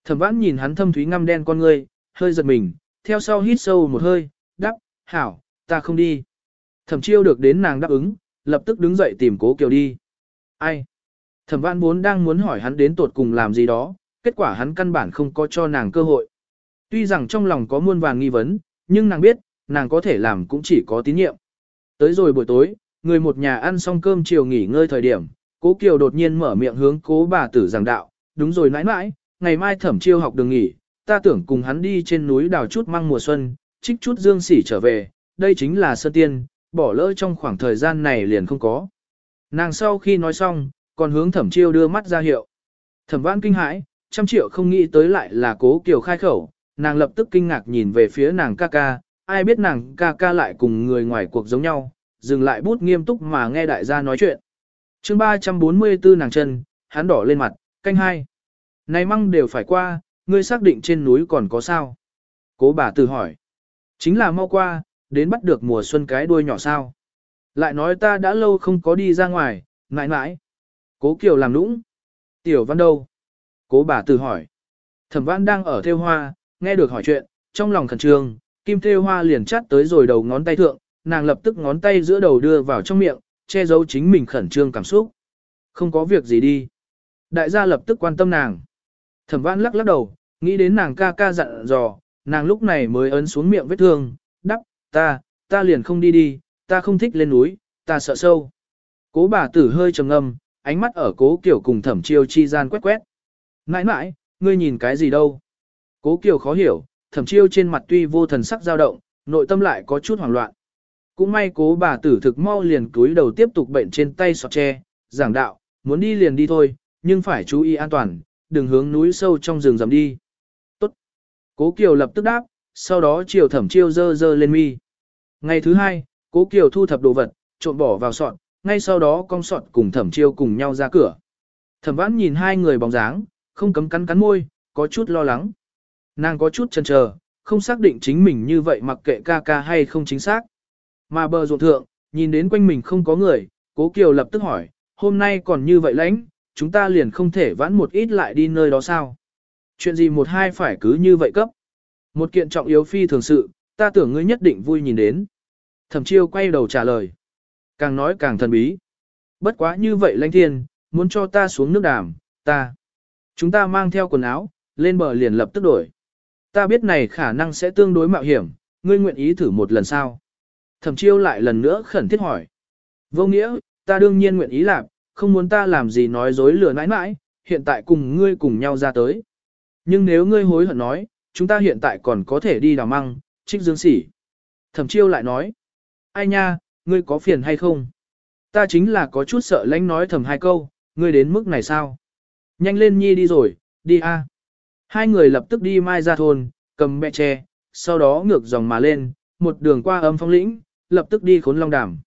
Thẩm vãn nhìn hắn thâm thúy ngăm đen con ngươi, hơi giật mình, theo sau hít sâu một hơi, đắp, hảo, ta không đi. Thẩm chiêu được đến nàng đáp ứng, lập tức đứng dậy tìm cố kiều đi. Ai? Thẩm Vãn vốn đang muốn hỏi hắn đến tột cùng làm gì đó, kết quả hắn căn bản không có cho nàng cơ hội. Tuy rằng trong lòng có muôn vàng nghi vấn, nhưng nàng biết, nàng có thể làm cũng chỉ có tín nhiệm. Tới rồi buổi tối, người một nhà ăn xong cơm chiều nghỉ ngơi thời điểm, cố Kiều đột nhiên mở miệng hướng cố bà tử giảng đạo, đúng rồi nãi nãi, ngày mai thẩm chiêu học đường nghỉ, ta tưởng cùng hắn đi trên núi đào chút măng mùa xuân, trích chút dương sỉ trở về, đây chính là sơ tiên, bỏ lỡ trong khoảng thời gian này liền không có. Nàng sau khi nói xong, còn hướng thẩm chiêu đưa mắt ra hiệu. Thẩm vãn kinh hãi, trăm triệu không nghĩ tới lại là cố Kiều khai khẩu, nàng lập tức kinh ngạc nhìn về phía nàng ca ca, ai biết nàng ca ca lại cùng người ngoài cuộc giống nhau, dừng lại bút nghiêm túc mà nghe đại gia nói chuyện. chương 344 nàng chân, hắn đỏ lên mặt, canh hai. Này măng đều phải qua, ngươi xác định trên núi còn có sao? Cố bà từ hỏi. Chính là mau qua, đến bắt được mùa xuân cái đuôi nhỏ sao? Lại nói ta đã lâu không có đi ra ngoài, ngại ngại. Cố Kiều làm nũng. Tiểu văn đâu? Cố bà từ hỏi. Thẩm văn đang ở theo hoa, nghe được hỏi chuyện, trong lòng khẩn trương, kim theo hoa liền chắt tới rồi đầu ngón tay thượng, nàng lập tức ngón tay giữa đầu đưa vào trong miệng, che giấu chính mình khẩn trương cảm xúc. Không có việc gì đi. Đại gia lập tức quan tâm nàng. Thẩm văn lắc lắc đầu, nghĩ đến nàng ca ca dặn dò, nàng lúc này mới ấn xuống miệng vết thương, đắp, ta, ta liền không đi đi, ta không thích lên núi, ta sợ sâu. Cố bà tử hơi trầm ngâm, ánh mắt ở cố kiểu cùng thẩm chiêu chi gian quét quét. Nãi nãi, ngươi nhìn cái gì đâu? Cố kiểu khó hiểu, thẩm chiêu trên mặt tuy vô thần sắc dao động, nội tâm lại có chút hoảng loạn. Cũng may cố bà tử thực mau liền cúi đầu tiếp tục bệnh trên tay sọt tre, giảng đạo, muốn đi liền đi thôi, nhưng phải chú ý an toàn, đừng hướng núi sâu trong rừng dầm đi. Tốt. Cố Kiều lập tức đáp, sau đó chiều thẩm chiêu dơ dơ lên mi. Ngày thứ hai, Cố Kiều thu thập đồ vật, trộn bỏ vào sọt, ngay sau đó con sọt cùng thẩm chiêu cùng nhau ra cửa. Thẩm vãn nhìn hai người bóng dáng, không cấm cắn cắn môi, có chút lo lắng. Nàng có chút chần chờ, không xác định chính mình như vậy mặc kệ ca ca hay không chính xác. Mà bờ ruộng thượng, nhìn đến quanh mình không có người, Cố Kiều lập tức hỏi, hôm nay còn như vậy lãnh, chúng ta liền không thể vãn một ít lại đi nơi đó sao? Chuyện gì một hai phải cứ như vậy cấp? Một kiện trọng yếu phi thường sự, ta tưởng ngươi nhất định vui nhìn đến. Thẩm chiêu quay đầu trả lời. Càng nói càng thần bí. Bất quá như vậy lãnh thiên, muốn cho ta xuống nước đàm, ta. Chúng ta mang theo quần áo, lên bờ liền lập tức đổi. Ta biết này khả năng sẽ tương đối mạo hiểm, ngươi nguyện ý thử một lần sao? Thẩm chiêu lại lần nữa khẩn thiết hỏi. Vô nghĩa, ta đương nhiên nguyện ý làm, không muốn ta làm gì nói dối lừa nãi nãi, hiện tại cùng ngươi cùng nhau ra tới. Nhưng nếu ngươi hối hận nói, chúng ta hiện tại còn có thể đi đào măng, trích dương sỉ. Thẩm chiêu lại nói, ai nha, ngươi có phiền hay không? Ta chính là có chút sợ lãnh nói thầm hai câu, ngươi đến mức này sao? Nhanh lên nhi đi rồi, đi a. Hai người lập tức đi mai ra thôn, cầm mẹ tre, sau đó ngược dòng mà lên, một đường qua âm phong lĩnh, lập tức đi khốn long đàm.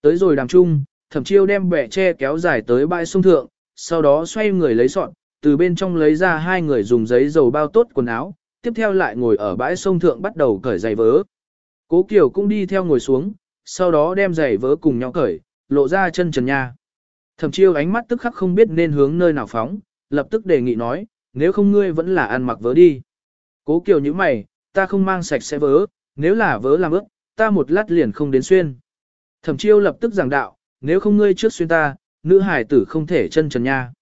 Tới rồi đàm trung, thẩm chiêu đem bẻ tre kéo dài tới bãi sông thượng, sau đó xoay người lấy sọn, từ bên trong lấy ra hai người dùng giấy dầu bao tốt quần áo, tiếp theo lại ngồi ở bãi sông thượng bắt đầu cởi giày vớ. Cố Kiều cũng đi theo ngồi xuống, sau đó đem giày vớ cùng nhau cởi, lộ ra chân trần nha. Thẩm chiêu ánh mắt tức khắc không biết nên hướng nơi nào phóng, lập tức đề nghị nói, nếu không ngươi vẫn là ăn mặc vớ đi. Cố Kiều như mày, ta không mang sạch sẽ vớ, nếu là vớ làm ướt, ta một lát liền không đến xuyên. Thẩm chiêu lập tức giảng đạo, nếu không ngươi trước xuyên ta, nữ hải tử không thể chân trần nha.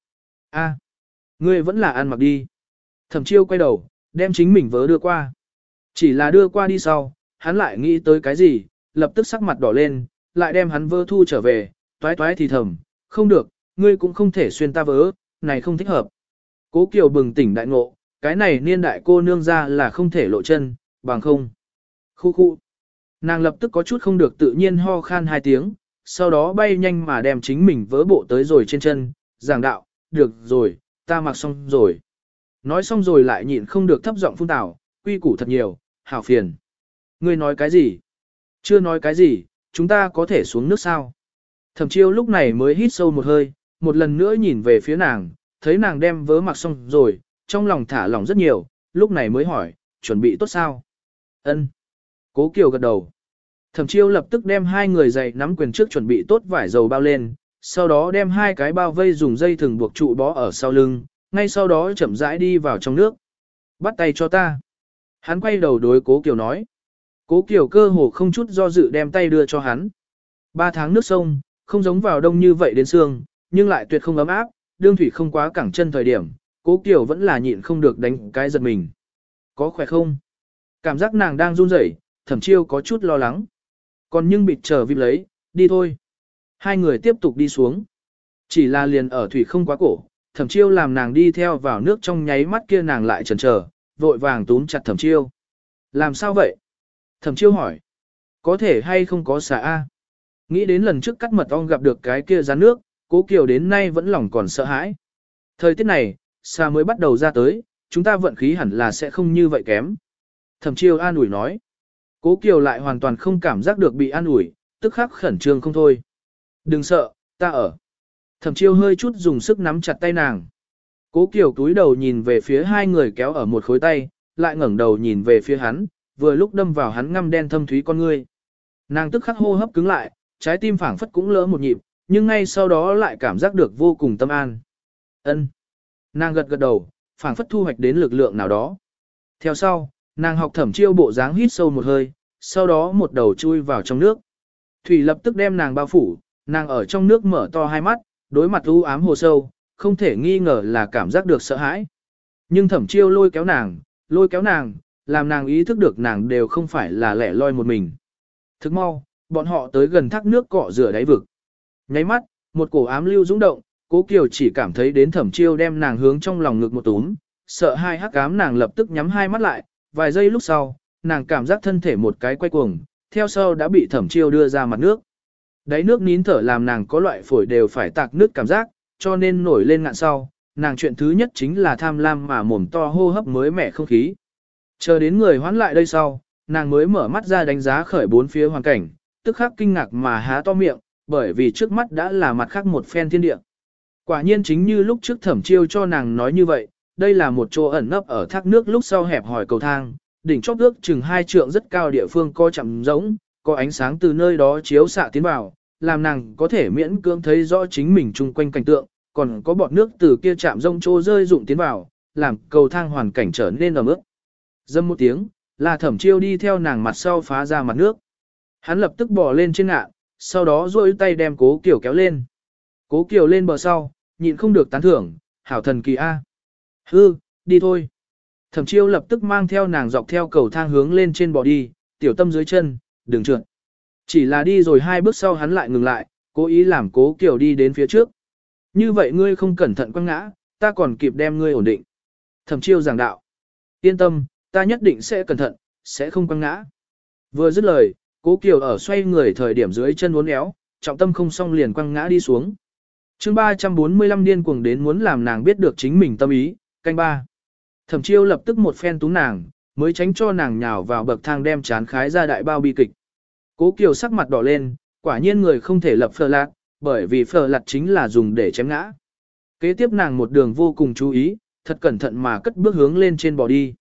A, ngươi vẫn là ăn mặc đi. Thẩm chiêu quay đầu, đem chính mình vớ đưa qua. Chỉ là đưa qua đi sau, hắn lại nghĩ tới cái gì, lập tức sắc mặt đỏ lên, lại đem hắn vơ thu trở về, toái toái thì thầm, không được, ngươi cũng không thể xuyên ta vớ, này không thích hợp. Cố Kiều bừng tỉnh đại ngộ, cái này niên đại cô nương ra là không thể lộ chân, bằng không. Khu khu. Nàng lập tức có chút không được tự nhiên ho khan hai tiếng, sau đó bay nhanh mà đem chính mình vớ bộ tới rồi trên chân, giảng đạo, được rồi, ta mặc xong rồi. Nói xong rồi lại nhịn không được thấp giọng phun tảo, quy củ thật nhiều, hảo phiền. Ngươi nói cái gì? Chưa nói cái gì, chúng ta có thể xuống nước sao? Thẩm chiêu lúc này mới hít sâu một hơi, một lần nữa nhìn về phía nàng, thấy nàng đem vớ mặc xong rồi, trong lòng thả lỏng rất nhiều, lúc này mới hỏi, chuẩn bị tốt sao? Ân. Cố Kiều gật đầu. Thẩm chiêu lập tức đem hai người dậy nắm quyền trước chuẩn bị tốt vải dầu bao lên, sau đó đem hai cái bao vây dùng dây thừng buộc trụ bó ở sau lưng, ngay sau đó chậm rãi đi vào trong nước. Bắt tay cho ta. Hắn quay đầu đối cố Kiều nói. Cố Kiều cơ hồ không chút do dự đem tay đưa cho hắn. Ba tháng nước sông, không giống vào đông như vậy đến xương, nhưng lại tuyệt không ấm áp, đương thủy không quá cẳng chân thời điểm, cố Kiều vẫn là nhịn không được đánh cái giật mình. Có khỏe không? Cảm giác nàng đang run rẩy, thẩm chiêu có chút lo lắng. Còn nhưng bịt chờ vịp lấy, đi thôi. Hai người tiếp tục đi xuống. Chỉ là liền ở thủy không quá cổ, thẩm chiêu làm nàng đi theo vào nước trong nháy mắt kia nàng lại chần chờ, vội vàng túm chặt thẩm chiêu. Làm sao vậy? Thẩm chiêu hỏi. Có thể hay không có xà A? Nghĩ đến lần trước cắt mật ong gặp được cái kia rắn nước, cố kiều đến nay vẫn lòng còn sợ hãi. Thời tiết này, xa mới bắt đầu ra tới, chúng ta vận khí hẳn là sẽ không như vậy kém. Thẩm chiêu an ủi nói. Cố kiều lại hoàn toàn không cảm giác được bị an ủi, tức khắc khẩn trương không thôi. Đừng sợ, ta ở. Thẩm chiêu hơi chút dùng sức nắm chặt tay nàng. Cố kiều túi đầu nhìn về phía hai người kéo ở một khối tay, lại ngẩng đầu nhìn về phía hắn, vừa lúc đâm vào hắn ngăm đen thâm thúy con ngươi. Nàng tức khắc hô hấp cứng lại, trái tim phảng phất cũng lỡ một nhịp, nhưng ngay sau đó lại cảm giác được vô cùng tâm an. Ân. Nàng gật gật đầu, phảng phất thu hoạch đến lực lượng nào đó. Theo sau, nàng học thẩm chiêu bộ dáng hít sâu một hơi, sau đó một đầu chui vào trong nước. Thủy lập tức đem nàng bao phủ, nàng ở trong nước mở to hai mắt, đối mặt u ám hồ sâu, không thể nghi ngờ là cảm giác được sợ hãi. Nhưng thẩm chiêu lôi kéo nàng, lôi kéo nàng, làm nàng ý thức được nàng đều không phải là lẻ loi một mình. Thức mau, bọn họ tới gần thác nước cọ rửa đáy vực. Nháy mắt, một cổ ám lưu dũng động, cố kiều chỉ cảm thấy đến thẩm chiêu đem nàng hướng trong lòng ngực một túm, sợ hai hắc ám nàng lập tức nhắm hai mắt lại, vài giây lúc sau, nàng cảm giác thân thể một cái quay cuồng, theo sau đã bị thẩm chiêu đưa ra mặt nước. Đáy nước nín thở làm nàng có loại phổi đều phải tạc nước cảm giác, cho nên nổi lên ngạn sau, nàng chuyện thứ nhất chính là tham lam mà mồm to hô hấp mới mẻ không khí. Chờ đến người hoán lại đây sau, nàng mới mở mắt ra đánh giá khởi bốn phía hoàn cảnh, tức khắc kinh ngạc mà há to miệng, bởi vì trước mắt đã là mặt khác một phen thiên địa. Quả nhiên chính như lúc trước thẩm chiêu cho nàng nói như vậy, đây là một chỗ ẩn nấp ở thác nước lúc sau hẹp hỏi cầu thang, đỉnh chóp nước chừng hai trượng rất cao địa phương co chậm giống, có ánh sáng từ nơi đó chiếu xạ tiến vào, làm nàng có thể miễn cưỡng thấy rõ chính mình chung quanh cảnh tượng, còn có bọt nước từ kia chạm rông trô rơi rụng tiến vào, làm cầu thang hoàn cảnh trở nên ẩm ướt. Dâm một tiếng, là thẩm chiêu đi theo nàng mặt sau phá ra mặt nước. Hắn lập tức bỏ lên trên ngạ, sau đó duỗi tay đem cố kiểu kéo lên. Cố kiểu lên bờ sau, nhịn không được tán thưởng, hảo thần kỳ A. Hư, đi thôi. Thẩm chiêu lập tức mang theo nàng dọc theo cầu thang hướng lên trên bò đi, tiểu tâm dưới chân, đừng trượt. Chỉ là đi rồi hai bước sau hắn lại ngừng lại, cố ý làm cố kiểu đi đến phía trước. Như vậy ngươi không cẩn thận quăng ngã, ta còn kịp đem ngươi ổn định. Thẩm chiêu giảng đạo. Yên tâm, ta nhất định sẽ cẩn thận, sẽ không quăng ngã. Vừa dứt lời, cố kiều ở xoay người thời điểm dưới chân uốn éo, trọng tâm không xong liền quăng ngã đi xuống. chương 345 điên cuồng đến muốn làm nàng biết được chính mình tâm ý, canh ba. Thẩm chiêu lập tức một phen túng nàng, mới tránh cho nàng nhào vào bậc thang đem chán khái ra đại bao bi kịch. Cố kiều sắc mặt đỏ lên, quả nhiên người không thể lập phờ lạc, bởi vì phờ lạc chính là dùng để chém ngã. Kế tiếp nàng một đường vô cùng chú ý, thật cẩn thận mà cất bước hướng lên trên bò đi.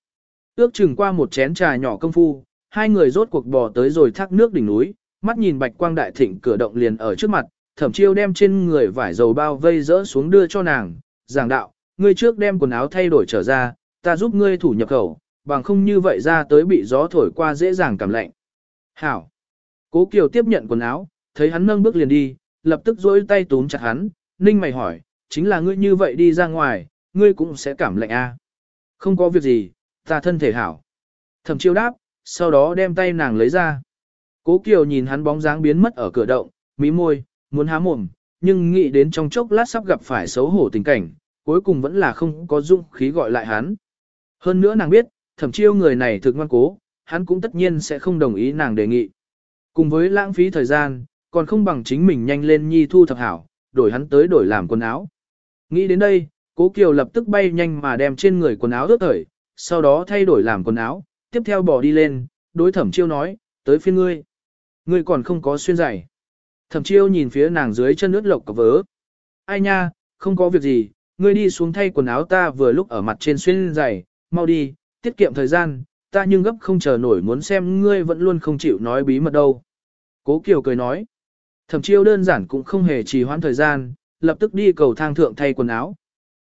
Ước chừng qua một chén trà nhỏ công phu, hai người rốt cuộc bò tới rồi thác nước đỉnh núi, mắt nhìn bạch quang đại thịnh cửa động liền ở trước mặt, thẩm chiêu đem trên người vải dầu bao vây rỡ xuống đưa cho nàng, giảng đạo, ngươi trước đem quần áo thay đổi trở ra, ta giúp ngươi thủ nhập khẩu, bằng không như vậy ra tới bị gió thổi qua dễ dàng cảm lạnh. Hảo! Cố Kiều tiếp nhận quần áo, thấy hắn nâng bước liền đi, lập tức dỗi tay túm chặt hắn, ninh mày hỏi, chính là ngươi như vậy đi ra ngoài, ngươi cũng sẽ cảm lạnh a? À? Không có việc gì, ta thân thể hảo. Thẩm chiêu đáp, sau đó đem tay nàng lấy ra. Cố Kiều nhìn hắn bóng dáng biến mất ở cửa động, mí môi, muốn há mồm, nhưng nghĩ đến trong chốc lát sắp gặp phải xấu hổ tình cảnh, cuối cùng vẫn là không có dung khí gọi lại hắn. Hơn nữa nàng biết, thẩm chiêu người này thực ngoan cố, hắn cũng tất nhiên sẽ không đồng ý nàng đề nghị. Cùng với lãng phí thời gian, còn không bằng chính mình nhanh lên nhi thu thập hảo, đổi hắn tới đổi làm quần áo. Nghĩ đến đây, cố Kiều lập tức bay nhanh mà đem trên người quần áo ướt thởi, sau đó thay đổi làm quần áo, tiếp theo bỏ đi lên, đối thẩm chiêu nói, tới phiên ngươi. Ngươi còn không có xuyên giày. Thẩm chiêu nhìn phía nàng dưới chân ướt lộc cọc vớ. Ai nha, không có việc gì, ngươi đi xuống thay quần áo ta vừa lúc ở mặt trên xuyên giày, mau đi, tiết kiệm thời gian, ta nhưng gấp không chờ nổi muốn xem ngươi vẫn luôn không chịu nói bí mật đâu. Cố Kiều cười nói. Thẩm chiêu đơn giản cũng không hề trì hoãn thời gian, lập tức đi cầu thang thượng thay quần áo.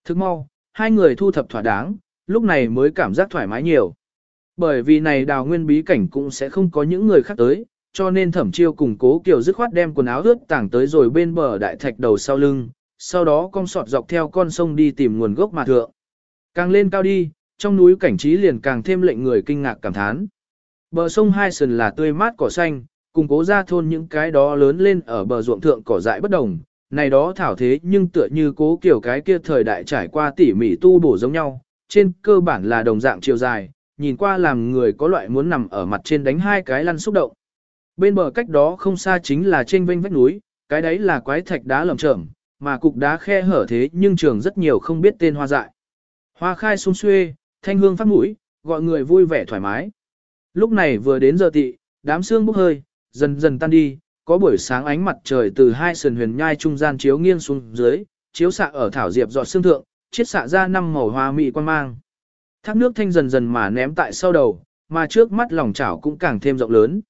Thức mau, hai người thu thập thỏa đáng, lúc này mới cảm giác thoải mái nhiều. Bởi vì này đào nguyên bí cảnh cũng sẽ không có những người khác tới, cho nên thẩm chiêu cùng cố kiều dứt khoát đem quần áo ướt tảng tới rồi bên bờ đại thạch đầu sau lưng, sau đó con sọt dọc theo con sông đi tìm nguồn gốc mà thượng. Càng lên cao đi, trong núi cảnh trí liền càng thêm lệnh người kinh ngạc cảm thán. Bờ sông Hai sườn là tươi mát cỏ xanh, cùng cố ra thôn những cái đó lớn lên ở bờ ruộng thượng cỏ dại bất đồng, này đó thảo thế nhưng tựa như cố kiểu cái kia thời đại trải qua tỉ mỉ tu bổ giống nhau, trên cơ bản là đồng dạng chiều dài, nhìn qua làm người có loại muốn nằm ở mặt trên đánh hai cái lăn xúc động. Bên bờ cách đó không xa chính là trên vênh vách núi, cái đấy là quái thạch đá lởm chởm, mà cục đá khe hở thế nhưng trường rất nhiều không biết tên hoa dại. Hoa khai sung xuê, thanh hương phát mũi, gọi người vui vẻ thoải mái. Lúc này vừa đến giờ tị, đám sương bốc hơi, dần dần tan đi, có buổi sáng ánh mặt trời từ hai sườn huyền nhai trung gian chiếu nghiêng xuống dưới, chiếu xạ ở thảo diệp giọt xương thượng, chiết xạ ra năm màu hoa mị quan mang. Thác nước thanh dần dần mà ném tại sau đầu, mà trước mắt lòng chảo cũng càng thêm rộng lớn.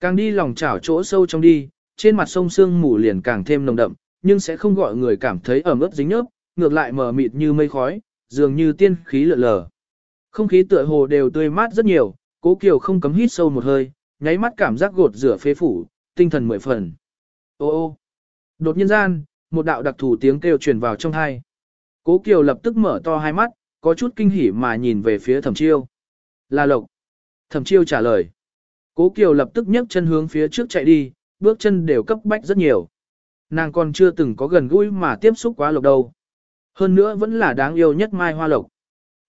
Càng đi lòng chảo chỗ sâu trong đi, trên mặt sông sương mù liền càng thêm nồng đậm, nhưng sẽ không gọi người cảm thấy ẩm ướt dính nhớp, ngược lại mờ mịt như mây khói, dường như tiên khí lượn lờ. Không khí tựa hồ đều tươi mát rất nhiều, Cố Kiều không cấm hít sâu một hơi, nháy mắt cảm giác gột rửa phế phủ, tinh thần mười phần. Ô ô. Đột nhiên gian, một đạo đặc thù tiếng kêu truyền vào trong hai. Cố Kiều lập tức mở to hai mắt, có chút kinh hỉ mà nhìn về phía Thẩm Chiêu. Là Lộc. Thẩm Chiêu trả lời. Cố Kiều lập tức nhấc chân hướng phía trước chạy đi, bước chân đều cấp bách rất nhiều. Nàng còn chưa từng có gần gũi mà tiếp xúc quá Lộc đâu. Hơn nữa vẫn là đáng yêu nhất Mai Hoa Lộc.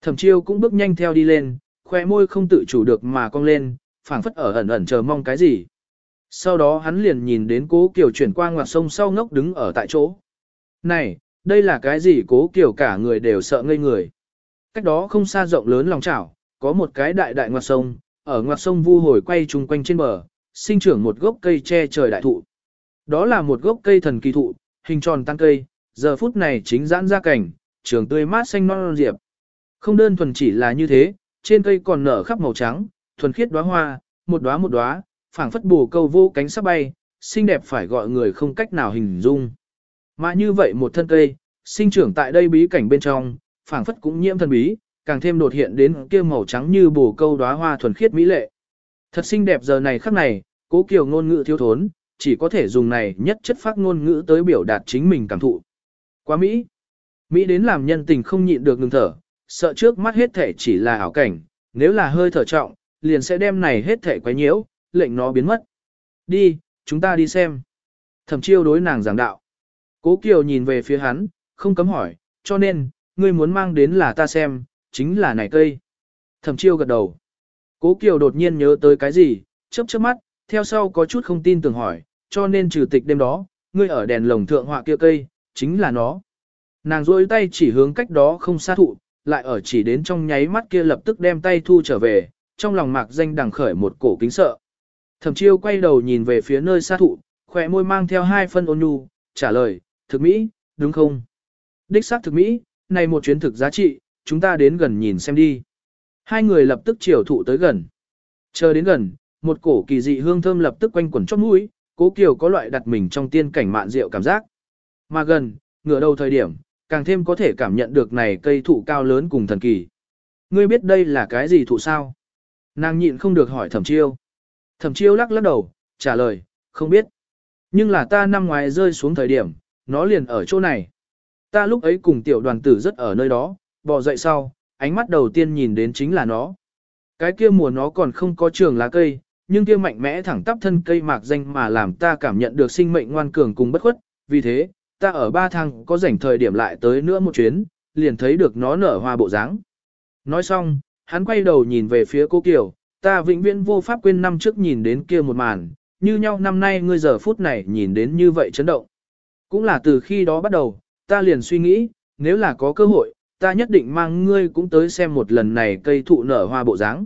Thẩm Chiêu cũng bước nhanh theo đi lên, khoe môi không tự chủ được mà cong lên, phảng phất ở ẩn ẩn chờ mong cái gì. Sau đó hắn liền nhìn đến cố Kiều chuyển qua ngoặt sông sau ngốc đứng ở tại chỗ. Này, đây là cái gì cố kiểu cả người đều sợ ngây người. Cách đó không xa rộng lớn lòng chảo, có một cái đại đại ngoặt sông, ở ngoặt sông vu hồi quay chung quanh trên bờ, sinh trưởng một gốc cây che trời đại thụ. Đó là một gốc cây thần kỳ thụ, hình tròn tăng cây, giờ phút này chính giãn ra cảnh, trường tươi mát xanh non, non diệp. Không đơn thuần chỉ là như thế, trên cây còn nở khắp màu trắng, thuần khiết đóa hoa, một đóa một đóa, phảng phất bù câu vô cánh sắp bay, xinh đẹp phải gọi người không cách nào hình dung. Mà như vậy một thân cây, sinh trưởng tại đây bí cảnh bên trong, phảng phất cũng nhiễm thần bí, càng thêm đột hiện đến kia màu trắng như bù câu đóa hoa thuần khiết mỹ lệ. Thật xinh đẹp giờ này khắc này, cố kiều ngôn ngữ thiếu thốn, chỉ có thể dùng này nhất chất phát ngôn ngữ tới biểu đạt chính mình cảm thụ. Quá Mỹ. Mỹ đến làm nhân tình không nhịn được ngừng thở, sợ trước mắt hết thể chỉ là ảo cảnh, nếu là hơi thở trọng, liền sẽ đem này hết thể quấy nhiễu, lệnh nó biến mất. Đi, chúng ta đi xem. Thẩm chiêu đối nàng giảng đạo. Cố Kiều nhìn về phía hắn, không cấm hỏi, cho nên, ngươi muốn mang đến là ta xem, chính là này cây. Thẩm chiêu gật đầu. Cố Kiều đột nhiên nhớ tới cái gì, chớp chớp mắt, theo sau có chút không tin tưởng hỏi, cho nên trừ tịch đêm đó, ngươi ở đèn lồng thượng họa kia cây, chính là nó. Nàng rôi tay chỉ hướng cách đó không xa thụ, lại ở chỉ đến trong nháy mắt kia lập tức đem tay thu trở về, trong lòng mạc danh đằng khởi một cổ kính sợ. Thẩm chiêu quay đầu nhìn về phía nơi xa thụ, khỏe môi mang theo hai phân ôn nhu, trả lời, thực mỹ, đúng không? Đích xác thực mỹ, này một chuyến thực giá trị, chúng ta đến gần nhìn xem đi. Hai người lập tức chiều thụ tới gần. Chờ đến gần, một cổ kỳ dị hương thơm lập tức quanh quẩn chót mũi, cố kiều có loại đặt mình trong tiên cảnh mạn rượu cảm giác. Mà gần, ngửa đầu thời điểm, càng thêm có thể cảm nhận được này cây thụ cao lớn cùng thần kỳ. Ngươi biết đây là cái gì thụ sao? Nàng nhịn không được hỏi thẩm chiêu. Thẩm chiêu lắc lắc đầu, trả lời, không biết. Nhưng là ta năm ngoài rơi xuống thời điểm, nó liền ở chỗ này. Ta lúc ấy cùng tiểu đoàn tử rất ở nơi đó, bò dậy sau, ánh mắt đầu tiên nhìn đến chính là nó. Cái kia mùa nó còn không có trường lá cây, nhưng kia mạnh mẽ thẳng tắp thân cây mạc danh mà làm ta cảm nhận được sinh mệnh ngoan cường cùng bất khuất, vì thế, ta ở ba thang có rảnh thời điểm lại tới nữa một chuyến, liền thấy được nó nở hoa bộ dáng. Nói xong, hắn quay đầu nhìn về phía cô Kiều, ta vĩnh viễn vô pháp quên năm trước nhìn đến kia một màn, như nhau năm nay ngươi giờ phút này nhìn đến như vậy chấn động. Cũng là từ khi đó bắt đầu, ta liền suy nghĩ, nếu là có cơ hội, ta nhất định mang ngươi cũng tới xem một lần này cây thụ nở hoa bộ dáng.